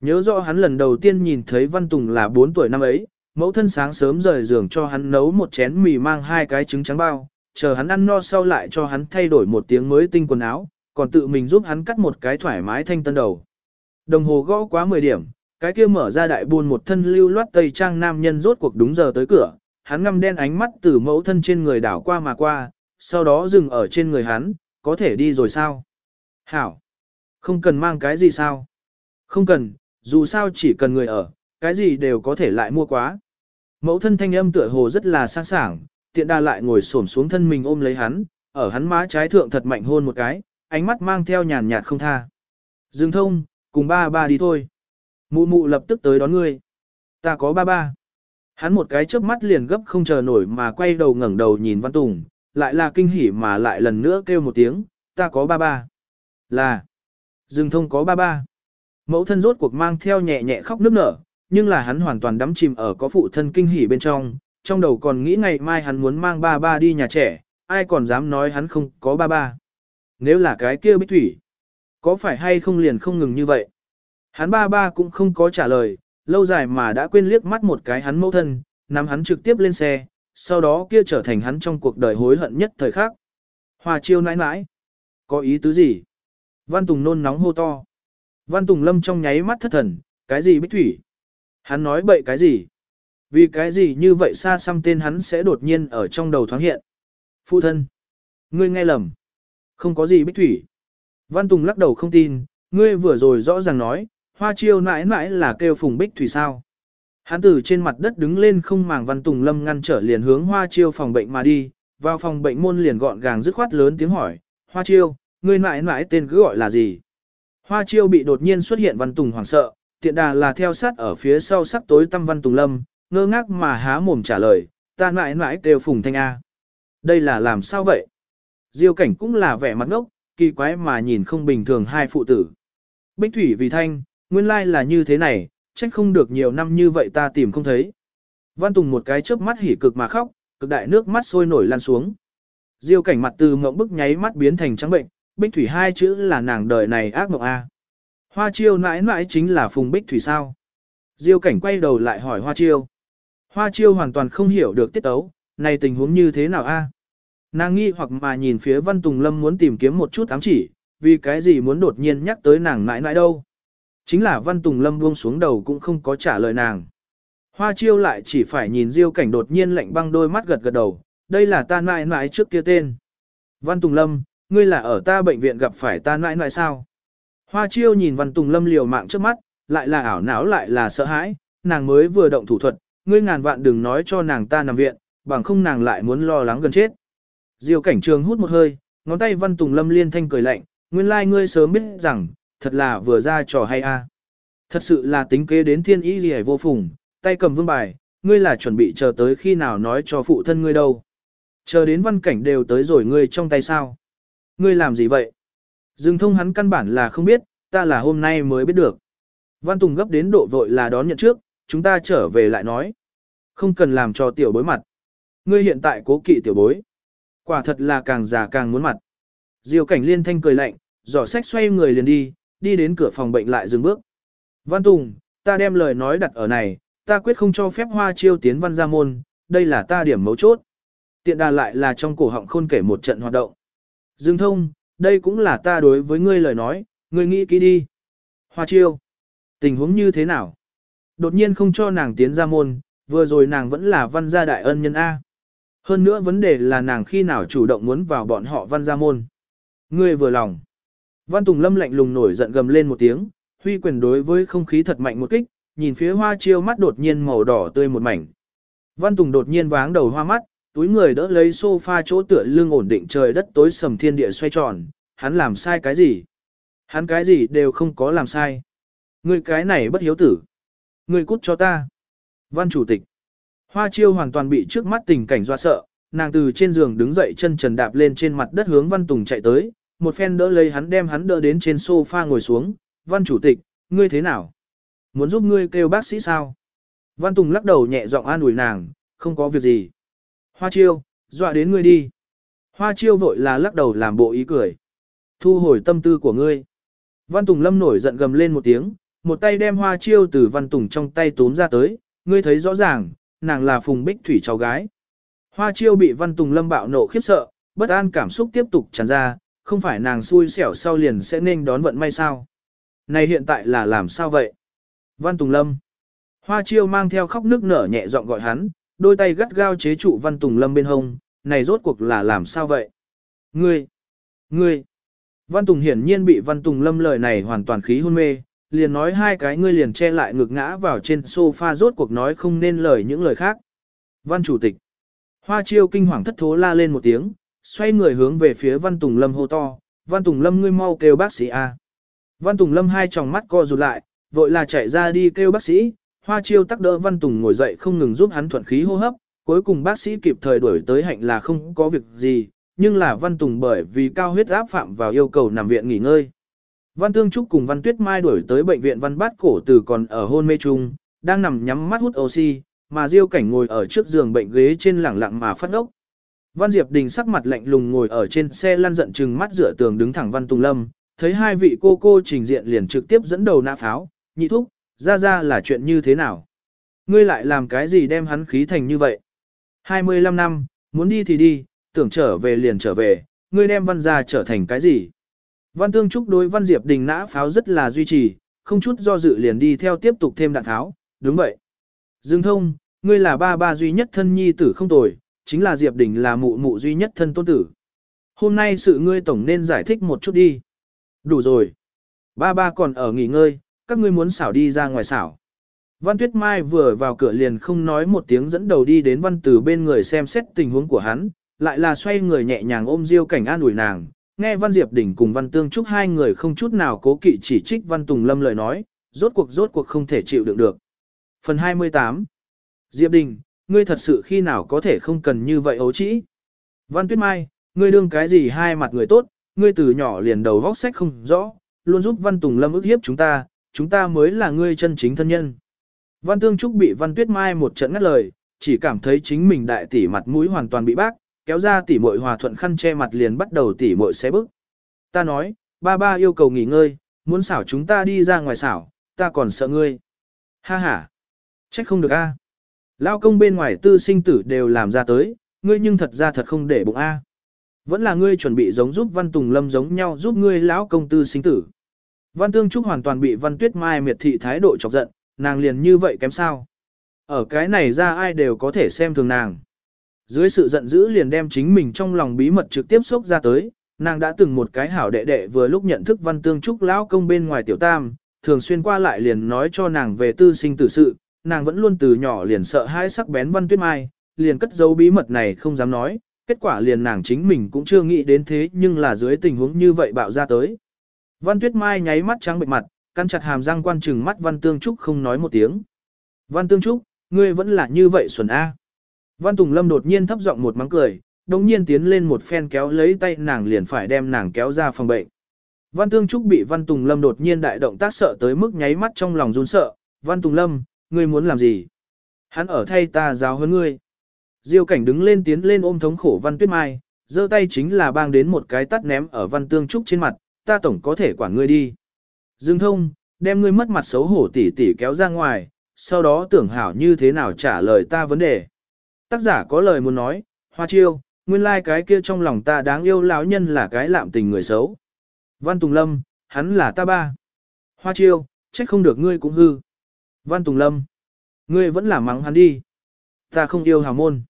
Nhớ rõ hắn lần đầu tiên nhìn thấy Văn Tùng là 4 tuổi năm ấy, mẫu thân sáng sớm rời giường cho hắn nấu một chén mì mang hai cái trứng trắng bao, chờ hắn ăn no sau lại cho hắn thay đổi một tiếng mới tinh quần áo, còn tự mình giúp hắn cắt một cái thoải mái thanh tân đầu. Đồng hồ gõ quá 10 điểm, cái kia mở ra đại buôn một thân lưu loát tây trang nam nhân rốt cuộc đúng giờ tới cửa, hắn ngăm đen ánh mắt từ mẫu thân trên người đảo qua mà qua, sau đó dừng ở trên người hắn, có thể đi rồi sao? Hảo! Không cần mang cái gì sao? Không cần, dù sao chỉ cần người ở, cái gì đều có thể lại mua quá. Mẫu thân thanh âm tựa hồ rất là sáng sảng, tiện đa lại ngồi xổm xuống thân mình ôm lấy hắn, ở hắn má trái thượng thật mạnh hôn một cái, ánh mắt mang theo nhàn nhạt không tha. Dương thông, cùng ba ba đi thôi. Mụ mụ lập tức tới đón ngươi. Ta có ba ba. Hắn một cái chớp mắt liền gấp không chờ nổi mà quay đầu ngẩng đầu nhìn Văn Tùng, lại là kinh hỉ mà lại lần nữa kêu một tiếng, ta có ba ba. Là, Dương thông có ba ba. Mẫu thân rốt cuộc mang theo nhẹ nhẹ khóc nức nở, nhưng là hắn hoàn toàn đắm chìm ở có phụ thân kinh hỉ bên trong, trong đầu còn nghĩ ngày mai hắn muốn mang ba ba đi nhà trẻ, ai còn dám nói hắn không có ba ba. Nếu là cái kia bích thủy, có phải hay không liền không ngừng như vậy? Hắn ba ba cũng không có trả lời, lâu dài mà đã quên liếc mắt một cái hắn mẫu thân, nắm hắn trực tiếp lên xe, sau đó kia trở thành hắn trong cuộc đời hối hận nhất thời khắc. Hòa chiêu nãi nãi. Có ý tứ gì? Văn Tùng nôn nóng hô to. Văn Tùng lâm trong nháy mắt thất thần, cái gì bích thủy? Hắn nói bậy cái gì? Vì cái gì như vậy xa xăm tên hắn sẽ đột nhiên ở trong đầu thoáng hiện. Phụ thân. Ngươi nghe lầm. Không có gì bích thủy. Văn Tùng lắc đầu không tin, ngươi vừa rồi rõ ràng nói, hoa chiêu mãi mãi là kêu phùng bích thủy sao. Hắn từ trên mặt đất đứng lên không màng Văn Tùng Lâm ngăn trở liền hướng hoa chiêu phòng bệnh mà đi, vào phòng bệnh môn liền gọn gàng dứt khoát lớn tiếng hỏi, hoa chiêu, ngươi mãi mãi tên cứ gọi là gì? Hoa chiêu bị đột nhiên xuất hiện Văn Tùng hoảng sợ, tiện đà là theo sát ở phía sau sắc tối tâm Văn Tùng Lâm, ngơ ngác mà há mồm trả lời, ta mãi mãi kêu phùng thanh A. Đây là làm sao vậy? Diêu cảnh cũng là vẻ mặt ngốc, kỳ quái mà nhìn không bình thường hai phụ tử. Bích thủy vì thanh, nguyên lai là như thế này, trách không được nhiều năm như vậy ta tìm không thấy. Văn Tùng một cái chớp mắt hỉ cực mà khóc, cực đại nước mắt sôi nổi lan xuống. Diêu cảnh mặt từ mộng bức nháy mắt biến thành trắng bệnh, Bích Thủy hai chữ là nàng đời này ác mộng A. Hoa chiêu nãi nãi chính là Phùng Bích Thủy sao. Diêu cảnh quay đầu lại hỏi Hoa chiêu. Hoa chiêu hoàn toàn không hiểu được tiết tấu, này tình huống như thế nào A. Nàng nghi hoặc mà nhìn phía Văn Tùng Lâm muốn tìm kiếm một chút ám chỉ, vì cái gì muốn đột nhiên nhắc tới nàng nãi nãi đâu. Chính là Văn Tùng Lâm buông xuống đầu cũng không có trả lời nàng. Hoa chiêu lại chỉ phải nhìn Diêu cảnh đột nhiên lạnh băng đôi mắt gật gật đầu, đây là ta nãi nãi trước kia tên. Văn Tùng Lâm, ngươi là ở ta bệnh viện gặp phải ta nãi nãi sao? Hoa chiêu nhìn Văn Tùng Lâm liều mạng trước mắt, lại là ảo não lại là sợ hãi, nàng mới vừa động thủ thuật, ngươi ngàn vạn đừng nói cho nàng ta nằm viện, bằng không nàng lại muốn lo lắng gần chết. Diêu cảnh trường hút một hơi, ngón tay Văn Tùng Lâm liên thanh cười lạnh, nguyên lai like ngươi sớm biết rằng, thật là vừa ra trò hay a. Thật sự là tính kế đến thiên ý gì vô phùng, tay cầm vương bài, ngươi là chuẩn bị chờ tới khi nào nói cho phụ thân ngươi đâu. Chờ đến văn cảnh đều tới rồi ngươi trong tay sao. Ngươi làm gì vậy? Dương thông hắn căn bản là không biết, ta là hôm nay mới biết được. Văn Tùng gấp đến độ vội là đón nhận trước, chúng ta trở về lại nói. Không cần làm cho tiểu bối mặt. Ngươi hiện tại cố kỵ tiểu bối. Quả thật là càng già càng muốn mặt. Diêu cảnh liên thanh cười lạnh, giỏ sách xoay người liền đi, đi đến cửa phòng bệnh lại dừng bước. Văn Tùng, ta đem lời nói đặt ở này, ta quyết không cho phép hoa chiêu tiến văn gia môn, đây là ta điểm mấu chốt. Tiện đà lại là trong cổ họng khôn kể một trận hoạt động. Dương thông, đây cũng là ta đối với ngươi lời nói, ngươi nghĩ kỹ đi. Hoa chiêu, tình huống như thế nào? Đột nhiên không cho nàng tiến ra môn, vừa rồi nàng vẫn là văn gia đại ân nhân A. Hơn nữa vấn đề là nàng khi nào chủ động muốn vào bọn họ văn gia môn. Ngươi vừa lòng. Văn Tùng Lâm lạnh lùng nổi giận gầm lên một tiếng, huy quyền đối với không khí thật mạnh một kích, nhìn phía hoa chiêu mắt đột nhiên màu đỏ tươi một mảnh. Văn Tùng đột nhiên váng đầu hoa mắt, túi người đỡ lấy sofa chỗ tựa lưng ổn định trời đất tối sầm thiên địa xoay tròn, hắn làm sai cái gì? Hắn cái gì đều không có làm sai. Ngươi cái này bất hiếu tử. Ngươi cút cho ta. Văn chủ tịch. Hoa chiêu hoàn toàn bị trước mắt tình cảnh doa sợ, nàng từ trên giường đứng dậy chân trần đạp lên trên mặt đất hướng Văn Tùng chạy tới, một phen đỡ lấy hắn đem hắn đỡ đến trên sofa ngồi xuống, văn chủ tịch, ngươi thế nào? Muốn giúp ngươi kêu bác sĩ sao? Văn Tùng lắc đầu nhẹ giọng an ủi nàng, không có việc gì. Hoa chiêu, dọa đến ngươi đi. Hoa chiêu vội là lắc đầu làm bộ ý cười. Thu hồi tâm tư của ngươi. Văn Tùng lâm nổi giận gầm lên một tiếng, một tay đem hoa chiêu từ Văn Tùng trong tay tốn ra tới, ngươi thấy rõ ràng, nàng là Phùng Bích Thủy cháu gái. Hoa chiêu bị Văn Tùng lâm bạo nộ khiếp sợ, bất an cảm xúc tiếp tục tràn ra, không phải nàng xui xẻo sau liền sẽ nên đón vận may sao. Này hiện tại là làm sao vậy? Văn Tùng Lâm. Hoa chiêu mang theo khóc nước nở nhẹ giọng gọi hắn, đôi tay gắt gao chế trụ Văn Tùng Lâm bên hông, này rốt cuộc là làm sao vậy? Ngươi! Ngươi! Văn Tùng hiển nhiên bị Văn Tùng Lâm lời này hoàn toàn khí hôn mê, liền nói hai cái ngươi liền che lại ngực ngã vào trên sofa rốt cuộc nói không nên lời những lời khác. Văn Chủ tịch! Hoa chiêu kinh hoàng thất thố la lên một tiếng, xoay người hướng về phía Văn Tùng Lâm hô to, Văn Tùng Lâm ngươi mau kêu bác sĩ A. Văn Tùng Lâm hai tròng mắt co rụt lại, vội là chạy ra đi kêu bác sĩ, Hoa Chiêu tắc đỡ Văn Tùng ngồi dậy không ngừng giúp hắn thuận khí hô hấp, cuối cùng bác sĩ kịp thời đuổi tới hạnh là không có việc gì, nhưng là Văn Tùng bởi vì cao huyết áp phạm vào yêu cầu nằm viện nghỉ ngơi. Văn Tương Trúc cùng Văn Tuyết Mai đuổi tới bệnh viện Văn Bát Cổ Tử còn ở hôn mê chung, đang nằm nhắm mắt hút oxy, mà Diêu Cảnh ngồi ở trước giường bệnh ghế trên lẳng lặng mà phát ốc. Văn Diệp Đình sắc mặt lạnh lùng ngồi ở trên xe lăn giận chừng mắt dựa tường đứng thẳng Văn Tùng Lâm, thấy hai vị cô cô trình diện liền trực tiếp dẫn đầu nã pháo, nhị thúc, ra ra là chuyện như thế nào? Ngươi lại làm cái gì đem hắn khí thành như vậy? 25 năm, muốn đi thì đi, tưởng trở về liền trở về, ngươi đem văn gia trở thành cái gì? Văn Tương Trúc đối Văn Diệp Đình nã pháo rất là duy trì, không chút do dự liền đi theo tiếp tục thêm đạn tháo, đúng vậy. Dương thông, ngươi là ba ba duy nhất thân nhi tử không tồi, chính là Diệp Đình là mụ mụ duy nhất thân tôn tử. Hôm nay sự ngươi tổng nên giải thích một chút đi. Đủ rồi. Ba ba còn ở nghỉ ngơi, các ngươi muốn xảo đi ra ngoài xảo. Văn Tuyết Mai vừa vào cửa liền không nói một tiếng dẫn đầu đi đến văn tử bên người xem xét tình huống của hắn, lại là xoay người nhẹ nhàng ôm Diêu cảnh an ủi nàng, nghe Văn Diệp đình cùng Văn Tương Trúc hai người không chút nào cố kỵ chỉ trích Văn Tùng Lâm lời nói, rốt cuộc rốt cuộc không thể chịu đựng được. Phần 28 Diệp Đình, ngươi thật sự khi nào có thể không cần như vậy ấu trĩ? Văn Tuyết Mai, ngươi đương cái gì hai mặt người tốt, ngươi từ nhỏ liền đầu vóc sách không rõ, luôn giúp Văn Tùng Lâm ức hiếp chúng ta, chúng ta mới là ngươi chân chính thân nhân. Văn Tương Trúc bị Văn Tuyết Mai một trận ngắt lời, chỉ cảm thấy chính mình đại tỷ mặt mũi hoàn toàn bị bác, kéo ra tỷ muội hòa thuận khăn che mặt liền bắt đầu tỷ muội xé bức. Ta nói, ba ba yêu cầu nghỉ ngơi, muốn xảo chúng ta đi ra ngoài xảo, ta còn sợ ngươi. Ha ha, trách không được a. Lao công bên ngoài tư sinh tử đều làm ra tới, ngươi nhưng thật ra thật không để bụng a. Vẫn là ngươi chuẩn bị giống giúp Văn Tùng Lâm giống nhau giúp ngươi lão công tư sinh tử. Văn Tương Trúc hoàn toàn bị Văn Tuyết Mai miệt thị thái độ chọc giận, nàng liền như vậy kém sao. Ở cái này ra ai đều có thể xem thường nàng. Dưới sự giận dữ liền đem chính mình trong lòng bí mật trực tiếp xúc ra tới, nàng đã từng một cái hảo đệ đệ vừa lúc nhận thức Văn Tương Trúc lão công bên ngoài tiểu tam, thường xuyên qua lại liền nói cho nàng về tư sinh tử sự, nàng vẫn luôn từ nhỏ liền sợ hai sắc bén Văn Tuyết Mai, liền cất giấu bí mật này không dám nói, kết quả liền nàng chính mình cũng chưa nghĩ đến thế nhưng là dưới tình huống như vậy bạo ra tới. Văn Tuyết Mai nháy mắt trắng bệnh mặt, căn chặt hàm răng quan trừng mắt Văn Tương Trúc không nói một tiếng. Văn Tương Trúc, ngươi vẫn là như vậy xuẩn A. Văn Tùng Lâm đột nhiên thấp giọng một mắng cười, đồng nhiên tiến lên một phen kéo lấy tay nàng liền phải đem nàng kéo ra phòng bệnh. Văn Tương Trúc bị Văn Tùng Lâm đột nhiên đại động tác sợ tới mức nháy mắt trong lòng run sợ. Văn Tùng Lâm, ngươi muốn làm gì? Hắn ở thay ta giáo hơn ngươi. Diêu cảnh đứng lên tiến lên ôm thống khổ Văn Tuyết Mai, giơ tay chính là bang đến một cái tắt ném ở Văn Tương Trúc trên mặt, ta tổng có thể quản ngươi đi. Dương thông, đem ngươi mất mặt xấu hổ tỉ tỉ kéo ra ngoài, sau đó tưởng hảo như thế nào trả lời ta vấn đề. Tác giả có lời muốn nói, hoa chiêu, nguyên lai like cái kia trong lòng ta đáng yêu lão nhân là cái lạm tình người xấu. Văn Tùng Lâm, hắn là ta ba. Hoa chiêu, trách không được ngươi cũng hư. Văn Tùng Lâm, ngươi vẫn là mắng hắn đi. Ta không yêu hào môn.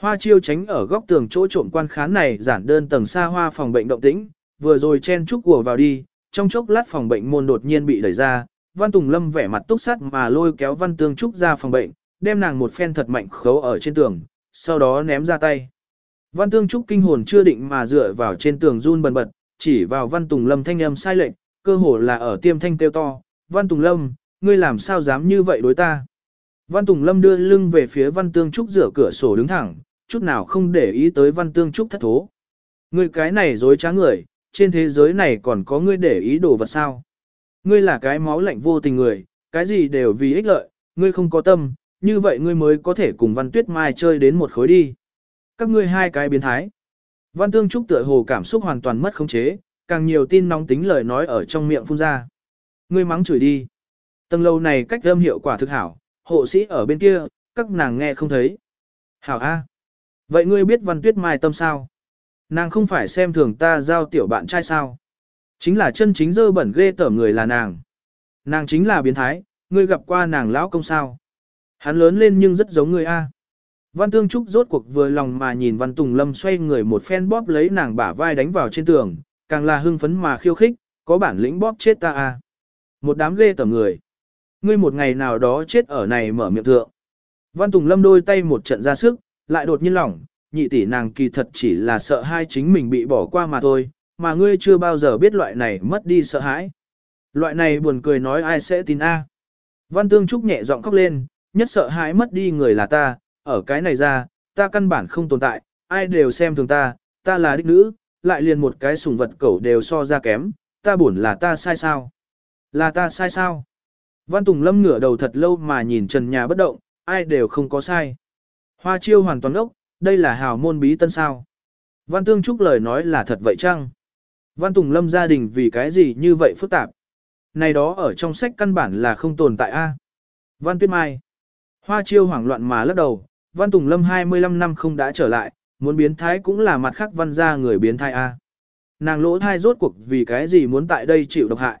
Hoa chiêu tránh ở góc tường chỗ trộm quan khán này giản đơn tầng xa hoa phòng bệnh động tĩnh, vừa rồi chen chúc của vào đi, trong chốc lát phòng bệnh môn đột nhiên bị đẩy ra, Văn Tùng Lâm vẻ mặt túc sắt mà lôi kéo Văn Tương Trúc ra phòng bệnh, đem nàng một phen thật mạnh khấu ở trên tường, sau đó ném ra tay. Văn Tương Trúc kinh hồn chưa định mà dựa vào trên tường run bần bật, chỉ vào Văn Tùng Lâm thanh âm sai lệnh, cơ hồ là ở tiêm thanh kêu to, Văn Tùng Lâm, ngươi làm sao dám như vậy đối ta. Văn Tùng Lâm đưa lưng về phía Văn Tương Trúc rửa cửa sổ đứng thẳng, chút nào không để ý tới Văn Tương Trúc thất thố. Ngươi cái này dối trá người, trên thế giới này còn có ngươi để ý đồ vật sao. Ngươi là cái máu lạnh vô tình người, cái gì đều vì ích lợi, ngươi không có tâm, như vậy ngươi mới có thể cùng Văn Tuyết Mai chơi đến một khối đi. Các ngươi hai cái biến thái. Văn Tương Trúc tựa hồ cảm xúc hoàn toàn mất khống chế, càng nhiều tin nóng tính lời nói ở trong miệng phun ra. Ngươi mắng chửi đi. Tầng lâu này cách âm hiệu quả thực hảo, hộ sĩ ở bên kia, các nàng nghe không thấy. Hảo A. Vậy ngươi biết Văn Tuyết Mai tâm sao? Nàng không phải xem thường ta giao tiểu bạn trai sao? Chính là chân chính dơ bẩn ghê tởm người là nàng. Nàng chính là biến thái, ngươi gặp qua nàng lão công sao? Hắn lớn lên nhưng rất giống ngươi A. Văn Tương Trúc rốt cuộc vừa lòng mà nhìn Văn Tùng Lâm xoay người một phen bóp lấy nàng bả vai đánh vào trên tường, càng là hưng phấn mà khiêu khích, có bản lĩnh bóp chết ta A. Một đám ghê tởm người. Ngươi một ngày nào đó chết ở này mở miệng thượng. Văn Tùng Lâm đôi tay một trận ra sức, lại đột nhiên lỏng, nhị tỷ nàng kỳ thật chỉ là sợ hai chính mình bị bỏ qua mà thôi, mà ngươi chưa bao giờ biết loại này mất đi sợ hãi. Loại này buồn cười nói ai sẽ tin a? Văn Tương Trúc nhẹ giọng khóc lên, nhất sợ hãi mất đi người là ta, ở cái này ra, ta căn bản không tồn tại, ai đều xem thường ta, ta là đích nữ, lại liền một cái sùng vật cẩu đều so ra kém, ta buồn là ta sai sao? Là ta sai sao? Văn Tùng Lâm ngửa đầu thật lâu mà nhìn trần nhà bất động, ai đều không có sai. Hoa chiêu hoàn toàn ốc, đây là hào môn bí tân sao. Văn Tương Trúc lời nói là thật vậy chăng? Văn Tùng Lâm gia đình vì cái gì như vậy phức tạp? Này đó ở trong sách căn bản là không tồn tại a. Văn Tuyết Mai. Hoa chiêu hoảng loạn mà lắc đầu, Văn Tùng Lâm 25 năm không đã trở lại, muốn biến thái cũng là mặt khác văn gia người biến thái a. Nàng lỗ thai rốt cuộc vì cái gì muốn tại đây chịu độc hại.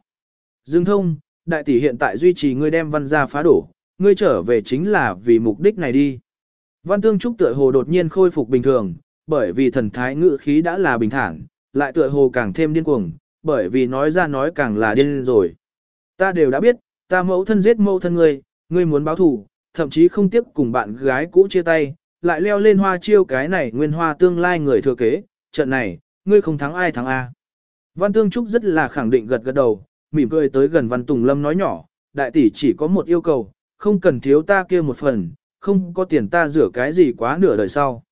Dương thông, đại tỷ hiện tại duy trì ngươi đem văn gia phá đổ, ngươi trở về chính là vì mục đích này đi. Văn Tương Trúc tựa hồ đột nhiên khôi phục bình thường, bởi vì thần thái ngự khí đã là bình thản, lại tựa hồ càng thêm điên cuồng, bởi vì nói ra nói càng là điên rồi. Ta đều đã biết, ta mẫu thân giết mẫu thân ngươi, ngươi muốn báo thù, thậm chí không tiếp cùng bạn gái cũ chia tay, lại leo lên hoa chiêu cái này nguyên hoa tương lai người thừa kế, trận này, ngươi không thắng ai thắng A. Văn Tương Trúc rất là khẳng định gật gật đầu, mỉm cười tới gần Văn Tùng Lâm nói nhỏ, đại tỷ chỉ có một yêu cầu, không cần thiếu ta kia một phần, không có tiền ta rửa cái gì quá nửa đời sau.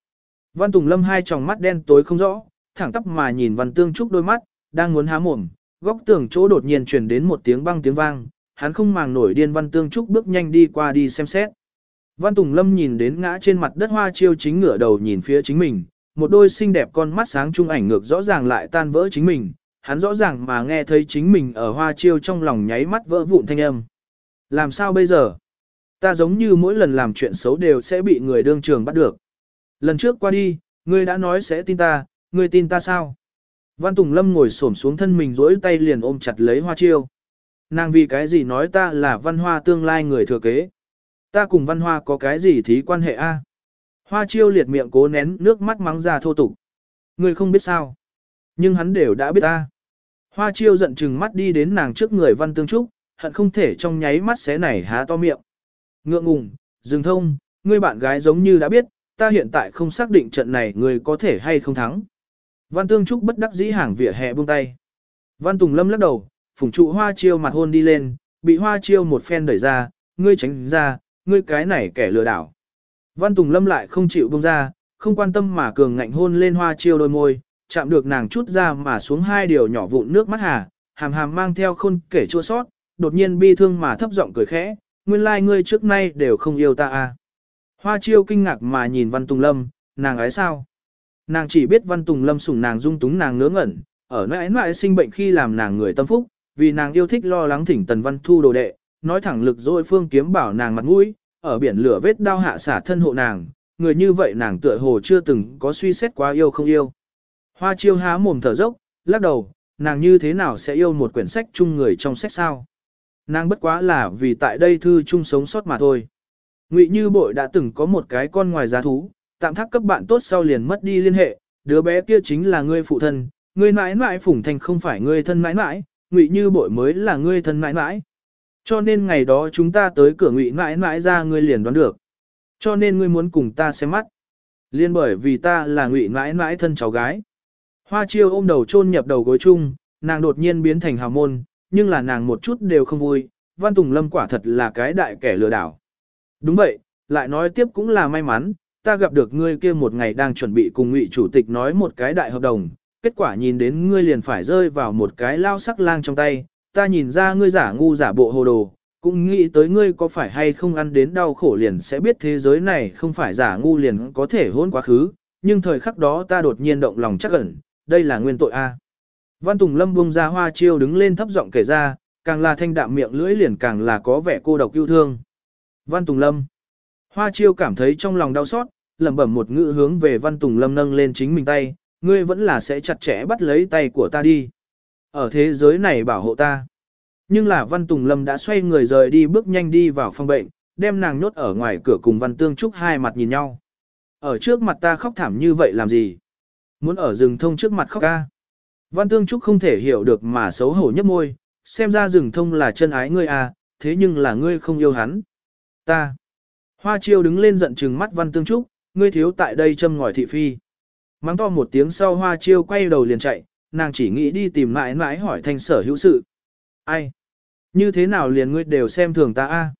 Văn Tùng Lâm hai tròng mắt đen tối không rõ, thẳng tắp mà nhìn Văn Tương Trúc đôi mắt, đang muốn há mồm, góc tường chỗ đột nhiên truyền đến một tiếng băng tiếng vang, hắn không màng nổi điên Văn Tương Trúc bước nhanh đi qua đi xem xét. Văn Tùng Lâm nhìn đến ngã trên mặt đất hoa chiêu chính ngửa đầu nhìn phía chính mình, một đôi xinh đẹp con mắt sáng trung ảnh ngược rõ ràng lại tan vỡ chính mình, hắn rõ ràng mà nghe thấy chính mình ở hoa chiêu trong lòng nháy mắt vỡ vụn thanh âm. Làm sao bây giờ? Ta giống như mỗi lần làm chuyện xấu đều sẽ bị người đương trường bắt được. Lần trước qua đi, ngươi đã nói sẽ tin ta, ngươi tin ta sao? Văn Tùng Lâm ngồi xổm xuống thân mình rỗi tay liền ôm chặt lấy hoa chiêu. Nàng vì cái gì nói ta là văn hoa tương lai người thừa kế? Ta cùng văn hoa có cái gì thí quan hệ a? Hoa chiêu liệt miệng cố nén nước mắt mắng ra thô tục. Người không biết sao. Nhưng hắn đều đã biết ta. Hoa chiêu giận chừng mắt đi đến nàng trước người văn tương trúc, hận không thể trong nháy mắt xé này há to miệng. Ngượng ngùng, dừng thông, ngươi bạn gái giống như đã biết, ta hiện tại không xác định trận này ngươi có thể hay không thắng. Văn Tương Trúc bất đắc dĩ hàng vỉa hè buông tay. Văn Tùng Lâm lắc đầu, Phùng trụ hoa chiêu mặt hôn đi lên, bị hoa chiêu một phen đẩy ra, ngươi tránh ra, ngươi cái này kẻ lừa đảo. Văn Tùng Lâm lại không chịu buông ra, không quan tâm mà cường ngạnh hôn lên hoa chiêu đôi môi, chạm được nàng chút ra mà xuống hai điều nhỏ vụn nước mắt hà, hàm hàm mang theo khôn kể chua sót, đột nhiên bi thương mà thấp giọng cười khẽ, nguyên lai like ngươi trước nay đều không yêu ta à. Hoa chiêu kinh ngạc mà nhìn Văn Tùng Lâm, nàng ấy sao? Nàng chỉ biết Văn Tùng Lâm sủng nàng dung túng nàng ngớ ngẩn, ở nơi nãi sinh bệnh khi làm nàng người tâm phúc, vì nàng yêu thích lo lắng thỉnh Tần Văn Thu đồ đệ, nói thẳng lực dội phương kiếm bảo nàng mặt mũi, ở biển lửa vết đao hạ xả thân hộ nàng, người như vậy nàng tựa hồ chưa từng có suy xét quá yêu không yêu. Hoa chiêu há mồm thở dốc, lắc đầu, nàng như thế nào sẽ yêu một quyển sách chung người trong sách sao? Nàng bất quá là vì tại đây thư chung sống sót mà thôi. Ngụy Như Bội đã từng có một cái con ngoài giá thú, tạm thác cấp bạn tốt sau liền mất đi liên hệ, đứa bé kia chính là ngươi phụ thân, ngươi mãi mãi phủng thành không phải ngươi thân mãi mãi, Ngụy Như Bội mới là ngươi thân mãi mãi. Cho nên ngày đó chúng ta tới cửa Ngụy mãi mãi ra ngươi liền đoán được. Cho nên ngươi muốn cùng ta xem mắt. Liên bởi vì ta là Ngụy mãi mãi thân cháu gái. Hoa chiêu ôm đầu chôn nhập đầu gối chung, nàng đột nhiên biến thành hào môn, nhưng là nàng một chút đều không vui, Văn Tùng Lâm quả thật là cái đại kẻ lừa đảo. Đúng vậy, lại nói tiếp cũng là may mắn, ta gặp được ngươi kia một ngày đang chuẩn bị cùng ngụy chủ tịch nói một cái đại hợp đồng, kết quả nhìn đến ngươi liền phải rơi vào một cái lao sắc lang trong tay, ta nhìn ra ngươi giả ngu giả bộ hồ đồ, cũng nghĩ tới ngươi có phải hay không ăn đến đau khổ liền sẽ biết thế giới này không phải giả ngu liền có thể hôn quá khứ, nhưng thời khắc đó ta đột nhiên động lòng chắc ẩn, đây là nguyên tội A. Văn Tùng Lâm buông ra hoa chiêu đứng lên thấp giọng kể ra, càng là thanh đạm miệng lưỡi liền càng là có vẻ cô độc yêu thương. Văn Tùng Lâm. Hoa chiêu cảm thấy trong lòng đau xót, lẩm bẩm một ngữ hướng về Văn Tùng Lâm nâng lên chính mình tay, ngươi vẫn là sẽ chặt chẽ bắt lấy tay của ta đi. Ở thế giới này bảo hộ ta. Nhưng là Văn Tùng Lâm đã xoay người rời đi bước nhanh đi vào phòng bệnh, đem nàng nhốt ở ngoài cửa cùng Văn Tương Trúc hai mặt nhìn nhau. Ở trước mặt ta khóc thảm như vậy làm gì? Muốn ở rừng thông trước mặt khóc ca. Văn Tương Trúc không thể hiểu được mà xấu hổ nhấp môi, xem ra rừng thông là chân ái ngươi à, thế nhưng là ngươi không yêu hắn. Ta. Hoa chiêu đứng lên giận trừng mắt Văn Tương Trúc, ngươi thiếu tại đây châm ngòi thị phi. Mắng to một tiếng sau hoa chiêu quay đầu liền chạy, nàng chỉ nghĩ đi tìm mãi mãi hỏi thanh sở hữu sự. Ai? Như thế nào liền ngươi đều xem thường ta a?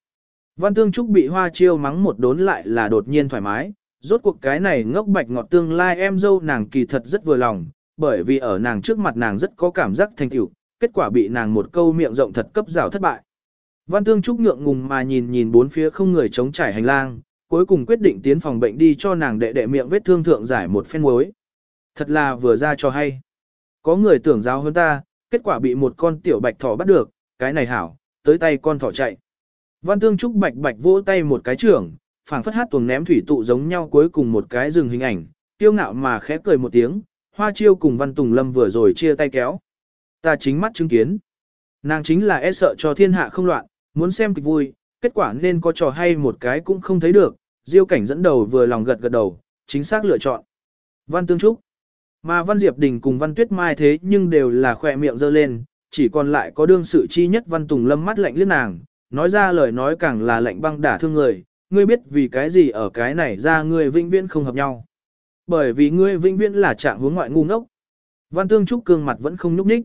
Văn Tương Trúc bị hoa chiêu mắng một đốn lại là đột nhiên thoải mái, rốt cuộc cái này ngốc bạch ngọt tương lai em dâu nàng kỳ thật rất vừa lòng, bởi vì ở nàng trước mặt nàng rất có cảm giác thành tựu, kết quả bị nàng một câu miệng rộng thật cấp rào thất bại. Văn Tương Trúc ngượng ngùng mà nhìn nhìn bốn phía không người chống trải hành lang, cuối cùng quyết định tiến phòng bệnh đi cho nàng đệ đệ miệng vết thương thượng giải một phen muối. Thật là vừa ra cho hay. Có người tưởng giáo hơn ta, kết quả bị một con tiểu bạch thỏ bắt được, cái này hảo, tới tay con thỏ chạy. Văn Tương Trúc bạch bạch vỗ tay một cái trưởng, phảng phất hát tuồng ném thủy tụ giống nhau cuối cùng một cái dừng hình ảnh, tiêu ngạo mà khẽ cười một tiếng, Hoa Chiêu cùng Văn Tùng Lâm vừa rồi chia tay kéo. Ta chính mắt chứng kiến. Nàng chính là e sợ cho thiên hạ không loạn, muốn xem kịch vui, kết quả nên có trò hay một cái cũng không thấy được, Diêu cảnh dẫn đầu vừa lòng gật gật đầu, chính xác lựa chọn. Văn Tương Trúc. Mà Văn Diệp Đình cùng Văn Tuyết Mai thế nhưng đều là khỏe miệng dơ lên, chỉ còn lại có đương sự chi nhất Văn Tùng Lâm mắt lạnh liếc nàng, nói ra lời nói càng là lạnh băng đả thương người, ngươi biết vì cái gì ở cái này ra ngươi vĩnh viễn không hợp nhau. Bởi vì ngươi vĩnh viễn là trạng hướng ngoại ngu ngốc. Văn Tương Trúc cương mặt vẫn không nhúc nhích.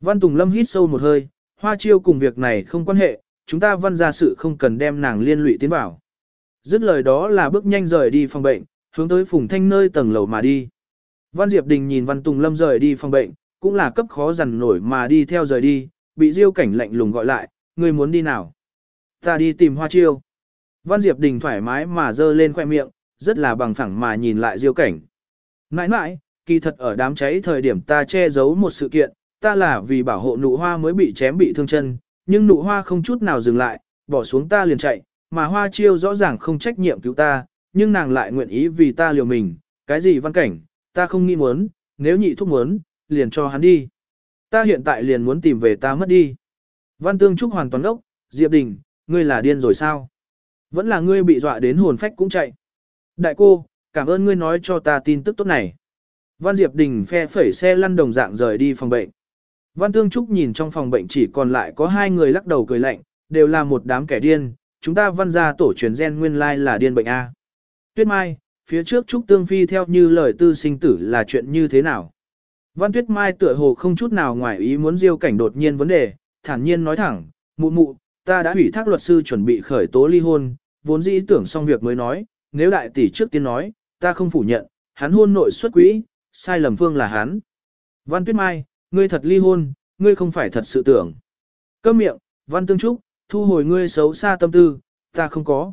Văn Tùng Lâm hít sâu một hơi, hoa chiêu cùng việc này không quan hệ, chúng ta văn ra sự không cần đem nàng liên lụy tiến vào. Dứt lời đó là bước nhanh rời đi phòng bệnh, hướng tới Phùng Thanh nơi tầng lầu mà đi. Văn Diệp Đình nhìn Văn Tùng Lâm rời đi phòng bệnh, cũng là cấp khó dằn nổi mà đi theo rời đi, bị Diêu cảnh lạnh lùng gọi lại, ngươi muốn đi nào? Ta đi tìm Hoa Chiêu. Văn Diệp Đình thoải mái mà dơ lên khoe miệng, rất là bằng phẳng mà nhìn lại Diêu cảnh. Nãi nãi, kỳ thật ở đám cháy thời điểm ta che giấu một sự kiện, ta là vì bảo hộ nụ hoa mới bị chém bị thương chân, nhưng nụ hoa không chút nào dừng lại, bỏ xuống ta liền chạy, mà hoa chiêu rõ ràng không trách nhiệm cứu ta, nhưng nàng lại nguyện ý vì ta liều mình, cái gì văn cảnh, ta không nghĩ muốn, nếu nhị thúc muốn, liền cho hắn đi. Ta hiện tại liền muốn tìm về ta mất đi. Văn Tương Trúc hoàn toàn ốc, Diệp Đình, ngươi là điên rồi sao? Vẫn là ngươi bị dọa đến hồn phách cũng chạy. Đại cô, cảm ơn ngươi nói cho ta tin tức tốt này. Văn Diệp Đình phe phẩy xe lăn đồng dạng rời đi phòng bệnh. Văn Tương Trúc nhìn trong phòng bệnh chỉ còn lại có hai người lắc đầu cười lạnh, đều là một đám kẻ điên, chúng ta văn ra tổ truyền gen nguyên lai là điên bệnh A. Tuyết Mai, phía trước Trúc Tương Phi theo như lời tư sinh tử là chuyện như thế nào? Văn Tuyết Mai tựa hồ không chút nào ngoài ý muốn diêu cảnh đột nhiên vấn đề, thản nhiên nói thẳng, mụ mụ, ta đã ủy thác luật sư chuẩn bị khởi tố ly hôn, vốn dĩ tưởng xong việc mới nói, nếu đại tỷ trước tiên nói, ta không phủ nhận, hắn hôn nội xuất quỹ, sai lầm phương là hắn. Văn Tuyết Mai, ngươi thật ly hôn, ngươi không phải thật sự tưởng. Câm miệng, Văn Tương Trúc, thu hồi ngươi xấu xa tâm tư, ta không có.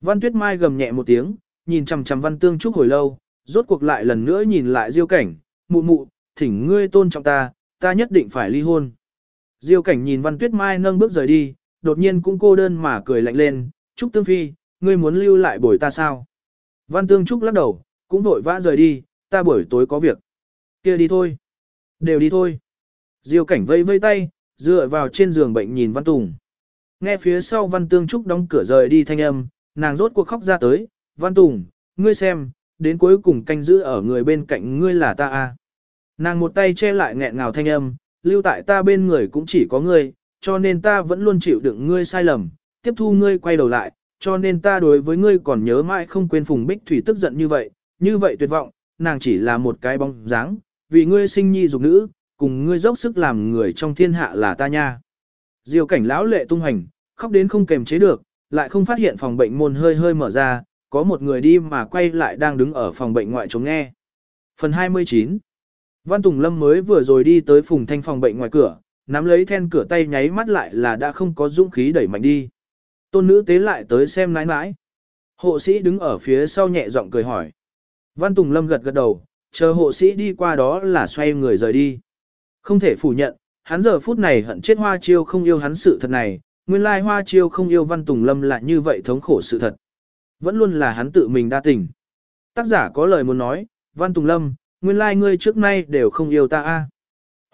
Văn Tuyết Mai gầm nhẹ một tiếng, nhìn chằm chằm Văn Tương Trúc hồi lâu, rốt cuộc lại lần nữa nhìn lại Diêu Cảnh, mụ mụ, thỉnh ngươi tôn trọng ta, ta nhất định phải ly hôn. Diêu Cảnh nhìn Văn Tuyết Mai nâng bước rời đi, đột nhiên cũng cô đơn mà cười lạnh lên, Trúc Tương Phi, ngươi muốn lưu lại bồi ta sao? Văn Tương Trúc lắc đầu, cũng vội vã rời đi, ta buổi tối có việc. kia đi thôi. Đều đi thôi. Diêu cảnh vây vây tay, dựa vào trên giường bệnh nhìn Văn Tùng. Nghe phía sau Văn Tương Trúc đóng cửa rời đi thanh âm, nàng rốt cuộc khóc ra tới, Văn Tùng, ngươi xem, đến cuối cùng canh giữ ở người bên cạnh ngươi là ta a. Nàng một tay che lại nghẹn ngào thanh âm, lưu tại ta bên người cũng chỉ có ngươi, cho nên ta vẫn luôn chịu đựng ngươi sai lầm, tiếp thu ngươi quay đầu lại, cho nên ta đối với ngươi còn nhớ mãi không quên Phùng Bích Thủy tức giận như vậy, như vậy tuyệt vọng, nàng chỉ là một cái bóng dáng, vì ngươi sinh nhi dục nữ, cùng ngươi dốc sức làm người trong thiên hạ là ta nha. Diêu cảnh lão lệ tung hành, khóc đến không kềm chế được, lại không phát hiện phòng bệnh môn hơi hơi mở ra, có một người đi mà quay lại đang đứng ở phòng bệnh ngoại chống nghe. Phần 29 Văn Tùng Lâm mới vừa rồi đi tới Phùng Thanh phòng bệnh ngoài cửa, nắm lấy then cửa tay nháy mắt lại là đã không có dũng khí đẩy mạnh đi. Tôn nữ tế lại tới xem nãi nãi. Hộ sĩ đứng ở phía sau nhẹ giọng cười hỏi. Văn Tùng Lâm gật gật đầu, chờ hộ sĩ đi qua đó là xoay người rời đi. Không thể phủ nhận, hắn giờ phút này hận chết Hoa Chiêu không yêu hắn sự thật này, nguyên lai Hoa Chiêu không yêu Văn Tùng Lâm lại như vậy thống khổ sự thật. Vẫn luôn là hắn tự mình đa tình. Tác giả có lời muốn nói, Văn Tùng Lâm, nguyên lai ngươi trước nay đều không yêu ta a.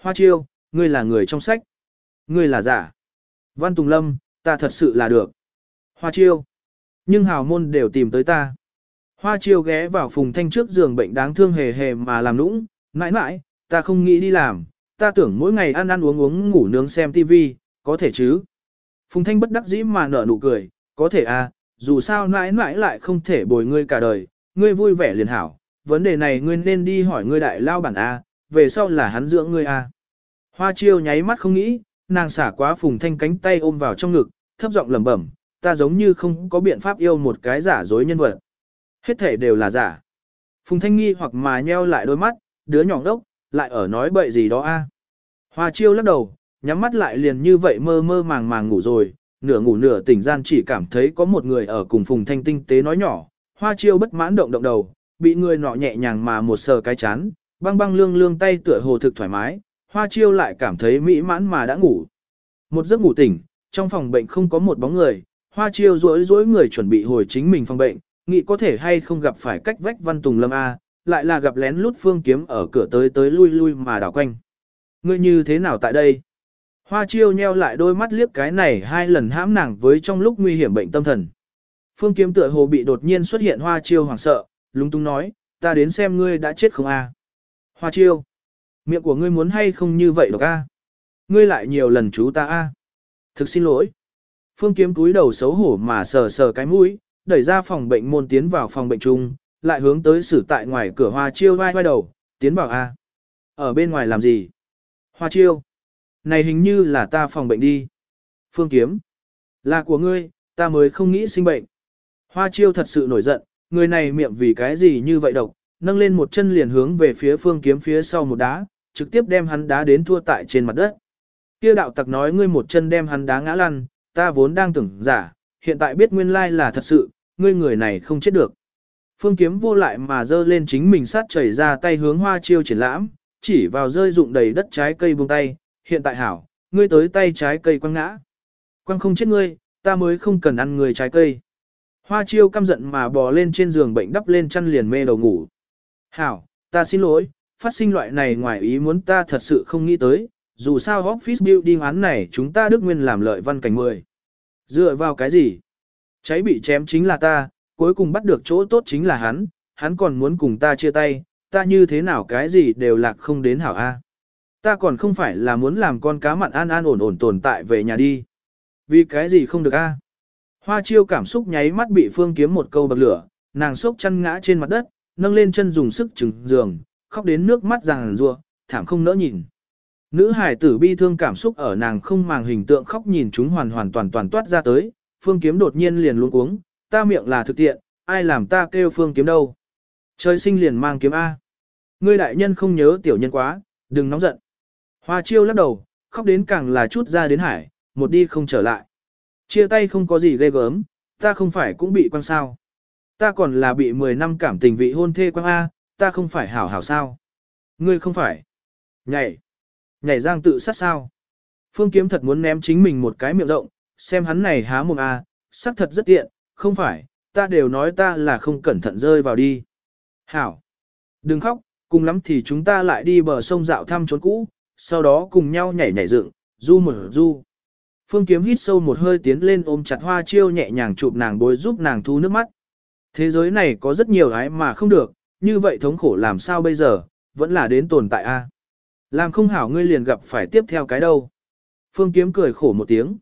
Hoa Chiêu, ngươi là người trong sách. Ngươi là giả. Văn Tùng Lâm, ta thật sự là được. Hoa Chiêu. Nhưng hào môn đều tìm tới ta. Hoa Chiêu ghé vào phùng thanh trước giường bệnh đáng thương hề hề mà làm nũng. Mãi mãi, ta không nghĩ đi làm, ta tưởng mỗi ngày ăn ăn uống uống ngủ nướng xem TV, có thể chứ. Phùng thanh bất đắc dĩ mà nở nụ cười, có thể à, dù sao mãi mãi lại không thể bồi ngươi cả đời, ngươi vui vẻ liền hảo, vấn đề này ngươi nên đi hỏi ngươi đại lao bản A, về sau là hắn dưỡng ngươi A. Hoa chiêu nháy mắt không nghĩ, nàng xả quá phùng thanh cánh tay ôm vào trong ngực, thấp giọng lẩm bẩm, ta giống như không có biện pháp yêu một cái giả dối nhân vật. Hết thể đều là giả. Phùng thanh nghi hoặc mà nheo lại đôi mắt, đứa nhỏ đốc, lại ở nói bậy gì đó a. Hoa chiêu lắc đầu, nhắm mắt lại liền như vậy mơ mơ màng màng ngủ rồi, nửa ngủ nửa tỉnh gian chỉ cảm thấy có một người ở cùng phùng thanh tinh tế nói nhỏ, hoa chiêu bất mãn động động đầu, bị người nọ nhẹ nhàng mà một sờ cái chán, băng băng lương lương tay tựa hồ thực thoải mái, hoa chiêu lại cảm thấy mỹ mãn mà đã ngủ. Một giấc ngủ tỉnh, trong phòng bệnh không có một bóng người, hoa chiêu rối rối người chuẩn bị hồi chính mình phòng bệnh, nghĩ có thể hay không gặp phải cách vách văn tùng lâm A, lại là gặp lén lút phương kiếm ở cửa tới tới lui lui mà đảo quanh. Ngươi như thế nào tại đây? Hoa chiêu nheo lại đôi mắt liếc cái này hai lần hãm nàng với trong lúc nguy hiểm bệnh tâm thần. Phương kiếm tựa hồ bị đột nhiên xuất hiện hoa chiêu hoảng sợ, lúng túng nói, ta đến xem ngươi đã chết không a? Hoa chiêu, miệng của ngươi muốn hay không như vậy độc a? Ngươi lại nhiều lần chú ta a? Thực xin lỗi. Phương kiếm cúi đầu xấu hổ mà sờ sờ cái mũi, đẩy ra phòng bệnh môn tiến vào phòng bệnh chung, lại hướng tới xử tại ngoài cửa hoa chiêu vai vai đầu, tiến vào a. Ở bên ngoài làm gì? Hoa chiêu. Này hình như là ta phòng bệnh đi. Phương kiếm. Là của ngươi, ta mới không nghĩ sinh bệnh. Hoa chiêu thật sự nổi giận, người này miệng vì cái gì như vậy độc, nâng lên một chân liền hướng về phía phương kiếm phía sau một đá, trực tiếp đem hắn đá đến thua tại trên mặt đất. Kia đạo tặc nói ngươi một chân đem hắn đá ngã lăn, ta vốn đang tưởng giả, hiện tại biết nguyên lai là thật sự, ngươi người này không chết được. Phương kiếm vô lại mà dơ lên chính mình sát chảy ra tay hướng hoa chiêu triển lãm, chỉ vào rơi dụng đầy đất trái cây buông tay, hiện tại hảo, ngươi tới tay trái cây quăng ngã. Quăng không chết ngươi, ta mới không cần ăn người trái cây. Hoa chiêu căm giận mà bò lên trên giường bệnh đắp lên chăn liền mê đầu ngủ. Hảo, ta xin lỗi, phát sinh loại này ngoài ý muốn ta thật sự không nghĩ tới, dù sao office building án này chúng ta đức nguyên làm lợi văn cảnh 10. Dựa vào cái gì? Cháy bị chém chính là ta, cuối cùng bắt được chỗ tốt chính là hắn, hắn còn muốn cùng ta chia tay, ta như thế nào cái gì đều lạc không đến hảo A. Ta còn không phải là muốn làm con cá mặn an an ổn ổn tồn tại về nhà đi. Vì cái gì không được A. Hoa chiêu cảm xúc nháy mắt bị phương kiếm một câu bậc lửa, nàng sốc chăn ngã trên mặt đất, nâng lên chân dùng sức trừng giường, khóc đến nước mắt ràng rùa, thảm không nỡ nhìn. Nữ hải tử bi thương cảm xúc ở nàng không màng hình tượng khóc nhìn chúng hoàn hoàn toàn toàn toát ra tới, phương kiếm đột nhiên liền luôn cuống ta miệng là thực tiện, ai làm ta kêu phương kiếm đâu. Trời sinh liền mang kiếm A. Ngươi đại nhân không nhớ tiểu nhân quá, đừng nóng giận. Hoa chiêu lắc đầu, khóc đến càng là chút ra đến hải, một đi không trở lại. Chia tay không có gì ghê gớm, ta không phải cũng bị quăng sao. Ta còn là bị 10 năm cảm tình vị hôn thê quăng A, ta không phải hảo hảo sao. Ngươi không phải. Nhảy. Nhảy giang tự sát sao. Phương kiếm thật muốn ném chính mình một cái miệng rộng, xem hắn này há mồm A, sắc thật rất tiện, không phải, ta đều nói ta là không cẩn thận rơi vào đi. Hảo. Đừng khóc, cùng lắm thì chúng ta lại đi bờ sông dạo thăm trốn cũ, sau đó cùng nhau nhảy nhảy dựng, du mở du. Phương Kiếm hít sâu một hơi tiến lên ôm chặt hoa chiêu nhẹ nhàng chụp nàng bối giúp nàng thu nước mắt. Thế giới này có rất nhiều gái mà không được, như vậy thống khổ làm sao bây giờ, vẫn là đến tồn tại a. Làm không hảo ngươi liền gặp phải tiếp theo cái đâu. Phương Kiếm cười khổ một tiếng.